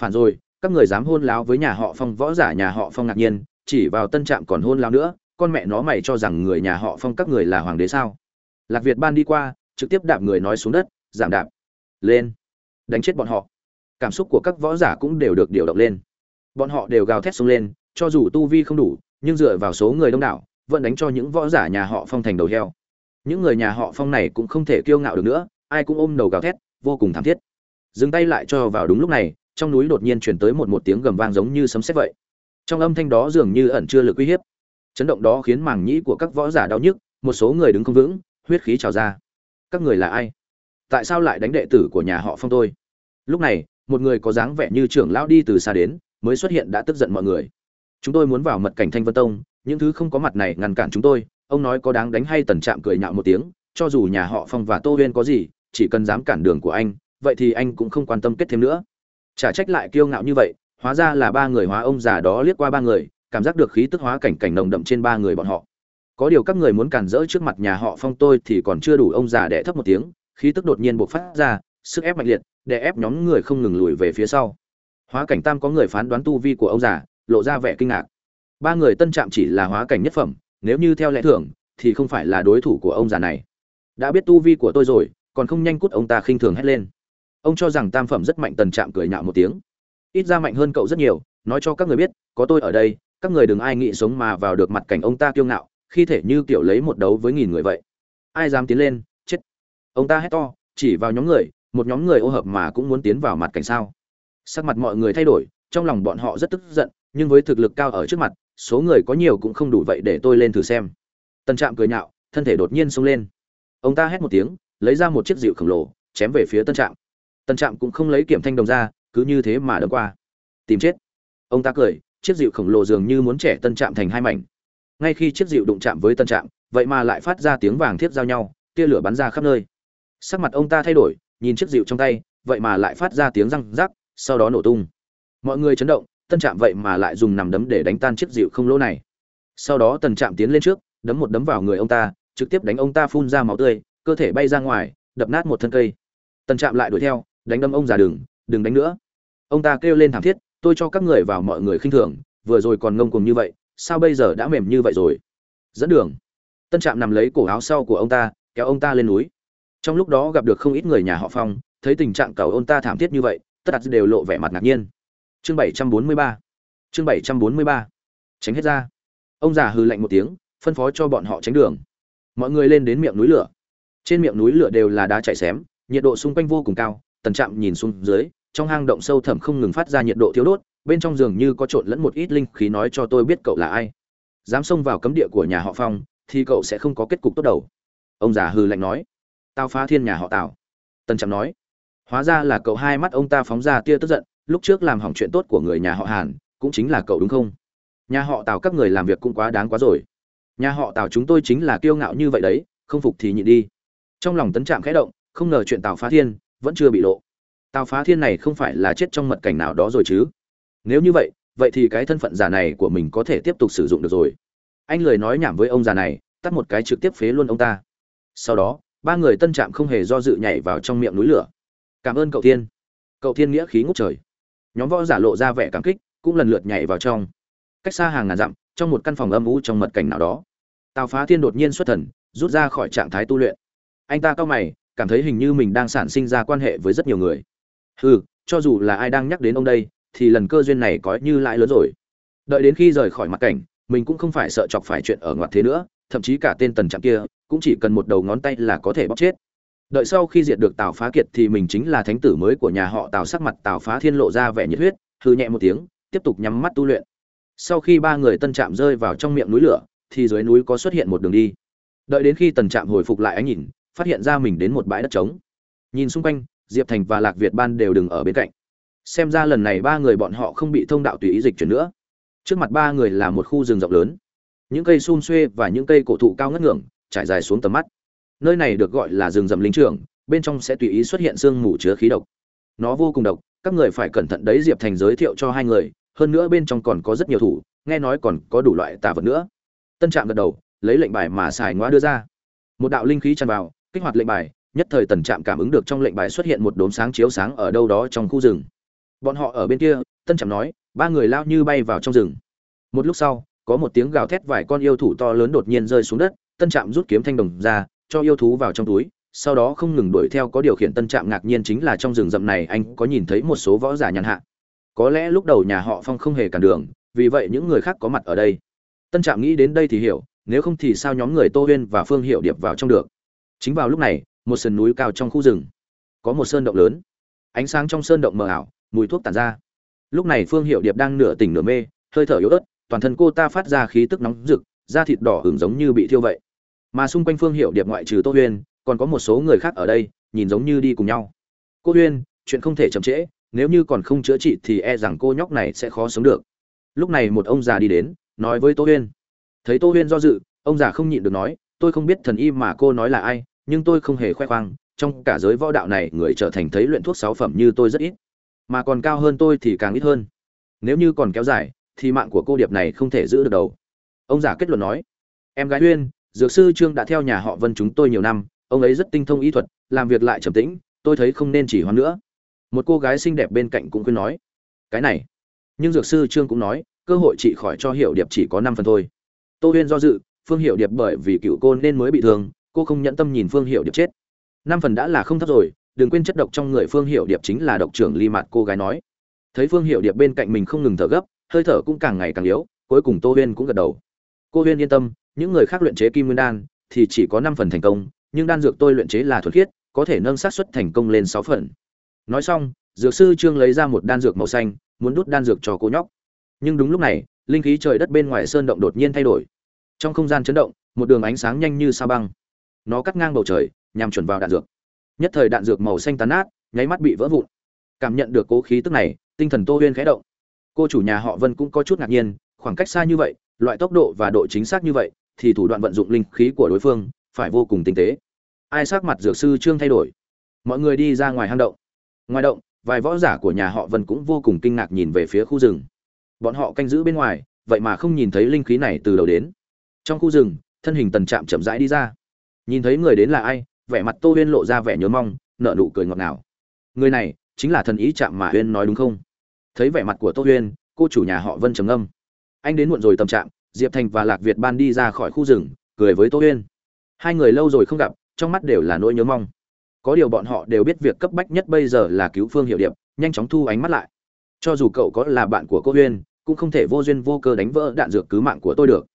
Phản rồi, các người dám hôn láo với nhà họ phong, võ giả nhà họ phong ngạc nhiên, chỉ vào tân trạm còn hôn láo nữa, con mẹ nó mày cho rằng người nhà họ phong các người là hoàng đế sao? Lạc việt ban đi qua, trực tiếp đạp người nói xuống đất, giảm đạp, lên, đánh chết bọn họ. Cảm xúc của các võ giả cũng đều được điều động lên bọn họ đều gào thét xông lên, cho dù tu vi không đủ, nhưng dựa vào số người đông đảo, vẫn đánh cho những võ giả nhà họ phong thành đầu heo. Những người nhà họ phong này cũng không thể kiêu ngạo được nữa, ai cũng ôm đầu gào thét, vô cùng thảm thiết. Dừng tay lại cho vào đúng lúc này, trong núi đột nhiên chuyển tới một một tiếng gầm vang giống như sấm sét vậy. Trong âm thanh đó dường như ẩn chưa lực uy hiếp. Chấn động đó khiến màng nhĩ của các võ giả đau nhức, một số người đứng không vững, huyết khí trào ra. Các người là ai? Tại sao lại đánh đệ tử của nhà họ phong tôi? Lúc này, một người có dáng vẻ như trưởng lão đi từ xa đến mới xuất hiện đã tức giận mọi người. Chúng tôi muốn vào mật cảnh thanh vân tông, những thứ không có mặt này ngăn cản chúng tôi, ông nói có đáng đánh hay tần trạm cười nhạo một tiếng, cho dù nhà họ phong và tô huyên có gì, chỉ cần dám cản đường của anh, vậy thì anh cũng không quan tâm kết thêm nữa. Chả trách lại kiêu ngạo như vậy, hóa ra là ba người hóa ông già đó liếc qua ba người, cảm giác được khí tức hóa cảnh cảnh nồng đậm trên ba người bọn họ. Có điều các người muốn cản rỡ trước mặt nhà họ phong tôi thì còn chưa đủ ông già đẻ thấp một tiếng, khí tức đột nhiên bộc phát ra, sức ép mạnh liệt, đè ép nhóm người không ngừng lùi về phía sau hóa cảnh tam có người phán đoán tu vi của ông già, lộ ra vẻ kinh ngạc. Ba người tân trạm chỉ là hóa cảnh nhất phẩm, nếu như theo lẽ thường, thì không phải là đối thủ của ông già này. Đã biết tu vi của tôi rồi, còn không nhanh cút ông ta khinh thường hét lên. Ông cho rằng tam phẩm rất mạnh tần trạm cười nhạo một tiếng. Ít ra mạnh hơn cậu rất nhiều, nói cho các người biết, có tôi ở đây, các người đừng ai nghĩ sống mà vào được mặt cảnh ông ta kiêu ngạo, khi thể như kiểu lấy một đấu với nghìn người vậy. Ai dám tiến lên, chết. Ông ta hét to, chỉ vào nhóm người, một nhóm người ô hợp mà cũng muốn tiến vào mặt cảnh sao sắc mặt mọi người thay đổi, trong lòng bọn họ rất tức giận, nhưng với thực lực cao ở trước mặt, số người có nhiều cũng không đủ vậy để tôi lên thử xem. Tần trạm cười nhạo, thân thể đột nhiên xông lên. Ông ta hét một tiếng, lấy ra một chiếc dịu khổng lồ, chém về phía tân trạm. Tân trạm cũng không lấy kiểm thanh đồng ra, cứ như thế mà đấm qua. Tìm chết. Ông ta cười, chiếc dịu khổng lồ dường như muốn trẻ tân trạm thành hai mảnh. Ngay khi chiếc dịu đụng chạm với tân trạm, vậy mà lại phát ra tiếng vàng thiết giao nhau, tia lửa bắn ra khắp nơi. Sắc mặt ông ta thay đổi, nhìn chiếc dịu trong tay, vậy mà lại phát ra tiếng răng rắc sau đó nổ tung. Mọi người chấn động, tân trạm vậy mà lại dùng nằm đấm để đánh tan chiếc dịu không lỗ này. Sau đó tần trạm tiến lên trước, đấm một đấm vào người ông ta, trực tiếp đánh ông ta phun ra máu tươi, cơ thể bay ra ngoài, đập nát một thân cây. Tần trạm lại đuổi theo, đánh đâm ông già đừng đừng đánh nữa. Ông ta kêu lên thảm thiết, tôi cho các người vào mọi người khinh thường, vừa rồi còn ngông cuồng như vậy, sao bây giờ đã mềm như vậy rồi? Dẫn đường. Tân trạm nằm lấy cổ áo sau của ông ta, kéo ông ta lên núi. Trong lúc đó gặp được không ít người nhà họ phong, thấy tình trạng cầu ông ta thảm thiết như vậy tất cả đều lộ vẻ mặt ngạc nhiên. Chương bảy trăm bốn mươi ba. Chương bảy trăm bốn mươi ba. Tránh hết ra. Ông già hư lạnh một tiếng, phân phó cho bọn họ tránh đường. Mọi người lên đến miệng núi lửa. Trên miệng núi lửa đều là đá chảy xém, nhiệt độ xung quanh vô cùng cao, tần trạm nhìn xuống dưới, trong hang động sâu thẳm không ngừng phát ra nhiệt độ thiếu đốt, bên trong giường như có trộn lẫn một ít linh khí nói cho tôi biết cậu là ai. Dám xông vào cấm địa của nhà họ phong, thì cậu sẽ không có kết cục tốt đầu. Ông già hư lạnh nói. Tao phá thiên nhà họ tào. Tần trạm nói hóa ra là cậu hai mắt ông ta phóng ra tia tức giận, lúc trước làm hỏng chuyện tốt của người nhà họ hàn, cũng chính là cậu đúng không? Nhà họ tào các người làm việc cũng quá đáng quá rồi. Nhà họ tào chúng tôi chính là kiêu ngạo như vậy đấy, không phục thì nhịn đi. Trong lòng tấn trạm khẽ động, không ngờ chuyện tào phá thiên vẫn chưa bị lộ. Tào phá thiên này không phải là chết trong mật cảnh nào đó rồi chứ? Nếu như vậy vậy thì cái thân phận giả này của mình có thể tiếp tục sử dụng được rồi. Anh lời nói nhảm với ông già này, tắt một cái trực tiếp phế luôn ông ta. Sau đó, ba người tân trạm không hề do dự nhảy vào trong miệng núi lửa cảm ơn cậu thiên. Cậu thiên nghĩa khí ngút trời. Nhóm võ giả lộ ra vẻ cảm kích, cũng lần lượt nhảy vào trong. Cách xa hàng ngàn dặm, trong một căn phòng âm u trong mật cảnh nào đó. Tào phá thiên đột nhiên xuất thần, rút ra khỏi trạng thái tu luyện. Anh ta cao mày, cảm thấy hình như mình đang sản sinh ra quan hệ với rất nhiều người. Ừ cho dù là ai đang nhắc đến ông đây, thì lần cơ duyên này có như lãi lớn rồi. Đợi đến khi rời khỏi mặt cảnh, mình cũng không phải sợ chọc phải chuyện ở ngoặt thế nữa, thậm chí cả tên tần trạm kia cũng chỉ cần một đầu ngón tay là có thể bóc chết đợi sau khi diệt được tào phá kiệt thì mình chính là thánh tử mới của nhà họ tào, sắc mặt tào phá thiên lộ ra vẻ nhiệt huyết hư nhẹ một tiếng, tiếp tục nhắm mắt tu luyện. Sau khi ba người tân trạm rơi vào trong miệng núi lửa, thì dưới núi có xuất hiện một đường đi. Đợi đến khi tần trạm hồi phục lại ánh nhìn, phát hiện ra mình đến một bãi đất trống. Nhìn xung quanh, diệp thành và lạc việt ban đều đừng ở bên cạnh. Xem ra lần này ba người bọn họ không bị thông đạo tùy ý dịch chuyển nữa. Trước mặt ba người là một khu rừng rộng lớn. Những cây xun xuê và những cây cổ thụ cao ngất ngưỡng, trải dài xuống tầm mắt nơi này được gọi là rừng rậm linh trường bên trong sẽ tùy ý xuất hiện sương mù chứa khí độc. Nó vô cùng độc, các người phải cẩn thận đấy, diệp thành giới thiệu cho hai người, hơn nữa bên trong còn có rất nhiều thủ, nghe nói còn có đủ loại tà vật nữa. Tân trạm gật đầu, lấy lệnh bài mà xài ngoa đưa ra. Một đạo linh khí tràn vào, kích hoạt lệnh bài, nhất thời tần trạm cảm ứng được trong lệnh bài xuất hiện một đốm sáng chiếu sáng ở đâu đó trong khu rừng. Bọn họ ở bên kia, tân trạm nói, ba người lao như bay vào trong rừng. Một lúc sau, có một tiếng gào thét vài con yêu thủ to lớn đột nhiên rơi xuống đất, tân trạm rút kiếm thanh đồng ra cho yêu thú vào trong túi, sau đó không ngừng đuổi theo có điều khiển tân trạm ngạc nhiên chính là trong rừng rậm này anh có nhìn thấy một số võ giả nhàn hạ. Có lẽ lúc đầu nhà họ phong không hề cản đường, vì vậy những người khác có mặt ở đây. Tân trạm nghĩ đến đây thì hiểu, nếu không thì sao nhóm người tô huyên và phương hiệu điệp vào trong được? Chính vào lúc này, một sườn núi cao trong khu rừng, có một sơn động lớn. Ánh sáng trong sơn động mờ ảo, mùi thuốc tàn ra. Lúc này phương hiệu điệp đang nửa tỉnh nửa mê, hơi thở yếu ớt, toàn thân cô ta phát ra khí tức nóng rực, da thịt đỏ hưởng giống như bị thiêu vậy mà xung quanh phương hiệu điệp ngoại trừ tô huyên, còn có một số người khác ở đây, nhìn giống như đi cùng nhau. Cô huyên, chuyện không thể chậm trễ, nếu như còn không chữa trị thì e rằng cô nhóc này sẽ khó sống được. Lúc này một ông già đi đến, nói với tô huyên. Thấy tô huyên do dự, ông già không nhịn được nói, tôi không biết thần y mà cô nói là ai, nhưng tôi không hề khoe khoang, trong cả giới võ đạo này người trở thành thấy luyện thuốc sáu phẩm như tôi rất ít. Mà còn cao hơn tôi thì càng ít hơn. Nếu như còn kéo dài, thì mạng của cô điệp này không thể giữ được đầu. Ông già kết luận nói. Em gái huyên dược sư trương đã theo nhà họ vân chúng tôi nhiều năm, ông ấy rất tinh thông y thuật, làm việc lại trầm tĩnh, tôi thấy không nên chỉ hoãn nữa. Một cô gái xinh đẹp bên cạnh cũng khuyên nói, cái này. Nhưng dược sư trương cũng nói, cơ hội trị khỏi cho hiệu điệp chỉ có năm phần thôi. Tô huyên do dự, phương hiệu điệp bởi vì cựu cô nên mới bị thương, cô không nhẫn tâm nhìn phương hiệu điệp chết. Năm phần đã là không thấp rồi, đừng quên chất độc trong người phương hiệu điệp chính là độc trưởng ly mặt cô gái nói. Thấy phương hiệu điệp bên cạnh mình không ngừng thở gấp, hơi thở cũng càng ngày càng yếu, cuối cùng tô huyên cũng gật đầu. Cô huyên yên tâm những người khác luyện chế kim nguyên đan thì chỉ có năm phần thành công, nhưng đan dược tôi luyện chế là thuật khiết, có thể nâng xác suất thành công lên sáu phần. Nói xong, dược sư trương lấy ra một đan dược màu xanh, muốn đút đan dược cho cô nhóc. Nhưng đúng lúc này, linh khí trời đất bên ngoài sơn động đột nhiên thay đổi. Trong không gian chấn động, một đường ánh sáng nhanh như sa băng. Nó cắt ngang bầu trời, nhằm chuẩn vào đạn dược. Nhất thời đạn dược màu xanh tán nát, nháy mắt bị vỡ vụn. Cảm nhận được cố khí tức này, tinh thần tô huyên khẽ động. Cô chủ nhà họ vân cũng có chút ngạc nhiên, khoảng cách xa như vậy, loại tốc độ và độ chính xác như vậy thì thủ đoạn vận dụng linh khí của đối phương phải vô cùng tinh tế. Ai sắc mặt dược sư trương thay đổi? Mọi người đi ra ngoài hang động. Ngoài động, vài võ giả của nhà họ vân cũng vô cùng kinh ngạc nhìn về phía khu rừng. Bọn họ canh giữ bên ngoài, vậy mà không nhìn thấy linh khí này từ đầu đến. Trong khu rừng, thân hình tần trạm chậm rãi đi ra. Nhìn thấy người đến là ai, vẻ mặt tô huyên lộ ra vẻ nhớ mong nợ nụ cười ngọt ngào. Người này chính là thần ý chạm mà huyên nói đúng không? Thấy vẻ mặt của tô huyên, cô chủ nhà họ vân trầm âm anh đến muộn rồi tầm trạm diệp thành và lạc việt ban đi ra khỏi khu rừng, cười với tô huyên. Hai người lâu rồi không gặp, trong mắt đều là nỗi nhớ mong. Có điều bọn họ đều biết việc cấp bách nhất bây giờ là cứu phương hiệu điệp, nhanh chóng thu ánh mắt lại. Cho dù cậu có là bạn của cô huyên, cũng không thể vô duyên vô cơ đánh vỡ đạn dược cứu mạng của tôi được.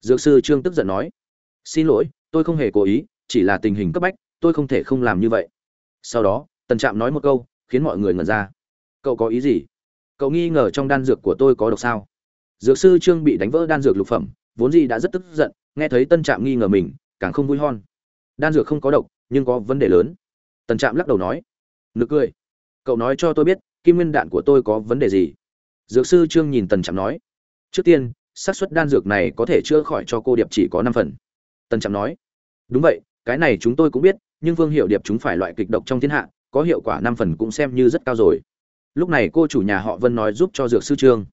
Dược sư trương tức giận nói. Xin lỗi, tôi không hề cố ý, chỉ là tình hình cấp bách, tôi không thể không làm như vậy. Sau đó, tần trạm nói một câu, khiến mọi người ngẩn ra. Cậu có ý gì? Cậu nghi ngờ trong đan dược của tôi có độc sao? Dược sư trương bị đánh vỡ đan dược lục phẩm, vốn gì đã rất tức giận, nghe thấy tân trạm nghi ngờ mình, càng không vui hon đan dược không có độc, nhưng có vấn đề lớn. Tần trạm lắc đầu nói, nực cười. Cậu nói cho tôi biết, kim nguyên đạn của tôi có vấn đề gì? Dược sư trương nhìn tần trạm nói, trước tiên, xác suất đan dược này có thể chữa khỏi cho cô điệp chỉ có năm phần. Tần trạm nói, đúng vậy, cái này chúng tôi cũng biết, nhưng vương hiệu điệp chúng phải loại kịch độc trong thiên hạ, có hiệu quả năm phần cũng xem như rất cao rồi. Lúc này cô chủ nhà họ vân nói giúp cho dược sư trương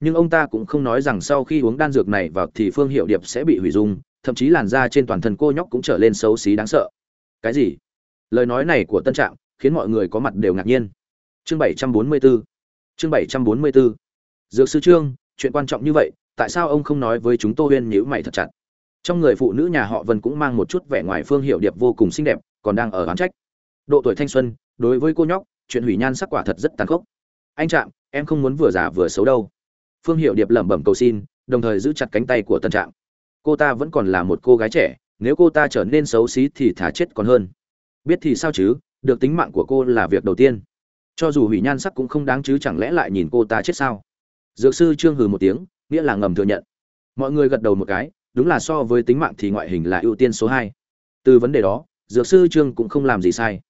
nhưng ông ta cũng không nói rằng sau khi uống đan dược này vào thì phương hiệu điệp sẽ bị hủy dung, thậm chí làn da trên toàn thân cô nhóc cũng trở lên xấu xí đáng sợ. Cái gì? Lời nói này của tân trạm khiến mọi người có mặt đều ngạc nhiên. Chương bảy trăm bốn mươi 744 chương bảy trăm bốn mươi 744 dược sư trương, chuyện quan trọng như vậy, tại sao ông không nói với chúng tôi huyên nhữ mày thật chặt? Trong người phụ nữ nhà họ vân cũng mang một chút vẻ ngoài phương hiệu điệp vô cùng xinh đẹp, còn đang ở hán trách. Độ tuổi thanh xuân, đối với cô nhóc, chuyện hủy nhan sắc quả thật rất tàn khốc. Anh trạm, em không muốn vừa già vừa xấu đâu phương hiệu điệp lẩm bẩm cầu xin, đồng thời giữ chặt cánh tay của tân Trạng. cô ta vẫn còn là một cô gái trẻ, nếu cô ta trở nên xấu xí thì thả chết còn hơn. Biết thì sao chứ, được tính mạng của cô là việc đầu tiên. Cho dù hủy nhan sắc cũng không đáng chứ chẳng lẽ lại nhìn cô ta chết sao? Dược sư trương hừ một tiếng, nghĩa là ngầm thừa nhận. Mọi người gật đầu một cái, đúng là so với tính mạng thì ngoại hình là ưu tiên số hai. Từ vấn đề đó, dược sư trương cũng không làm gì sai.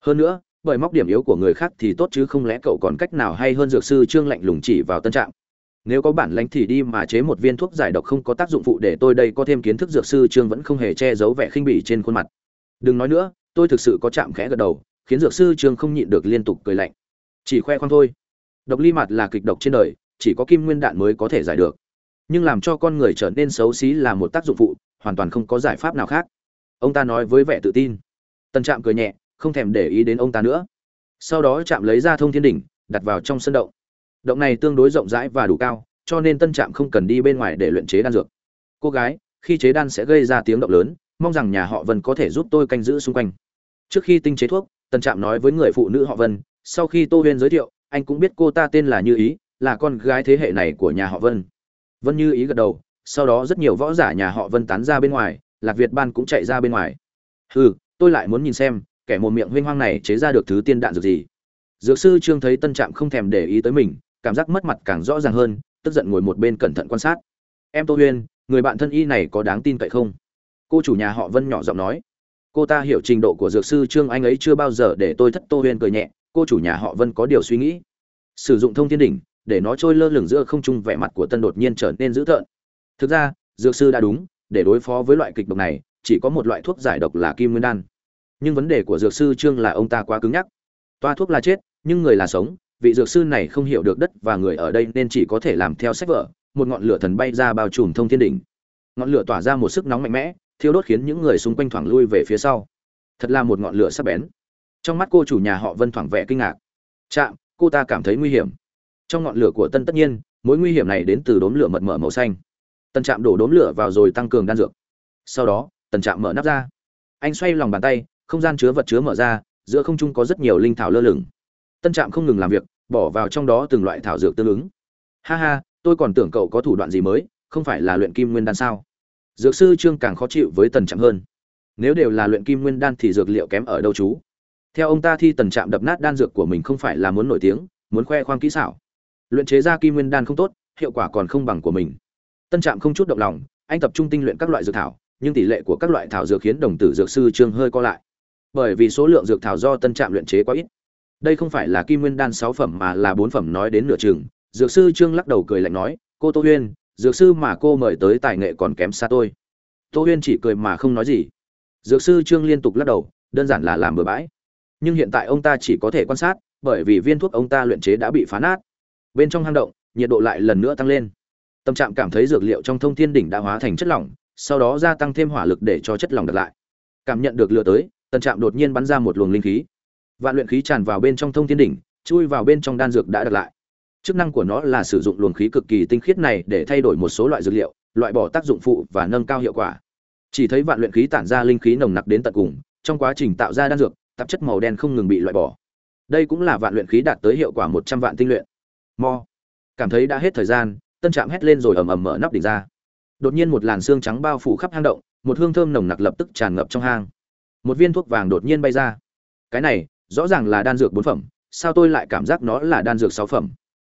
Hơn nữa, bởi móc điểm yếu của người khác thì tốt chứ không lẽ cậu còn cách nào hay hơn dược sư trương lạnh lùng chỉ vào tân trạng nếu có bản lãnh thì đi mà chế một viên thuốc giải độc không có tác dụng phụ để tôi đây có thêm kiến thức dược sư trương vẫn không hề che giấu vẻ khinh bỉ trên khuôn mặt. Đừng nói nữa, tôi thực sự có chạm khẽ gật đầu, khiến dược sư trương không nhịn được liên tục cười lạnh. Chỉ khoe khoang thôi. Độc ly mặt là kịch độc trên đời, chỉ có kim nguyên đạn mới có thể giải được. Nhưng làm cho con người trở nên xấu xí là một tác dụng phụ, hoàn toàn không có giải pháp nào khác. Ông ta nói với vẻ tự tin. Tân trạm cười nhẹ, không thèm để ý đến ông ta nữa. Sau đó chạm lấy ra thông thiên đỉnh, đặt vào trong sân động động này tương đối rộng rãi và đủ cao, cho nên tân trạm không cần đi bên ngoài để luyện chế đan dược. Cô gái, khi chế đan sẽ gây ra tiếng động lớn, mong rằng nhà họ vân có thể giúp tôi canh giữ xung quanh. Trước khi tinh chế thuốc, tân trạm nói với người phụ nữ họ vân, sau khi tô huyên giới thiệu, anh cũng biết cô ta tên là như ý, là con gái thế hệ này của nhà họ vân. Vân như ý gật đầu, sau đó rất nhiều võ giả nhà họ vân tán ra bên ngoài, lạc việt ban cũng chạy ra bên ngoài. Hừ, tôi lại muốn nhìn xem, kẻ một miệng huynh hoang này chế ra được thứ tiên đạn dược gì. Dược sư trương thấy tân trạm không thèm để ý tới mình cảm giác mất mặt càng rõ ràng hơn, tức giận ngồi một bên cẩn thận quan sát. Em tô huyên, người bạn thân y này có đáng tin cậy không? Cô chủ nhà họ vân nhỏ giọng nói. Cô ta hiểu trình độ của dược sư trương anh ấy chưa bao giờ để tôi thất tô huyên cười nhẹ, cô chủ nhà họ vân có điều suy nghĩ. Sử dụng thông thiên đỉnh, để nó trôi lơ lửng giữa không trung, vẻ mặt của tân đột nhiên trở nên dữ tợn. Thực ra, dược sư đã đúng, để đối phó với loại kịch độc này, chỉ có một loại thuốc giải độc là kim nguyên đan. Nhưng vấn đề của dược sư trương là ông ta quá cứng nhắc. Toa thuốc là chết, nhưng người là sống vị dược sư này không hiểu được đất và người ở đây nên chỉ có thể làm theo sách vở, một ngọn lửa thần bay ra bao trùm thông thiên đỉnh. Ngọn lửa tỏa ra một sức nóng mạnh mẽ, thiêu đốt khiến những người xung quanh thoảng lui về phía sau. Thật là một ngọn lửa sắc bén. Trong mắt cô chủ nhà họ vân thoảng vẻ kinh ngạc. Chạm, cô ta cảm thấy nguy hiểm. Trong ngọn lửa của tân tất nhiên, mối nguy hiểm này đến từ đốm lửa mật mở màu xanh. Tân trạm đổ đốm lửa vào rồi tăng cường đan dược. Sau đó tần trạm mở nắp ra. Anh xoay lòng bàn tay, không gian chứa vật chứa mở ra, giữa không trung có rất nhiều linh thảo lơ lửng tân trạm không ngừng làm việc, bỏ vào trong đó từng loại thảo dược tương ứng. Ha ha, tôi còn tưởng cậu có thủ đoạn gì mới, không phải là luyện kim nguyên đan sao? Dược sư trương càng khó chịu với tần trạm hơn. Nếu đều là luyện kim nguyên đan thì dược liệu kém ở đâu chú? Theo ông ta thi tần trạm đập nát đan dược của mình không phải là muốn nổi tiếng, muốn khoe khoang kỹ xảo. Luyện chế ra kim nguyên đan không tốt, hiệu quả còn không bằng của mình. Tân trạm không chút động lòng, anh tập trung tinh luyện các loại dược thảo, nhưng tỷ lệ của các loại thảo dược khiến đồng tử dược sư trương hơi co lại. Bởi vì số lượng dược thảo do tân trạm luyện chế quá ít đây không phải là kim nguyên đan sáu phẩm mà là bốn phẩm nói đến nửa chừng. Dược sư trương lắc đầu cười lạnh nói, cô tô huyên, dược sư mà cô mời tới tài nghệ còn kém xa tôi. Tô huyên chỉ cười mà không nói gì. Dược sư trương liên tục lắc đầu, đơn giản là làm bừa bãi. Nhưng hiện tại ông ta chỉ có thể quan sát, bởi vì viên thuốc ông ta luyện chế đã bị phá nát. Bên trong hang động, nhiệt độ lại lần nữa tăng lên. Tâm trạng cảm thấy dược liệu trong thông thiên đỉnh đã hóa thành chất lỏng, sau đó gia tăng thêm hỏa lực để cho chất lỏng đặt lại. Cảm nhận được lửa tới tần trạm đột nhiên bắn ra một luồng linh khí vạn luyện khí tràn vào bên trong thông thiên đỉnh, chui vào bên trong đan dược đã đặt lại. Chức năng của nó là sử dụng luồng khí cực kỳ tinh khiết này để thay đổi một số loại dược liệu, loại bỏ tác dụng phụ và nâng cao hiệu quả. Chỉ thấy vạn luyện khí tản ra linh khí nồng nặc đến tận cùng, trong quá trình tạo ra đan dược, tạp chất màu đen không ngừng bị loại bỏ. Đây cũng là vạn luyện khí đạt tới hiệu quả một trăm vạn tinh luyện. Mo. Cảm thấy đã hết thời gian, tân trạm hét lên rồi ầm ầm mở nắp đỉnh ra. Đột nhiên một làn xương trắng bao phủ khắp hang động, một hương thơm nồng nặc lập tức tràn ngập trong hang. Một viên thuốc vàng đột nhiên bay ra. Cái này rõ ràng là đan dược bốn phẩm, sao tôi lại cảm giác nó là đan dược sáu phẩm?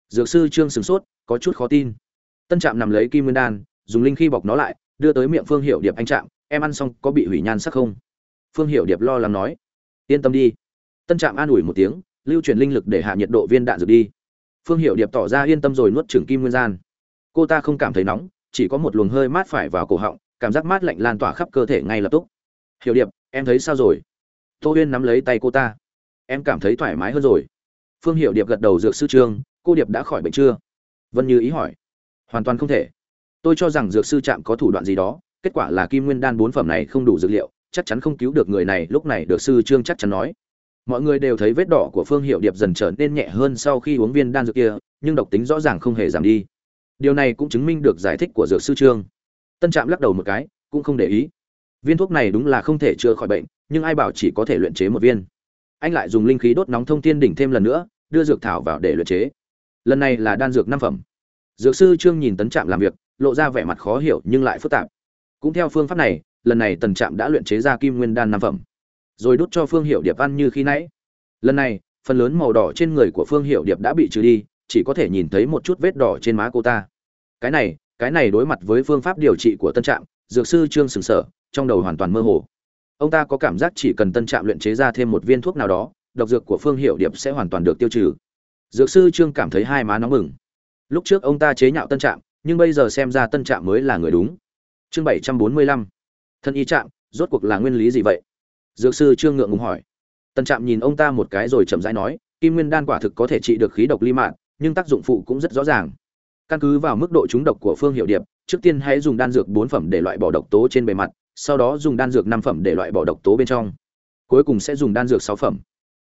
Dược sư trương sửng sốt, có chút khó tin. Tân trạm nằm lấy kim nguyên đan, dùng linh khí bọc nó lại, đưa tới miệng phương hiệu điệp anh trạm, em ăn xong có bị hủy nhan sắc không? Phương hiệu điệp lo lắng nói, yên tâm đi. Tân trạm an ủi một tiếng, lưu truyền linh lực để hạ nhiệt độ viên đạn dược đi. Phương hiệu điệp tỏ ra yên tâm rồi nuốt trừng kim nguyên gian. Cô ta không cảm thấy nóng, chỉ có một luồng hơi mát phải vào cổ họng, cảm giác mát lạnh lan tỏa khắp cơ thể ngay lập tức. Hiểu điệp, em thấy sao rồi? Tô huyên nắm lấy tay cô ta em cảm thấy thoải mái hơn rồi. Phương hiệu điệp gật đầu dược sư trương, cô điệp đã khỏi bệnh chưa? Vân như ý hỏi. Hoàn toàn không thể. Tôi cho rằng dược sư trạm có thủ đoạn gì đó, kết quả là kim nguyên đan bốn phẩm này không đủ dược liệu, chắc chắn không cứu được người này, lúc này được sư trương chắc chắn nói. Mọi người đều thấy vết đỏ của phương hiệu điệp dần trở nên nhẹ hơn sau khi uống viên đan dược kia, nhưng độc tính rõ ràng không hề giảm đi. Điều này cũng chứng minh được giải thích của dược sư trương. Tân trạm lắc đầu một cái, cũng không để ý. Viên thuốc này đúng là không thể chữa khỏi bệnh, nhưng ai bảo chỉ có thể luyện chế một viên anh lại dùng linh khí đốt nóng thông tiên đỉnh thêm lần nữa đưa dược thảo vào để luyện chế. Lần này là đan dược năm phẩm. Dược sư trương nhìn tấn trạm làm việc lộ ra vẻ mặt khó hiểu nhưng lại phức tạp. Cũng theo phương pháp này lần này tần trạm đã luyện chế ra kim nguyên đan năm phẩm. Rồi đốt cho phương hiệu điệp ăn như khi nãy. Lần này phần lớn màu đỏ trên người của phương hiệu điệp đã bị trừ đi chỉ có thể nhìn thấy một chút vết đỏ trên má cô ta. Cái này cái này đối mặt với phương pháp điều trị của tân trạm dược sư trương sững sờ, trong đầu hoàn toàn mơ hồ ông ta có cảm giác chỉ cần tân trạm luyện chế ra thêm một viên thuốc nào đó, độc dược của phương hiệu điệp sẽ hoàn toàn được tiêu trừ. Dược sư trương cảm thấy hai má nóng mừng lúc trước ông ta chế nhạo tân trạm, nhưng bây giờ xem ra tân trạm mới là người đúng. Chương bảy trăm bốn mươi lăm. Thân y trạm, rốt cuộc là nguyên lý gì vậy? Dược sư trương ngượng ngùng hỏi. Tân trạm nhìn ông ta một cái rồi chậm rãi nói, kim nguyên đan quả thực có thể trị được khí độc ly mạng nhưng tác dụng phụ cũng rất rõ ràng. Căn cứ vào mức độ trúng độc của phương hiệu điệp trước tiên hãy dùng đan dược bốn phẩm để loại bỏ độc tố trên bề mặt, sau đó dùng đan dược năm phẩm để loại bỏ độc tố bên trong. Cuối cùng sẽ dùng đan dược sáu phẩm.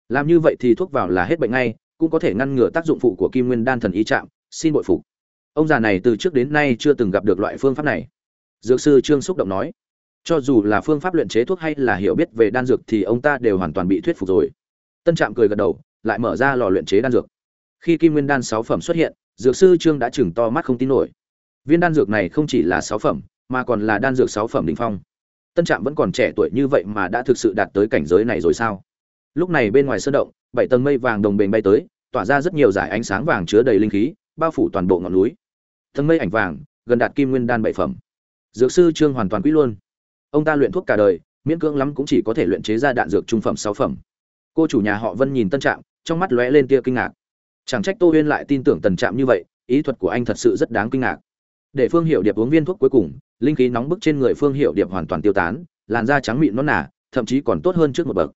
Làm như vậy thì thuốc vào là hết bệnh ngay, cũng có thể ngăn ngừa tác dụng phụ của kim nguyên đan thần y trạm. Xin bội phục. Ông già này từ trước đến nay chưa từng gặp được loại phương pháp này. Dược sư trương xúc động nói, cho dù là phương pháp luyện chế thuốc hay là hiểu biết về đan dược thì ông ta đều hoàn toàn bị thuyết phục rồi. Tân trạm cười gật đầu, lại mở ra lò luyện chế đan dược. Khi kim nguyên đan sáu phẩm xuất hiện, dược sư trương đã chừng to mắt không tin nổi viên đan dược này không chỉ là sáu phẩm, mà còn là đan dược sáu phẩm đỉnh phong. Tân trạm vẫn còn trẻ tuổi như vậy mà đã thực sự đạt tới cảnh giới này rồi sao? Lúc này bên ngoài sơn động, bảy tầng mây vàng đồng bền bay tới, tỏa ra rất nhiều dải ánh sáng vàng chứa đầy linh khí, bao phủ toàn bộ ngọn núi. Tầng mây ảnh vàng, gần đạt kim nguyên đan bảy phẩm. Dược sư trương hoàn toàn quý luôn. Ông ta luyện thuốc cả đời, miễn cưỡng lắm cũng chỉ có thể luyện chế ra đạn dược trung phẩm sáu phẩm. Cô chủ nhà họ vân nhìn tân trạm, trong mắt lóe lên tia kinh ngạc. Chẳng trách tô huyên lại tin tưởng tần trạm như vậy, ý thuật của anh thật sự rất đáng kinh ngạc để phương hiệu điệp uống viên thuốc cuối cùng, linh khí nóng bức trên người phương hiệu điệp hoàn toàn tiêu tán, làn da trắng mịn non nả thậm chí còn tốt hơn trước một bậc.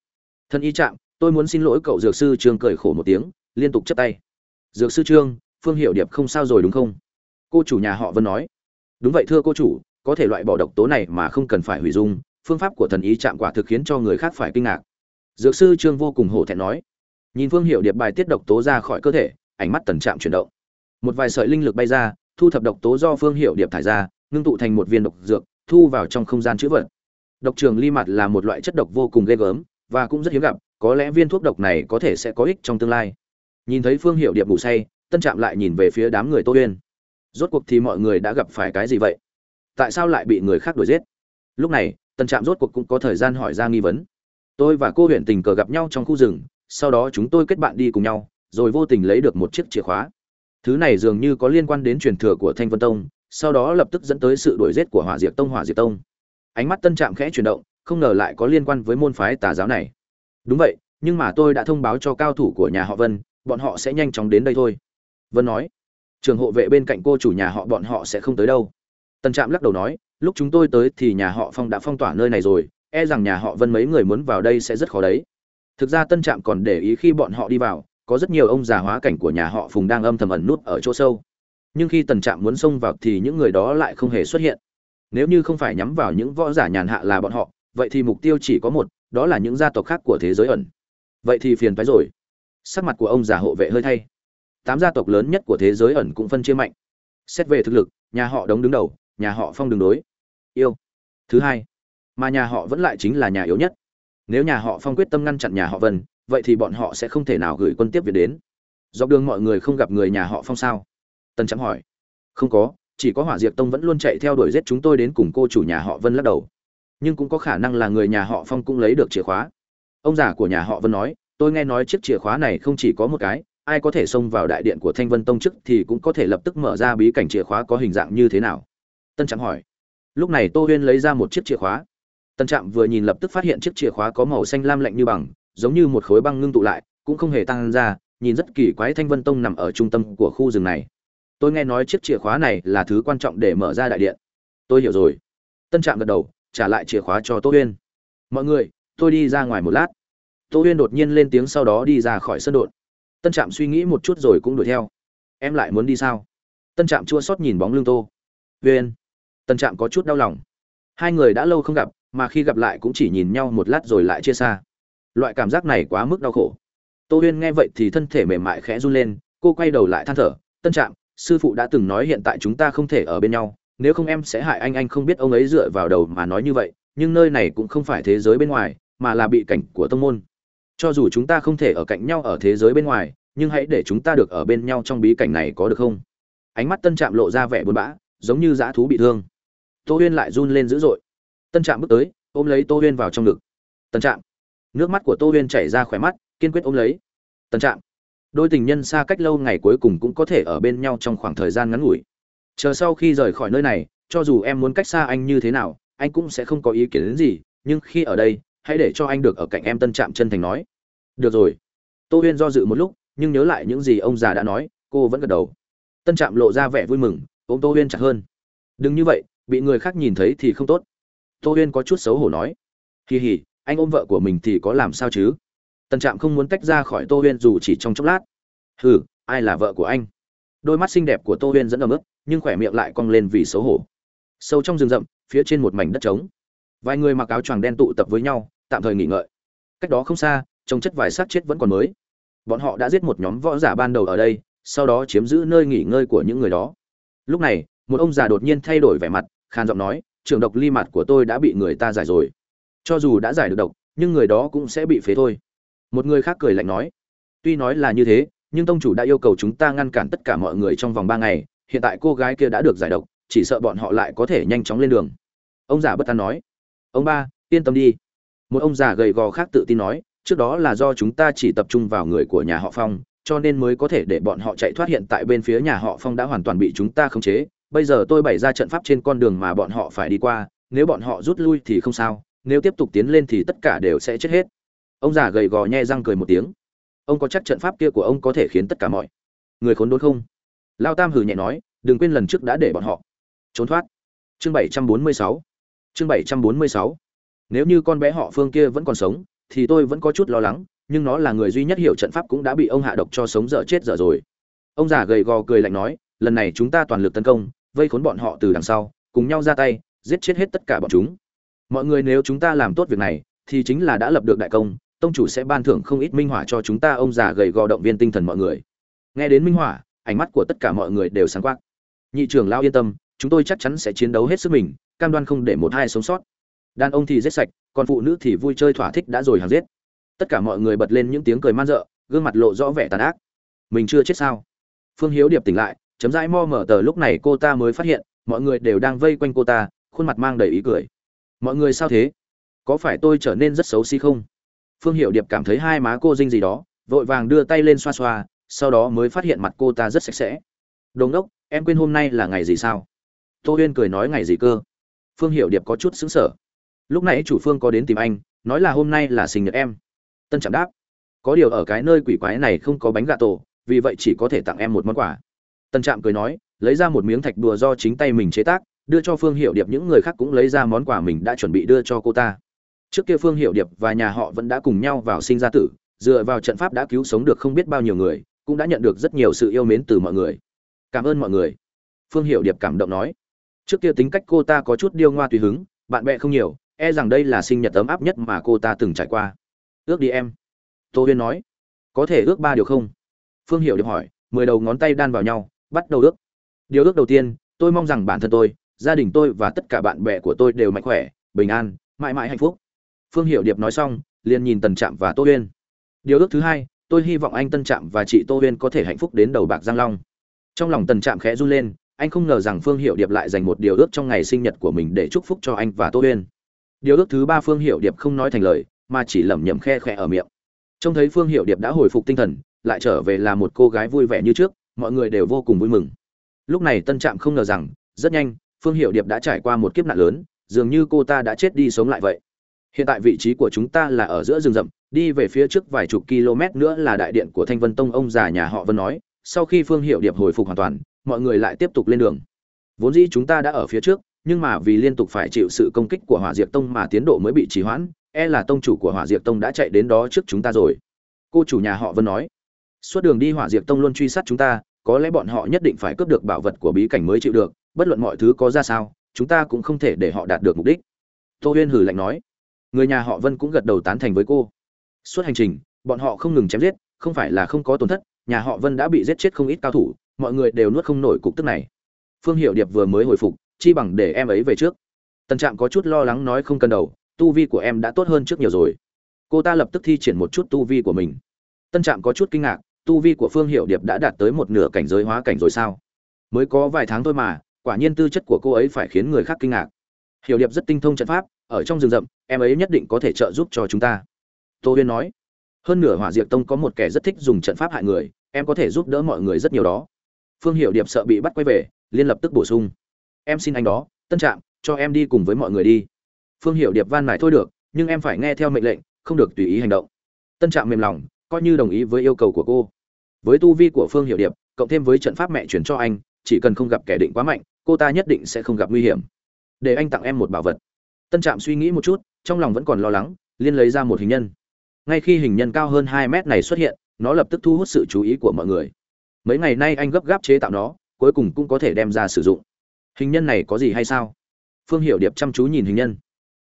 Thân y trạm tôi muốn xin lỗi cậu dược sư trương cười khổ một tiếng, liên tục chấp tay. Dược sư trương, phương hiệu điệp không sao rồi đúng không? Cô chủ nhà họ vân nói. Đúng vậy thưa cô chủ, có thể loại bỏ độc tố này mà không cần phải hủy dung, phương pháp của thần ý chạm quả thực khiến cho người khác phải kinh ngạc. Dược sư trương vô cùng hổ thẹn nói. Nhìn phương hiệu điệp bài tiết độc tố ra khỏi cơ thể, ánh mắt tần trạm chuyển động. Một vài sợi linh lực bay ra thu thập độc tố do phương hiệu điệp thải ra, ngưng tụ thành một viên độc dược, thu vào trong không gian chữ vật. Độc trường ly mặt là một loại chất độc vô cùng ghê gớm, và cũng rất hiếm gặp, có lẽ viên thuốc độc này có thể sẽ có ích trong tương lai. Nhìn thấy phương hiệu điệp ngủ say, tân trạm lại nhìn về phía đám người tô huyên rốt cuộc thì mọi người đã gặp phải cái gì vậy? Tại sao lại bị người khác đuổi giết? Lúc này, tân trạm rốt cuộc cũng có thời gian hỏi ra nghi vấn. Tôi và cô huyện tình cờ gặp nhau trong khu rừng, sau đó chúng tôi kết bạn đi cùng nhau, rồi vô tình lấy được một chiếc chìa khóa thứ này dường như có liên quan đến truyền thừa của thanh vân tông, sau đó lập tức dẫn tới sự đuổi giết của hỏa diệt tông, hỏa diệt tông. Ánh mắt tân trạm khẽ chuyển động, không ngờ lại có liên quan với môn phái tà giáo này. Đúng vậy, nhưng mà tôi đã thông báo cho cao thủ của nhà họ vân, bọn họ sẽ nhanh chóng đến đây thôi. Vân nói, trường hộ vệ bên cạnh cô chủ nhà họ, bọn họ sẽ không tới đâu. Tân trạm lắc đầu nói, lúc chúng tôi tới thì nhà họ phong đã phong tỏa nơi này rồi e rằng nhà họ vân mấy người muốn vào đây sẽ rất khó đấy. Thực ra tân trạm còn để ý khi bọn họ đi vào có rất nhiều ông già hóa cảnh của nhà họ phùng đang âm thầm ẩn nút ở chỗ sâu. Nhưng khi tần trạm muốn xông vào thì những người đó lại không hề xuất hiện. Nếu như không phải nhắm vào những võ giả nhàn hạ là bọn họ, vậy thì mục tiêu chỉ có một, đó là những gia tộc khác của thế giới ẩn. Vậy thì phiền phái rồi. Sắc mặt của ông già hộ vệ hơi thay. Tám gia tộc lớn nhất của thế giới ẩn cũng phân chia mạnh. Xét về thực lực, nhà họ đống đứng đầu, nhà họ phong đứng đối. Yêu. Thứ hai, mà nhà họ vẫn lại chính là nhà yếu nhất. Nếu nhà họ phong quyết tâm ngăn chặn nhà họ vân vậy thì bọn họ sẽ không thể nào gửi quân tiếp viện đến. Dọc đường mọi người không gặp người nhà họ phong sao? Tân trắng hỏi. Không có, chỉ có hỏa diệt tông vẫn luôn chạy theo đuổi giết chúng tôi đến cùng cô chủ nhà họ vân lắc đầu. Nhưng cũng có khả năng là người nhà họ phong cũng lấy được chìa khóa. Ông già của nhà họ vân nói, tôi nghe nói chiếc chìa khóa này không chỉ có một cái, ai có thể xông vào đại điện của thanh vân tông chức thì cũng có thể lập tức mở ra bí cảnh chìa khóa có hình dạng như thế nào? Tân trạm hỏi. Lúc này tô huyên lấy ra một chiếc chìa khóa. Tân trạm vừa nhìn lập tức phát hiện chiếc chìa khóa có màu xanh lam lạnh như bằng giống như một khối băng ngưng tụ lại, cũng không hề tăng ra, nhìn rất kỳ quái thanh vân tông nằm ở trung tâm của khu rừng này. Tôi nghe nói chiếc chìa khóa này là thứ quan trọng để mở ra đại điện. Tôi hiểu rồi. Tân trạm gật đầu, trả lại chìa khóa cho tô Uyên. mọi người, tôi đi ra ngoài một lát. Tô Uyên đột nhiên lên tiếng sau đó đi ra khỏi sân đột. Tân trạm suy nghĩ một chút rồi cũng đuổi theo. Em lại muốn đi sao? Tân trạm chua xót nhìn bóng lưng tô. Uyên. tân trạm có chút đau lòng. Hai người đã lâu không gặp, mà khi gặp lại cũng chỉ nhìn nhau một lát rồi lại chia xa loại cảm giác này quá mức đau khổ. Tô huyên nghe vậy thì thân thể mềm mại khẽ run lên, cô quay đầu lại than thở, tân trạm, sư phụ đã từng nói hiện tại chúng ta không thể ở bên nhau, nếu không em sẽ hại anh anh không biết ông ấy dựa vào đầu mà nói như vậy, nhưng nơi này cũng không phải thế giới bên ngoài, mà là bị cảnh của tông môn. Cho dù chúng ta không thể ở cạnh nhau ở thế giới bên ngoài, nhưng hãy để chúng ta được ở bên nhau trong bí cảnh này có được không? Ánh mắt tân trạm lộ ra vẻ buồn bã, giống như dã thú bị thương. Tô huyên lại run lên dữ dội. Tân trạm bước tới, ôm lấy tô huyên vào trong ngực. Tân trạm nước mắt của tô huyên chảy ra khỏe mắt, kiên quyết ôm lấy. Tân trạm, đôi tình nhân xa cách lâu ngày cuối cùng cũng có thể ở bên nhau trong khoảng thời gian ngắn ngủi. Chờ sau khi rời khỏi nơi này, cho dù em muốn cách xa anh như thế nào, anh cũng sẽ không có ý kiến đến gì, nhưng khi ở đây, hãy để cho anh được ở cạnh em, tân trạm chân thành nói. Được rồi. Tô huyên do dự một lúc, nhưng nhớ lại những gì ông già đã nói, cô vẫn gật đầu. Tân trạm lộ ra vẻ vui mừng, ôm tô huyên chặt hơn. Đừng như vậy, bị người khác nhìn thấy thì không tốt. Tô huyên có chút xấu hổ nói. Kỳ hỉ anh ôm vợ của mình thì có làm sao chứ? Tần trạm không muốn tách ra khỏi tô huyên dù chỉ trong chốc lát. Hừ, ai là vợ của anh? Đôi mắt xinh đẹp của tô huyên dẫn ở mức nhưng khỏe miệng lại cong lên vì xấu hổ. Sâu trong rừng rậm, phía trên một mảnh đất trống. Vài người mặc áo choàng đen tụ tập với nhau, tạm thời nghỉ ngợi. Cách đó không xa, trông chất vài xác chết vẫn còn mới. Bọn họ đã giết một nhóm võ giả ban đầu ở đây, sau đó chiếm giữ nơi nghỉ ngơi của những người đó. Lúc này, một ông già đột nhiên thay đổi vẻ mặt khan giọng nói, trường độc ly mặt của tôi đã bị người ta giải rồi cho dù đã giải được độc, nhưng người đó cũng sẽ bị phế thôi. Một người khác cười lạnh nói, tuy nói là như thế, nhưng tông chủ đã yêu cầu chúng ta ngăn cản tất cả mọi người trong vòng ba ngày, hiện tại cô gái kia đã được giải độc, chỉ sợ bọn họ lại có thể nhanh chóng lên đường. Ông già bất an nói, ông ba, yên tâm đi. Một ông già gầy gò khác tự tin nói, trước đó là do chúng ta chỉ tập trung vào người của nhà họ phong, cho nên mới có thể để bọn họ chạy thoát hiện tại bên phía nhà họ phong đã hoàn toàn bị chúng ta khống chế. Bây giờ tôi bày ra trận pháp trên con đường mà bọn họ phải đi qua, nếu bọn họ rút lui thì không sao nếu tiếp tục tiến lên thì tất cả đều sẽ chết hết. Ông già gầy gò nhe răng cười một tiếng. Ông có chắc trận pháp kia của ông có thể khiến tất cả mọi người khốn đốn không? Lao tam hừ nhẹ nói, đừng quên lần trước đã để bọn họ trốn thoát. Chương bảy trăm bốn mươi sáu. Chương bảy trăm bốn mươi sáu. Nếu như con bé họ phương kia vẫn còn sống, thì tôi vẫn có chút lo lắng, nhưng nó là người duy nhất hiểu trận pháp cũng đã bị ông hạ độc cho sống dở chết dở rồi. Ông già gầy gò cười lạnh nói, lần này chúng ta toàn lực tấn công, vây khốn bọn họ từ đằng sau, cùng nhau ra tay, giết chết hết tất cả bọn chúng mọi người nếu chúng ta làm tốt việc này, thì chính là đã lập được đại công, tông chủ sẽ ban thưởng không ít minh hỏa cho chúng ta, ông già gầy gò động viên tinh thần mọi người. Nghe đến minh hỏa ánh mắt của tất cả mọi người đều sáng quắc. Nhị trưởng lao yên tâm, chúng tôi chắc chắn sẽ chiến đấu hết sức mình, cam đoan không để một hai sống sót. Đàn ông thì giết sạch, còn phụ nữ thì vui chơi thỏa thích đã rồi hàng giết. Tất cả mọi người bật lên những tiếng cười man rợ gương mặt lộ rõ vẻ tàn ác. Mình chưa chết sao? Phương hiếu điệp tỉnh lại, chấm dãi mo mở tờ lúc này cô ta mới phát hiện, mọi người đều đang vây quanh cô ta, khuôn mặt mang đầy ý cười mọi người sao thế? Có phải tôi trở nên rất xấu xí không? Phương hiệu điệp cảm thấy hai má cô dinh gì đó, vội vàng đưa tay lên xoa xoa, sau đó mới phát hiện mặt cô ta rất sạch sẽ. Đồn đốc, em quên hôm nay là ngày gì sao? Tô huyên cười nói ngày gì cơ? Phương hiệu điệp có chút xứng sở lúc nãy chủ phương có đến tìm anh, nói là hôm nay là sinh nhật em. Tân trạm đáp. Có điều ở cái nơi quỷ quái này không có bánh gà tổ, vì vậy chỉ có thể tặng em một món quà. Tân trạm cười nói, lấy ra một miếng thạch đùa do chính tay mình chế tác đưa cho phương hiệu điệp, những người khác cũng lấy ra món quà mình đã chuẩn bị đưa cho cô ta. Trước kia phương hiệu điệp và nhà họ vẫn đã cùng nhau vào sinh ra tử, dựa vào trận pháp đã cứu sống được không biết bao nhiêu người, cũng đã nhận được rất nhiều sự yêu mến từ mọi người. Cảm ơn mọi người, phương hiệu điệp cảm động nói. Trước kia tính cách cô ta có chút điêu ngoa tùy hứng, bạn bè không nhiều e rằng đây là sinh nhật ấm áp nhất mà cô ta từng trải qua. Ước đi em, tô huyên nói. Có thể ước ba điều không? Phương hiệu điệp hỏi, mười đầu ngón tay đan vào nhau, bắt đầu ước. Điều ước đầu tiên, tôi mong rằng bản thân tôi gia đình tôi và tất cả bạn bè của tôi đều mạnh khỏe, bình an, mãi mãi hạnh phúc. Phương hiệu điệp nói xong, liền nhìn tần trạm và tô huyên. Điều ước thứ hai, tôi hy vọng anh tân trạm và chị tô huyên có thể hạnh phúc đến đầu bạc giang long. Trong lòng tần trạm khẽ run lên, anh không ngờ rằng phương hiệu điệp lại dành một điều ước trong ngày sinh nhật của mình để chúc phúc cho anh và tô huyên. Điều ước thứ ba phương hiệu điệp không nói thành lời, mà chỉ lẩm nhẩm khe khẽ ở miệng. Trông thấy phương hiệu điệp đã hồi phục tinh thần, lại trở về là một cô gái vui vẻ như trước, mọi người đều vô cùng vui mừng. Lúc này tân trạm không ngờ rằng, rất nhanh phương hiệu điệp đã trải qua một kiếp nạn lớn, dường như cô ta đã chết đi sống lại vậy. Hiện tại vị trí của chúng ta là ở giữa rừng rậm, đi về phía trước vài chục km nữa là đại điện của thanh vân tông, ông già nhà họ vân nói. Sau khi phương hiệu điệp hồi phục hoàn toàn, mọi người lại tiếp tục lên đường. Vốn dĩ chúng ta đã ở phía trước, nhưng mà vì liên tục phải chịu sự công kích của hỏa diệt tông mà tiến độ mới bị trì hoãn e là tông chủ của hỏa diệt tông đã chạy đến đó trước chúng ta rồi. Cô chủ nhà họ vân nói, suốt đường đi hỏa diệt tông luôn truy sát chúng ta, có lẽ bọn họ nhất định phải cướp được bảo vật của bí cảnh mới chịu được bất luận mọi thứ có ra sao, chúng ta cũng không thể để họ đạt được mục đích. Tô huyên hử lạnh nói. Người nhà họ vân cũng gật đầu tán thành với cô. Suốt hành trình, bọn họ không ngừng chém giết, không phải là không có tổn thất, nhà họ vân đã bị giết chết không ít cao thủ, mọi người đều nuốt không nổi cục tức này. Phương hiệu điệp vừa mới hồi phục, chi bằng để em ấy về trước. Tân trạm có chút lo lắng nói không cần đầu, tu vi của em đã tốt hơn trước nhiều rồi. Cô ta lập tức thi triển một chút tu vi của mình. Tân trạm có chút kinh ngạc, tu vi của phương hiệu điệp đã đạt tới một nửa cảnh giới hóa cảnh rồi sao? Mới có vài tháng thôi mà quả nhiên tư chất của cô ấy phải khiến người khác kinh ngạc. Hiểu điệp rất tinh thông trận pháp, ở trong rừng rậm, em ấy nhất định có thể trợ giúp cho chúng ta. Tô huyên nói, hơn nửa hỏa diệt tông có một kẻ rất thích dùng trận pháp hại người, em có thể giúp đỡ mọi người rất nhiều đó. Phương Hiểu điệp sợ bị bắt quay về, liên lập tức bổ sung, em xin anh đó, tân trạm, cho em đi cùng với mọi người đi. Phương Hiểu điệp van mải thôi được, nhưng em phải nghe theo mệnh lệnh, không được tùy ý hành động. Tân trạm mềm lòng, coi như đồng ý với yêu cầu của cô. Với tu vi của phương hiệu điệp, cộng thêm với trận pháp mẹ chuyển cho anh, chỉ cần không gặp kẻ định quá mạnh cô ta nhất định sẽ không gặp nguy hiểm. Để anh tặng em một bảo vật. Tân trạm suy nghĩ một chút, trong lòng vẫn còn lo lắng, liên lấy ra một hình nhân. Ngay khi hình nhân cao hơn hai mét này xuất hiện, nó lập tức thu hút sự chú ý của mọi người. Mấy ngày nay anh gấp gáp chế tạo nó, cuối cùng cũng có thể đem ra sử dụng. Hình nhân này có gì hay sao? Phương hiệu điệp chăm chú nhìn hình nhân.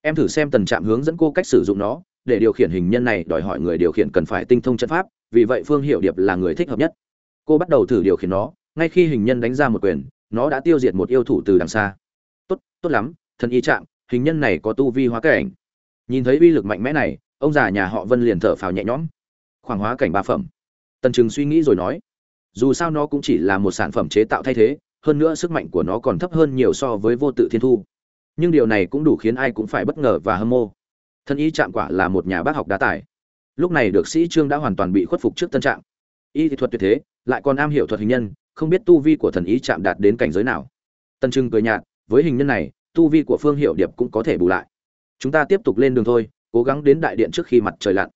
Em thử xem tần trạm hướng dẫn cô cách sử dụng nó, để điều khiển hình nhân này đòi hỏi người điều khiển cần phải tinh thông trận pháp, vì vậy phương hiệu điệp là người thích hợp nhất. Cô bắt đầu thử điều khiển nó, ngay khi hình nhân đánh ra một quyền nó đã tiêu diệt một yêu thủ từ đằng xa. Tốt tốt lắm, thần y chạm hình nhân này có tu vi hóa cảnh. Nhìn thấy uy lực mạnh mẽ này, ông già nhà họ vân liền thở phào nhẹ nhõm. Khoảng hóa cảnh ba phẩm. Tần trừng suy nghĩ rồi nói, dù sao nó cũng chỉ là một sản phẩm chế tạo thay thế, hơn nữa sức mạnh của nó còn thấp hơn nhiều so với vô tự thiên thu. Nhưng điều này cũng đủ khiến ai cũng phải bất ngờ và hâm mộ. Thân y trạm quả là một nhà bác học đá tài. Lúc này được sĩ trương đã hoàn toàn bị khuất phục trước tân trạng. Y thuật tuyệt thế, lại còn am hiểu thuật hình nhân không biết tu vi của thần ý chạm đạt đến cảnh giới nào. Tân trưng cười nhạt, với hình nhân này, tu vi của phương hiệu điệp cũng có thể bù lại. Chúng ta tiếp tục lên đường thôi, cố gắng đến đại điện trước khi mặt trời lặn.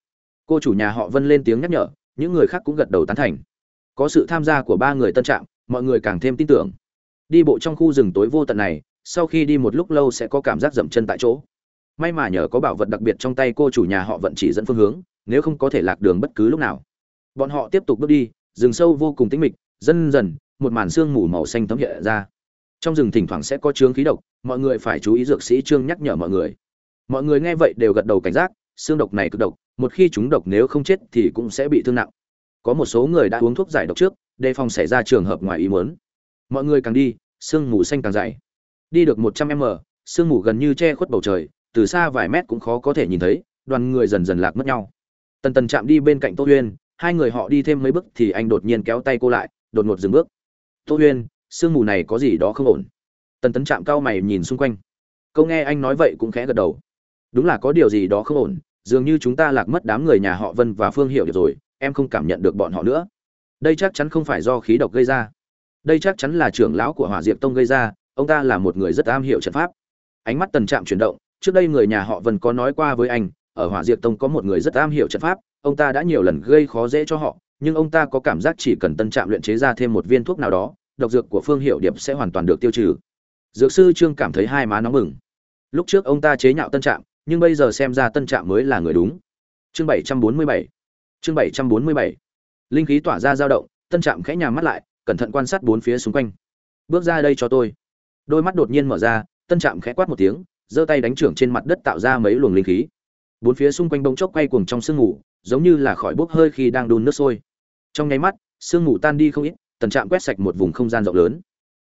Cô chủ nhà họ vân lên tiếng nhắc nhở, những người khác cũng gật đầu tán thành. Có sự tham gia của ba người tân trạm, mọi người càng thêm tin tưởng. Đi bộ trong khu rừng tối vô tận này, sau khi đi một lúc lâu sẽ có cảm giác dậm chân tại chỗ. May mà nhờ có bảo vật đặc biệt trong tay cô chủ nhà họ vận chỉ dẫn phương hướng, nếu không có thể lạc đường bất cứ lúc nào. Bọn họ tiếp tục bước đi, rừng sâu vô cùng tĩnh mịch dần dần, một màn sương mù màu xanh thấm hiện ra. Trong rừng thỉnh thoảng sẽ có chướng khí độc, mọi người phải chú ý dược sĩ trương nhắc nhở mọi người. Mọi người nghe vậy đều gật đầu cảnh giác, xương độc này cực độc, một khi chúng độc nếu không chết thì cũng sẽ bị thương nặng. Có một số người đã uống thuốc giải độc trước, đề phòng xảy ra trường hợp ngoài ý muốn. Mọi người càng đi, sương mù xanh càng dày. Đi được một trăm m, sương mù gần như che khuất bầu trời, từ xa vài mét cũng khó có thể nhìn thấy, đoàn người dần dần lạc mất nhau. Tần tần chạm đi bên cạnh tô huyên hai người họ đi thêm mấy bước thì anh đột nhiên kéo tay cô lại đột ngột dừng bước. Tô huyên, sương mù này có gì đó không ổn? Tần tấn chạm cao mày nhìn xung quanh. Câu nghe anh nói vậy cũng khẽ gật đầu. Đúng là có điều gì đó không ổn, dường như chúng ta lạc mất đám người nhà họ vân và phương hiệu được rồi, em không cảm nhận được bọn họ nữa. Đây chắc chắn không phải do khí độc gây ra. Đây chắc chắn là trưởng lão của hỏa diệp tông gây ra, ông ta là một người rất am hiểu trận pháp. Ánh mắt tần trạm chuyển động, trước đây người nhà họ vân có nói qua với anh, ở hỏa diệp tông có một người rất am hiểu trận pháp, ông ta đã nhiều lần gây khó dễ cho họ nhưng ông ta có cảm giác chỉ cần tân trạm luyện chế ra thêm một viên thuốc nào đó, độc dược của phương hiệu điệp sẽ hoàn toàn được tiêu trừ. Dược sư trương cảm thấy hai má nóng mừng. lúc trước ông ta chế nhạo tân trạm, nhưng bây giờ xem ra tân trạm mới là người đúng. Chương bảy trăm bốn mươi bảy. Chương bảy trăm bốn mươi bảy. Linh khí tỏa ra dao động, tân trạm khẽ nhà mắt lại, cẩn thận quan sát bốn phía xung quanh. Bước ra đây cho tôi. Đôi mắt đột nhiên mở ra, tân trạm khẽ quát một tiếng, giơ tay đánh trưởng trên mặt đất tạo ra mấy luồng linh khí. Bốn phía xung quanh bông chốc quay cuồng trong sương mù, giống như là khỏi bốc hơi khi đang đun nước sôi trong nháy mắt, sương mù tan đi không ít, tần trạm quét sạch một vùng không gian rộng lớn.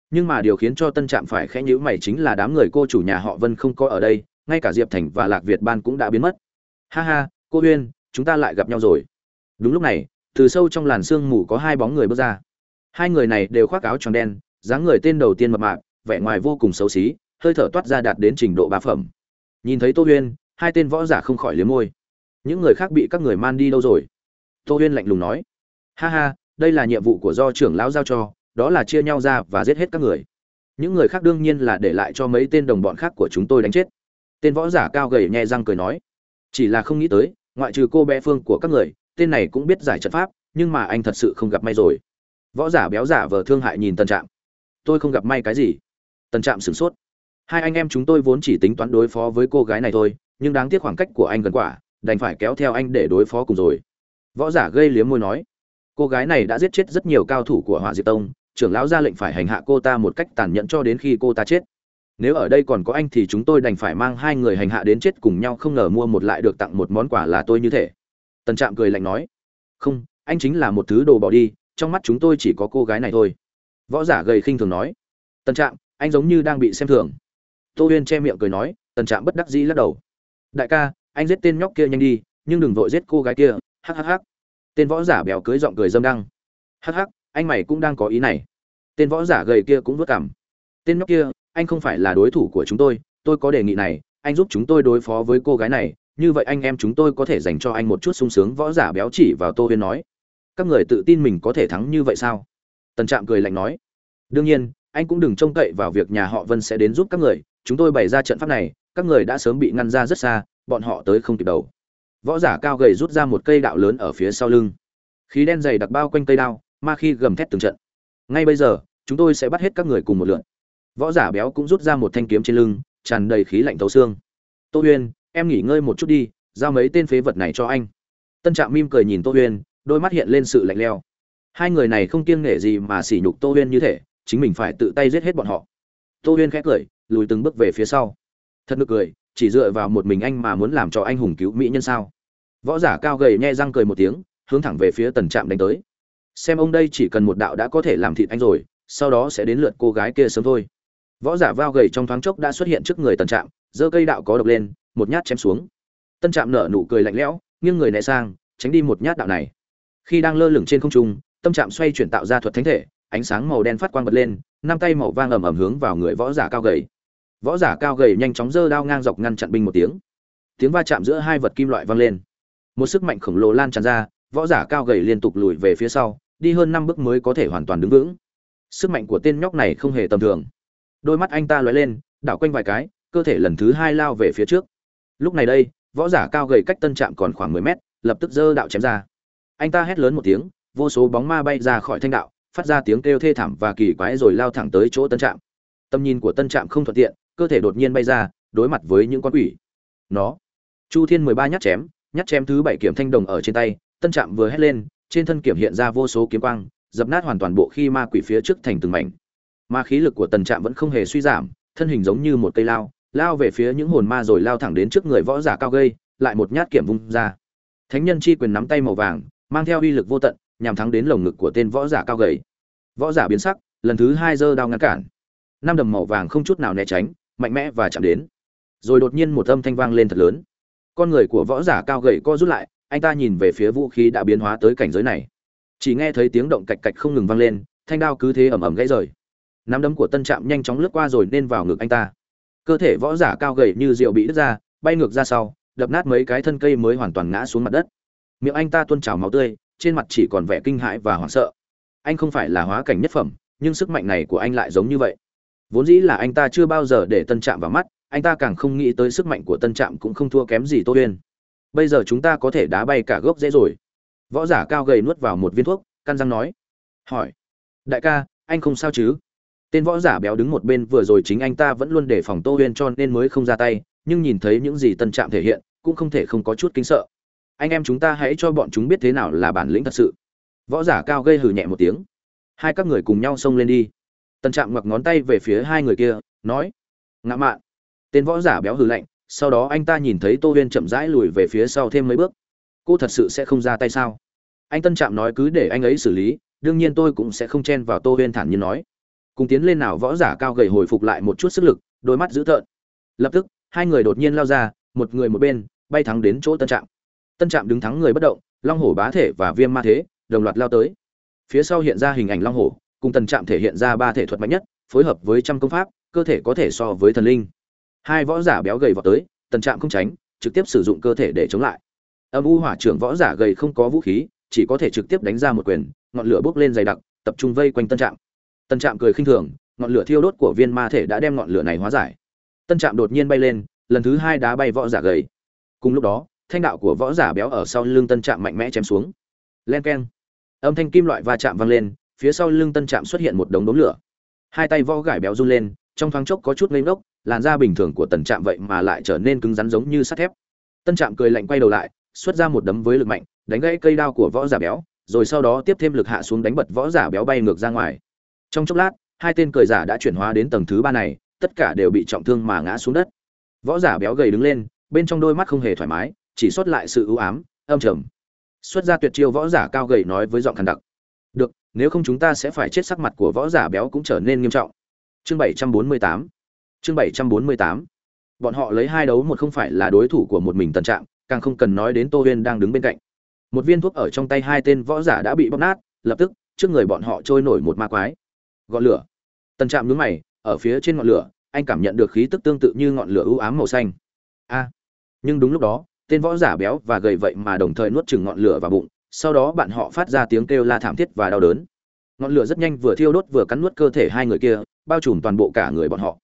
Nhưng mà điều khiến cho tân trạm phải khẽ nhữ mày chính là đám người cô chủ nhà họ vân không có ở đây, ngay cả diệp thành và lạc việt ban cũng đã biến mất. Ha ha, cô huyên chúng ta lại gặp nhau rồi. Đúng lúc này, từ sâu trong làn sương mù có hai bóng người bước ra. Hai người này đều khoác áo tròn đen, dáng người tên đầu tiên mập mạp, vẻ ngoài vô cùng xấu xí, hơi thở toát ra đạt đến trình độ bá phẩm. Nhìn thấy tô huyên hai tên võ giả không khỏi liếm môi. Những người khác bị các người man đi đâu rồi? Tô huyên lạnh lùng nói ha ha, đây là nhiệm vụ của do trưởng lão giao cho, đó là chia nhau ra và giết hết các người. Những người khác đương nhiên là để lại cho mấy tên đồng bọn khác của chúng tôi đánh chết. Tên võ giả cao gầy nhẹ răng cười nói, chỉ là không nghĩ tới, ngoại trừ cô bé phương của các người, tên này cũng biết giải trận pháp, nhưng mà anh thật sự không gặp may rồi. Võ giả béo giả vờ thương hại nhìn tân trạm. Tôi không gặp may cái gì. Tân trạm sửng sốt. Hai anh em chúng tôi vốn chỉ tính toán đối phó với cô gái này thôi, nhưng đáng tiếc khoảng cách của anh gần quả, đành phải kéo theo anh để đối phó cùng rồi. Võ giả gây liếm môi nói cô gái này đã giết chết rất nhiều cao thủ của hỏa diệp tông, trưởng lão ra lệnh phải hành hạ cô ta một cách tàn nhẫn cho đến khi cô ta chết. Nếu ở đây còn có anh thì chúng tôi đành phải mang hai người hành hạ đến chết cùng nhau không ngờ mua một lại được tặng một món quà là tôi như thế. Tần trạm cười lạnh nói. Không, anh chính là một thứ đồ bỏ đi, trong mắt chúng tôi chỉ có cô gái này thôi. Võ giả gầy khinh thường nói. Tần trạm, anh giống như đang bị xem thường. Tô huyên che miệng cười nói, tần trạm bất đắc dĩ lắc đầu. Đại ca, anh giết tên nhóc kia nhanh đi, nhưng đừng vội giết cô gái kia hhh tên võ giả béo cưới giọng cười dâm đăng. Hắc hắc, anh mày cũng đang có ý này. Tên võ giả gầy kia cũng vất cảm tên nhóc kia, anh không phải là đối thủ của chúng tôi tôi có đề nghị này, anh giúp chúng tôi đối phó với cô gái này, như vậy anh em chúng tôi có thể dành cho anh một chút sung sướng, võ giả béo chỉ vào tô huyên nói. Các người tự tin mình có thể thắng như vậy sao? Tần trạm cười lạnh nói. Đương nhiên, anh cũng đừng trông cậy vào việc nhà họ vân sẽ đến giúp các người, chúng tôi bày ra trận pháp này, các người đã sớm bị ngăn ra rất xa, bọn họ tới không kịp đầu võ giả cao gầy rút ra một cây đạo lớn ở phía sau lưng. Khí đen dày đặc bao quanh cây đao, ma khi gầm thét từng trận. Ngay bây giờ, chúng tôi sẽ bắt hết các người cùng một lượn võ giả béo cũng rút ra một thanh kiếm trên lưng, tràn đầy khí lạnh thấu xương. Tô huyên em nghỉ ngơi một chút đi, giao mấy tên phế vật này cho anh. Tân trạm mim cười nhìn tô huyên đôi mắt hiện lên sự lạnh leo hai người này không kiêng nể gì mà sỉ nhục tô huyên như thế chính mình phải tự tay giết hết bọn họ. Tô huyên khẽ cười, lùi từng bước về phía sau. Thật nực cười, chỉ dựa vào một mình anh mà muốn làm cho anh hùng cứu mỹ nhân sao? Võ giả cao gầy nhe răng cười một tiếng, hướng thẳng về phía tần trạm đánh tới. Xem ông đây chỉ cần một đạo đã có thể làm thịt anh rồi, sau đó sẽ đến lượt cô gái kia sớm thôi. Võ giả vao gầy trong thoáng chốc đã xuất hiện trước người tần trạm, giơ cây đạo có độc lên, một nhát chém xuống. Tân trạm nở nụ cười lạnh lẽo, nghiêng người né sang, tránh đi một nhát đạo này. Khi đang lơ lửng trên không trung, tâm trạm xoay chuyển tạo ra thuật thánh thể, ánh sáng màu đen phát quang bật lên, năm tay màu vang ầm ầm hướng vào người võ giả cao gầy. Võ giả cao gầy nhanh chóng giơ đao ngang dọc ngăn chặn binh một tiếng. Tiếng va chạm giữa hai vật kim loại vang lên một sức mạnh khổng lồ lan tràn ra, võ giả cao gầy liên tục lùi về phía sau, đi hơn năm bước mới có thể hoàn toàn đứng vững. Sức mạnh của tên nhóc này không hề tầm thường. Đôi mắt anh ta lóe lên, đảo quanh vài cái, cơ thể lần thứ hai lao về phía trước. Lúc này đây, võ giả cao gầy cách tân trạm còn khoảng mười mét, lập tức giơ đạo chém ra. Anh ta hét lớn một tiếng, vô số bóng ma bay ra khỏi thanh đạo, phát ra tiếng kêu thê thảm và kỳ quái rồi lao thẳng tới chỗ tân trạm. Tầm nhìn của tân trạm không thuận tiện, cơ thể đột nhiên bay ra, đối mặt với những con quỷ. Nó. Chu thiên mười ba nhát chém nhát chém thứ bảy kiểm thanh đồng ở trên tay, tân trạm vừa hét lên, trên thân kiểm hiện ra vô số kiếm quang, dập nát hoàn toàn bộ khi ma quỷ phía trước thành từng mảnh. Ma khí lực của tần trạm vẫn không hề suy giảm, thân hình giống như một cây lao lao về phía những hồn ma rồi lao thẳng đến trước người võ giả cao gây lại một nhát kiểm vung ra. Thánh nhân chi quyền nắm tay màu vàng, mang theo uy lực vô tận, nhằm thắng đến lồng ngực của tên võ giả cao gầy. Võ giả biến sắc, lần thứ hai giơ đao ngăn cản. Năm đầm màu vàng không chút nào né tránh, mạnh mẽ và chạm đến. Rồi đột nhiên một âm thanh vang lên thật lớn con người của võ giả cao gầy co rút lại, anh ta nhìn về phía vũ khí đã biến hóa tới cảnh giới này. Chỉ nghe thấy tiếng động cạch cạch không ngừng vang lên, thanh đao cứ thế ầm ầm gãy rời. Nắm đấm của tân trạm nhanh chóng lướt qua rồi nên vào ngực anh ta. Cơ thể võ giả cao gầy như rượu bị đứt ra, bay ngược ra sau, đập nát mấy cái thân cây mới hoàn toàn ngã xuống mặt đất. Miệng anh ta tuôn trào máu tươi, trên mặt chỉ còn vẻ kinh hãi và hoảng sợ. Anh không phải là hóa cảnh nhất phẩm, nhưng sức mạnh này của anh lại giống như vậy. Vốn dĩ là anh ta chưa bao giờ để tân trạm vào mắt anh ta càng không nghĩ tới sức mạnh của tân trạm cũng không thua kém gì tô huyên bây giờ chúng ta có thể đá bay cả gốc dễ rồi. Võ giả cao gầy nuốt vào một viên thuốc, căn răng nói. Hỏi. Đại ca, anh không sao chứ? Tên võ giả béo đứng một bên vừa rồi chính anh ta vẫn luôn đề phòng tô huyên cho nên mới không ra tay, nhưng nhìn thấy những gì tân trạm thể hiện, cũng không thể không có chút kính sợ. Anh em chúng ta hãy cho bọn chúng biết thế nào là bản lĩnh thật sự. Võ giả cao gây hử nhẹ một tiếng. Hai các người cùng nhau xông lên đi. Tân trạm ngoặc ngón tay về phía hai người kia, nói. Ngã mạn tên võ giả béo hừ lạnh, sau đó anh ta nhìn thấy tô huyên chậm rãi lùi về phía sau thêm mấy bước. Cô thật sự sẽ không ra tay sao? Anh tân trạm nói cứ để anh ấy xử lý, đương nhiên tôi cũng sẽ không chen vào tô huyên thản nhiên nói. Cùng tiến lên nào võ giả cao gầy hồi phục lại một chút sức lực, đôi mắt dữ tợn. Lập tức, hai người đột nhiên lao ra, một người một bên, bay thắng đến chỗ tân trạm. Tân trạm đứng thắng người bất động, long hổ bá thể và viêm ma thế, đồng loạt lao tới. Phía sau hiện ra hình ảnh long hổ, cùng tần trạm thể hiện ra ba thể thuật mạnh nhất, phối hợp với trăm công pháp, cơ thể có thể so với thần linh hai võ giả béo gầy vào tới, tần trạm không tránh, trực tiếp sử dụng cơ thể để chống lại. Âm u hỏa trưởng võ giả gầy không có vũ khí, chỉ có thể trực tiếp đánh ra một quyền, ngọn lửa bốc lên dày đặc, tập trung vây quanh tân trạm. Tân trạm cười khinh thường, ngọn lửa thiêu đốt của viên ma thể đã đem ngọn lửa này hóa giải. Tân trạm đột nhiên bay lên, lần thứ hai đá bay võ giả gầy. Cùng lúc đó, thanh đạo của võ giả béo ở sau lưng tân trạm mạnh mẽ chém xuống. Len keng. Âm thanh kim loại va chạm vang lên, phía sau lưng tân trạm xuất hiện một đống đống lửa. Hai tay võ gải béo run lên, trong thoáng chốc có chút ngây ngốc làn da bình thường của tần trạm vậy mà lại trở nên cứng rắn giống như sắt thép. Tân trạm cười lạnh quay đầu lại, xuất ra một đấm với lực mạnh, đánh gãy cây đao của võ giả béo, rồi sau đó tiếp thêm lực hạ xuống đánh bật võ giả béo bay ngược ra ngoài. Trong chốc lát, hai tên cười giả đã chuyển hóa đến tầng thứ ba này, tất cả đều bị trọng thương mà ngã xuống đất. Võ giả béo gầy đứng lên, bên trong đôi mắt không hề thoải mái, chỉ xuất lại sự ưu ám, âm trầm. Xuất ra tuyệt chiêu võ giả cao gầy nói với giọng khàn đặc. Được, nếu không chúng ta sẽ phải chết, sắc mặt của võ giả béo cũng trở nên nghiêm trọng. Chương bảy trăm bốn mươi tám chương bảy trăm bốn mươi tám. Bọn họ lấy hai đấu một không phải là đối thủ của một mình tần trạng càng không cần nói đến tô huyên đang đứng bên cạnh. Một viên thuốc ở trong tay hai tên võ giả đã bị bóp nát, lập tức, trước người bọn họ trôi nổi một ma quái. Gọn lửa. Tần trạm nhướng mày, ở phía trên ngọn lửa, anh cảm nhận được khí tức tương tự như ngọn lửa u ám màu xanh. A. Nhưng đúng lúc đó, tên võ giả béo và gầy vậy mà đồng thời nuốt chừng ngọn lửa vào bụng, sau đó bạn họ phát ra tiếng kêu la thảm thiết và đau đớn. Ngọn lửa rất nhanh vừa thiêu đốt vừa cắn nuốt cơ thể hai người kia, bao trùm toàn bộ cả người bọn họ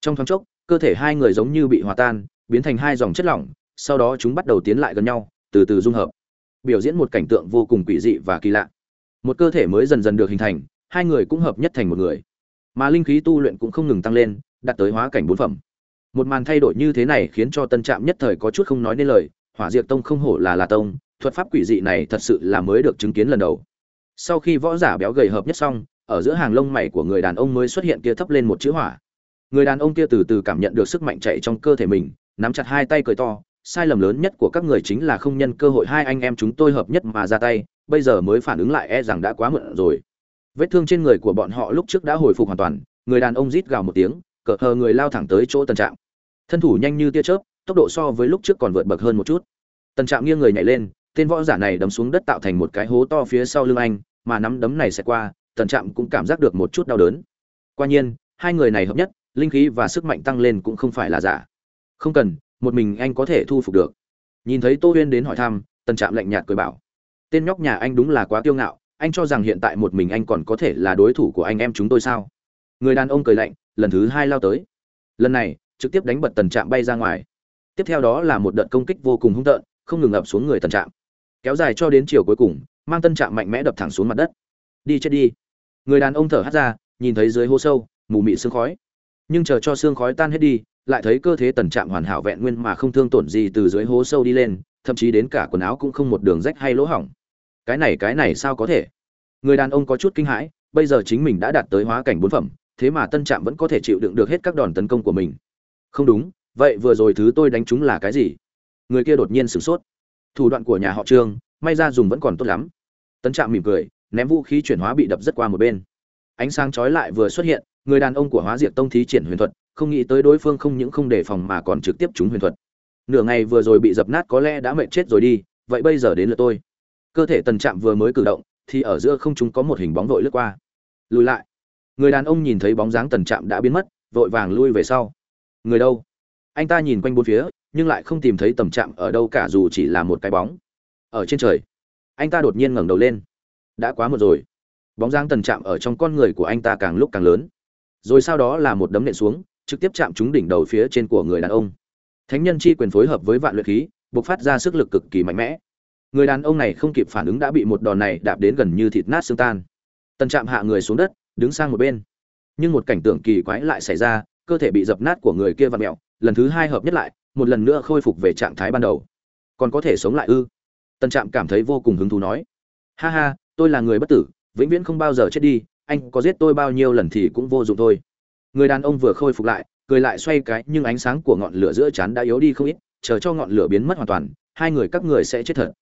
trong thoáng chốc, cơ thể hai người giống như bị hòa tan, biến thành hai dòng chất lỏng, sau đó chúng bắt đầu tiến lại gần nhau, từ từ dung hợp. Biểu diễn một cảnh tượng vô cùng quỷ dị và kỳ lạ. Một cơ thể mới dần dần được hình thành, hai người cũng hợp nhất thành một người. Mà linh khí tu luyện cũng không ngừng tăng lên, đạt tới hóa cảnh bốn phẩm. Một màn thay đổi như thế này khiến cho tân trạm nhất thời có chút không nói nên lời, hỏa diệt tông không hổ là là tông, thuật pháp quỷ dị này thật sự là mới được chứng kiến lần đầu. Sau khi võ giả béo gầy hợp nhất xong, ở giữa hàng lông mày của người đàn ông mới xuất hiện kia thấp lên một chữ hỏa người đàn ông kia từ từ cảm nhận được sức mạnh chạy trong cơ thể mình, nắm chặt hai tay cười to, sai lầm lớn nhất của các người chính là không nhân cơ hội hai anh em chúng tôi hợp nhất mà ra tay, bây giờ mới phản ứng lại e rằng đã quá muộn rồi. Vết thương trên người của bọn họ lúc trước đã hồi phục hoàn toàn, người đàn ông rít gào một tiếng, cờ hờ người lao thẳng tới chỗ tần trạm. Thân thủ nhanh như tia chớp, tốc độ so với lúc trước còn vượt bậc hơn một chút. Tần trạm nghiêng người nhảy lên, tên võ giả này đấm xuống đất tạo thành một cái hố to phía sau lưng anh, mà nắm đấm này sẽ qua, tần trạm cũng cảm giác được một chút đau đớn. Qua nhiên, hai người này hợp nhất linh khí và sức mạnh tăng lên cũng không phải là giả. Không cần, một mình anh có thể thu phục được. Nhìn thấy tô huyên đến hỏi thăm, tần trạm lạnh nhạt cười bảo, tên nhóc nhà anh đúng là quá kiêu ngạo, anh cho rằng hiện tại một mình anh còn có thể là đối thủ của anh em chúng tôi sao? Người đàn ông cười lạnh, lần thứ hai lao tới. Lần này, trực tiếp đánh bật tần trạm bay ra ngoài. Tiếp theo đó là một đợt công kích vô cùng hung tợn, không ngừng ập xuống người tần trạm. Kéo dài cho đến chiều cuối cùng, mang tân trạm mạnh mẽ đập thẳng xuống mặt đất. Đi chết đi. Người đàn ông thở hắt ra, nhìn thấy dưới hố sâu, mù mị sương khói nhưng chờ cho xương khói tan hết đi, lại thấy cơ thế tần trạm hoàn hảo vẹn nguyên mà không thương tổn gì từ dưới hố sâu đi lên, thậm chí đến cả quần áo cũng không một đường rách hay lỗ hỏng. Cái này cái này sao có thể? Người đàn ông có chút kinh hãi, bây giờ chính mình đã đạt tới hóa cảnh bốn phẩm, thế mà tân trạm vẫn có thể chịu đựng được hết các đòn tấn công của mình. Không đúng, vậy vừa rồi thứ tôi đánh chúng là cái gì? Người kia đột nhiên sửng sốt. Thủ đoạn của nhà họ trương, may ra dùng vẫn còn tốt lắm. Tân trạm mỉm cười, ném vũ khí chuyển hóa bị đập rất qua một bên. Ánh sáng chói lại vừa xuất hiện người đàn ông của hóa diệt tông thí triển huyền thuật, không nghĩ tới đối phương không những không đề phòng mà còn trực tiếp trúng huyền thuật. Nửa ngày vừa rồi bị dập nát có lẽ đã mệt chết rồi đi, vậy bây giờ đến lượt tôi. Cơ thể tần trạm vừa mới cử động, thì ở giữa không chúng có một hình bóng vội lướt qua. Lùi lại. Người đàn ông nhìn thấy bóng dáng tần trạm đã biến mất, vội vàng lui về sau. Người đâu? Anh ta nhìn quanh bốn phía, nhưng lại không tìm thấy tầm trạm ở đâu cả dù chỉ là một cái bóng. Ở trên trời. Anh ta đột nhiên ngẩng đầu lên. Đã quá một rồi. Bóng dáng tần trạm ở trong con người của anh ta càng lúc càng lớn rồi sau đó là một đấm nện xuống, trực tiếp chạm trúng đỉnh đầu phía trên của người đàn ông. Thánh nhân chi quyền phối hợp với vạn luyện khí buộc phát ra sức lực cực kỳ mạnh mẽ. Người đàn ông này không kịp phản ứng đã bị một đòn này đạp đến gần như thịt nát xương tan. Tần trạm hạ người xuống đất, đứng sang một bên. Nhưng một cảnh tượng kỳ quái lại xảy ra, cơ thể bị dập nát của người kia vặn mẹo lần thứ hai hợp nhất lại, một lần nữa khôi phục về trạng thái ban đầu. Còn có thể sống lại ư? Tần trạm cảm thấy vô cùng hứng thú nói. Ha ha, tôi là người bất tử, vĩnh viễn không bao giờ chết đi anh có giết tôi bao nhiêu lần thì cũng vô dụng thôi. Người đàn ông vừa khôi phục lại, cười lại xoay cái, nhưng ánh sáng của ngọn lửa giữa chán đã yếu đi không ít, chờ cho ngọn lửa biến mất hoàn toàn, hai người các người sẽ chết thật.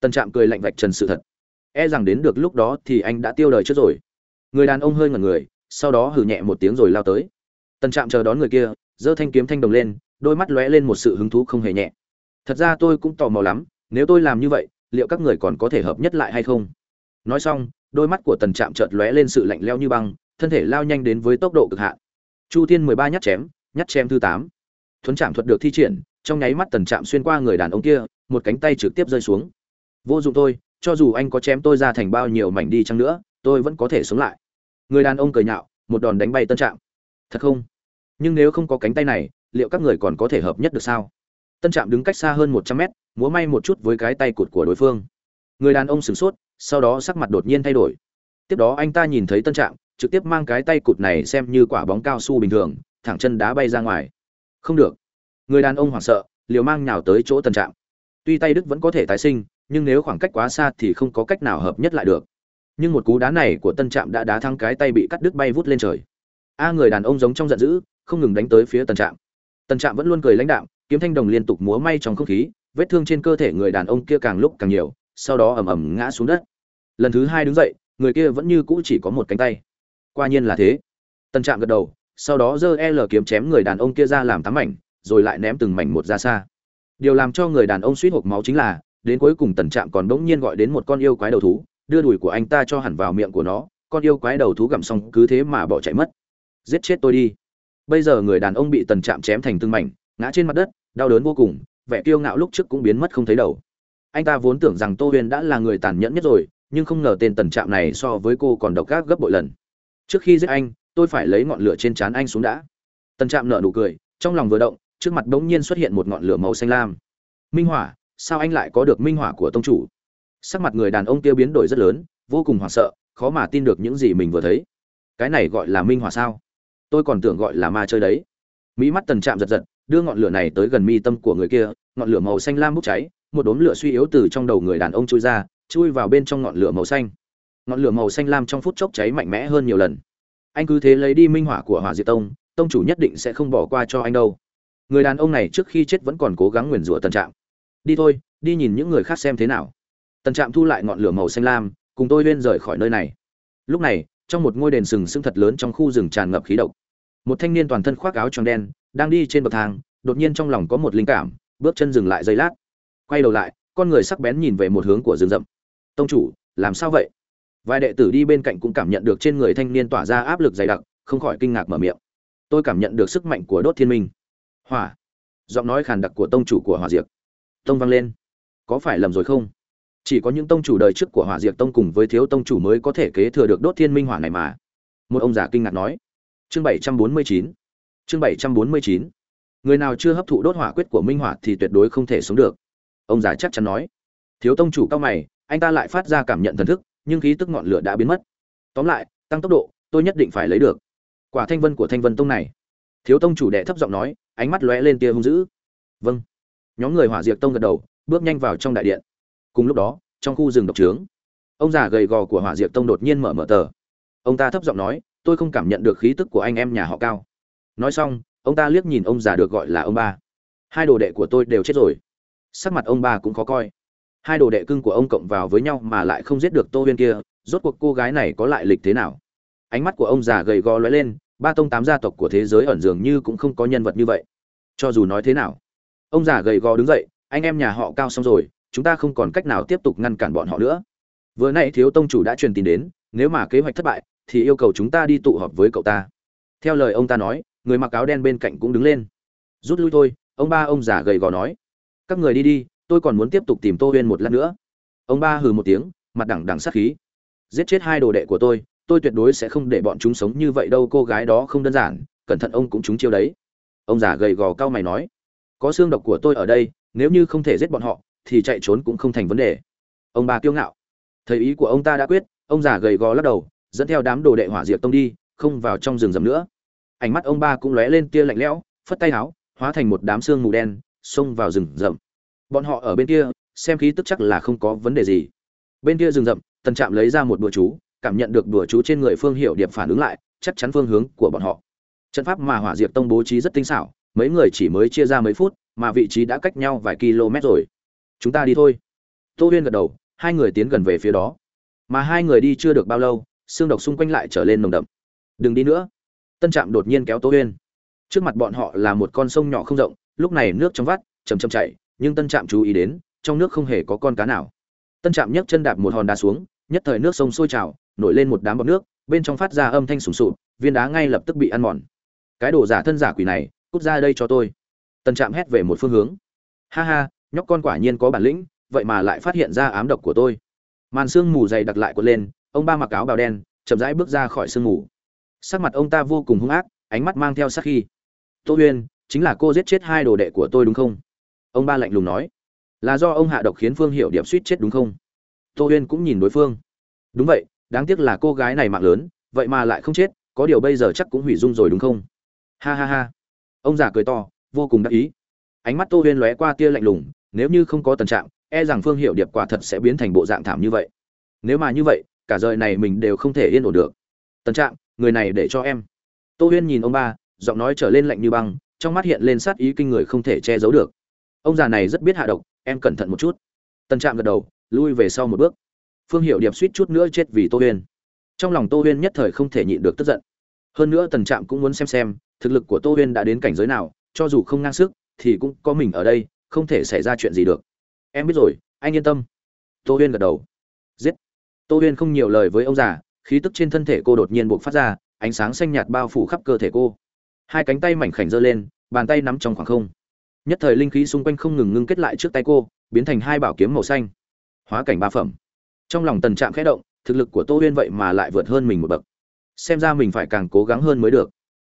Tần trạm cười lạnh vạch trần sự thật. E rằng đến được lúc đó thì anh đã tiêu đời trước rồi. Người đàn ông hơi ngẩn người, sau đó hử nhẹ một tiếng rồi lao tới. Tần trạm chờ đón người kia, giơ thanh kiếm thanh đồng lên, đôi mắt lóe lên một sự hứng thú không hề nhẹ. Thật ra tôi cũng tò mò lắm, nếu tôi làm như vậy, liệu các người còn có thể hợp nhất lại hay không? Nói xong đôi mắt của tần trạm chợt lóe lên sự lạnh leo như băng, thân thể lao nhanh đến với tốc độ cực hạn. Chu Thiên mười ba nhát chém nhát chém thứ tám. Thuấn trạm thuật được thi triển, trong nháy mắt tần trạm xuyên qua người đàn ông kia, một cánh tay trực tiếp rơi xuống. Vô dụng tôi cho dù anh có chém tôi ra thành bao nhiêu mảnh đi chăng nữa, tôi vẫn có thể sống lại. Người đàn ông cười nhạo, một đòn đánh bay tân trạm. Thật không? Nhưng nếu không có cánh tay này, liệu các người còn có thể hợp nhất được sao? Tân trạm đứng cách xa hơn một trăm mét, múa may một chút với cái tay cụt của đối phương. Người đàn ông sửng sốt sau đó sắc mặt đột nhiên thay đổi. Tiếp đó anh ta nhìn thấy tân trạm trực tiếp mang cái tay cụt này xem như quả bóng cao su bình thường, thẳng chân đá bay ra ngoài. Không được. Người đàn ông hoảng sợ, liều mang nhào tới chỗ tân trạm tuy tay đức vẫn có thể tái sinh, nhưng nếu khoảng cách quá xa thì không có cách nào hợp nhất lại được. Nhưng một cú đá này của tân trạm đã đá thăng cái tay bị cắt đứt bay vút lên trời. A người đàn ông giống trong giận dữ, không ngừng đánh tới phía tân trạm tân trạm vẫn luôn cười lãnh đạm, kiếm thanh đồng liên tục múa may trong không khí, vết thương trên cơ thể người đàn ông kia càng lúc càng nhiều sau đó ầm ầm ngã xuống đất. Lần thứ hai đứng dậy, người kia vẫn như cũ chỉ có một cánh tay. Quả nhiên là thế. Tân trạm gật đầu, sau đó giơ l kiếm chém người đàn ông kia ra làm tám mảnh, rồi lại ném từng mảnh một ra xa. Điều làm cho người đàn ông suýt hộp máu chính là, đến cuối cùng tần trạm còn bỗng nhiên gọi đến một con yêu quái đầu thú, đưa đùi của anh ta cho hẳn vào miệng của nó, con yêu quái đầu thú gặm xong cứ thế mà bỏ chạy mất. Giết chết tôi đi. Bây giờ người đàn ông bị tần trạm chém thành từng mảnh, ngã trên mặt đất, đau đớn vô cùng, vẻ kiêu ngạo lúc trước cũng biến mất không thấy đầu anh ta vốn tưởng rằng tô huyền đã là người tàn nhẫn nhất rồi, nhưng không ngờ tên tần trạm này so với cô còn độc ác gấp bội lần. Trước khi giết anh, tôi phải lấy ngọn lửa trên trán anh xuống đã. Tần trạm nở nụ cười, trong lòng vừa động, trước mặt bỗng nhiên xuất hiện một ngọn lửa màu xanh lam. Minh hỏa, sao anh lại có được minh hỏa của tông chủ? Sắc mặt người đàn ông kia biến đổi rất lớn, vô cùng hoảng sợ, khó mà tin được những gì mình vừa thấy. Cái này gọi là minh hỏa sao? Tôi còn tưởng gọi là ma chơi đấy. Mỹ mắt tần Trạm giật giật, đưa ngọn lửa này tới gần mi tâm của người kia, ngọn lửa màu xanh lam bốc cháy một đốm lửa suy yếu từ trong đầu người đàn ông chui ra, chui vào bên trong ngọn lửa màu xanh. Ngọn lửa màu xanh lam trong phút chốc cháy mạnh mẽ hơn nhiều lần. Anh cứ thế lấy đi minh hỏa của hỏa diệt tông tông chủ nhất định sẽ không bỏ qua cho anh đâu. Người đàn ông này trước khi chết vẫn còn cố gắng nguyền rủa tần trạm. Đi thôi, đi nhìn những người khác xem thế nào. Tần trạm thu lại ngọn lửa màu xanh lam, cùng tôi lên rời khỏi nơi này. Lúc này, trong một ngôi đền sừng sững thật lớn trong khu rừng tràn ngập khí độc. Một thanh niên toàn thân khoác áo tròn đen, đang đi trên bậc thang, đột nhiên trong lòng có một linh cảm, bước chân dừng lại giây lát quay đầu lại, con người sắc bén nhìn về một hướng của rừng rậm. Tông chủ, làm sao vậy? Vài đệ tử đi bên cạnh cũng cảm nhận được trên người thanh niên tỏa ra áp lực dày đặc, không khỏi kinh ngạc mở miệng. Tôi cảm nhận được sức mạnh của đốt thiên minh. Hỏa! Giọng nói khàn đặc của tông chủ của hỏa diệp. Tông vang lên. Có phải lầm rồi không? Chỉ có những tông chủ đời trước của hỏa diệp tông cùng với thiếu tông chủ mới có thể kế thừa được đốt thiên minh hỏa này mà. Một ông già kinh ngạc nói. Chương bảy trăm bốn mươi chín. Chương bảy trăm bốn mươi chín. Người nào chưa hấp thụ đốt hỏa quyết của minh hỏa thì tuyệt đối không thể sống được ông già chắc chắn nói. Thiếu tông chủ cao mày, anh ta lại phát ra cảm nhận thần thức, nhưng khí tức ngọn lửa đã biến mất. Tóm lại, tăng tốc độ, tôi nhất định phải lấy được. Quả thanh vân của thanh vân tông này. Thiếu tông chủ đệ thấp giọng nói, ánh mắt lóe lên tia hung dữ. Vâng. Nhóm người hỏa diệt tông gật đầu, bước nhanh vào trong đại điện. Cùng lúc đó, trong khu rừng độc trướng, ông già gầy gò của hỏa diệt tông đột nhiên mở mở tờ. Ông ta thấp giọng nói, tôi không cảm nhận được khí tức của anh em nhà họ cao. Nói xong, ông ta liếc nhìn ông già được gọi là ông ba. Hai đồ đệ của tôi đều chết rồi sắc mặt ông ba cũng khó coi. Hai đồ đệ cưng của ông cộng vào với nhau mà lại không giết được tô huyên kia, rốt cuộc cô gái này có lại lịch thế nào? Ánh mắt của ông già gầy gò lóe lên, ba tông tám gia tộc của thế giới ẩn dường như cũng không có nhân vật như vậy. Cho dù nói thế nào, ông già gầy gò đứng dậy, anh em nhà họ cao xong rồi, chúng ta không còn cách nào tiếp tục ngăn cản bọn họ nữa. Vừa nãy thiếu tông chủ đã truyền tin đến, nếu mà kế hoạch thất bại, thì yêu cầu chúng ta đi tụ họp với cậu ta. Theo lời ông ta nói, người mặc áo đen bên cạnh cũng đứng lên. Rút lui thôi, ông ba ông già gầy gò nói các người đi đi, tôi còn muốn tiếp tục tìm tô huyên một lát nữa. Ông ba hừ một tiếng, mặt đẳng đẳng sát khí. Giết chết hai đồ đệ của tôi tôi tuyệt đối sẽ không để bọn chúng sống như vậy đâu, cô gái đó không đơn giản, cẩn thận ông cũng chúng chiêu đấy. Ông già gầy gò cao mày nói. Có xương độc của tôi ở đây, nếu như không thể giết bọn họ, thì chạy trốn cũng không thành vấn đề. Ông ba kiêu ngạo. Thấy ý của ông ta đã quyết, ông già gầy gò lắc đầu, dẫn theo đám đồ đệ hỏa diệt tông đi, không vào trong rừng rậm nữa. Ánh mắt ông ba cũng lóe lên tia lạnh lẽo, phất tay áo hóa thành một đám xương mù đen xông vào rừng rậm. Bọn họ ở bên kia, xem khí tức chắc là không có vấn đề gì. Bên kia rừng rậm, tần trạm lấy ra một đùa chú, cảm nhận được đùa chú trên người phương hiệu điệp phản ứng lại, chắc chắn phương hướng của bọn họ. Trận pháp mà hỏa diệp tông bố trí rất tinh xảo, mấy người chỉ mới chia ra mấy phút, mà vị trí đã cách nhau vài km rồi. Chúng ta đi thôi. Tô huyên gật đầu, hai người tiến gần về phía đó. Mà hai người đi chưa được bao lâu, xương độc xung quanh lại trở lên nồng đậm. Đừng đi nữa. Tân trạm đột nhiên kéo tô huyên. Trước mặt bọn họ là một con sông nhỏ không rộng lúc này nước trong vắt chầm chầm chảy, nhưng tân trạm chú ý đến, trong nước không hề có con cá nào. Tân trạm nhấc chân đạp một hòn đá xuống, nhất thời nước sông sôi trào, nổi lên một đám bọt nước, bên trong phát ra âm thanh sùng sụp, viên đá ngay lập tức bị ăn mòn. Cái đồ giả thân giả quỷ này, cút ra đây cho tôi. Tân trạm hét về một phương hướng. Ha ha, nhóc con quả nhiên có bản lĩnh, vậy mà lại phát hiện ra ám độc của tôi. Màn sương mù dày đặc lại quật lên, ông ba mặc áo bào đen, chậm rãi bước ra khỏi sương mù. Sắc mặt ông ta vô cùng hung ác, ánh mắt mang theo sắc khi tô huyên chính là cô giết chết hai đồ đệ của tôi đúng không? Ông ba lạnh lùng nói. Là do ông hạ độc khiến phương hiệu điệp suýt chết đúng không? Tô huyên cũng nhìn đối phương. Đúng vậy, đáng tiếc là cô gái này mạng lớn, vậy mà lại không chết, có điều bây giờ chắc cũng hủy dung rồi đúng không? Ha ha ha. Ông già cười to, vô cùng đắc ý. Ánh mắt tô huyên lóe qua tia lạnh lùng, nếu như không có tần trạng e rằng phương hiệu điệp quả thật sẽ biến thành bộ dạng thảm như vậy. Nếu mà như vậy, cả đời này mình đều không thể yên ổn được. Tần trạng, người này để cho em. Tô huyên nhìn ông ba, giọng nói trở lên lạnh như băng trong mắt hiện lên sát ý kinh người không thể che giấu được. Ông già này rất biết hạ độc, em cẩn thận một chút. Tần trạm gật đầu, lui về sau một bước. Phương hiệu điệp suýt chút nữa chết vì tô huyên. Trong lòng tô huyên nhất thời không thể nhịn được tức giận. Hơn nữa tần trạm cũng muốn xem xem, thực lực của tô huyên đã đến cảnh giới nào, cho dù không ngang sức, thì cũng có mình ở đây, không thể xảy ra chuyện gì được. Em biết rồi, anh yên tâm. Tô huyên gật đầu. Giết. Tô huyên không nhiều lời với ông già, khí tức trên thân thể cô đột nhiên buộc phát ra, ánh sáng xanh nhạt bao phủ khắp cơ thể cô. Hai cánh tay mảnh khảnh giơ lên bàn tay nắm trong khoảng không. Nhất thời linh khí xung quanh không ngừng ngưng kết lại trước tay cô, biến thành hai bảo kiếm màu xanh. Hóa cảnh ba phẩm. Trong lòng tần trạm khẽ động, thực lực của tô huyên vậy mà lại vượt hơn mình một bậc. Xem ra mình phải càng cố gắng hơn mới được.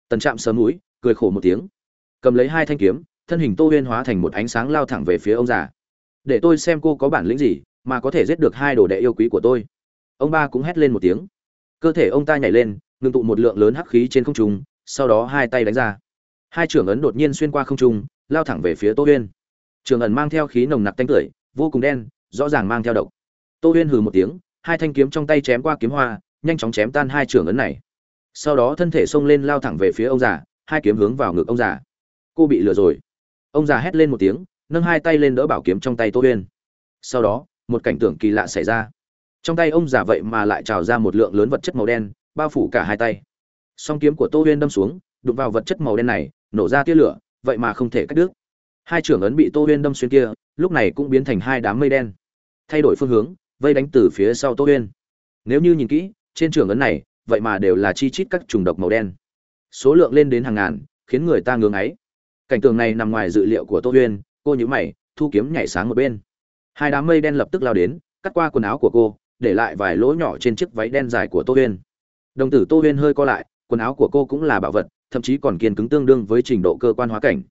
Tần trạm sớm mũi, cười khổ một tiếng. Cầm lấy hai thanh kiếm, thân hình tô huyên hóa thành một ánh sáng lao thẳng về phía ông già. Để tôi xem cô có bản lĩnh gì mà có thể giết được hai đồ đệ yêu quý của tôi. Ông ba cũng hét lên một tiếng. Cơ thể ông ta nhảy lên, ngưng tụ một lượng lớn hắc khí trên không trung, sau đó hai tay đánh ra hai trưởng ấn đột nhiên xuyên qua không trung, lao thẳng về phía tô huyên. Trường ẩn mang theo khí nồng nặc tanh tưởi, vô cùng đen, rõ ràng mang theo độc. Tô huyên hừ một tiếng, hai thanh kiếm trong tay chém qua kiếm hoa, nhanh chóng chém tan hai trưởng ấn này. Sau đó thân thể xông lên lao thẳng về phía ông già, hai kiếm hướng vào ngực ông già. Cô bị lừa rồi. Ông già hét lên một tiếng, nâng hai tay lên đỡ bảo kiếm trong tay tô huyên. Sau đó, một cảnh tượng kỳ lạ xảy ra. Trong tay ông già vậy mà lại trào ra một lượng lớn vật chất màu đen, bao phủ cả hai tay. Song kiếm của tô huyên đâm xuống, đụng vào vật chất màu đen này nổ ra tia lửa, vậy mà không thể cắt đứt. Hai trưởng ấn bị tô huyên đâm xuyên kia, lúc này cũng biến thành hai đám mây đen. Thay đổi phương hướng, vây đánh từ phía sau tô huyên. Nếu như nhìn kỹ, trên trưởng ấn này, vậy mà đều là chi chít các trùng độc màu đen. Số lượng lên đến hàng ngàn, khiến người ta ngưỡng ấy. Cảnh tượng này nằm ngoài dự liệu của tô huyên, cô nhíu mày, thu kiếm nhảy sáng một bên. Hai đám mây đen lập tức lao đến, cắt qua quần áo của cô, để lại vài lỗ nhỏ trên chiếc váy đen dài của tô huyên. Đồng tử tô huyên hơi co lại, quần áo của cô cũng là bảo vật thậm chí còn kiên cứng tương đương với trình độ cơ quan hóa cảnh.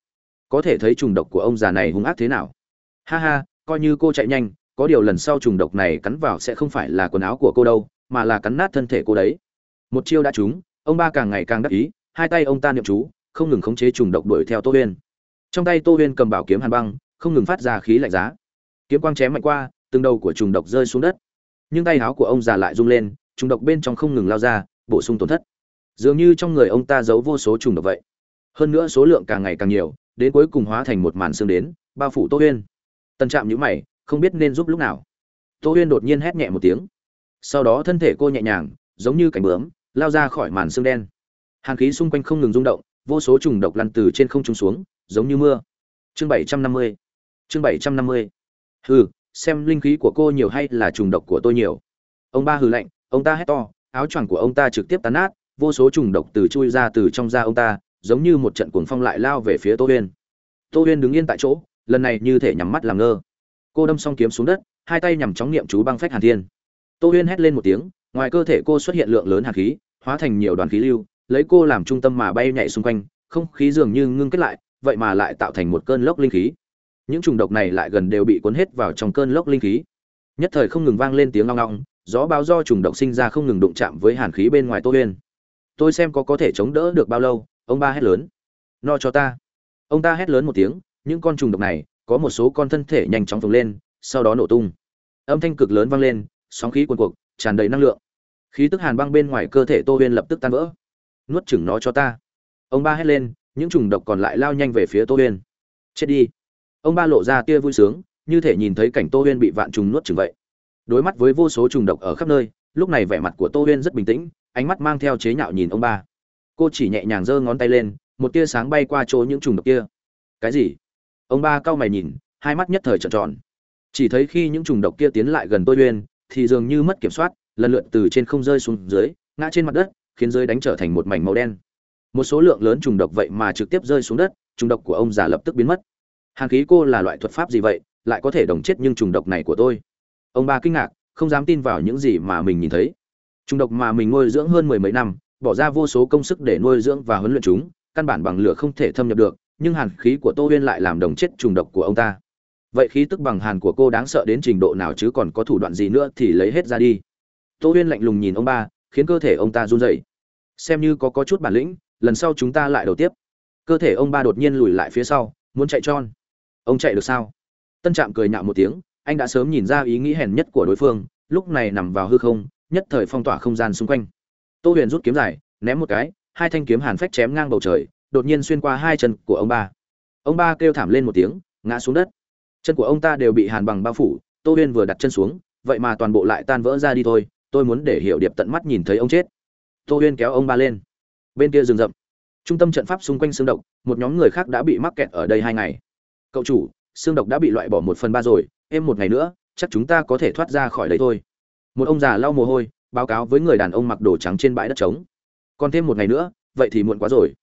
Có thể thấy trùng độc của ông già này hung ác thế nào. Ha ha, coi như cô chạy nhanh, có điều lần sau trùng độc này cắn vào sẽ không phải là quần áo của cô đâu, mà là cắn nát thân thể cô đấy. Một chiêu đã trúng, ông ba càng ngày càng đắc ý, hai tay ông ta niệm chú, không ngừng khống chế trùng độc đuổi theo tô huyên. Trong tay tô huyên cầm bảo kiếm hàn băng, không ngừng phát ra khí lạnh giá. Kiếm quang chém mạnh qua, từng đầu của trùng độc rơi xuống đất. Nhưng tay áo của ông già lại rung lên, trùng độc bên trong không ngừng lao ra, bổ sung tổn thất dường như trong người ông ta giấu vô số trùng độc vậy. Hơn nữa số lượng càng ngày càng nhiều, đến cuối cùng hóa thành một màn xương đến, bao phủ tô huyên. Tân trạm nhữ mày, không biết nên giúp lúc nào. Tô huyên đột nhiên hét nhẹ một tiếng. Sau đó thân thể cô nhẹ nhàng, giống như cánh bướm, lao ra khỏi màn xương đen. Hàng khí xung quanh không ngừng rung động, vô số trùng độc lăn từ trên không trung xuống, giống như mưa. Chương bảy trăm năm mươi. Chương bảy trăm năm mươi. Hừ, xem linh khí của cô nhiều hay là trùng độc của tôi nhiều. Ông ba hừ lạnh, ông ta hét to, áo choàng của ông ta trực tiếp tán nát vô số trùng độc từ chui ra từ trong da ông ta, giống như một trận cuồng phong lại lao về phía tô huyên. Tô huyên đứng yên tại chỗ, lần này như thể nhắm mắt làm ngơ. Cô đâm xong kiếm xuống đất, hai tay nhằm chóng niệm chú băng phách hàn thiên. Tô huyên hét lên một tiếng, ngoài cơ thể cô xuất hiện lượng lớn hạt khí, hóa thành nhiều đoàn khí lưu, lấy cô làm trung tâm mà bay nhảy xung quanh, không khí dường như ngưng kết lại, vậy mà lại tạo thành một cơn lốc linh khí. Những trùng độc này lại gần đều bị cuốn hết vào trong cơn lốc linh khí. Nhất thời không ngừng vang lên tiếng long long gió báo do trùng độc sinh ra không ngừng đụng chạm với hàn khí bên ngoài tô huyên tôi xem có có thể chống đỡ được bao lâu, ông ba hét lớn. No cho ta. Ông ta hét lớn một tiếng, những con trùng độc này, có một số con thân thể nhanh chóng phồng lên, sau đó nổ tung. Âm thanh cực lớn vang lên, sóng khí cuồn cuộn, tràn đầy năng lượng. Khí tức hàn băng bên ngoài cơ thể tô huyên lập tức tan vỡ. Nuốt chửng nó cho ta. Ông ba hét lên, những trùng độc còn lại lao nhanh về phía tô huyên. Chết đi. Ông ba lộ ra tia vui sướng, như thể nhìn thấy cảnh tô huyên bị vạn trùng nuốt chửng vậy. Đối mắt với vô số trùng độc ở khắp nơi, lúc này vẻ mặt của tô huyên rất bình tĩnh ánh mắt mang theo chế nhạo nhìn ông ba. Cô chỉ nhẹ nhàng giơ ngón tay lên, một tia sáng bay qua chỗ những trùng độc kia. Cái gì? Ông ba cau mày nhìn, hai mắt nhất thời trợn tròn. Chỉ thấy khi những trùng độc kia tiến lại gần tôi uyên, thì dường như mất kiểm soát, lần lượt từ trên không rơi xuống dưới, ngã trên mặt đất, khiến dưới đánh trở thành một mảnh màu đen. Một số lượng lớn trùng độc vậy mà trực tiếp rơi xuống đất, trùng độc của ông già lập tức biến mất. Hàn khí cô là loại thuật pháp gì vậy, lại có thể đồng chết nhưng trùng độc này của tôi? Ông ba kinh ngạc, không dám tin vào những gì mà mình nhìn thấy trùng độc mà mình nuôi dưỡng hơn mười mấy năm, bỏ ra vô số công sức để nuôi dưỡng và huấn luyện chúng, căn bản bằng lửa không thể thâm nhập được, nhưng hàn khí của tô huyên lại làm đồng chết trùng độc của ông ta. Vậy khí tức bằng hàn của cô đáng sợ đến trình độ nào chứ còn có thủ đoạn gì nữa thì lấy hết ra đi. Tô huyên lạnh lùng nhìn ông ba, khiến cơ thể ông ta run rẩy. Xem như có có chút bản lĩnh, lần sau chúng ta lại đầu tiếp. Cơ thể ông ba đột nhiên lùi lại phía sau, muốn chạy tròn. Ông chạy được sao? Tân trạm cười nhạo một tiếng, anh đã sớm nhìn ra ý nghĩ hèn nhất của đối phương, lúc này nằm vào hư không nhất thời phong tỏa không gian xung quanh. Tô huyền rút kiếm dài, ném một cái, hai thanh kiếm hàn phách chém ngang bầu trời, đột nhiên xuyên qua hai chân của ông ba. Ông ba kêu thảm lên một tiếng, ngã xuống đất. Chân của ông ta đều bị hàn bằng bao phủ, tô huyên vừa đặt chân xuống, vậy mà toàn bộ lại tan vỡ ra đi thôi, tôi muốn để hiểu điệp tận mắt nhìn thấy ông chết. Tô huyên kéo ông ba lên. Bên kia rừng rậm. Trung tâm trận pháp xung quanh xương độc, một nhóm người khác đã bị mắc kẹt ở đây hai ngày. Cậu chủ, xương độc đã bị loại bỏ một phần ba rồi êm một ngày nữa, chắc chúng ta có thể thoát ra khỏi đây thôi một ông già lau mồ hôi, báo cáo với người đàn ông mặc đồ trắng trên bãi đất trống. Còn thêm một ngày nữa, vậy thì muộn quá rồi.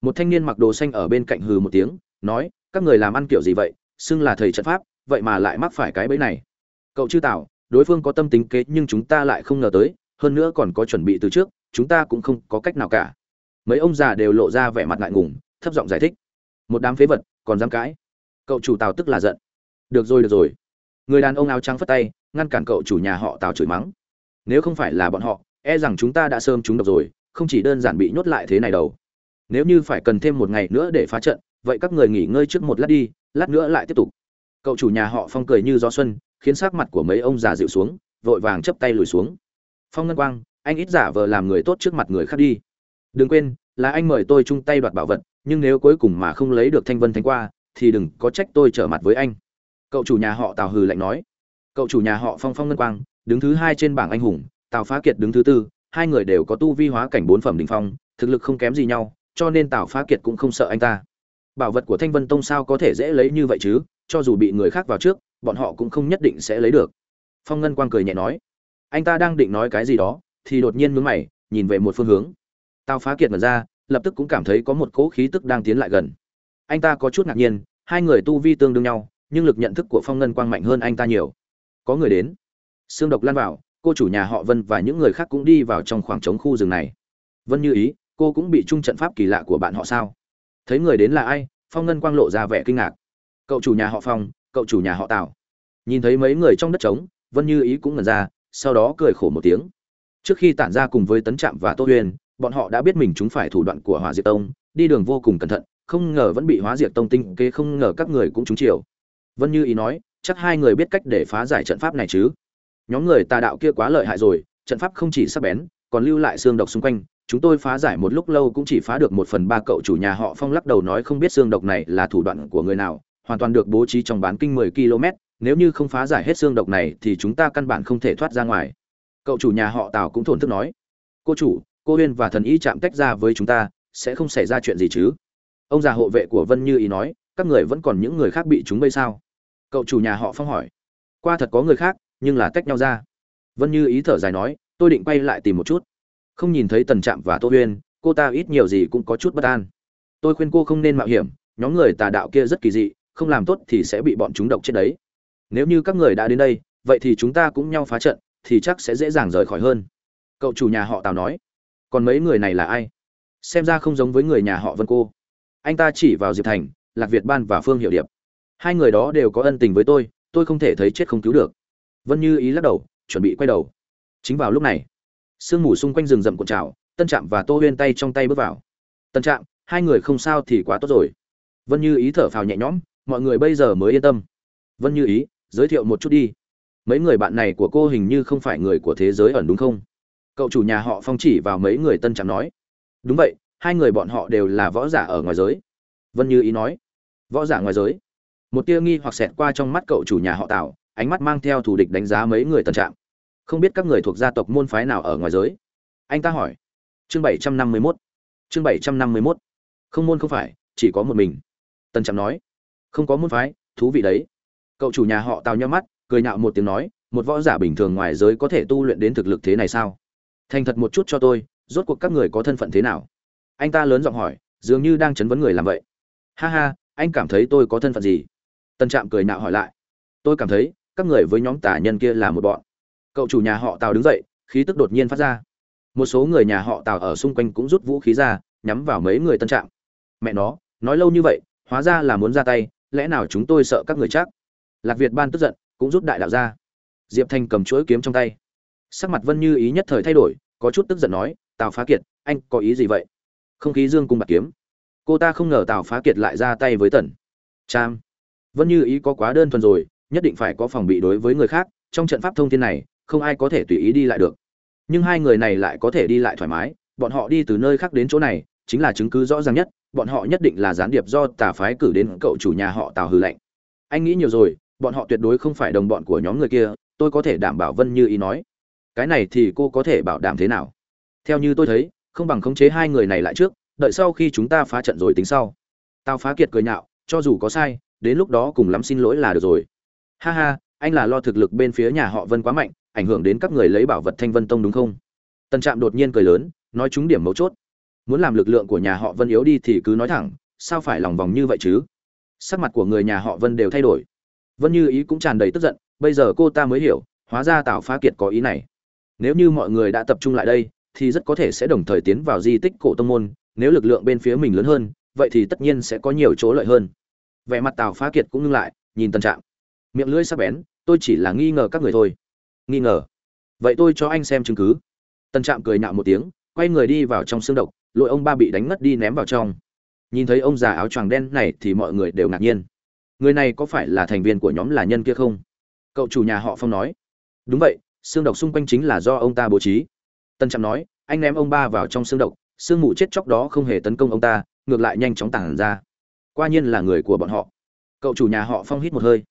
Một thanh niên mặc đồ xanh ở bên cạnh hừ một tiếng, nói, các người làm ăn kiểu gì vậy, xưng là thầy trận pháp, vậy mà lại mắc phải cái bẫy này. Cậu chư tảo đối phương có tâm tính kế nhưng chúng ta lại không ngờ tới, hơn nữa còn có chuẩn bị từ trước, chúng ta cũng không có cách nào cả. Mấy ông già đều lộ ra vẻ mặt ngại ngùng, thấp giọng giải thích. Một đám phế vật còn dám cãi. Cậu chủ tào tức là giận. Được rồi được rồi. Người đàn ông áo trắng phất tay ngăn cản cậu chủ nhà họ tào chửi mắng. Nếu không phải là bọn họ e rằng chúng ta đã sơm chúng độc rồi, không chỉ đơn giản bị nhốt lại thế này đâu. Nếu như phải cần thêm một ngày nữa để phá trận, vậy các người nghỉ ngơi trước một lát đi, lát nữa lại tiếp tục. Cậu chủ nhà họ phong cười như gió xuân, khiến sắc mặt của mấy ông già dịu xuống, vội vàng chấp tay lùi xuống. Phong ngân quang, anh ít giả vờ làm người tốt trước mặt người khác đi. Đừng quên, là anh mời tôi chung tay đoạt bảo vật, nhưng nếu cuối cùng mà không lấy được thanh vân thánh qua, thì đừng có trách tôi trở mặt với anh. Cậu chủ nhà họ tào hừ lạnh nói cậu chủ nhà họ phong phong ngân quang, đứng thứ hai trên bảng anh hùng, tào phá kiệt đứng thứ tư, hai người đều có tu vi hóa cảnh bốn phẩm đ ỉ n h phong, thực lực không kém gì nhau, cho nên tào phá kiệt cũng không sợ anh ta. Bảo vật của thanh vân tông sao có thể dễ lấy như vậy chứ? Cho dù bị người khác vào trước, bọn họ cũng không nhất định sẽ lấy được. Phong ngân quang cười nhẹ nói, anh ta đang định nói cái gì đó, thì đột nhiên mướn mày, nhìn về một phương hướng. Tào phá kiệt mật ra, lập tức cũng cảm thấy có một cỗ khí tức đang tiến lại gần. Anh ta có chút ngạc nhiên, hai người tu vi tương đương nhau, nhưng lực nhận thức của phong ngân quang mạnh hơn anh ta nhiều có người đến. Xương độc lan vào cô chủ nhà họ vân và những người khác cũng đi vào trong khoảng trống khu rừng này. Vân như ý, cô cũng bị trung trận pháp kỳ lạ của bạn họ sao? Thấy người đến là ai? Phong ngân quang lộ ra vẻ kinh ngạc. Cậu chủ nhà họ phong, cậu chủ nhà họ tào. Nhìn thấy mấy người trong đất trống, vân như ý cũng ngần ra, sau đó cười khổ một tiếng. Trước khi tản ra cùng với tấn trạm và tô huyền, bọn họ đã biết mình chúng phải thủ đoạn của hỏa diệt tông, đi đường vô cùng cẩn thận, không ngờ vẫn bị hóa diệt tông tinh kế, không ngờ các người cũng trúng chiều. Vân như ý nói chắc hai người biết cách để phá giải trận pháp này chứ nhóm người tà đạo kia quá lợi hại rồi trận pháp không chỉ sắc bén còn lưu lại xương độc xung quanh chúng tôi phá giải một lúc lâu cũng chỉ phá được một phần ba cậu chủ nhà họ phong lắc đầu nói không biết xương độc này là thủ đoạn của người nào hoàn toàn được bố trí trong bán kinh 10 km, nếu như không phá giải hết xương độc này thì chúng ta căn bản không thể thoát ra ngoài. Cậu chủ nhà họ Tào cũng thổn thức nói: "Cô chủ, cô Huyên và thần y chạm tách ra với chúng ta, sẽ không xảy ra chuyện gì chứ?" Ông già hộ vệ của Vân Như ý nói: "Các người vẫn còn những người khác bị chúng bây sao?" Cậu chủ nhà họ Phong hỏi: "Qua thật có người khác, nhưng là tách nhau ra." Vân Như ý thở dài nói: "Tôi định quay lại tìm một chút." Không nhìn thấy Tần Trạm và Tô Huyên, cô ta ít nhiều gì cũng có chút bất an. Tôi khuyên cô không nên mạo hiểm, nhóm người tà đạo kia rất kỳ dị, không làm tốt thì sẽ bị bọn chúng độc chết đấy. Nếu như các người đã đến đây vậy thì chúng ta cũng nhau phá trận thì chắc sẽ dễ dàng rời khỏi hơn. Cậu chủ nhà họ tào nói. Còn mấy người này là ai? Xem ra không giống với người nhà họ vân cô. Anh ta chỉ vào diệp thành lạc việt ban và phương hiệu điệp hai người đó đều có ân tình với tôi tôi không thể thấy chết không cứu được. Vân như ý lắc đầu, chuẩn bị quay đầu. Chính vào lúc này, sương mù xung quanh rừng rậm cuộn trào, tân trạm và tô huyên tay trong tay bước vào. Tân trạm, hai người không sao thì quá tốt rồi. Vân như ý thở phào nhẹ nhõm, mọi người bây giờ mới yên tâm. Vân như ý, giới thiệu một chút đi. Mấy người bạn này của cô hình như không phải người của thế giới ẩn đúng không? Cậu chủ nhà họ phong chỉ vào mấy người tân trạm nói. Đúng vậy, hai người bọn họ đều là võ giả ở ngoài giới. Vân như ý nói. Võ giả ngoài giới? Một tia nghi hoặc xẹt qua trong mắt cậu chủ nhà họ tào, ánh mắt mang theo thủ địch đánh giá mấy người tân trạm. Không biết các người thuộc gia tộc môn phái nào ở ngoài giới? Anh ta hỏi. Chương bảy trăm năm mươi mốt. Chương bảy trăm năm mươi mốt. Không môn không phải, chỉ có một mình. Tân trạm nói. Không có môn phái, thú vị đấy. Cậu chủ nhà họ tào nhắm mắt, cười nhạo một tiếng nói, một võ giả bình thường ngoài giới có thể tu luyện đến thực lực thế này sao? Thành thật một chút cho tôi, rốt cuộc các người có thân phận thế nào? Anh ta lớn giọng hỏi, dường như đang chấn vấn người làm vậy. Ha ha, anh cảm thấy tôi có thân phận gì? Tân trạm cười nạo hỏi lại. Tôi cảm thấy các người với nhóm tà nhân kia là một bọn. Cậu chủ nhà họ tào đứng dậy khí tức đột nhiên phát ra. Một số người nhà họ tào ở xung quanh cũng rút vũ khí ra nhắm vào mấy người tân trạm. Mẹ nó nói lâu như vậy hóa ra là muốn ra tay lẽ nào chúng tôi sợ các người chắc? Lạc việt ban tức giận cũng rút đại đạo ra. Diệp thanh cầm chuỗi kiếm trong tay. Sắc mặt vân như ý nhất thời thay đổi có chút tức giận nói tào phá kiệt anh có ý gì vậy? Không khí dương cung bạc kiếm. Cô ta không ngờ tào phá kiệt lại ra tay với tần. Trang, vân như ý có quá đơn thuần rồi, nhất định phải có phòng bị đối với người khác, trong trận pháp thông thiên này, không ai có thể tùy ý đi lại được. Nhưng hai người này lại có thể đi lại thoải mái, bọn họ đi từ nơi khác đến chỗ này, chính là chứng cứ rõ ràng nhất, bọn họ nhất định là gián điệp do tà phái cử đến cậu chủ nhà họ tào hư lệnh anh nghĩ nhiều rồi, bọn họ tuyệt đối không phải đồng bọn của nhóm người kia, tôi có thể đảm bảo vân như ý nói. Cái này thì cô có thể bảo đảm thế nào? Theo như tôi thấy, không bằng khống chế hai người này lại trước, đợi sau khi chúng ta phá trận rồi tính sau. Tào phá kiệt cười nhạo, cho dù có sai đến lúc đó cùng lắm xin lỗi là được rồi. Ha ha, anh là lo thực lực bên phía nhà họ vân quá mạnh, ảnh hưởng đến các người lấy bảo vật thanh vân tông đúng không? Tần trạm đột nhiên cười lớn, nói trúng điểm mấu chốt. Muốn làm lực lượng của nhà họ vân yếu đi thì cứ nói thẳng, sao phải lòng vòng như vậy chứ? Sắc mặt của người nhà họ vân đều thay đổi. Vân như ý cũng tràn đầy tức giận, bây giờ cô ta mới hiểu, hóa ra tào phá kiệt có ý này. Nếu như mọi người đã tập trung lại đây, thì rất có thể sẽ đồng thời tiến vào di tích cổ tông môn, nếu lực lượng bên phía mình lớn hơn, vậy thì tất nhiên sẽ có nhiều chỗ lợi hơn vẻ mặt tào phá kiệt cũng ngưng lại, nhìn tân trạng miệng lưỡi sắc bén, tôi chỉ là nghi ngờ các người thôi. Nghi ngờ? Vậy tôi cho anh xem chứng cứ. Tân trạm cười nhạo một tiếng, quay người đi vào trong xương độc, lội ông ba bị đánh ngất đi ném vào trong. Nhìn thấy ông già áo choàng đen này thì mọi người đều ngạc nhiên. Người này có phải là thành viên của nhóm là nhân kia không? Cậu chủ nhà họ phong nói. Đúng vậy, xương độc xung quanh chính là do ông ta bố trí. Tân trạm nói, anh ném ông ba vào trong xương độc, xương mù chết chóc đó không hề tấn công ông ta, ngược lại nhanh chóng tản ra qua nhiên là người của bọn họ. Cậu chủ nhà họ phong hít một hơi.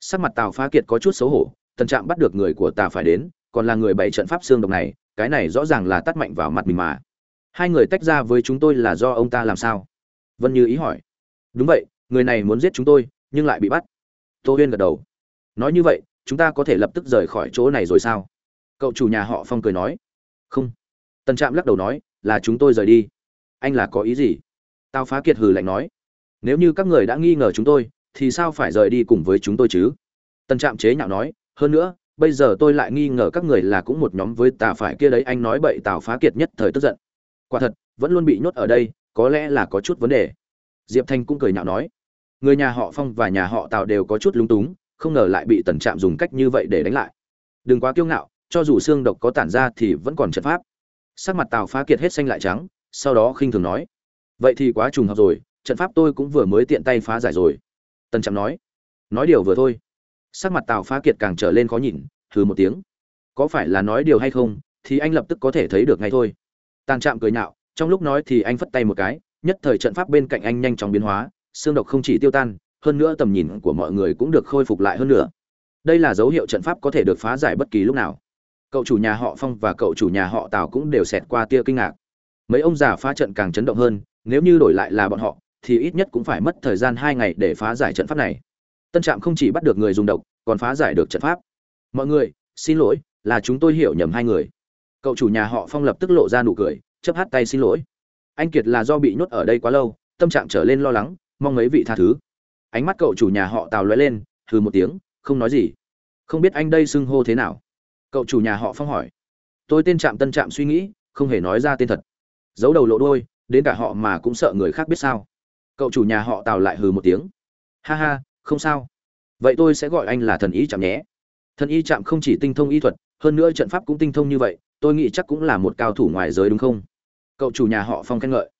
Sắc mặt tào phá kiệt có chút xấu hổ Tần trạm bắt được người của tà phải đến, còn là người bày trận pháp xương độc này, cái này rõ ràng là tát mạnh vào mặt mình mà. Hai người tách ra với chúng tôi là do ông ta làm sao? Vân như ý hỏi. Đúng vậy, người này muốn giết chúng tôi, nhưng lại bị bắt. Tô huyên gật đầu. Nói như vậy, chúng ta có thể lập tức rời khỏi chỗ này rồi sao? Cậu chủ nhà họ phong cười nói. Không. Tần trạm lắc đầu nói, là chúng tôi rời đi. Anh là có ý gì? Tao phá kiệt hừ lạnh nói nếu như các người đã nghi ngờ chúng tôi, thì sao phải rời đi cùng với chúng tôi chứ? Tần trạm chế nhạo nói, hơn nữa, bây giờ tôi lại nghi ngờ các người là cũng một nhóm với tà phải kia đấy, anh nói bậy tào phá kiệt nhất thời tức giận. Quả thật, vẫn luôn bị nhốt ở đây, có lẽ là có chút vấn đề. Diệp thanh cũng cười nhạo nói, người nhà họ phong và nhà họ tào đều có chút lúng túng, không ngờ lại bị tần trạm dùng cách như vậy để đánh lại. Đừng quá kiêu ngạo, cho dù xương độc có tản ra thì vẫn còn trận pháp. Sắc mặt tào phá kiệt hết xanh lại trắng, sau đó khinh thường nói, vậy thì quá trùng hợp rồi trận pháp tôi cũng vừa mới tiện tay phá giải rồi. Tần trạm nói. Nói điều vừa thôi. Sắc mặt tào phá kiệt càng trở lên khó nhìn Thử một tiếng. Có phải là nói điều hay không, thì anh lập tức có thể thấy được ngay thôi. Tàn trạm cười nhạo, trong lúc nói thì anh phất tay một cái, nhất thời trận pháp bên cạnh anh nhanh chóng biến hóa, xương độc không chỉ tiêu tan, hơn nữa tầm nhìn của mọi người cũng được khôi phục lại hơn nữa. Đây là dấu hiệu trận pháp có thể được phá giải bất kỳ lúc nào. Cậu chủ nhà họ phong và cậu chủ nhà họ tào cũng đều xẹt qua tia kinh ngạc. Mấy ông già phá trận càng chấn động hơn, nếu như đổi lại là bọn họ thì ít nhất cũng phải mất thời gian hai ngày để phá giải trận pháp này. Tân trạm không chỉ bắt được người dùng độc, còn phá giải được trận pháp. Mọi người, xin lỗi, là chúng tôi hiểu nhầm hai người. Cậu chủ nhà họ phong lập tức lộ ra nụ cười chấp hát tay xin lỗi. Anh kiệt là do bị nhốt ở đây quá lâu, tâm trạng trở lên lo lắng, mong mấy vị tha thứ. Ánh mắt cậu chủ nhà họ tào lóe lên, hừ một tiếng, không nói gì. Không biết anh đây xưng hô thế nào? Cậu chủ nhà họ phong hỏi. Tôi tên trạm tân trạm suy nghĩ, không hề nói ra tên thật. Giấu đầu lộ đôi đến cả họ mà cũng sợ người khác biết sao cậu chủ nhà họ tào lại hừ một tiếng. Ha ha, không sao. Vậy tôi sẽ gọi anh là thần y chạm nhé. Thần y chạm không chỉ tinh thông y thuật, hơn nữa trận pháp cũng tinh thông như vậy, tôi nghĩ chắc cũng là một cao thủ ngoài giới đúng không? Cậu chủ nhà họ phong khen ngợi.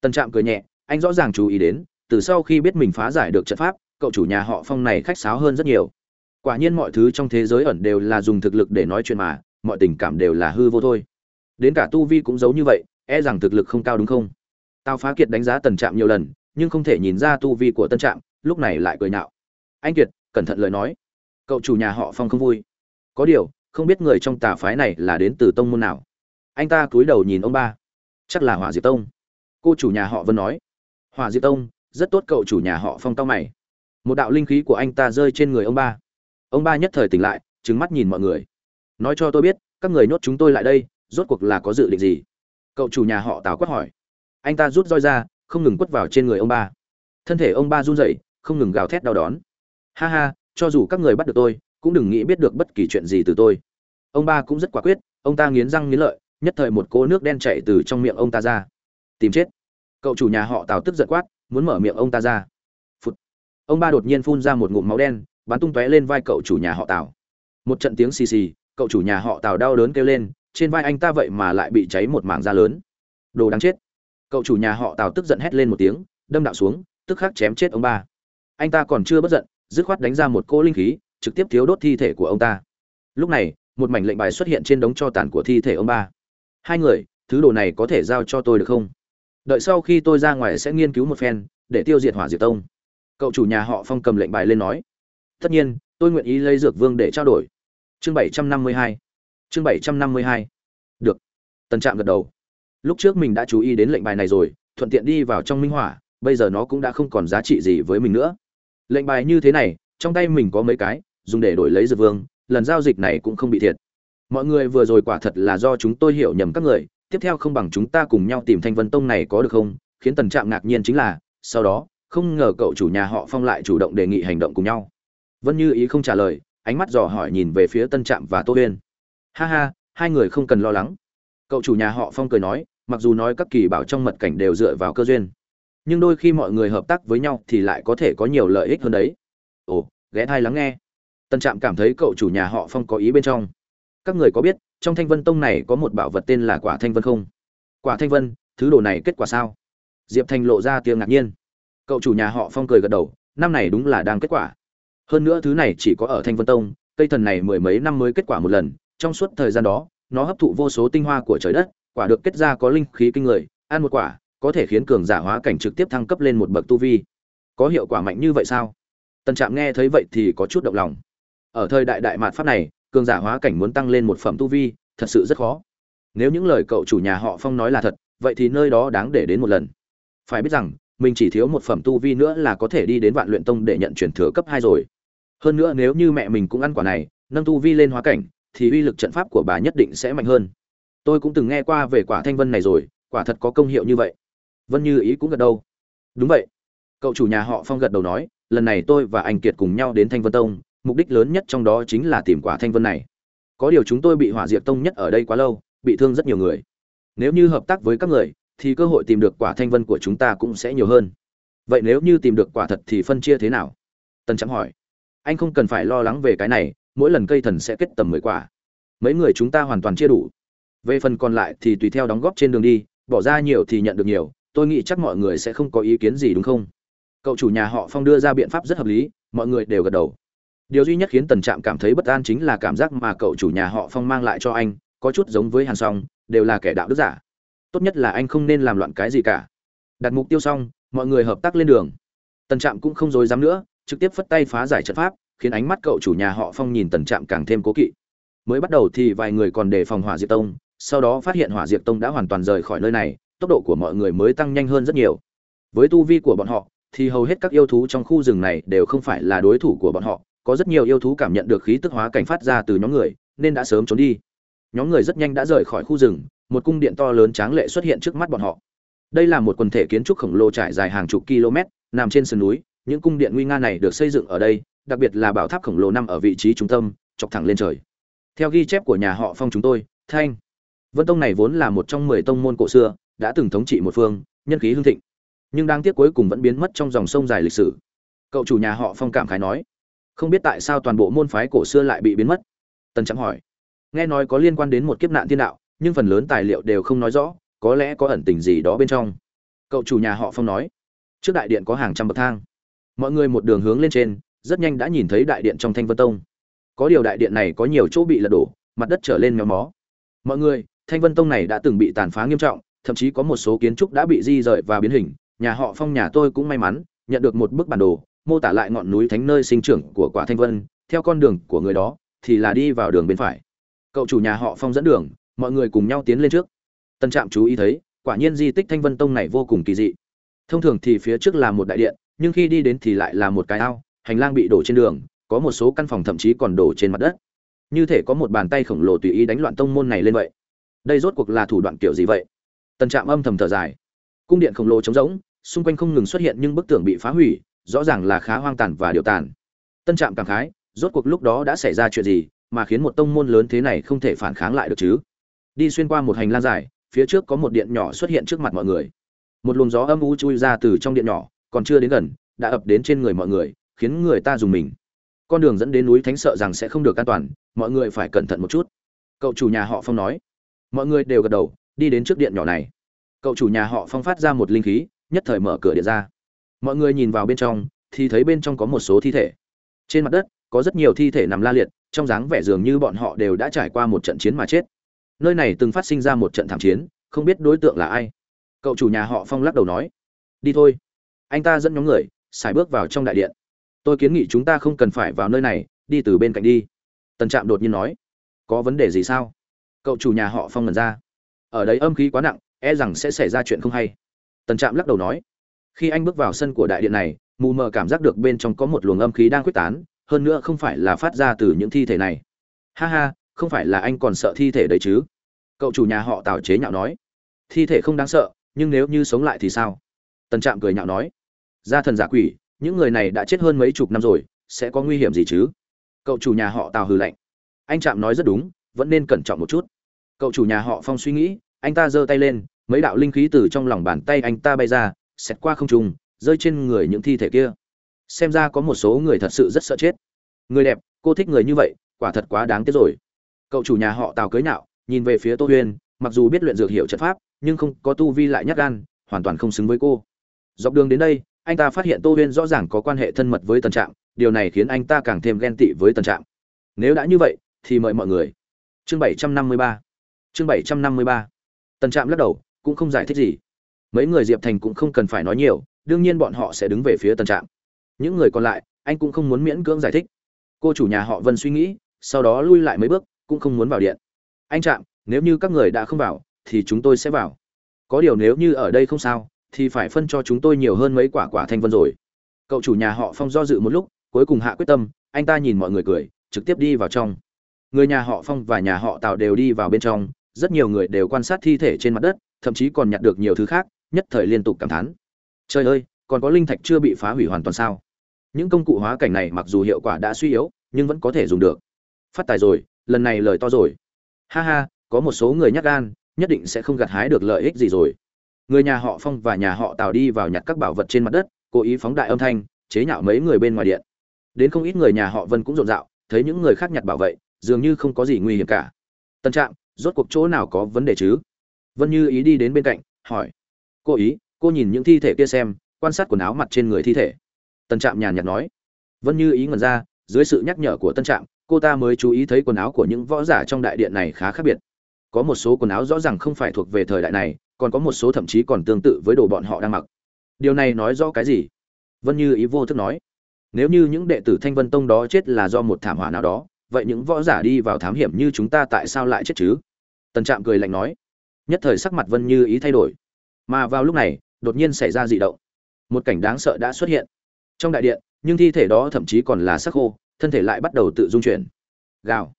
Tân trạm cười nhẹ, anh rõ ràng chú ý đến, từ sau khi biết mình phá giải được trận pháp, cậu chủ nhà họ phong này khách sáo hơn rất nhiều. Quả nhiên mọi thứ trong thế giới ẩn đều là dùng thực lực để nói chuyện mà, mọi tình cảm đều là hư vô thôi. Đến cả tu vi cũng giấu như vậy e rằng thực lực không cao đúng không? Tao phá kiệt đánh giá tần trạm nhiều lần nhưng không thể nhìn ra tu vi của tân trạm, lúc này lại cười nạo anh kiệt, cẩn thận lời nói. Cậu chủ nhà họ phong không vui. Có điều, không biết người trong tà phái này là đến từ tông môn nào. Anh ta cúi đầu nhìn ông ba. Chắc là hỏa diệp tông. Cô chủ nhà họ vân nói. Hỏa diệp tông, rất tốt cậu chủ nhà họ phong tao mày. Một đạo linh khí của anh ta rơi trên người ông ba. Ông ba nhất thời tỉnh lại trứng mắt nhìn mọi người. Nói cho tôi biết, các người nhốt chúng tôi lại đây, rốt cuộc là có dự định gì? Cậu chủ nhà họ tào quát hỏi. Anh ta rút roi ra không ngừng quất vào trên người ông ba. Thân thể ông ba run rẩy, không ngừng gào thét đau đón. Ha ha, cho dù các người bắt được tôi, cũng đừng nghĩ biết được bất kỳ chuyện gì từ tôi. Ông ba cũng rất quả quyết, ông ta nghiến răng nghiến lợi, nhất thời một cỗ nước đen chảy từ trong miệng ông ta ra. Tìm chết. Cậu chủ nhà họ tào tức giận quát, muốn mở miệng ông ta ra. Phụt. ông ba đột nhiên phun ra một ngụm máu đen, bắn tung tóe lên vai cậu chủ nhà họ tào. Một trận tiếng xì xì, cậu chủ nhà họ tào đau đớn kêu lên, trên vai anh ta vậy mà lại bị cháy một mảng da lớn. Đồ đáng chết cậu chủ nhà họ tào tức giận hét lên một tiếng đâm đạo xuống tức khắc chém chết ông ba anh ta còn chưa bất giận dứt khoát đánh ra một cỗ linh khí trực tiếp thiếu đốt thi thể của ông ta lúc này một mảnh lệnh bài xuất hiện trên đống cho tàn của thi thể ông ba hai người thứ đồ này có thể giao cho tôi được không đợi sau khi tôi ra ngoài sẽ nghiên cứu một phen để tiêu diệt hỏa diệt tông cậu chủ nhà họ phong cầm lệnh bài lên nói tất nhiên tôi nguyện ý lấy dược vương để trao đổi chương bảy trăm năm mươi hai chương bảy trăm năm mươi hai được tần trạm gật đầu lúc trước mình đã chú ý đến lệnh bài này rồi, thuận tiện đi vào trong minh hỏa bây giờ nó cũng đã không còn giá trị gì với mình nữa. Lệnh bài như thế này, trong tay mình có mấy cái, dùng để đổi lấy dược vương, lần giao dịch này cũng không bị thiệt. Mọi người vừa rồi quả thật là do chúng tôi hiểu nhầm các người, tiếp theo không bằng chúng ta cùng nhau tìm thanh vân tông này có được không? Khiến tần trạm ngạc nhiên chính là, sau đó, không ngờ cậu chủ nhà họ phong lại chủ động đề nghị hành động cùng nhau. Vân như ý không trả lời, ánh mắt dò hỏi nhìn về phía tân trạm và tô huyên. Ha ha, hai người không cần lo lắng cậu chủ nhà họ phong cười nói, mặc dù nói các kỳ bảo trong mật cảnh đều dựa vào cơ duyên, nhưng đôi khi mọi người hợp tác với nhau thì lại có thể có nhiều lợi ích hơn đấy. Ồ, ghé thai lắng nghe. Tân trạm cảm thấy cậu chủ nhà họ phong có ý bên trong. Các người có biết, trong thanh vân tông này có một bảo vật tên là quả thanh vân không? Quả thanh vân, thứ đồ này kết quả sao? Diệp thanh lộ ra tiếng ngạc nhiên. Cậu chủ nhà họ phong cười gật đầu, năm này đúng là đang kết quả. Hơn nữa thứ này chỉ có ở thanh vân tông, cây thần này mười mấy năm mới kết quả một lần, trong suốt thời gian đó nó hấp thụ vô số tinh hoa của trời đất, quả được kết ra có linh khí kinh người, ăn một quả, có thể khiến cường giả hóa cảnh trực tiếp thăng cấp lên một bậc tu vi. Có hiệu quả mạnh như vậy sao? Tần trạm nghe thấy vậy thì có chút động lòng. Ở thời đại đại mạt pháp này, cường giả hóa cảnh muốn tăng lên một phẩm tu vi, thật sự rất khó. Nếu những lời cậu chủ nhà họ phong nói là thật, vậy thì nơi đó đáng để đến một lần. Phải biết rằng, mình chỉ thiếu một phẩm tu vi nữa là có thể đi đến vạn luyện tông để nhận truyền thừa cấp hai rồi. Hơn nữa nếu như mẹ mình cũng ăn quả này, nâng tu vi lên hóa cảnh thì uy lực trận pháp của bà nhất định sẽ mạnh hơn. Tôi cũng từng nghe qua về quả thanh vân này rồi, quả thật có công hiệu như vậy. Vân như ý cũng gật đầu. Đúng vậy. Cậu chủ nhà họ phong gật đầu nói, lần này tôi và anh kiệt cùng nhau đến thanh vân tông, mục đích lớn nhất trong đó chính là tìm quả thanh vân này. Có điều chúng tôi bị hỏa diệt tông nhất ở đây quá lâu, bị thương rất nhiều người. Nếu như hợp tác với các người, thì cơ hội tìm được quả thanh vân của chúng ta cũng sẽ nhiều hơn. Vậy nếu như tìm được quả thật thì phân chia thế nào? Tân trắng hỏi. Anh không cần phải lo lắng về cái này mỗi lần cây thần sẽ kết tầm mười quả. Mấy người chúng ta hoàn toàn chia đủ. Về phần còn lại thì tùy theo đóng góp trên đường đi, bỏ ra nhiều thì nhận được nhiều, tôi nghĩ chắc mọi người sẽ không có ý kiến gì đúng không? Cậu chủ nhà họ phong đưa ra biện pháp rất hợp lý, mọi người đều gật đầu. Điều duy nhất khiến tần trạm cảm thấy bất an chính là cảm giác mà cậu chủ nhà họ phong mang lại cho anh, có chút giống với hàn song, đều là kẻ đạo đức giả. Tốt nhất là anh không nên làm loạn cái gì cả. Đặt mục tiêu xong, mọi người hợp tác lên đường. Tần trạm cũng không dối dám nữa, trực tiếp phất tay phá giải trận pháp khiến ánh mắt cậu chủ nhà họ phong nhìn tần trạm càng thêm cố kỵ. Mới bắt đầu thì vài người còn đề phòng hỏa diệt tông, sau đó phát hiện hỏa diệt tông đã hoàn toàn rời khỏi nơi này, tốc độ của mọi người mới tăng nhanh hơn rất nhiều. Với tu vi của bọn họ, thì hầu hết các yêu thú trong khu rừng này đều không phải là đối thủ của bọn họ, có rất nhiều yêu thú cảm nhận được khí tức hóa cảnh phát ra từ nhóm người, nên đã sớm trốn đi. Nhóm người rất nhanh đã rời khỏi khu rừng, một cung điện to lớn tráng lệ xuất hiện trước mắt bọn họ. Đây là một quần thể kiến trúc khổng lồ trải dài hàng chục km, nằm trên sườn núi, những cung điện nguy nga này được xây dựng ở đây đặc biệt là bảo tháp khổng lồ nằm ở vị trí trung tâm, chọc thẳng lên trời. Theo ghi chép của nhà họ phong chúng tôi, thanh, vân tông này vốn là một trong mười tông môn cổ xưa, đã từng thống trị một phương, nhân khí hương thịnh. Nhưng đáng tiếc cuối cùng vẫn biến mất trong dòng sông dài lịch sử. Cậu chủ nhà họ phong cảm khái nói, không biết tại sao toàn bộ môn phái cổ xưa lại bị biến mất? Tần trắng hỏi. Nghe nói có liên quan đến một kiếp nạn thiên đạo, nhưng phần lớn tài liệu đều không nói rõ, có lẽ có ẩn tình gì đó bên trong. Cậu chủ nhà họ phong nói, trước đại điện có hàng trăm bậc thang. Mọi người một đường hướng lên trên rất nhanh đã nhìn thấy đại điện trong thanh vân tông. Có điều đại điện này có nhiều chỗ bị lật đổ, mặt đất trở lên méo mó. Mọi người, thanh vân tông này đã từng bị tàn phá nghiêm trọng, thậm chí có một số kiến trúc đã bị di rời và biến hình. Nhà họ phong nhà tôi cũng may mắn, nhận được một bức bản đồ, mô tả lại ngọn núi thánh nơi sinh trưởng của quả thanh vân. Theo con đường của người đó, thì là đi vào đường bên phải. Cậu chủ nhà họ phong dẫn đường, mọi người cùng nhau tiến lên trước. Tân trạm chú ý thấy, quả nhiên di tích thanh vân tông này vô cùng kỳ dị. Thông thường thì phía trước là một đại điện, nhưng khi đi đến thì lại là một cái ao hành lang bị đổ trên đường, có một số căn phòng thậm chí còn đổ trên mặt đất. Như thể có một bàn tay khổng lồ tùy ý đánh loạn tông môn này lên vậy. Đây rốt cuộc là thủ đoạn kiểu gì vậy? Tần trạm âm thầm thở dài. Cung điện khổng lồ trống rỗng, xung quanh không ngừng xuất hiện những bức tường bị phá hủy, rõ ràng là khá hoang tàn và điều tàn. Tân trạm cảm khái, rốt cuộc lúc đó đã xảy ra chuyện gì mà khiến một tông môn lớn thế này không thể phản kháng lại được chứ? Đi xuyên qua một hành lang dài, phía trước có một điện nhỏ xuất hiện trước mặt mọi người. Một luồng gió âm u chui ra từ trong điện nhỏ, còn chưa đến gần, đã ập đến trên người mọi người khiến người ta dùng mình. Con đường dẫn đến núi thánh sợ rằng sẽ không được an toàn, mọi người phải cẩn thận một chút. Cậu chủ nhà họ phong nói. Mọi người đều gật đầu, đi đến trước điện nhỏ này. Cậu chủ nhà họ phong phát ra một linh khí, nhất thời mở cửa điện ra. Mọi người nhìn vào bên trong, thì thấy bên trong có một số thi thể. Trên mặt đất, có rất nhiều thi thể nằm la liệt, trong dáng vẻ dường như bọn họ đều đã trải qua một trận chiến mà chết. Nơi này từng phát sinh ra một trận thảm chiến, không biết đối tượng là ai. Cậu chủ nhà họ phong lắc đầu nói. Đi thôi. Anh ta dẫn nhóm người, xài bước vào trong đại điện tôi kiến nghị chúng ta không cần phải vào nơi này, đi từ bên cạnh đi. Tần trạm đột nhiên nói. Có vấn đề gì sao? Cậu chủ nhà họ phong ngần ra. Ở đấy âm khí quá nặng e rằng sẽ xảy ra chuyện không hay. Tần trạm lắc đầu nói. Khi anh bước vào sân của đại điện này, mù mờ cảm giác được bên trong có một luồng âm khí đang quyết tán, hơn nữa không phải là phát ra từ những thi thể này. Ha ha, không phải là anh còn sợ thi thể đấy chứ? Cậu chủ nhà họ tào chế nhạo nói. Thi thể không đáng sợ, nhưng nếu như sống lại thì sao? Tần trạm cười nhạo nói. Gia thần giả quỷ những người này đã chết hơn mấy chục năm rồi, sẽ có nguy hiểm gì chứ? Cậu chủ nhà họ tào hừ lạnh. Anh trạm nói rất đúng, vẫn nên cẩn trọng một chút. Cậu chủ nhà họ phong suy nghĩ, anh ta giơ tay lên, mấy đạo linh khí từ trong lòng bàn tay anh ta bay ra, xẹt qua không trùng rơi trên người những thi thể kia. Xem ra có một số người thật sự rất sợ chết. Người đẹp, cô thích người như vậy, quả thật quá đáng tiếc rồi. Cậu chủ nhà họ tào cưới nhạo nhìn về phía tô huyên, mặc dù biết luyện dược hiệu trận pháp, nhưng không có tu vi lại nhát gan, hoàn toàn không xứng với cô. Dọc đường đến đây anh ta phát hiện tô huyên rõ ràng có quan hệ thân mật với tần trạm, điều này khiến anh ta càng thêm ghen tị với tần trạm. Nếu đã như vậy, thì mời mọi người. Chương bảy trăm năm mươi ba. Chương bảy trăm năm mươi ba. Tần trạm lắc đầu, cũng không giải thích gì. Mấy người diệp thành cũng không cần phải nói nhiều, đương nhiên bọn họ sẽ đứng về phía tần trạm. Những người còn lại, anh cũng không muốn miễn cưỡng giải thích. Cô chủ nhà họ vân suy nghĩ, sau đó lui lại mấy bước, cũng không muốn vào điện. Anh trạm, nếu như các người đã không vào, thì chúng tôi sẽ vào. Có điều nếu như ở đây không sao thì phải phân cho chúng tôi nhiều hơn mấy quả quả thanh vân rồi. Cậu chủ nhà họ phong do dự một lúc, cuối cùng hạ quyết tâm, anh ta nhìn mọi người cười, trực tiếp đi vào trong. Người nhà họ phong và nhà họ tào đều đi vào bên trong, rất nhiều người đều quan sát thi thể trên mặt đất, thậm chí còn nhặt được nhiều thứ khác, nhất thời liên tục cảm thán. Trời ơi, còn có linh thạch chưa bị phá hủy hoàn toàn sao? Những công cụ hóa cảnh này mặc dù hiệu quả đã suy yếu, nhưng vẫn có thể dùng được. Phát tài rồi, lần này lời to rồi. Ha ha, có một số người nhát gan, nhất định sẽ không gặt hái được lợi ích gì rồi người nhà họ phong và nhà họ tào đi vào nhặt các bảo vật trên mặt đất, cố ý phóng đại âm thanh, chế nhạo mấy người bên ngoài điện. Đến không ít người nhà họ vân cũng rộn rạo, thấy những người khác nhặt bảo vệ dường như không có gì nguy hiểm cả. Tân trạng rốt cuộc chỗ nào có vấn đề chứ? Vân như ý đi đến bên cạnh, hỏi. Cô ý, cô nhìn những thi thể kia xem, quan sát quần áo mặt trên người thi thể. Tân trạm nhàn nhạt nói. Vân như ý ngẩn ra, dưới sự nhắc nhở của tân trạm, cô ta mới chú ý thấy quần áo của những võ giả trong đại điện này khá khác biệt. Có một số quần áo rõ ràng không phải thuộc về thời đại này còn có một số thậm chí còn tương tự với đồ bọn họ đang mặc. Điều này nói rõ cái gì? Vân như ý vô thức nói. Nếu như những đệ tử thanh vân tông đó chết là do một thảm họa nào đó, vậy những võ giả đi vào thám hiểm như chúng ta tại sao lại chết chứ? Tần trạm cười lạnh nói. Nhất thời sắc mặt vân như ý thay đổi. Mà vào lúc này, đột nhiên xảy ra dị động. Một cảnh đáng sợ đã xuất hiện. Trong đại điện, nhưng thi thể đó thậm chí còn là sắc khô, thân thể lại bắt đầu tự dung chuyển. Gào.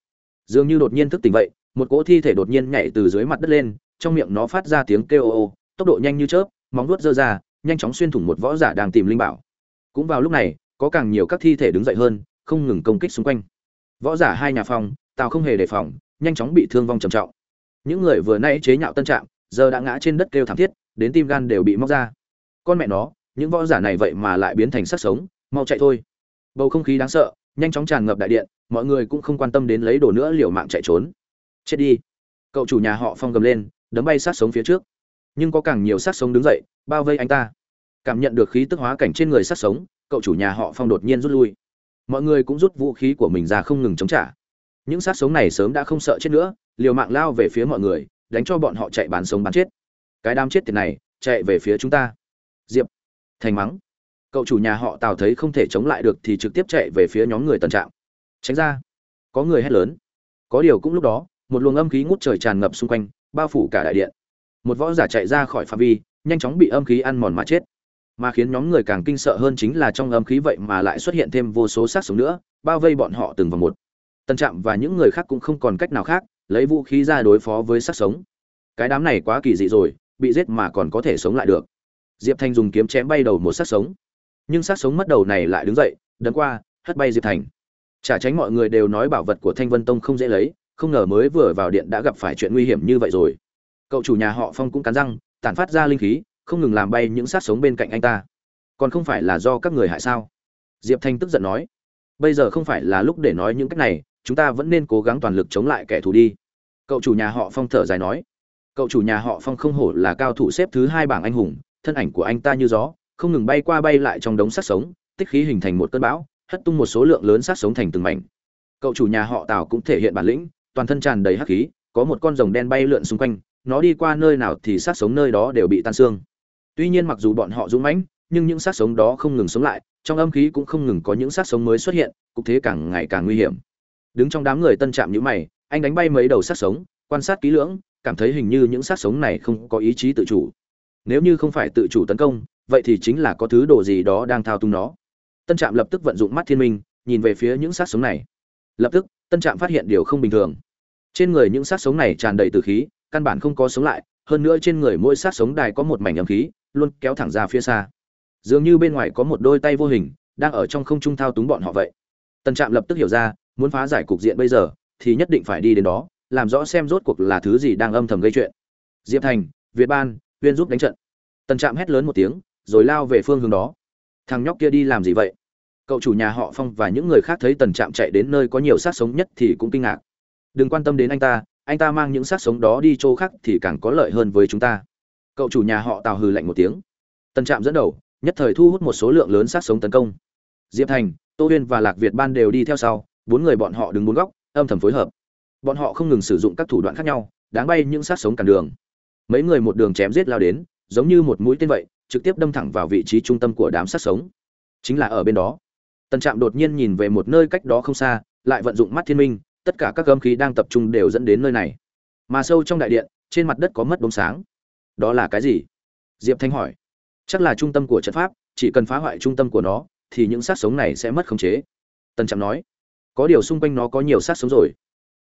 Dường như đột nhiên thức tỉnh vậy, một cỗ thi thể đột nhiên nhảy từ dưới mặt đất lên trong miệng nó phát ra tiếng kêu ô ô, tốc độ nhanh như chớp, móng vuốt giơ ra, nhanh chóng xuyên thủng một võ giả đang tìm linh bảo. Cũng vào lúc này, có càng nhiều các thi thể đứng dậy hơn, không ngừng công kích xung quanh. Võ giả hai nhà phòng, tào không hề đề phòng, nhanh chóng bị thương vong trầm trọng. Những người vừa nãy chế nhạo tân trạng giờ đã ngã trên đất kêu thảm thiết, đến tim gan đều bị móc ra. Con mẹ nó, những võ giả này vậy mà lại biến thành xác sống, mau chạy thôi. Bầu không khí đáng sợ, nhanh chóng tràn ngập đại điện, mọi người cũng không quan tâm đến lấy đồ nữa liều mạng chạy trốn. Chết đi. Cậu chủ nhà họ phong gầm lên đấm bay sát sống phía trước. Nhưng có càng nhiều sát sống đứng dậy, bao vây anh ta. Cảm nhận được khí tức hóa cảnh trên người sát sống, cậu chủ nhà họ phong đột nhiên rút lui. Mọi người cũng rút vũ khí của mình ra không ngừng chống trả. Những sát sống này sớm đã không sợ chết nữa, liều mạng lao về phía mọi người, đánh cho bọn họ chạy bán sống bán chết. Cái đám chết tiệt này, chạy về phía chúng ta. Diệp thành mắng. Cậu chủ nhà họ tào thấy không thể chống lại được thì trực tiếp chạy về phía nhóm người tần trạm. Tránh ra. Có người hét lớn. Có điều cũng lúc đó, một luồng âm khí ngút trời tràn ngập xung quanh bao phủ cả đại điện. Một võ giả chạy ra khỏi phạm vi, nhanh chóng bị âm khí ăn mòn mà chết. Mà khiến nhóm người càng kinh sợ hơn chính là trong âm khí vậy mà lại xuất hiện thêm vô số sát sống nữa, bao vây bọn họ từng vào một. Tân trạm và những người khác cũng không còn cách nào khác, lấy vũ khí ra đối phó với sát sống. Cái đám này quá kỳ dị rồi, bị giết mà còn có thể sống lại được. Diệp thanh dùng kiếm chém bay đầu một sát sống. Nhưng sát sống mất đầu này lại đứng dậy, đấm qua, hất bay diệp thành. Chả tránh mọi người đều nói bảo vật của thanh vân tông không dễ lấy không ngờ mới vừa vào điện đã gặp phải chuyện nguy hiểm như vậy rồi. Cậu chủ nhà họ phong cũng cắn răng, tản phát ra linh khí, không ngừng làm bay những sát sống bên cạnh anh ta. Còn không phải là do các người hại sao? Diệp thanh tức giận nói. Bây giờ không phải là lúc để nói những cách này, chúng ta vẫn nên cố gắng toàn lực chống lại kẻ thù đi. Cậu chủ nhà họ phong thở dài nói. Cậu chủ nhà họ phong không hổ là cao thủ xếp thứ hai bảng anh hùng, thân ảnh của anh ta như gió, không ngừng bay qua bay lại trong đống sát sống, tích khí hình thành một cơn bão, hất tung một số lượng lớn sát sống thành từng mảnh. Cậu chủ nhà họ tào cũng thể hiện bản lĩnh toàn thân tràn đầy hắc khí, có một con rồng đen bay lượn xung quanh, nó đi qua nơi nào thì sát sống nơi đó đều bị tan xương. Tuy nhiên mặc dù bọn họ dũng mãnh, nhưng những sát sống đó không ngừng sống lại, trong âm khí cũng không ngừng có những sát sống mới xuất hiện, cục thế càng ngày càng nguy hiểm. Đứng trong đám người tân trạm như mày, anh đánh bay mấy đầu sát sống, quan sát kỹ lưỡng, cảm thấy hình như những sát sống này không có ý chí tự chủ. Nếu như không phải tự chủ tấn công, vậy thì chính là có thứ đồ gì đó đang thao túng nó. Tân trạm lập tức vận dụng mắt thiên minh, nhìn về phía những sát sống này. Lập tức, tân trạm phát hiện điều không bình thường trên người những sát sống này tràn đầy tử khí, căn bản không có sống lại, hơn nữa trên người mỗi sát sống đài có một mảnh âm khí, luôn kéo thẳng ra phía xa. Dường như bên ngoài có một đôi tay vô hình, đang ở trong không trung thao túng bọn họ vậy. Tần trạm lập tức hiểu ra, muốn phá giải cục diện bây giờ, thì nhất định phải đi đến đó, làm rõ xem rốt cuộc là thứ gì đang âm thầm gây chuyện. Diệp thành, việt ban, uyên giúp đánh trận. Tần trạm hét lớn một tiếng, rồi lao về phương hướng đó. Thằng nhóc kia đi làm gì vậy? Cậu chủ nhà họ phong và những người khác thấy tần trạm chạy đến nơi có nhiều sát sống nhất thì cũng kinh ngạc đừng quan tâm đến anh ta anh ta mang những sát sống đó đi chỗ khác thì càng có lợi hơn với chúng ta. Cậu chủ nhà họ tào hừ lạnh một tiếng. Tần trạm dẫn đầu, nhất thời thu hút một số lượng lớn sát sống tấn công. Diệp thành, tô huyên và lạc việt ban đều đi theo sau, bốn người bọn họ đứng bốn góc, âm thầm phối hợp. Bọn họ không ngừng sử dụng các thủ đoạn khác nhau, đáng bay những sát sống cản đường. Mấy người một đường chém giết lao đến, giống như một mũi tên vậy, trực tiếp đâm thẳng vào vị trí trung tâm của đám sát sống. Chính là ở bên đó. Tần trạm đột nhiên nhìn về một nơi cách đó không xa, lại vận dụng mắt thiên minh tất cả các âm khí đang tập trung đều dẫn đến nơi này. Mà sâu trong đại điện, trên mặt đất có mất bóng sáng. Đó là cái gì? Diệp thanh hỏi. Chắc là trung tâm của trận pháp, chỉ cần phá hoại trung tâm của nó, thì những sát sống này sẽ mất khống chế. Tần trạm nói. Có điều xung quanh nó có nhiều sát sống rồi.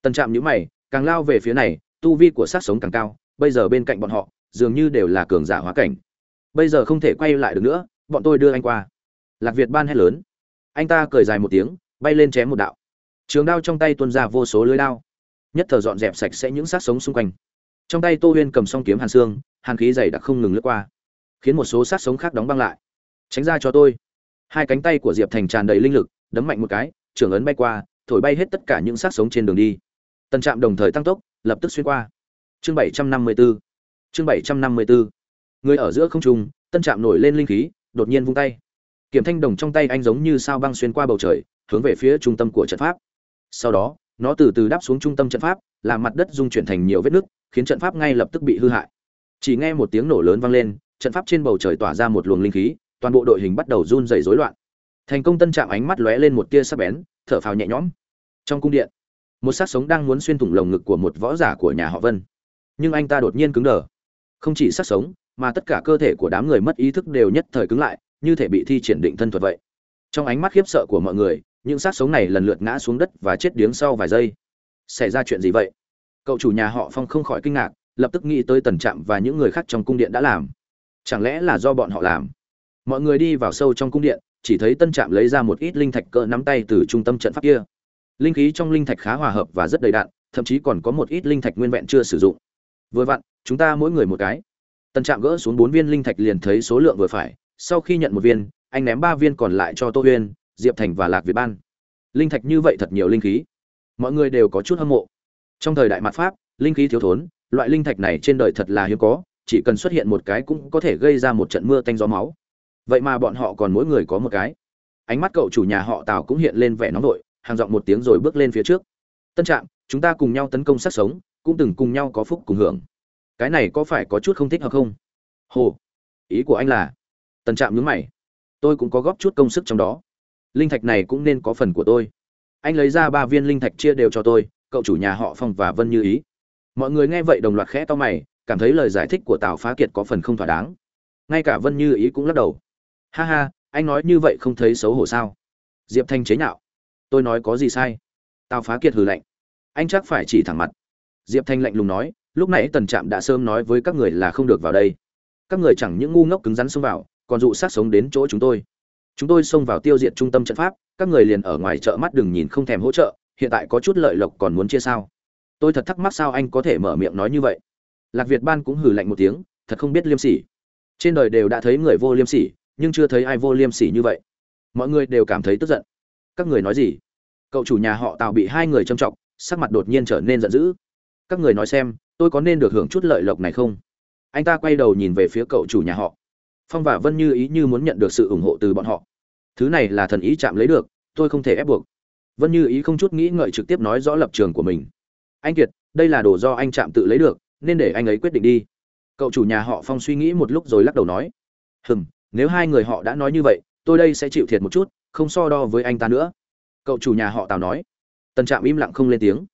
Tần trạm nhữ mày, càng lao về phía này, tu vi của sát sống càng cao, bây giờ bên cạnh bọn họ, dường như đều là cường giả hóa cảnh. Bây giờ không thể quay lại được nữa, bọn tôi đưa anh qua. Lạc việt ban hét lớn. Anh ta cười dài một tiếng, bay lên chém một đạo trường đao trong tay tuôn ra vô số lưới đao. Nhất thờ dọn dẹp sạch sẽ những sát sống xung quanh. Trong tay tô huyên cầm song kiếm hàn xương, hàn khí dày đặc không ngừng lướt qua, khiến một số sát sống khác đóng băng lại. Tránh ra cho tôi. Hai cánh tay của diệp thành tràn đầy linh lực, đấm mạnh một cái trưởng ấn bay qua, thổi bay hết tất cả những sát sống trên đường đi. Tần trạm đồng thời tăng tốc, lập tức xuyên qua. Chương bảy trăm năm mươi 754 chương bảy trăm năm mươi 754 người ở giữa không trung, tân trạm nổi lên linh khí, đột nhiên vung tay. Kiểm thanh đồng trong tay anh giống như sao băng xuyên qua bầu trời, hướng về phía trung tâm của trận pháp sau đó, nó từ từ đáp xuống trung tâm trận pháp làm mặt đất dung chuyển thành nhiều vết nứt, khiến trận pháp ngay lập tức bị hư hại. Chỉ nghe một tiếng nổ lớn vang lên, trận pháp trên bầu trời tỏa ra một luồng linh khí, toàn bộ đội hình bắt đầu run rẩy rối loạn. Thành công tân trạm ánh mắt lóe lên một tia sắc bén, thở phào nhẹ nhõm. Trong cung điện, một sát sống đang muốn xuyên thủng lồng ngực của một võ giả của nhà họ vân. Nhưng anh ta đột nhiên cứng đờ. Không chỉ sát sống, mà tất cả cơ thể của đám người mất ý thức đều nhất thời cứng lại, như thể bị thi triển định thân thuật vậy. Trong ánh mắt khiếp sợ của mọi người những xác sống này lần lượt ngã xuống đất và chết điếng sau vài giây. Xảy ra chuyện gì vậy? Cậu chủ nhà họ phong không khỏi kinh ngạc, lập tức nghĩ tới tần trạm và những người khác trong cung điện đã làm. Chẳng lẽ là do bọn họ làm? Mọi người đi vào sâu trong cung điện, chỉ thấy tân trạm lấy ra một ít linh thạch cỡ nắm tay từ trung tâm trận pháp kia. Linh khí trong linh thạch khá hòa hợp và rất đầy đạn thậm chí còn có một ít linh thạch nguyên vẹn chưa sử dụng. Vừa vặn, chúng ta mỗi người một cái. Tân trạm gỡ xuống bốn viên linh thạch liền thấy số lượng vừa phải, sau khi nhận một viên, anh ném ba viên còn lại cho tô huyên diệp thành và lạc việt ban. Linh thạch như vậy thật nhiều linh khí. Mọi người đều có chút hâm mộ. Trong thời đại mặt pháp, linh khí thiếu thốn, loại linh thạch này trên đời thật là hiếm có, chỉ cần xuất hiện một cái cũng có thể gây ra một trận mưa tanh gió máu. Vậy mà bọn họ còn mỗi người có một cái. Ánh mắt cậu chủ nhà họ tào cũng hiện lên vẻ nóng vội, hàng giọng một tiếng rồi bước lên phía trước. Tân trạm, chúng ta cùng nhau tấn công sát sống, cũng từng cùng nhau có phúc cùng hưởng. Cái này có phải có chút không thích hợp không? Hồ, ý của anh là tân trạm nhướng mày. Tôi cũng có góp chút công sức trong đó linh thạch này cũng nên có phần của tôi. Anh lấy ra ba viên linh thạch chia đều cho tôi, cậu chủ nhà họ phong và vân như ý. Mọi người nghe vậy đồng loạt khẽ to mày, cảm thấy lời giải thích của tào phá kiệt có phần không thỏa đáng. Ngay cả vân như ý cũng lắc đầu. Ha ha, anh nói như vậy không thấy xấu hổ sao? Diệp thanh chế nhạo. Tôi nói có gì sai? Tào phá kiệt hừ lạnh. Anh chắc phải chỉ thẳng mặt. Diệp thanh lạnh lùng nói, lúc nãy tần trạm đã sớm nói với các người là không được vào đây. Các người chẳng những ngu ngốc cứng rắn xông vào, còn dụ sát sống đến chỗ chúng tôi chúng tôi xông vào tiêu diệt trung tâm trận pháp, các người liền ở ngoài chợ mắt đừng nhìn không thèm hỗ trợ, hiện tại có chút lợi lộc còn muốn chia sao. Tôi thật thắc mắc sao anh có thể mở miệng nói như vậy. Lạc việt ban cũng hừ lạnh một tiếng, thật không biết liêm sỉ. Trên đời đều đã thấy người vô liêm sỉ, nhưng chưa thấy ai vô liêm sỉ như vậy. Mọi người đều cảm thấy tức giận. Các người nói gì? Cậu chủ nhà họ tào bị hai người châm trọng sắc mặt đột nhiên trở nên giận dữ. Các người nói xem, tôi có nên được hưởng chút lợi lộc này không? Anh ta quay đầu nhìn về phía cậu chủ nhà họ phong và vân như ý như muốn nhận được sự ủng hộ từ bọn họ. Thứ này là thần ý chạm lấy được, tôi không thể ép buộc. Vân như ý không chút nghĩ ngợi trực tiếp nói rõ lập trường của mình. Anh kiệt, đây là đồ do anh chạm tự lấy được, nên để anh ấy quyết định đi. Cậu chủ nhà họ phong suy nghĩ một lúc rồi lắc đầu nói. Hừm, nếu hai người họ đã nói như vậy, tôi đây sẽ chịu thiệt một chút, không so đo với anh ta nữa. Cậu chủ nhà họ tào nói. Tần trạm im lặng không lên tiếng.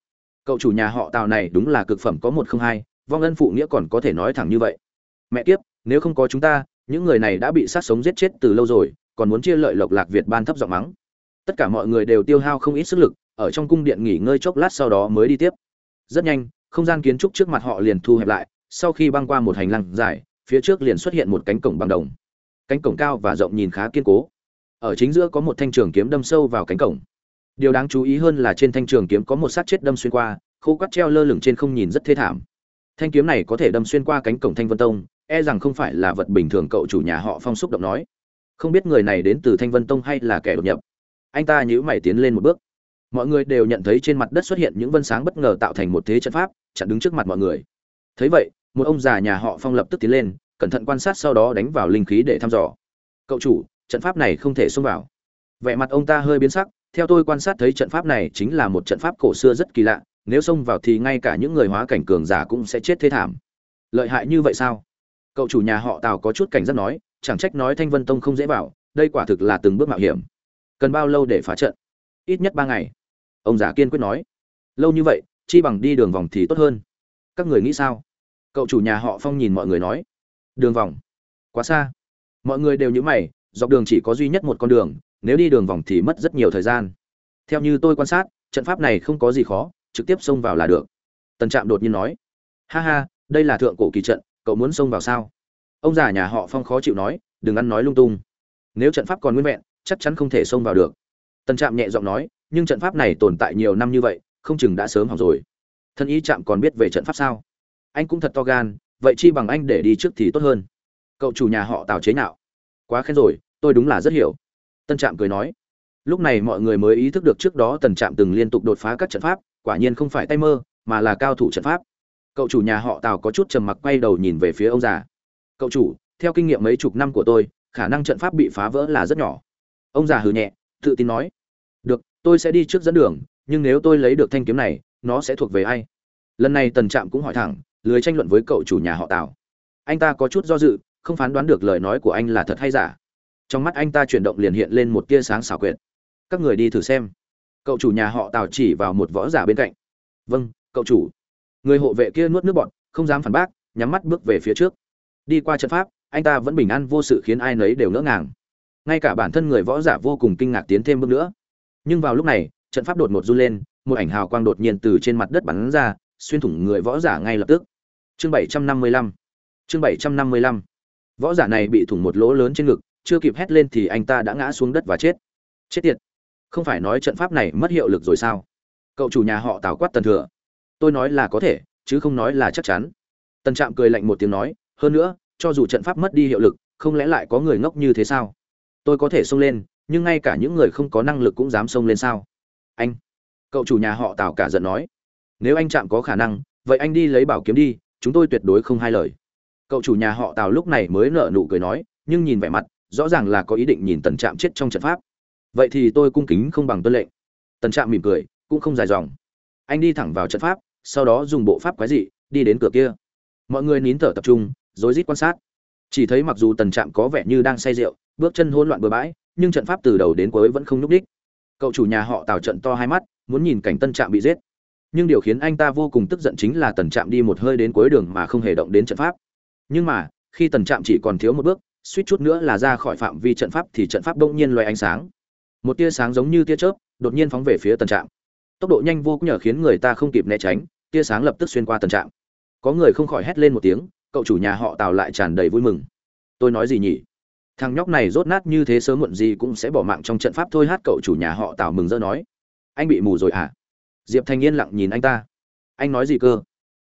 Cậu chủ nhà họ tào này đúng là cực phẩm có một không hai, vong ân phụ nghĩa còn có thể nói thẳng như vậy. Mẹ kiếp, nếu không có chúng ta những người này đã bị sát sống giết chết từ lâu rồi, còn muốn chia lợi lộc lạc việt ban thấp giọng mắng. Tất cả mọi người đều tiêu hao không ít sức lực, ở trong cung điện nghỉ ngơi chốc lát sau đó mới đi tiếp. Rất nhanh, không gian kiến trúc trước mặt họ liền thu hẹp lại, sau khi băng qua một hành lang dài, phía trước liền xuất hiện một cánh cổng bằng đồng. Cánh cổng cao và rộng nhìn khá kiên cố. Ở chính giữa có một thanh trường kiếm đâm sâu vào cánh cổng. Điều đáng chú ý hơn là trên thanh trường kiếm có một sát chết đâm xuyên qua, khô quắt treo lơ lửng trên không nhìn rất thê thảm. Thanh kiếm này có thể đâm xuyên qua cánh cổng thanh vân tông e rằng không phải là vật bình thường, cậu chủ nhà họ phong xúc động nói. Không biết người này đến từ thanh vân tông hay là kẻ đột nhập. Anh ta nhíu mày tiến lên một bước. Mọi người đều nhận thấy trên mặt đất xuất hiện những vân sáng bất ngờ tạo thành một thế trận pháp, chặn đứng trước mặt mọi người. Thấy vậy, một ông già nhà họ phong lập tức tiến lên, cẩn thận quan sát sau đó đánh vào linh khí để thăm dò. Cậu chủ, trận pháp này không thể xông vào. Vẻ mặt ông ta hơi biến sắc, theo tôi quan sát thấy trận pháp này chính là một trận pháp cổ xưa rất kỳ lạ, nếu xông vào thì ngay cả những người hóa cảnh cường giả cũng sẽ chết thế thảm. Lợi hại như vậy sao? Cậu chủ nhà họ tào có chút cảnh giác nói, chẳng trách nói thanh vân tông không dễ vào, đây quả thực là từng bước mạo hiểm. Cần bao lâu để phá trận? Ít nhất ba ngày. Ông già kiên quyết nói. Lâu như vậy, chi bằng đi đường vòng thì tốt hơn. Các người nghĩ sao? Cậu chủ nhà họ phong nhìn mọi người nói. Đường vòng. Quá xa. Mọi người đều nhữ mày, dọc đường chỉ có duy nhất một con đường, nếu đi đường vòng thì mất rất nhiều thời gian. Theo như tôi quan sát, trận pháp này không có gì khó, trực tiếp xông vào là được. Tần trạm đột nhiên nói. Ha ha, đây là thượng cổ kỳ trận cậu muốn xông vào sao? Ông già nhà họ phong khó chịu nói, đừng ăn nói lung tung. Nếu trận pháp còn nguyên vẹn, chắc chắn không thể xông vào được. Tần trạm nhẹ giọng nói, nhưng trận pháp này tồn tại nhiều năm như vậy, không chừng đã sớm hỏng rồi. Thân ý trạm còn biết về trận pháp sao? Anh cũng thật to gan, vậy chi bằng anh để đi trước thì tốt hơn. Cậu chủ nhà họ tào chế nào quá khen rồi, tôi đúng là rất hiểu. Tân trạm cười nói. Lúc này mọi người mới ý thức được trước đó tần trạm từng liên tục đột phá các trận pháp, quả nhiên không phải tay mơ, mà là cao thủ trận pháp cậu chủ nhà họ tào có chút trầm mặc quay đầu nhìn về phía ông già. Cậu chủ, theo kinh nghiệm mấy chục năm của tôi, khả năng trận pháp bị phá vỡ là rất nhỏ. Ông già hừ nhẹ, tự tin nói. Được, tôi sẽ đi trước dẫn đường, nhưng nếu tôi lấy được thanh kiếm này, nó sẽ thuộc về ai? Lần này tần trạm cũng hỏi thẳng, lười tranh luận với cậu chủ nhà họ tào. Anh ta có chút do dự, không phán đoán được lời nói của anh là thật hay giả. Trong mắt anh ta chuyển động liền hiện lên một tia sáng xảo quyệt. Các người đi thử xem. Cậu chủ nhà họ tào chỉ vào một võ giả bên cạnh. Vâng cậu chủ người hộ vệ kia nuốt nước bọt, không dám phản bác nhắm mắt bước về phía trước. Đi qua trận pháp anh ta vẫn bình an vô sự khiến ai nấy đều ngỡ ngàng. Ngay cả bản thân người võ giả vô cùng kinh ngạc tiến thêm bước nữa. Nhưng vào lúc này trận pháp đột ngột run lên một ảnh hào quang đột nhiên từ trên mặt đất bắn ra xuyên thủng người võ giả ngay lập tức. Chương bảy trăm năm mươi lăm. Chương bảy trăm năm mươi lăm. Võ giả này bị thủng một lỗ lớn trên ngực chưa kịp hét lên thì anh ta đã ngã xuống đất và chết. Chết tiệt. Không phải nói trận pháp này mất hiệu lực rồi sao? Cậu chủ nhà họ tào quát tần thừa tôi nói là có thể, chứ không nói là chắc chắn. Tần trạm cười lạnh một tiếng nói, hơn nữa, cho dù trận pháp mất đi hiệu lực, không lẽ lại có người ngốc như thế sao? Tôi có thể xông lên, nhưng ngay cả những người không có năng lực cũng dám xông lên sao? Anh. Cậu chủ nhà họ tào cả giận nói. Nếu anh trạm có khả năng, vậy anh đi lấy bảo kiếm đi, chúng tôi tuyệt đối không hai lời. Cậu chủ nhà họ tào lúc này mới nở nụ cười nói, nhưng nhìn vẻ mặt, rõ ràng là có ý định nhìn tần trạm chết trong trận pháp. Vậy thì tôi cung kính không bằng tuân lệnh. Tần trạm mỉm cười, cũng không dài dòng. Anh đi thẳng vào trận pháp sau đó dùng bộ pháp quái dị, đi đến cửa kia. Mọi người nín thở tập trung, rối rít quan sát. Chỉ thấy mặc dù tần trạm có vẻ như đang say rượu, bước chân hỗn loạn bừa bãi, nhưng trận pháp từ đầu đến cuối vẫn không nhúc đích cậu chủ nhà họ tào trận to hai mắt, muốn nhìn cảnh tân trạm bị giết. Nhưng điều khiến anh ta vô cùng tức giận chính là tần trạm đi một hơi đến cuối đường mà không hề động đến trận pháp. Nhưng mà, khi tần trạm chỉ còn thiếu một bước, suýt chút nữa là ra khỏi phạm vi trận pháp thì trận pháp bỗng nhiên loay ánh sáng. Một tia sáng giống như tia chớp, đột nhiên phóng về phía tần trạm. Tốc độ nhanh vô cùng nhờ khiến người ta không kịp né tránh tia sáng lập tức xuyên qua tần trạm. Có người không khỏi hét lên một tiếng, cậu chủ nhà họ tào lại tràn đầy vui mừng. Tôi nói gì nhỉ? Thằng nhóc này rốt nát như thế sớm muộn gì cũng sẽ bỏ mạng trong trận pháp thôi hát, cậu chủ nhà họ tào mừng rỡ nói. Anh bị mù rồi à diệp thanh yên lặng nhìn anh ta. Anh nói gì cơ?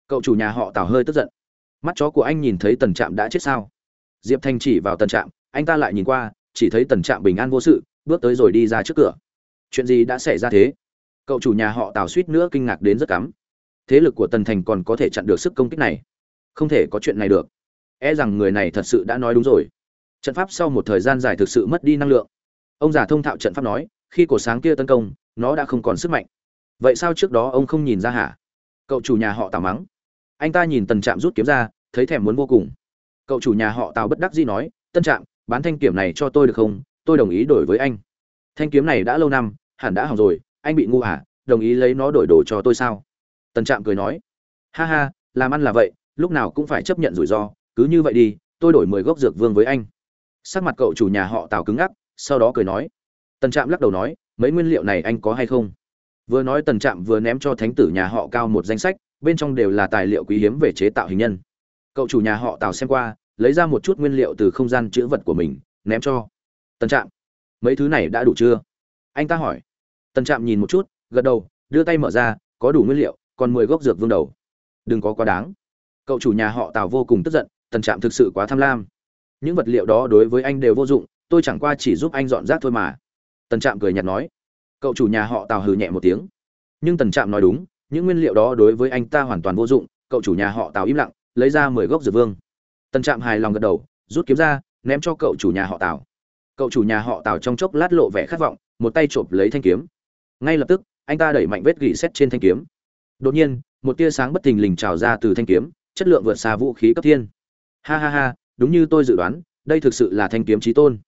Cậu chủ nhà họ tào hơi tức giận. Mắt chó của anh nhìn thấy tần trạm đã chết sao? Diệp thanh chỉ vào tần trạm, anh ta lại nhìn qua, chỉ thấy tần trạm bình an vô sự, bước tới rồi đi ra trước cửa. Chuyện gì đã xảy ra thế? Cậu chủ nhà họ tào suýt nữa kinh ngạc đến rất cắm thế lực của tần thành còn có thể chặn được sức công kích này? Không thể có chuyện này được. E rằng người này thật sự đã nói đúng rồi. Trận pháp sau một thời gian dài thực sự mất đi năng lượng. Ông già thông thạo trận pháp nói, khi cổ sáng kia tấn công, nó đã không còn sức mạnh. Vậy sao trước đó ông không nhìn ra hả? Cậu chủ nhà họ tào mắng. Anh ta nhìn tần trạm rút kiếm ra, thấy thèm muốn vô cùng. Cậu chủ nhà họ tào bất đắc dĩ nói, tân trạm, bán thanh kiếm này cho tôi được không? Tôi đồng ý đổi với anh. Thanh kiếm này đã lâu năm, hẳn đã hỏng rồi. Anh bị ngu hả? Đồng ý lấy nó đổi đồ cho tôi sao? Tần trạm cười nói, ha ha, làm ăn là vậy, lúc nào cũng phải chấp nhận rủi ro, cứ như vậy đi, tôi đổi mười gốc dược vương với anh. Sắc mặt cậu chủ nhà họ tào cứng ngắc, sau đó cười nói, tần trạm lắc đầu nói, mấy nguyên liệu này anh có hay không? Vừa nói tần trạm vừa ném cho thánh tử nhà họ cao một danh sách, bên trong đều là tài liệu quý hiếm về chế tạo hình nhân. Cậu chủ nhà họ tào xem qua, lấy ra một chút nguyên liệu từ không gian chữ vật của mình, ném cho tần trạm. Mấy thứ này đã đủ chưa? Anh ta hỏi. Tần trạm nhìn một chút, gật đầu, đưa tay mở ra, có đủ nguyên liệu còn mười gốc dược vương đầu. Đừng có quá đáng. Cậu chủ nhà họ tào vô cùng tức giận, tần trạm thực sự quá tham lam. Những vật liệu đó đối với anh đều vô dụng, tôi chẳng qua chỉ giúp anh dọn rác thôi mà. Tần trạm cười nhạt nói. Cậu chủ nhà họ tào hừ nhẹ một tiếng. Nhưng tần trạm nói đúng, những nguyên liệu đó đối với anh ta hoàn toàn vô dụng, cậu chủ nhà họ tào im lặng, lấy ra mười gốc dược vương. Tần trạm hài lòng gật đầu, rút kiếm ra, ném cho cậu chủ nhà họ tào. Cậu chủ nhà họ tào trong chốc lát lộ vẻ khát vọng, một tay chộp lấy thanh kiếm. Ngay lập tức, anh ta đẩy mạnh vết gỉ xét trên thanh kiếm đột nhiên, một tia sáng bất thình lình trào ra từ thanh kiếm, chất lượng vượt xa vũ khí cấp thiên. Ha ha ha, đúng như tôi dự đoán, đây thực sự là thanh kiếm trí tôn.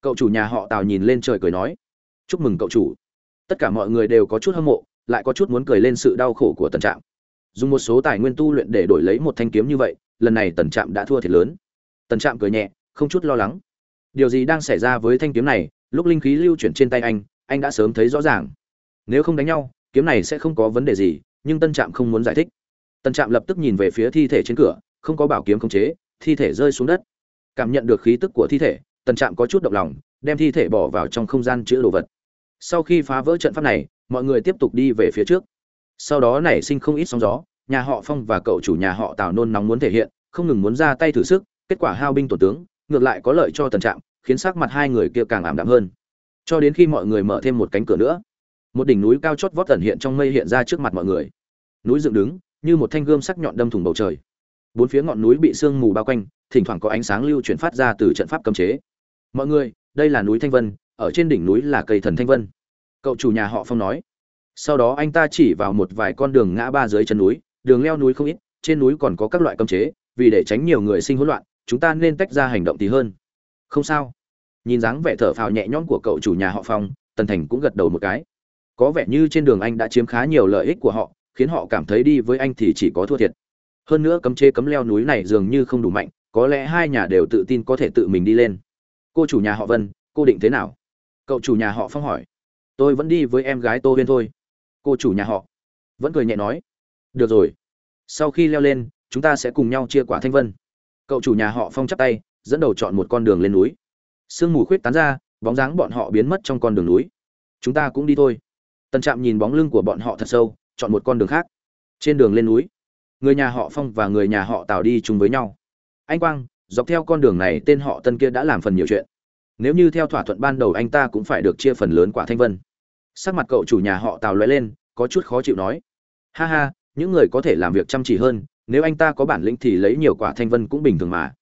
Cậu chủ nhà họ tào nhìn lên trời cười nói. Chúc mừng cậu chủ. Tất cả mọi người đều có chút hâm mộ, lại có chút muốn cười lên sự đau khổ của tần trạm. Dùng một số tài nguyên tu luyện để đổi lấy một thanh kiếm như vậy, lần này tần trạm đã thua thiệt lớn. Tần trạm cười nhẹ, không chút lo lắng. Điều gì đang xảy ra với thanh kiếm này, lúc linh khí lưu chuyển trên tay anh anh đã sớm thấy rõ ràng. Nếu không đánh nhau, kiếm này sẽ không có vấn đề gì nhưng tân trạm không muốn giải thích. Tân trạm lập tức nhìn về phía thi thể trên cửa, không có bảo kiếm khống chế, thi thể rơi xuống đất. Cảm nhận được khí tức của thi thể, tân trạm có chút động lòng, đem thi thể bỏ vào trong không gian chứa đồ vật. Sau khi phá vỡ trận pháp này, mọi người tiếp tục đi về phía trước. Sau đó nảy sinh không ít sóng gió, nhà họ phong và cậu chủ nhà họ tào nôn nóng muốn thể hiện, không ngừng muốn ra tay thử sức, kết quả hao binh tổn tướng, ngược lại có lợi cho tần trạm, khiến sắc mặt hai người kia càng ảm đạm hơn. Cho đến khi mọi người mở thêm một cánh cửa nữa một đỉnh núi cao chót vót tẩn hiện trong mây hiện ra trước mặt mọi người. Núi dựng đứng, như một thanh gươm sắc nhọn đâm thủng bầu trời. Bốn phía ngọn núi bị sương mù bao quanh, thỉnh thoảng có ánh sáng lưu chuyển phát ra từ trận pháp cấm chế. Mọi người, đây là núi thanh vân, ở trên đỉnh núi là cây thần thanh vân. Cậu chủ nhà họ phong nói. Sau đó anh ta chỉ vào một vài con đường ngã ba dưới chân núi, đường leo núi không ít, trên núi còn có các loại cấm chế, vì để tránh nhiều người sinh hỗn loạn, chúng ta nên tách ra hành động tí hơn. Không sao. Nhìn dáng vẻ thở phào nhẹ nhõm của cậu chủ nhà họ phong, tần thành cũng gật đầu một cái có vẻ như trên đường anh đã chiếm khá nhiều lợi ích của họ, khiến họ cảm thấy đi với anh thì chỉ có thua thiệt. Hơn nữa cấm chế cấm leo núi này dường như không đủ mạnh, có lẽ hai nhà đều tự tin có thể tự mình đi lên. Cô chủ nhà họ vân, cô định thế nào? Cậu chủ nhà họ phong hỏi. Tôi vẫn đi với em gái tô huyên thôi. Cô chủ nhà họ vẫn cười nhẹ nói. Được rồi. Sau khi leo lên, chúng ta sẽ cùng nhau chia quả thanh vân. Cậu chủ nhà họ phong chắp tay, dẫn đầu chọn một con đường lên núi. Sương mù khuyết tán ra, bóng dáng bọn họ biến mất trong con đường núi. Chúng ta cũng đi thôi tần trạm nhìn bóng lưng của bọn họ thật sâu, chọn một con đường khác. Trên đường lên núi, người nhà họ phong và người nhà họ tào đi chung với nhau. Anh quang, dọc theo con đường này, tên họ tân kia đã làm phần nhiều chuyện. Nếu như theo thỏa thuận ban đầu, anh ta cũng phải được chia phần lớn quả thanh vân. Sắc mặt cậu chủ nhà họ tào lóe lên, có chút khó chịu nói. Ha ha, những người có thể làm việc chăm chỉ hơn, nếu anh ta có bản lĩnh thì lấy nhiều quả thanh vân cũng bình thường mà.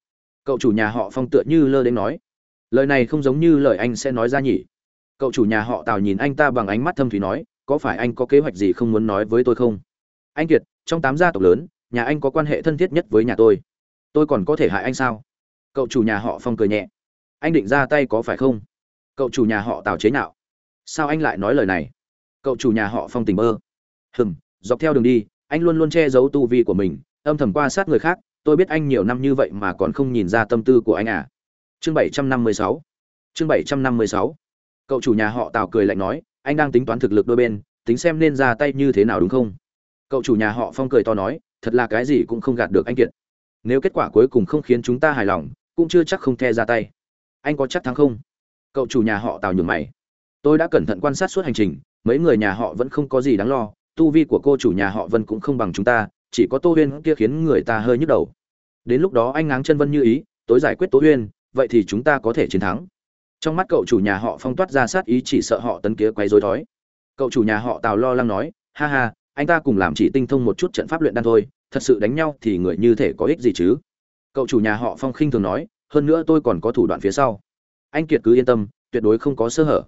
Cậu chủ nhà họ phong tựa như lơ đến nói. Lời này không giống như lời anh sẽ nói ra nhỉ cậu chủ nhà họ tào nhìn anh ta bằng ánh mắt thâm thủy nói có phải anh có kế hoạch gì không muốn nói với tôi không? Anh kiệt trong tám gia tộc lớn nhà anh có quan hệ thân thiết nhất với nhà tôi. Tôi còn có thể hại anh sao? Cậu chủ nhà họ phong cười nhẹ. Anh định ra tay có phải không? Cậu chủ nhà họ tào chế nạo, sao anh lại nói lời này? Cậu chủ nhà họ phong tình mơ hừm dọc theo đường đi anh luôn luôn che giấu tu vi của mình âm thầm qua sát người khác. Tôi biết anh nhiều năm như vậy mà còn không nhìn ra tâm tư của anh à. Chương 756 chương 756 cậu chủ nhà họ tào cười lạnh nói, anh đang tính toán thực lực đôi bên, tính xem nên ra tay như thế nào đúng không? Cậu chủ nhà họ phong cười to nói, thật là cái gì cũng không gạt được anh kiệt. Nếu kết quả cuối cùng không khiến chúng ta hài lòng, cũng chưa chắc không the ra tay. Anh có chắc thắng không? Cậu chủ nhà họ tào nhường mày. Tôi đã cẩn thận quan sát suốt hành trình, mấy người nhà họ vẫn không có gì đáng lo, tu vi của cô chủ nhà họ vân cũng không bằng chúng ta, chỉ có tô huyên kia khiến người ta hơi nhức đầu. Đến lúc đó anh ngáng chân vân như ý, tối giải quyết tố huyên, vậy thì chúng ta có thể chiến thắng trong mắt cậu chủ nhà họ phong toát ra sát ý chỉ sợ họ tấn kia quấy rối thói. Cậu chủ nhà họ tào lo lắng nói, ha ha, anh ta cùng làm chỉ tinh thông một chút trận pháp luyện đan thôi, thật sự đánh nhau thì người như thể có ích gì chứ? Cậu chủ nhà họ phong khinh thường nói, hơn nữa tôi còn có thủ đoạn phía sau. Anh kiệt cứ yên tâm, tuyệt đối không có sơ hở.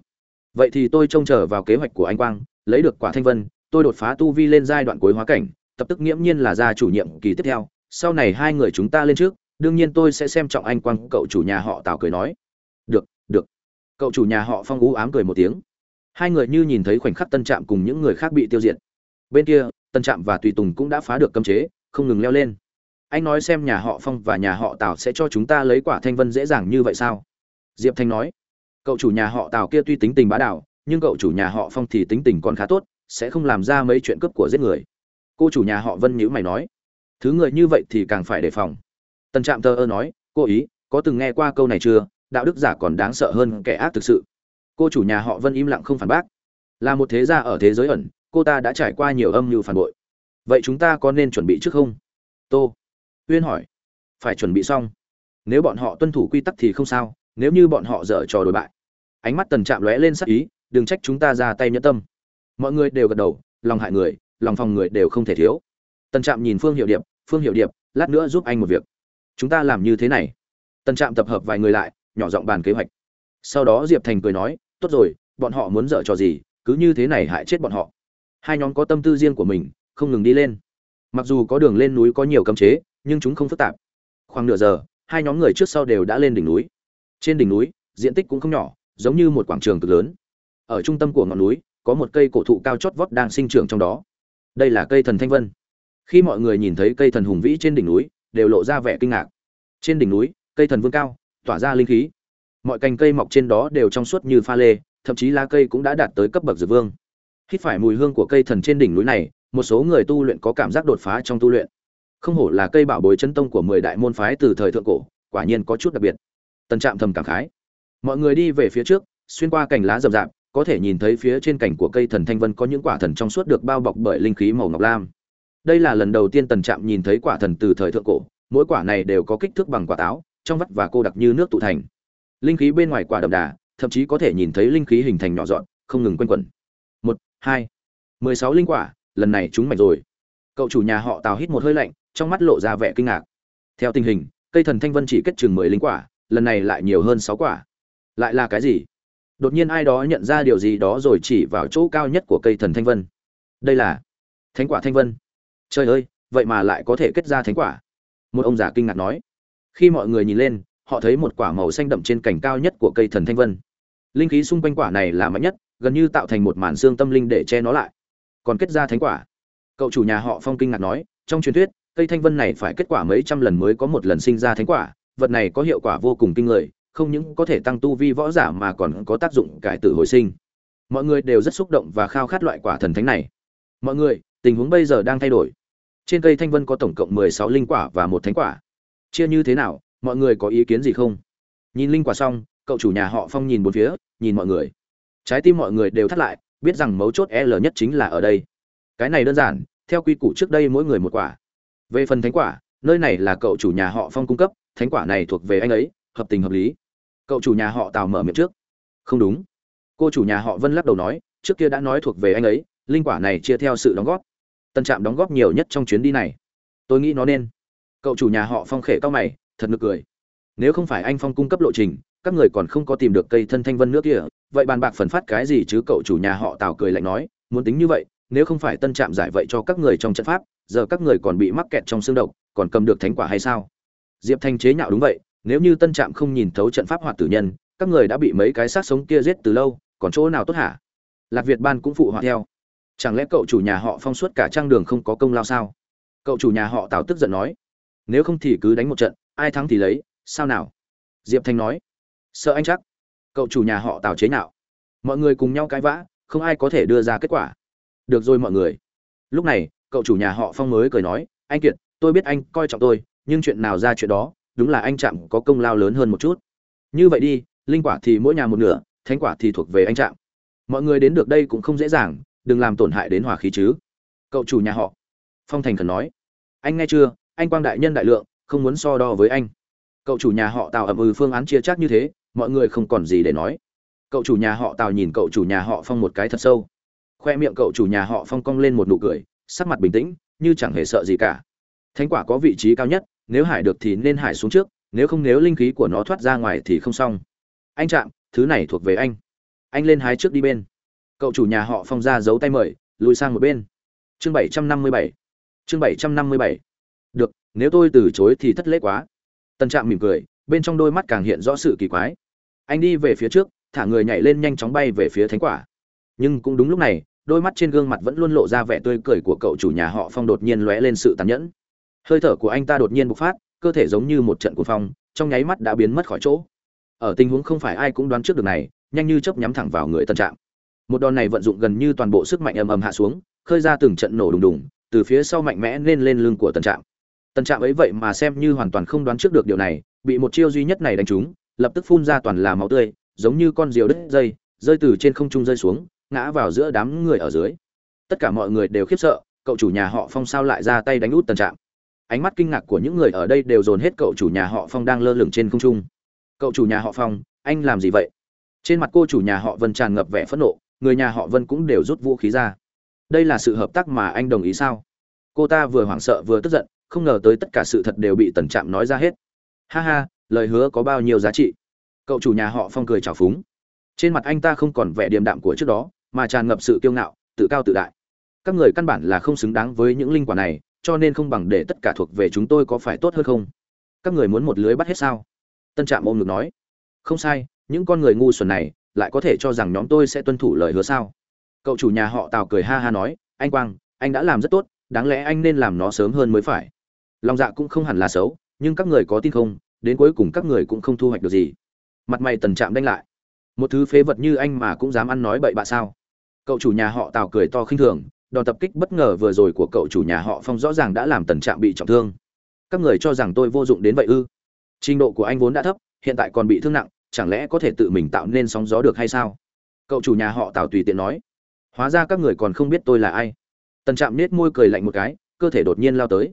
Vậy thì tôi trông chờ vào kế hoạch của anh quang, lấy được quả thanh vân, tôi đột phá tu vi lên giai đoạn cuối hóa cảnh, tập tức nghiễm nhiên là ra chủ nhiệm kỳ tiếp theo. Sau này hai người chúng ta lên trước, đương nhiên tôi sẽ xem trọng anh quang. Cậu chủ nhà họ tào cười nói cậu chủ nhà họ phong ú ám cười một tiếng. Hai người như nhìn thấy khoảnh khắc tân trạm cùng những người khác bị tiêu diệt. Bên kia, tân trạm và tùy tùng cũng đã phá được cấm chế, không ngừng leo lên. Anh nói xem nhà họ phong và nhà họ tào sẽ cho chúng ta lấy quả thanh vân dễ dàng như vậy sao? Diệp thanh nói. Cậu chủ nhà họ tào kia tuy tính tình bá đạo, nhưng cậu chủ nhà họ phong thì tính tình còn khá tốt, sẽ không làm ra mấy chuyện cướp của giết người. Cô chủ nhà họ vân nhữ mày nói. Thứ người như vậy thì càng phải đề phòng. Tân trạm tơ ơ nói. Cô ý, có từng nghe qua câu này chưa? Đạo đức giả còn đáng sợ hơn kẻ ác thực sự. Cô chủ nhà họ vân im lặng không phản bác. Là một thế gia ở thế giới ẩn, cô ta đã trải qua nhiều âm mưu phản bội. Vậy chúng ta có nên chuẩn bị trước không? Tô uyên hỏi. Phải chuẩn bị xong. Nếu bọn họ tuân thủ quy tắc thì không sao, nếu như bọn họ dở trò đổi bại. Ánh mắt tần trạm lóe lên sắc ý, đừng trách chúng ta ra tay nhẫn tâm. Mọi người đều gật đầu, lòng hại người, lòng phòng người đều không thể thiếu. Tần trạm nhìn phương hiệu điệp, phương hiệu điệp, lát nữa giúp anh một việc. Chúng ta làm như thế này. Tần trạm tập hợp vài người lại nhỏ giọng bàn kế hoạch. Sau đó diệp thành cười nói, tốt rồi, bọn họ muốn dở trò gì, cứ như thế này hại chết bọn họ. Hai nhóm có tâm tư riêng của mình, không ngừng đi lên. Mặc dù có đường lên núi có nhiều cấm chế, nhưng chúng không phức tạp. Khoảng nửa giờ, hai nhóm người trước sau đều đã lên đỉnh núi. Trên đỉnh núi, diện tích cũng không nhỏ, giống như một quảng trường cực lớn. Ở trung tâm của ngọn núi, có một cây cổ thụ cao chót vót đang sinh trưởng trong đó. Đây là cây thần thanh vân. Khi mọi người nhìn thấy cây thần hùng vĩ trên đỉnh núi, đều lộ ra vẻ kinh ngạc. Trên đỉnh núi, cây thần vương cao tỏa ra linh khí. Mọi cành cây mọc trên đó đều trong suốt như pha lê, thậm chí lá cây cũng đã đạt tới cấp bậc dược vương. Hít phải mùi hương của cây thần trên đỉnh núi này, một số người tu luyện có cảm giác đột phá trong tu luyện. Không hổ là cây bảo bối chân tông của mười đại môn phái từ thời thượng cổ, quả nhiên có chút đặc biệt. Tần trạm thầm cảm khái. Mọi người đi về phía trước, xuyên qua cành lá rậm rạp, có thể nhìn thấy phía trên cành của cây thần thanh vân có những quả thần trong suốt được bao bọc bởi linh khí màu ngọc lam. Đây là lần đầu tiên tần trạm nhìn thấy quả thần từ thời thượng cổ, mỗi quả này đều có kích thước bằng quả táo trong vắt và cô đặc như nước tụ thành. Linh khí bên ngoài quả đậm đà, thậm chí có thể nhìn thấy linh khí hình thành nhỏ dọn, không ngừng quanh quẩn. Một, hai, mười sáu linh quả, lần này chúng mạch rồi. Cậu chủ nhà họ tào hít một hơi lạnh, trong mắt lộ ra vẻ kinh ngạc. Theo tình hình, cây thần thanh vân chỉ kết chừng mười linh quả, lần này lại nhiều hơn sáu quả. Lại là cái gì? Đột nhiên ai đó nhận ra điều gì đó rồi chỉ vào chỗ cao nhất của cây thần thanh vân. Đây là thánh quả thanh vân. Trời ơi, vậy mà lại có thể kết ra thánh quả. Một ông già kinh ngạc nói khi mọi người nhìn lên, họ thấy một quả màu xanh đậm trên cành cao nhất của cây thần thanh vân. Linh khí xung quanh quả này là mạnh nhất, gần như tạo thành một màn xương tâm linh để che nó lại. Còn kết ra thánh quả. Cậu chủ nhà họ phong kinh ngạc nói, trong truyền thuyết, cây thanh vân này phải kết quả mấy trăm lần mới có một lần sinh ra thánh quả, vật này có hiệu quả vô cùng kinh người, không những có thể tăng tu vi võ giả mà còn có tác dụng cải tử hồi sinh. Mọi người đều rất xúc động và khao khát loại quả thần thánh này. Mọi người, tình huống bây giờ đang thay đổi. Trên cây thanh vân có tổng cộng mười sáu linh quả và một thánh quả chia như thế nào, mọi người có ý kiến gì không? Nhìn linh quả xong, cậu chủ nhà họ phong nhìn bốn phía, nhìn mọi người. Trái tim mọi người đều thắt lại, biết rằng mấu chốt l nhất chính là ở đây. Cái này đơn giản, theo quy củ trước đây mỗi người một quả. Về phần thánh quả, nơi này là cậu chủ nhà họ phong cung cấp, thánh quả này thuộc về anh ấy, hợp tình hợp lý. Cậu chủ nhà họ tào mở miệng trước. Không đúng. Cô chủ nhà họ vân lắc đầu nói, trước kia đã nói thuộc về anh ấy, linh quả này chia theo sự đóng góp. Tân trạm đóng góp nhiều nhất trong chuyến đi này. Tôi nghĩ nó nên cậu chủ nhà họ phong khể cao mày, thật nực cười. Nếu không phải anh phong cung cấp lộ trình, các người còn không có tìm được cây thân thanh vân nước kia, vậy bàn bạc phần phát cái gì chứ cậu chủ nhà họ tào cười lạnh nói, muốn tính như vậy, nếu không phải tân trạm giải vậy cho các người trong trận pháp, giờ các người còn bị mắc kẹt trong xương độc, còn cầm được thánh quả hay sao? Diệp thanh chế nhạo đúng vậy, nếu như tân trạm không nhìn thấu trận pháp hoạt tử nhân, các người đã bị mấy cái xác sống kia giết từ lâu, còn chỗ nào tốt hả? Lạc việt ban cũng phụ họa theo. Chẳng lẽ cậu chủ nhà họ phong suốt cả trang đường không có công lao sao? Cậu chủ nhà họ tào tức giận nói nếu không thì cứ đánh một trận, ai thắng thì lấy, sao nào? Diệp thanh nói. Sợ anh chắc. Cậu chủ nhà họ tào chế nào mọi người cùng nhau cãi vã, không ai có thể đưa ra kết quả. Được rồi mọi người. Lúc này, cậu chủ nhà họ phong mới cười nói, anh kiệt, tôi biết anh coi trọng tôi, nhưng chuyện nào ra chuyện đó, đúng là anh trạm có công lao lớn hơn một chút. Như vậy đi, linh quả thì mỗi nhà một nửa, thánh quả thì thuộc về anh trạm. Mọi người đến được đây cũng không dễ dàng, đừng làm tổn hại đến hòa khí chứ. Cậu chủ nhà họ phong thành khẩn nói. Anh nghe chưa? anh quang đại nhân đại lượng, không muốn so đo với anh. Cậu chủ nhà họ tào ẩm ừ phương án chia chắc như thế, mọi người không còn gì để nói. Cậu chủ nhà họ tào nhìn cậu chủ nhà họ phong một cái thật sâu. Khoe miệng cậu chủ nhà họ phong cong lên một nụ cười, sắc mặt bình tĩnh, như chẳng hề sợ gì cả. Thánh quả có vị trí cao nhất, nếu hải được thì nên hải xuống trước, nếu không nếu linh khí của nó thoát ra ngoài thì không xong. Anh chạm thứ này thuộc về anh. Anh lên hái trước đi bên. Cậu chủ nhà họ phong ra giấu tay mời, lùi sang một bên. Chương 757 chương 757 được, nếu tôi từ chối thì thất lễ quá. Tân trạm mỉm cười, bên trong đôi mắt càng hiện rõ sự kỳ quái. Anh đi về phía trước, thả người nhảy lên nhanh chóng bay về phía thánh quả. Nhưng cũng đúng lúc này, đôi mắt trên gương mặt vẫn luôn lộ ra vẻ tươi cười của cậu chủ nhà họ phong đột nhiên lóe lên sự tàn nhẫn. Hơi thở của anh ta đột nhiên bộc phát, cơ thể giống như một trận cuồng phong, trong nháy mắt đã biến mất khỏi chỗ. Ở tình huống không phải ai cũng đoán trước được này, nhanh như chớp nhắm thẳng vào người tân trạm. Một đòn này vận dụng gần như toàn bộ sức mạnh ầm ầm hạ xuống, khơi ra từng trận nổ đùng đùng, từ phía sau mạnh mẽ nên lên lưng của tân trạm. Tần trạm ấy vậy mà xem như hoàn toàn không đoán trước được điều này, bị một chiêu duy nhất này đánh trúng, lập tức phun ra toàn là máu tươi, giống như con diều đứt dây, rơi từ trên không trung rơi xuống, ngã vào giữa đám người ở dưới. Tất cả mọi người đều khiếp sợ, cậu chủ nhà họ phong sao lại ra tay đánh út Tần trạm? Ánh mắt kinh ngạc của những người ở đây đều dồn hết cậu chủ nhà họ phong đang lơ lửng trên không trung. Cậu chủ nhà họ phong, anh làm gì vậy? Trên mặt cô chủ nhà họ vân tràn ngập vẻ phẫn nộ, người nhà họ vân cũng đều rút vũ khí ra. Đây là sự hợp tác mà anh đồng ý sao? Cô ta vừa hoảng sợ vừa tức giận không ngờ tới tất cả sự thật đều bị tần trạm nói ra hết. Ha ha, lời hứa có bao nhiêu giá trị? Cậu chủ nhà họ phong cười trào phúng. Trên mặt anh ta không còn vẻ điềm đạm của trước đó, mà tràn ngập sự kiêu ngạo, tự cao tự đại. Các người căn bản là không xứng đáng với những linh quả này, cho nên không bằng để tất cả thuộc về chúng tôi có phải tốt hơn không? Các người muốn một lưới bắt hết sao? Tân trạm ôm ngực nói. Không sai, những con người ngu xuẩn này lại có thể cho rằng nhóm tôi sẽ tuân thủ lời hứa sao? Cậu chủ nhà họ tào cười ha ha nói. Anh quang, anh đã làm rất tốt, đáng lẽ anh nên làm nó sớm hơn mới phải lòng dạ cũng không hẳn là xấu, nhưng các người có tin không, đến cuối cùng các người cũng không thu hoạch được gì. Mặt mày tần trạm đanh lại. Một thứ phế vật như anh mà cũng dám ăn nói bậy bạ sao? Cậu chủ nhà họ tào cười to khinh thường, đòn tập kích bất ngờ vừa rồi của cậu chủ nhà họ phong rõ ràng đã làm tần trạm bị trọng thương. Các người cho rằng tôi vô dụng đến vậy ư? Trình độ của anh vốn đã thấp, hiện tại còn bị thương nặng, chẳng lẽ có thể tự mình tạo nên sóng gió được hay sao? Cậu chủ nhà họ tào tùy tiện nói. Hóa ra các người còn không biết tôi là ai. Tần trạm nết môi cười lạnh một cái, cơ thể đột nhiên lao tới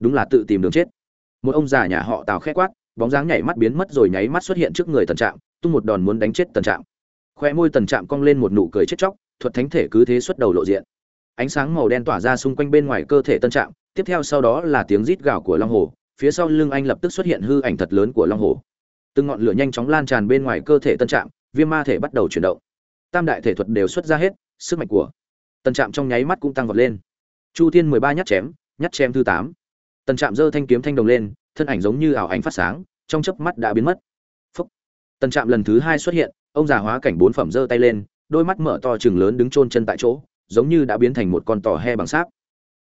đúng là tự tìm đường chết. Một ông già nhà họ tào khẽ quát, bóng dáng nhảy mắt biến mất rồi nháy mắt xuất hiện trước người tần trạm, tung một đòn muốn đánh chết tần trạm. Khoe môi tần trạm cong lên một nụ cười chết chóc, thuật thánh thể cứ thế xuất đầu lộ diện. Ánh sáng màu đen tỏa ra xung quanh bên ngoài cơ thể tân trạm, tiếp theo sau đó là tiếng rít gào của long hồ, phía sau lưng anh lập tức xuất hiện hư ảnh thật lớn của long hồ. Từng ngọn lửa nhanh chóng lan tràn bên ngoài cơ thể tân trạm, viêm ma thể bắt đầu chuyển động. Tam đại thể thuật đều xuất ra hết, sức mạnh của tân trạm trong nháy mắt cũng tăng vọt lên. Chu thiên mười ba nhát chém nhát chém thứ tám. Tần trạm giơ thanh kiếm thanh đồng lên, thân ảnh giống như ảo ảnh phát sáng, trong chớp mắt đã biến mất. Phúc. Tần trạm lần thứ hai xuất hiện, ông già hóa cảnh bốn phẩm giơ tay lên, đôi mắt mở to chừng lớn đứng chôn chân tại chỗ, giống như đã biến thành một con tò he bằng sáp.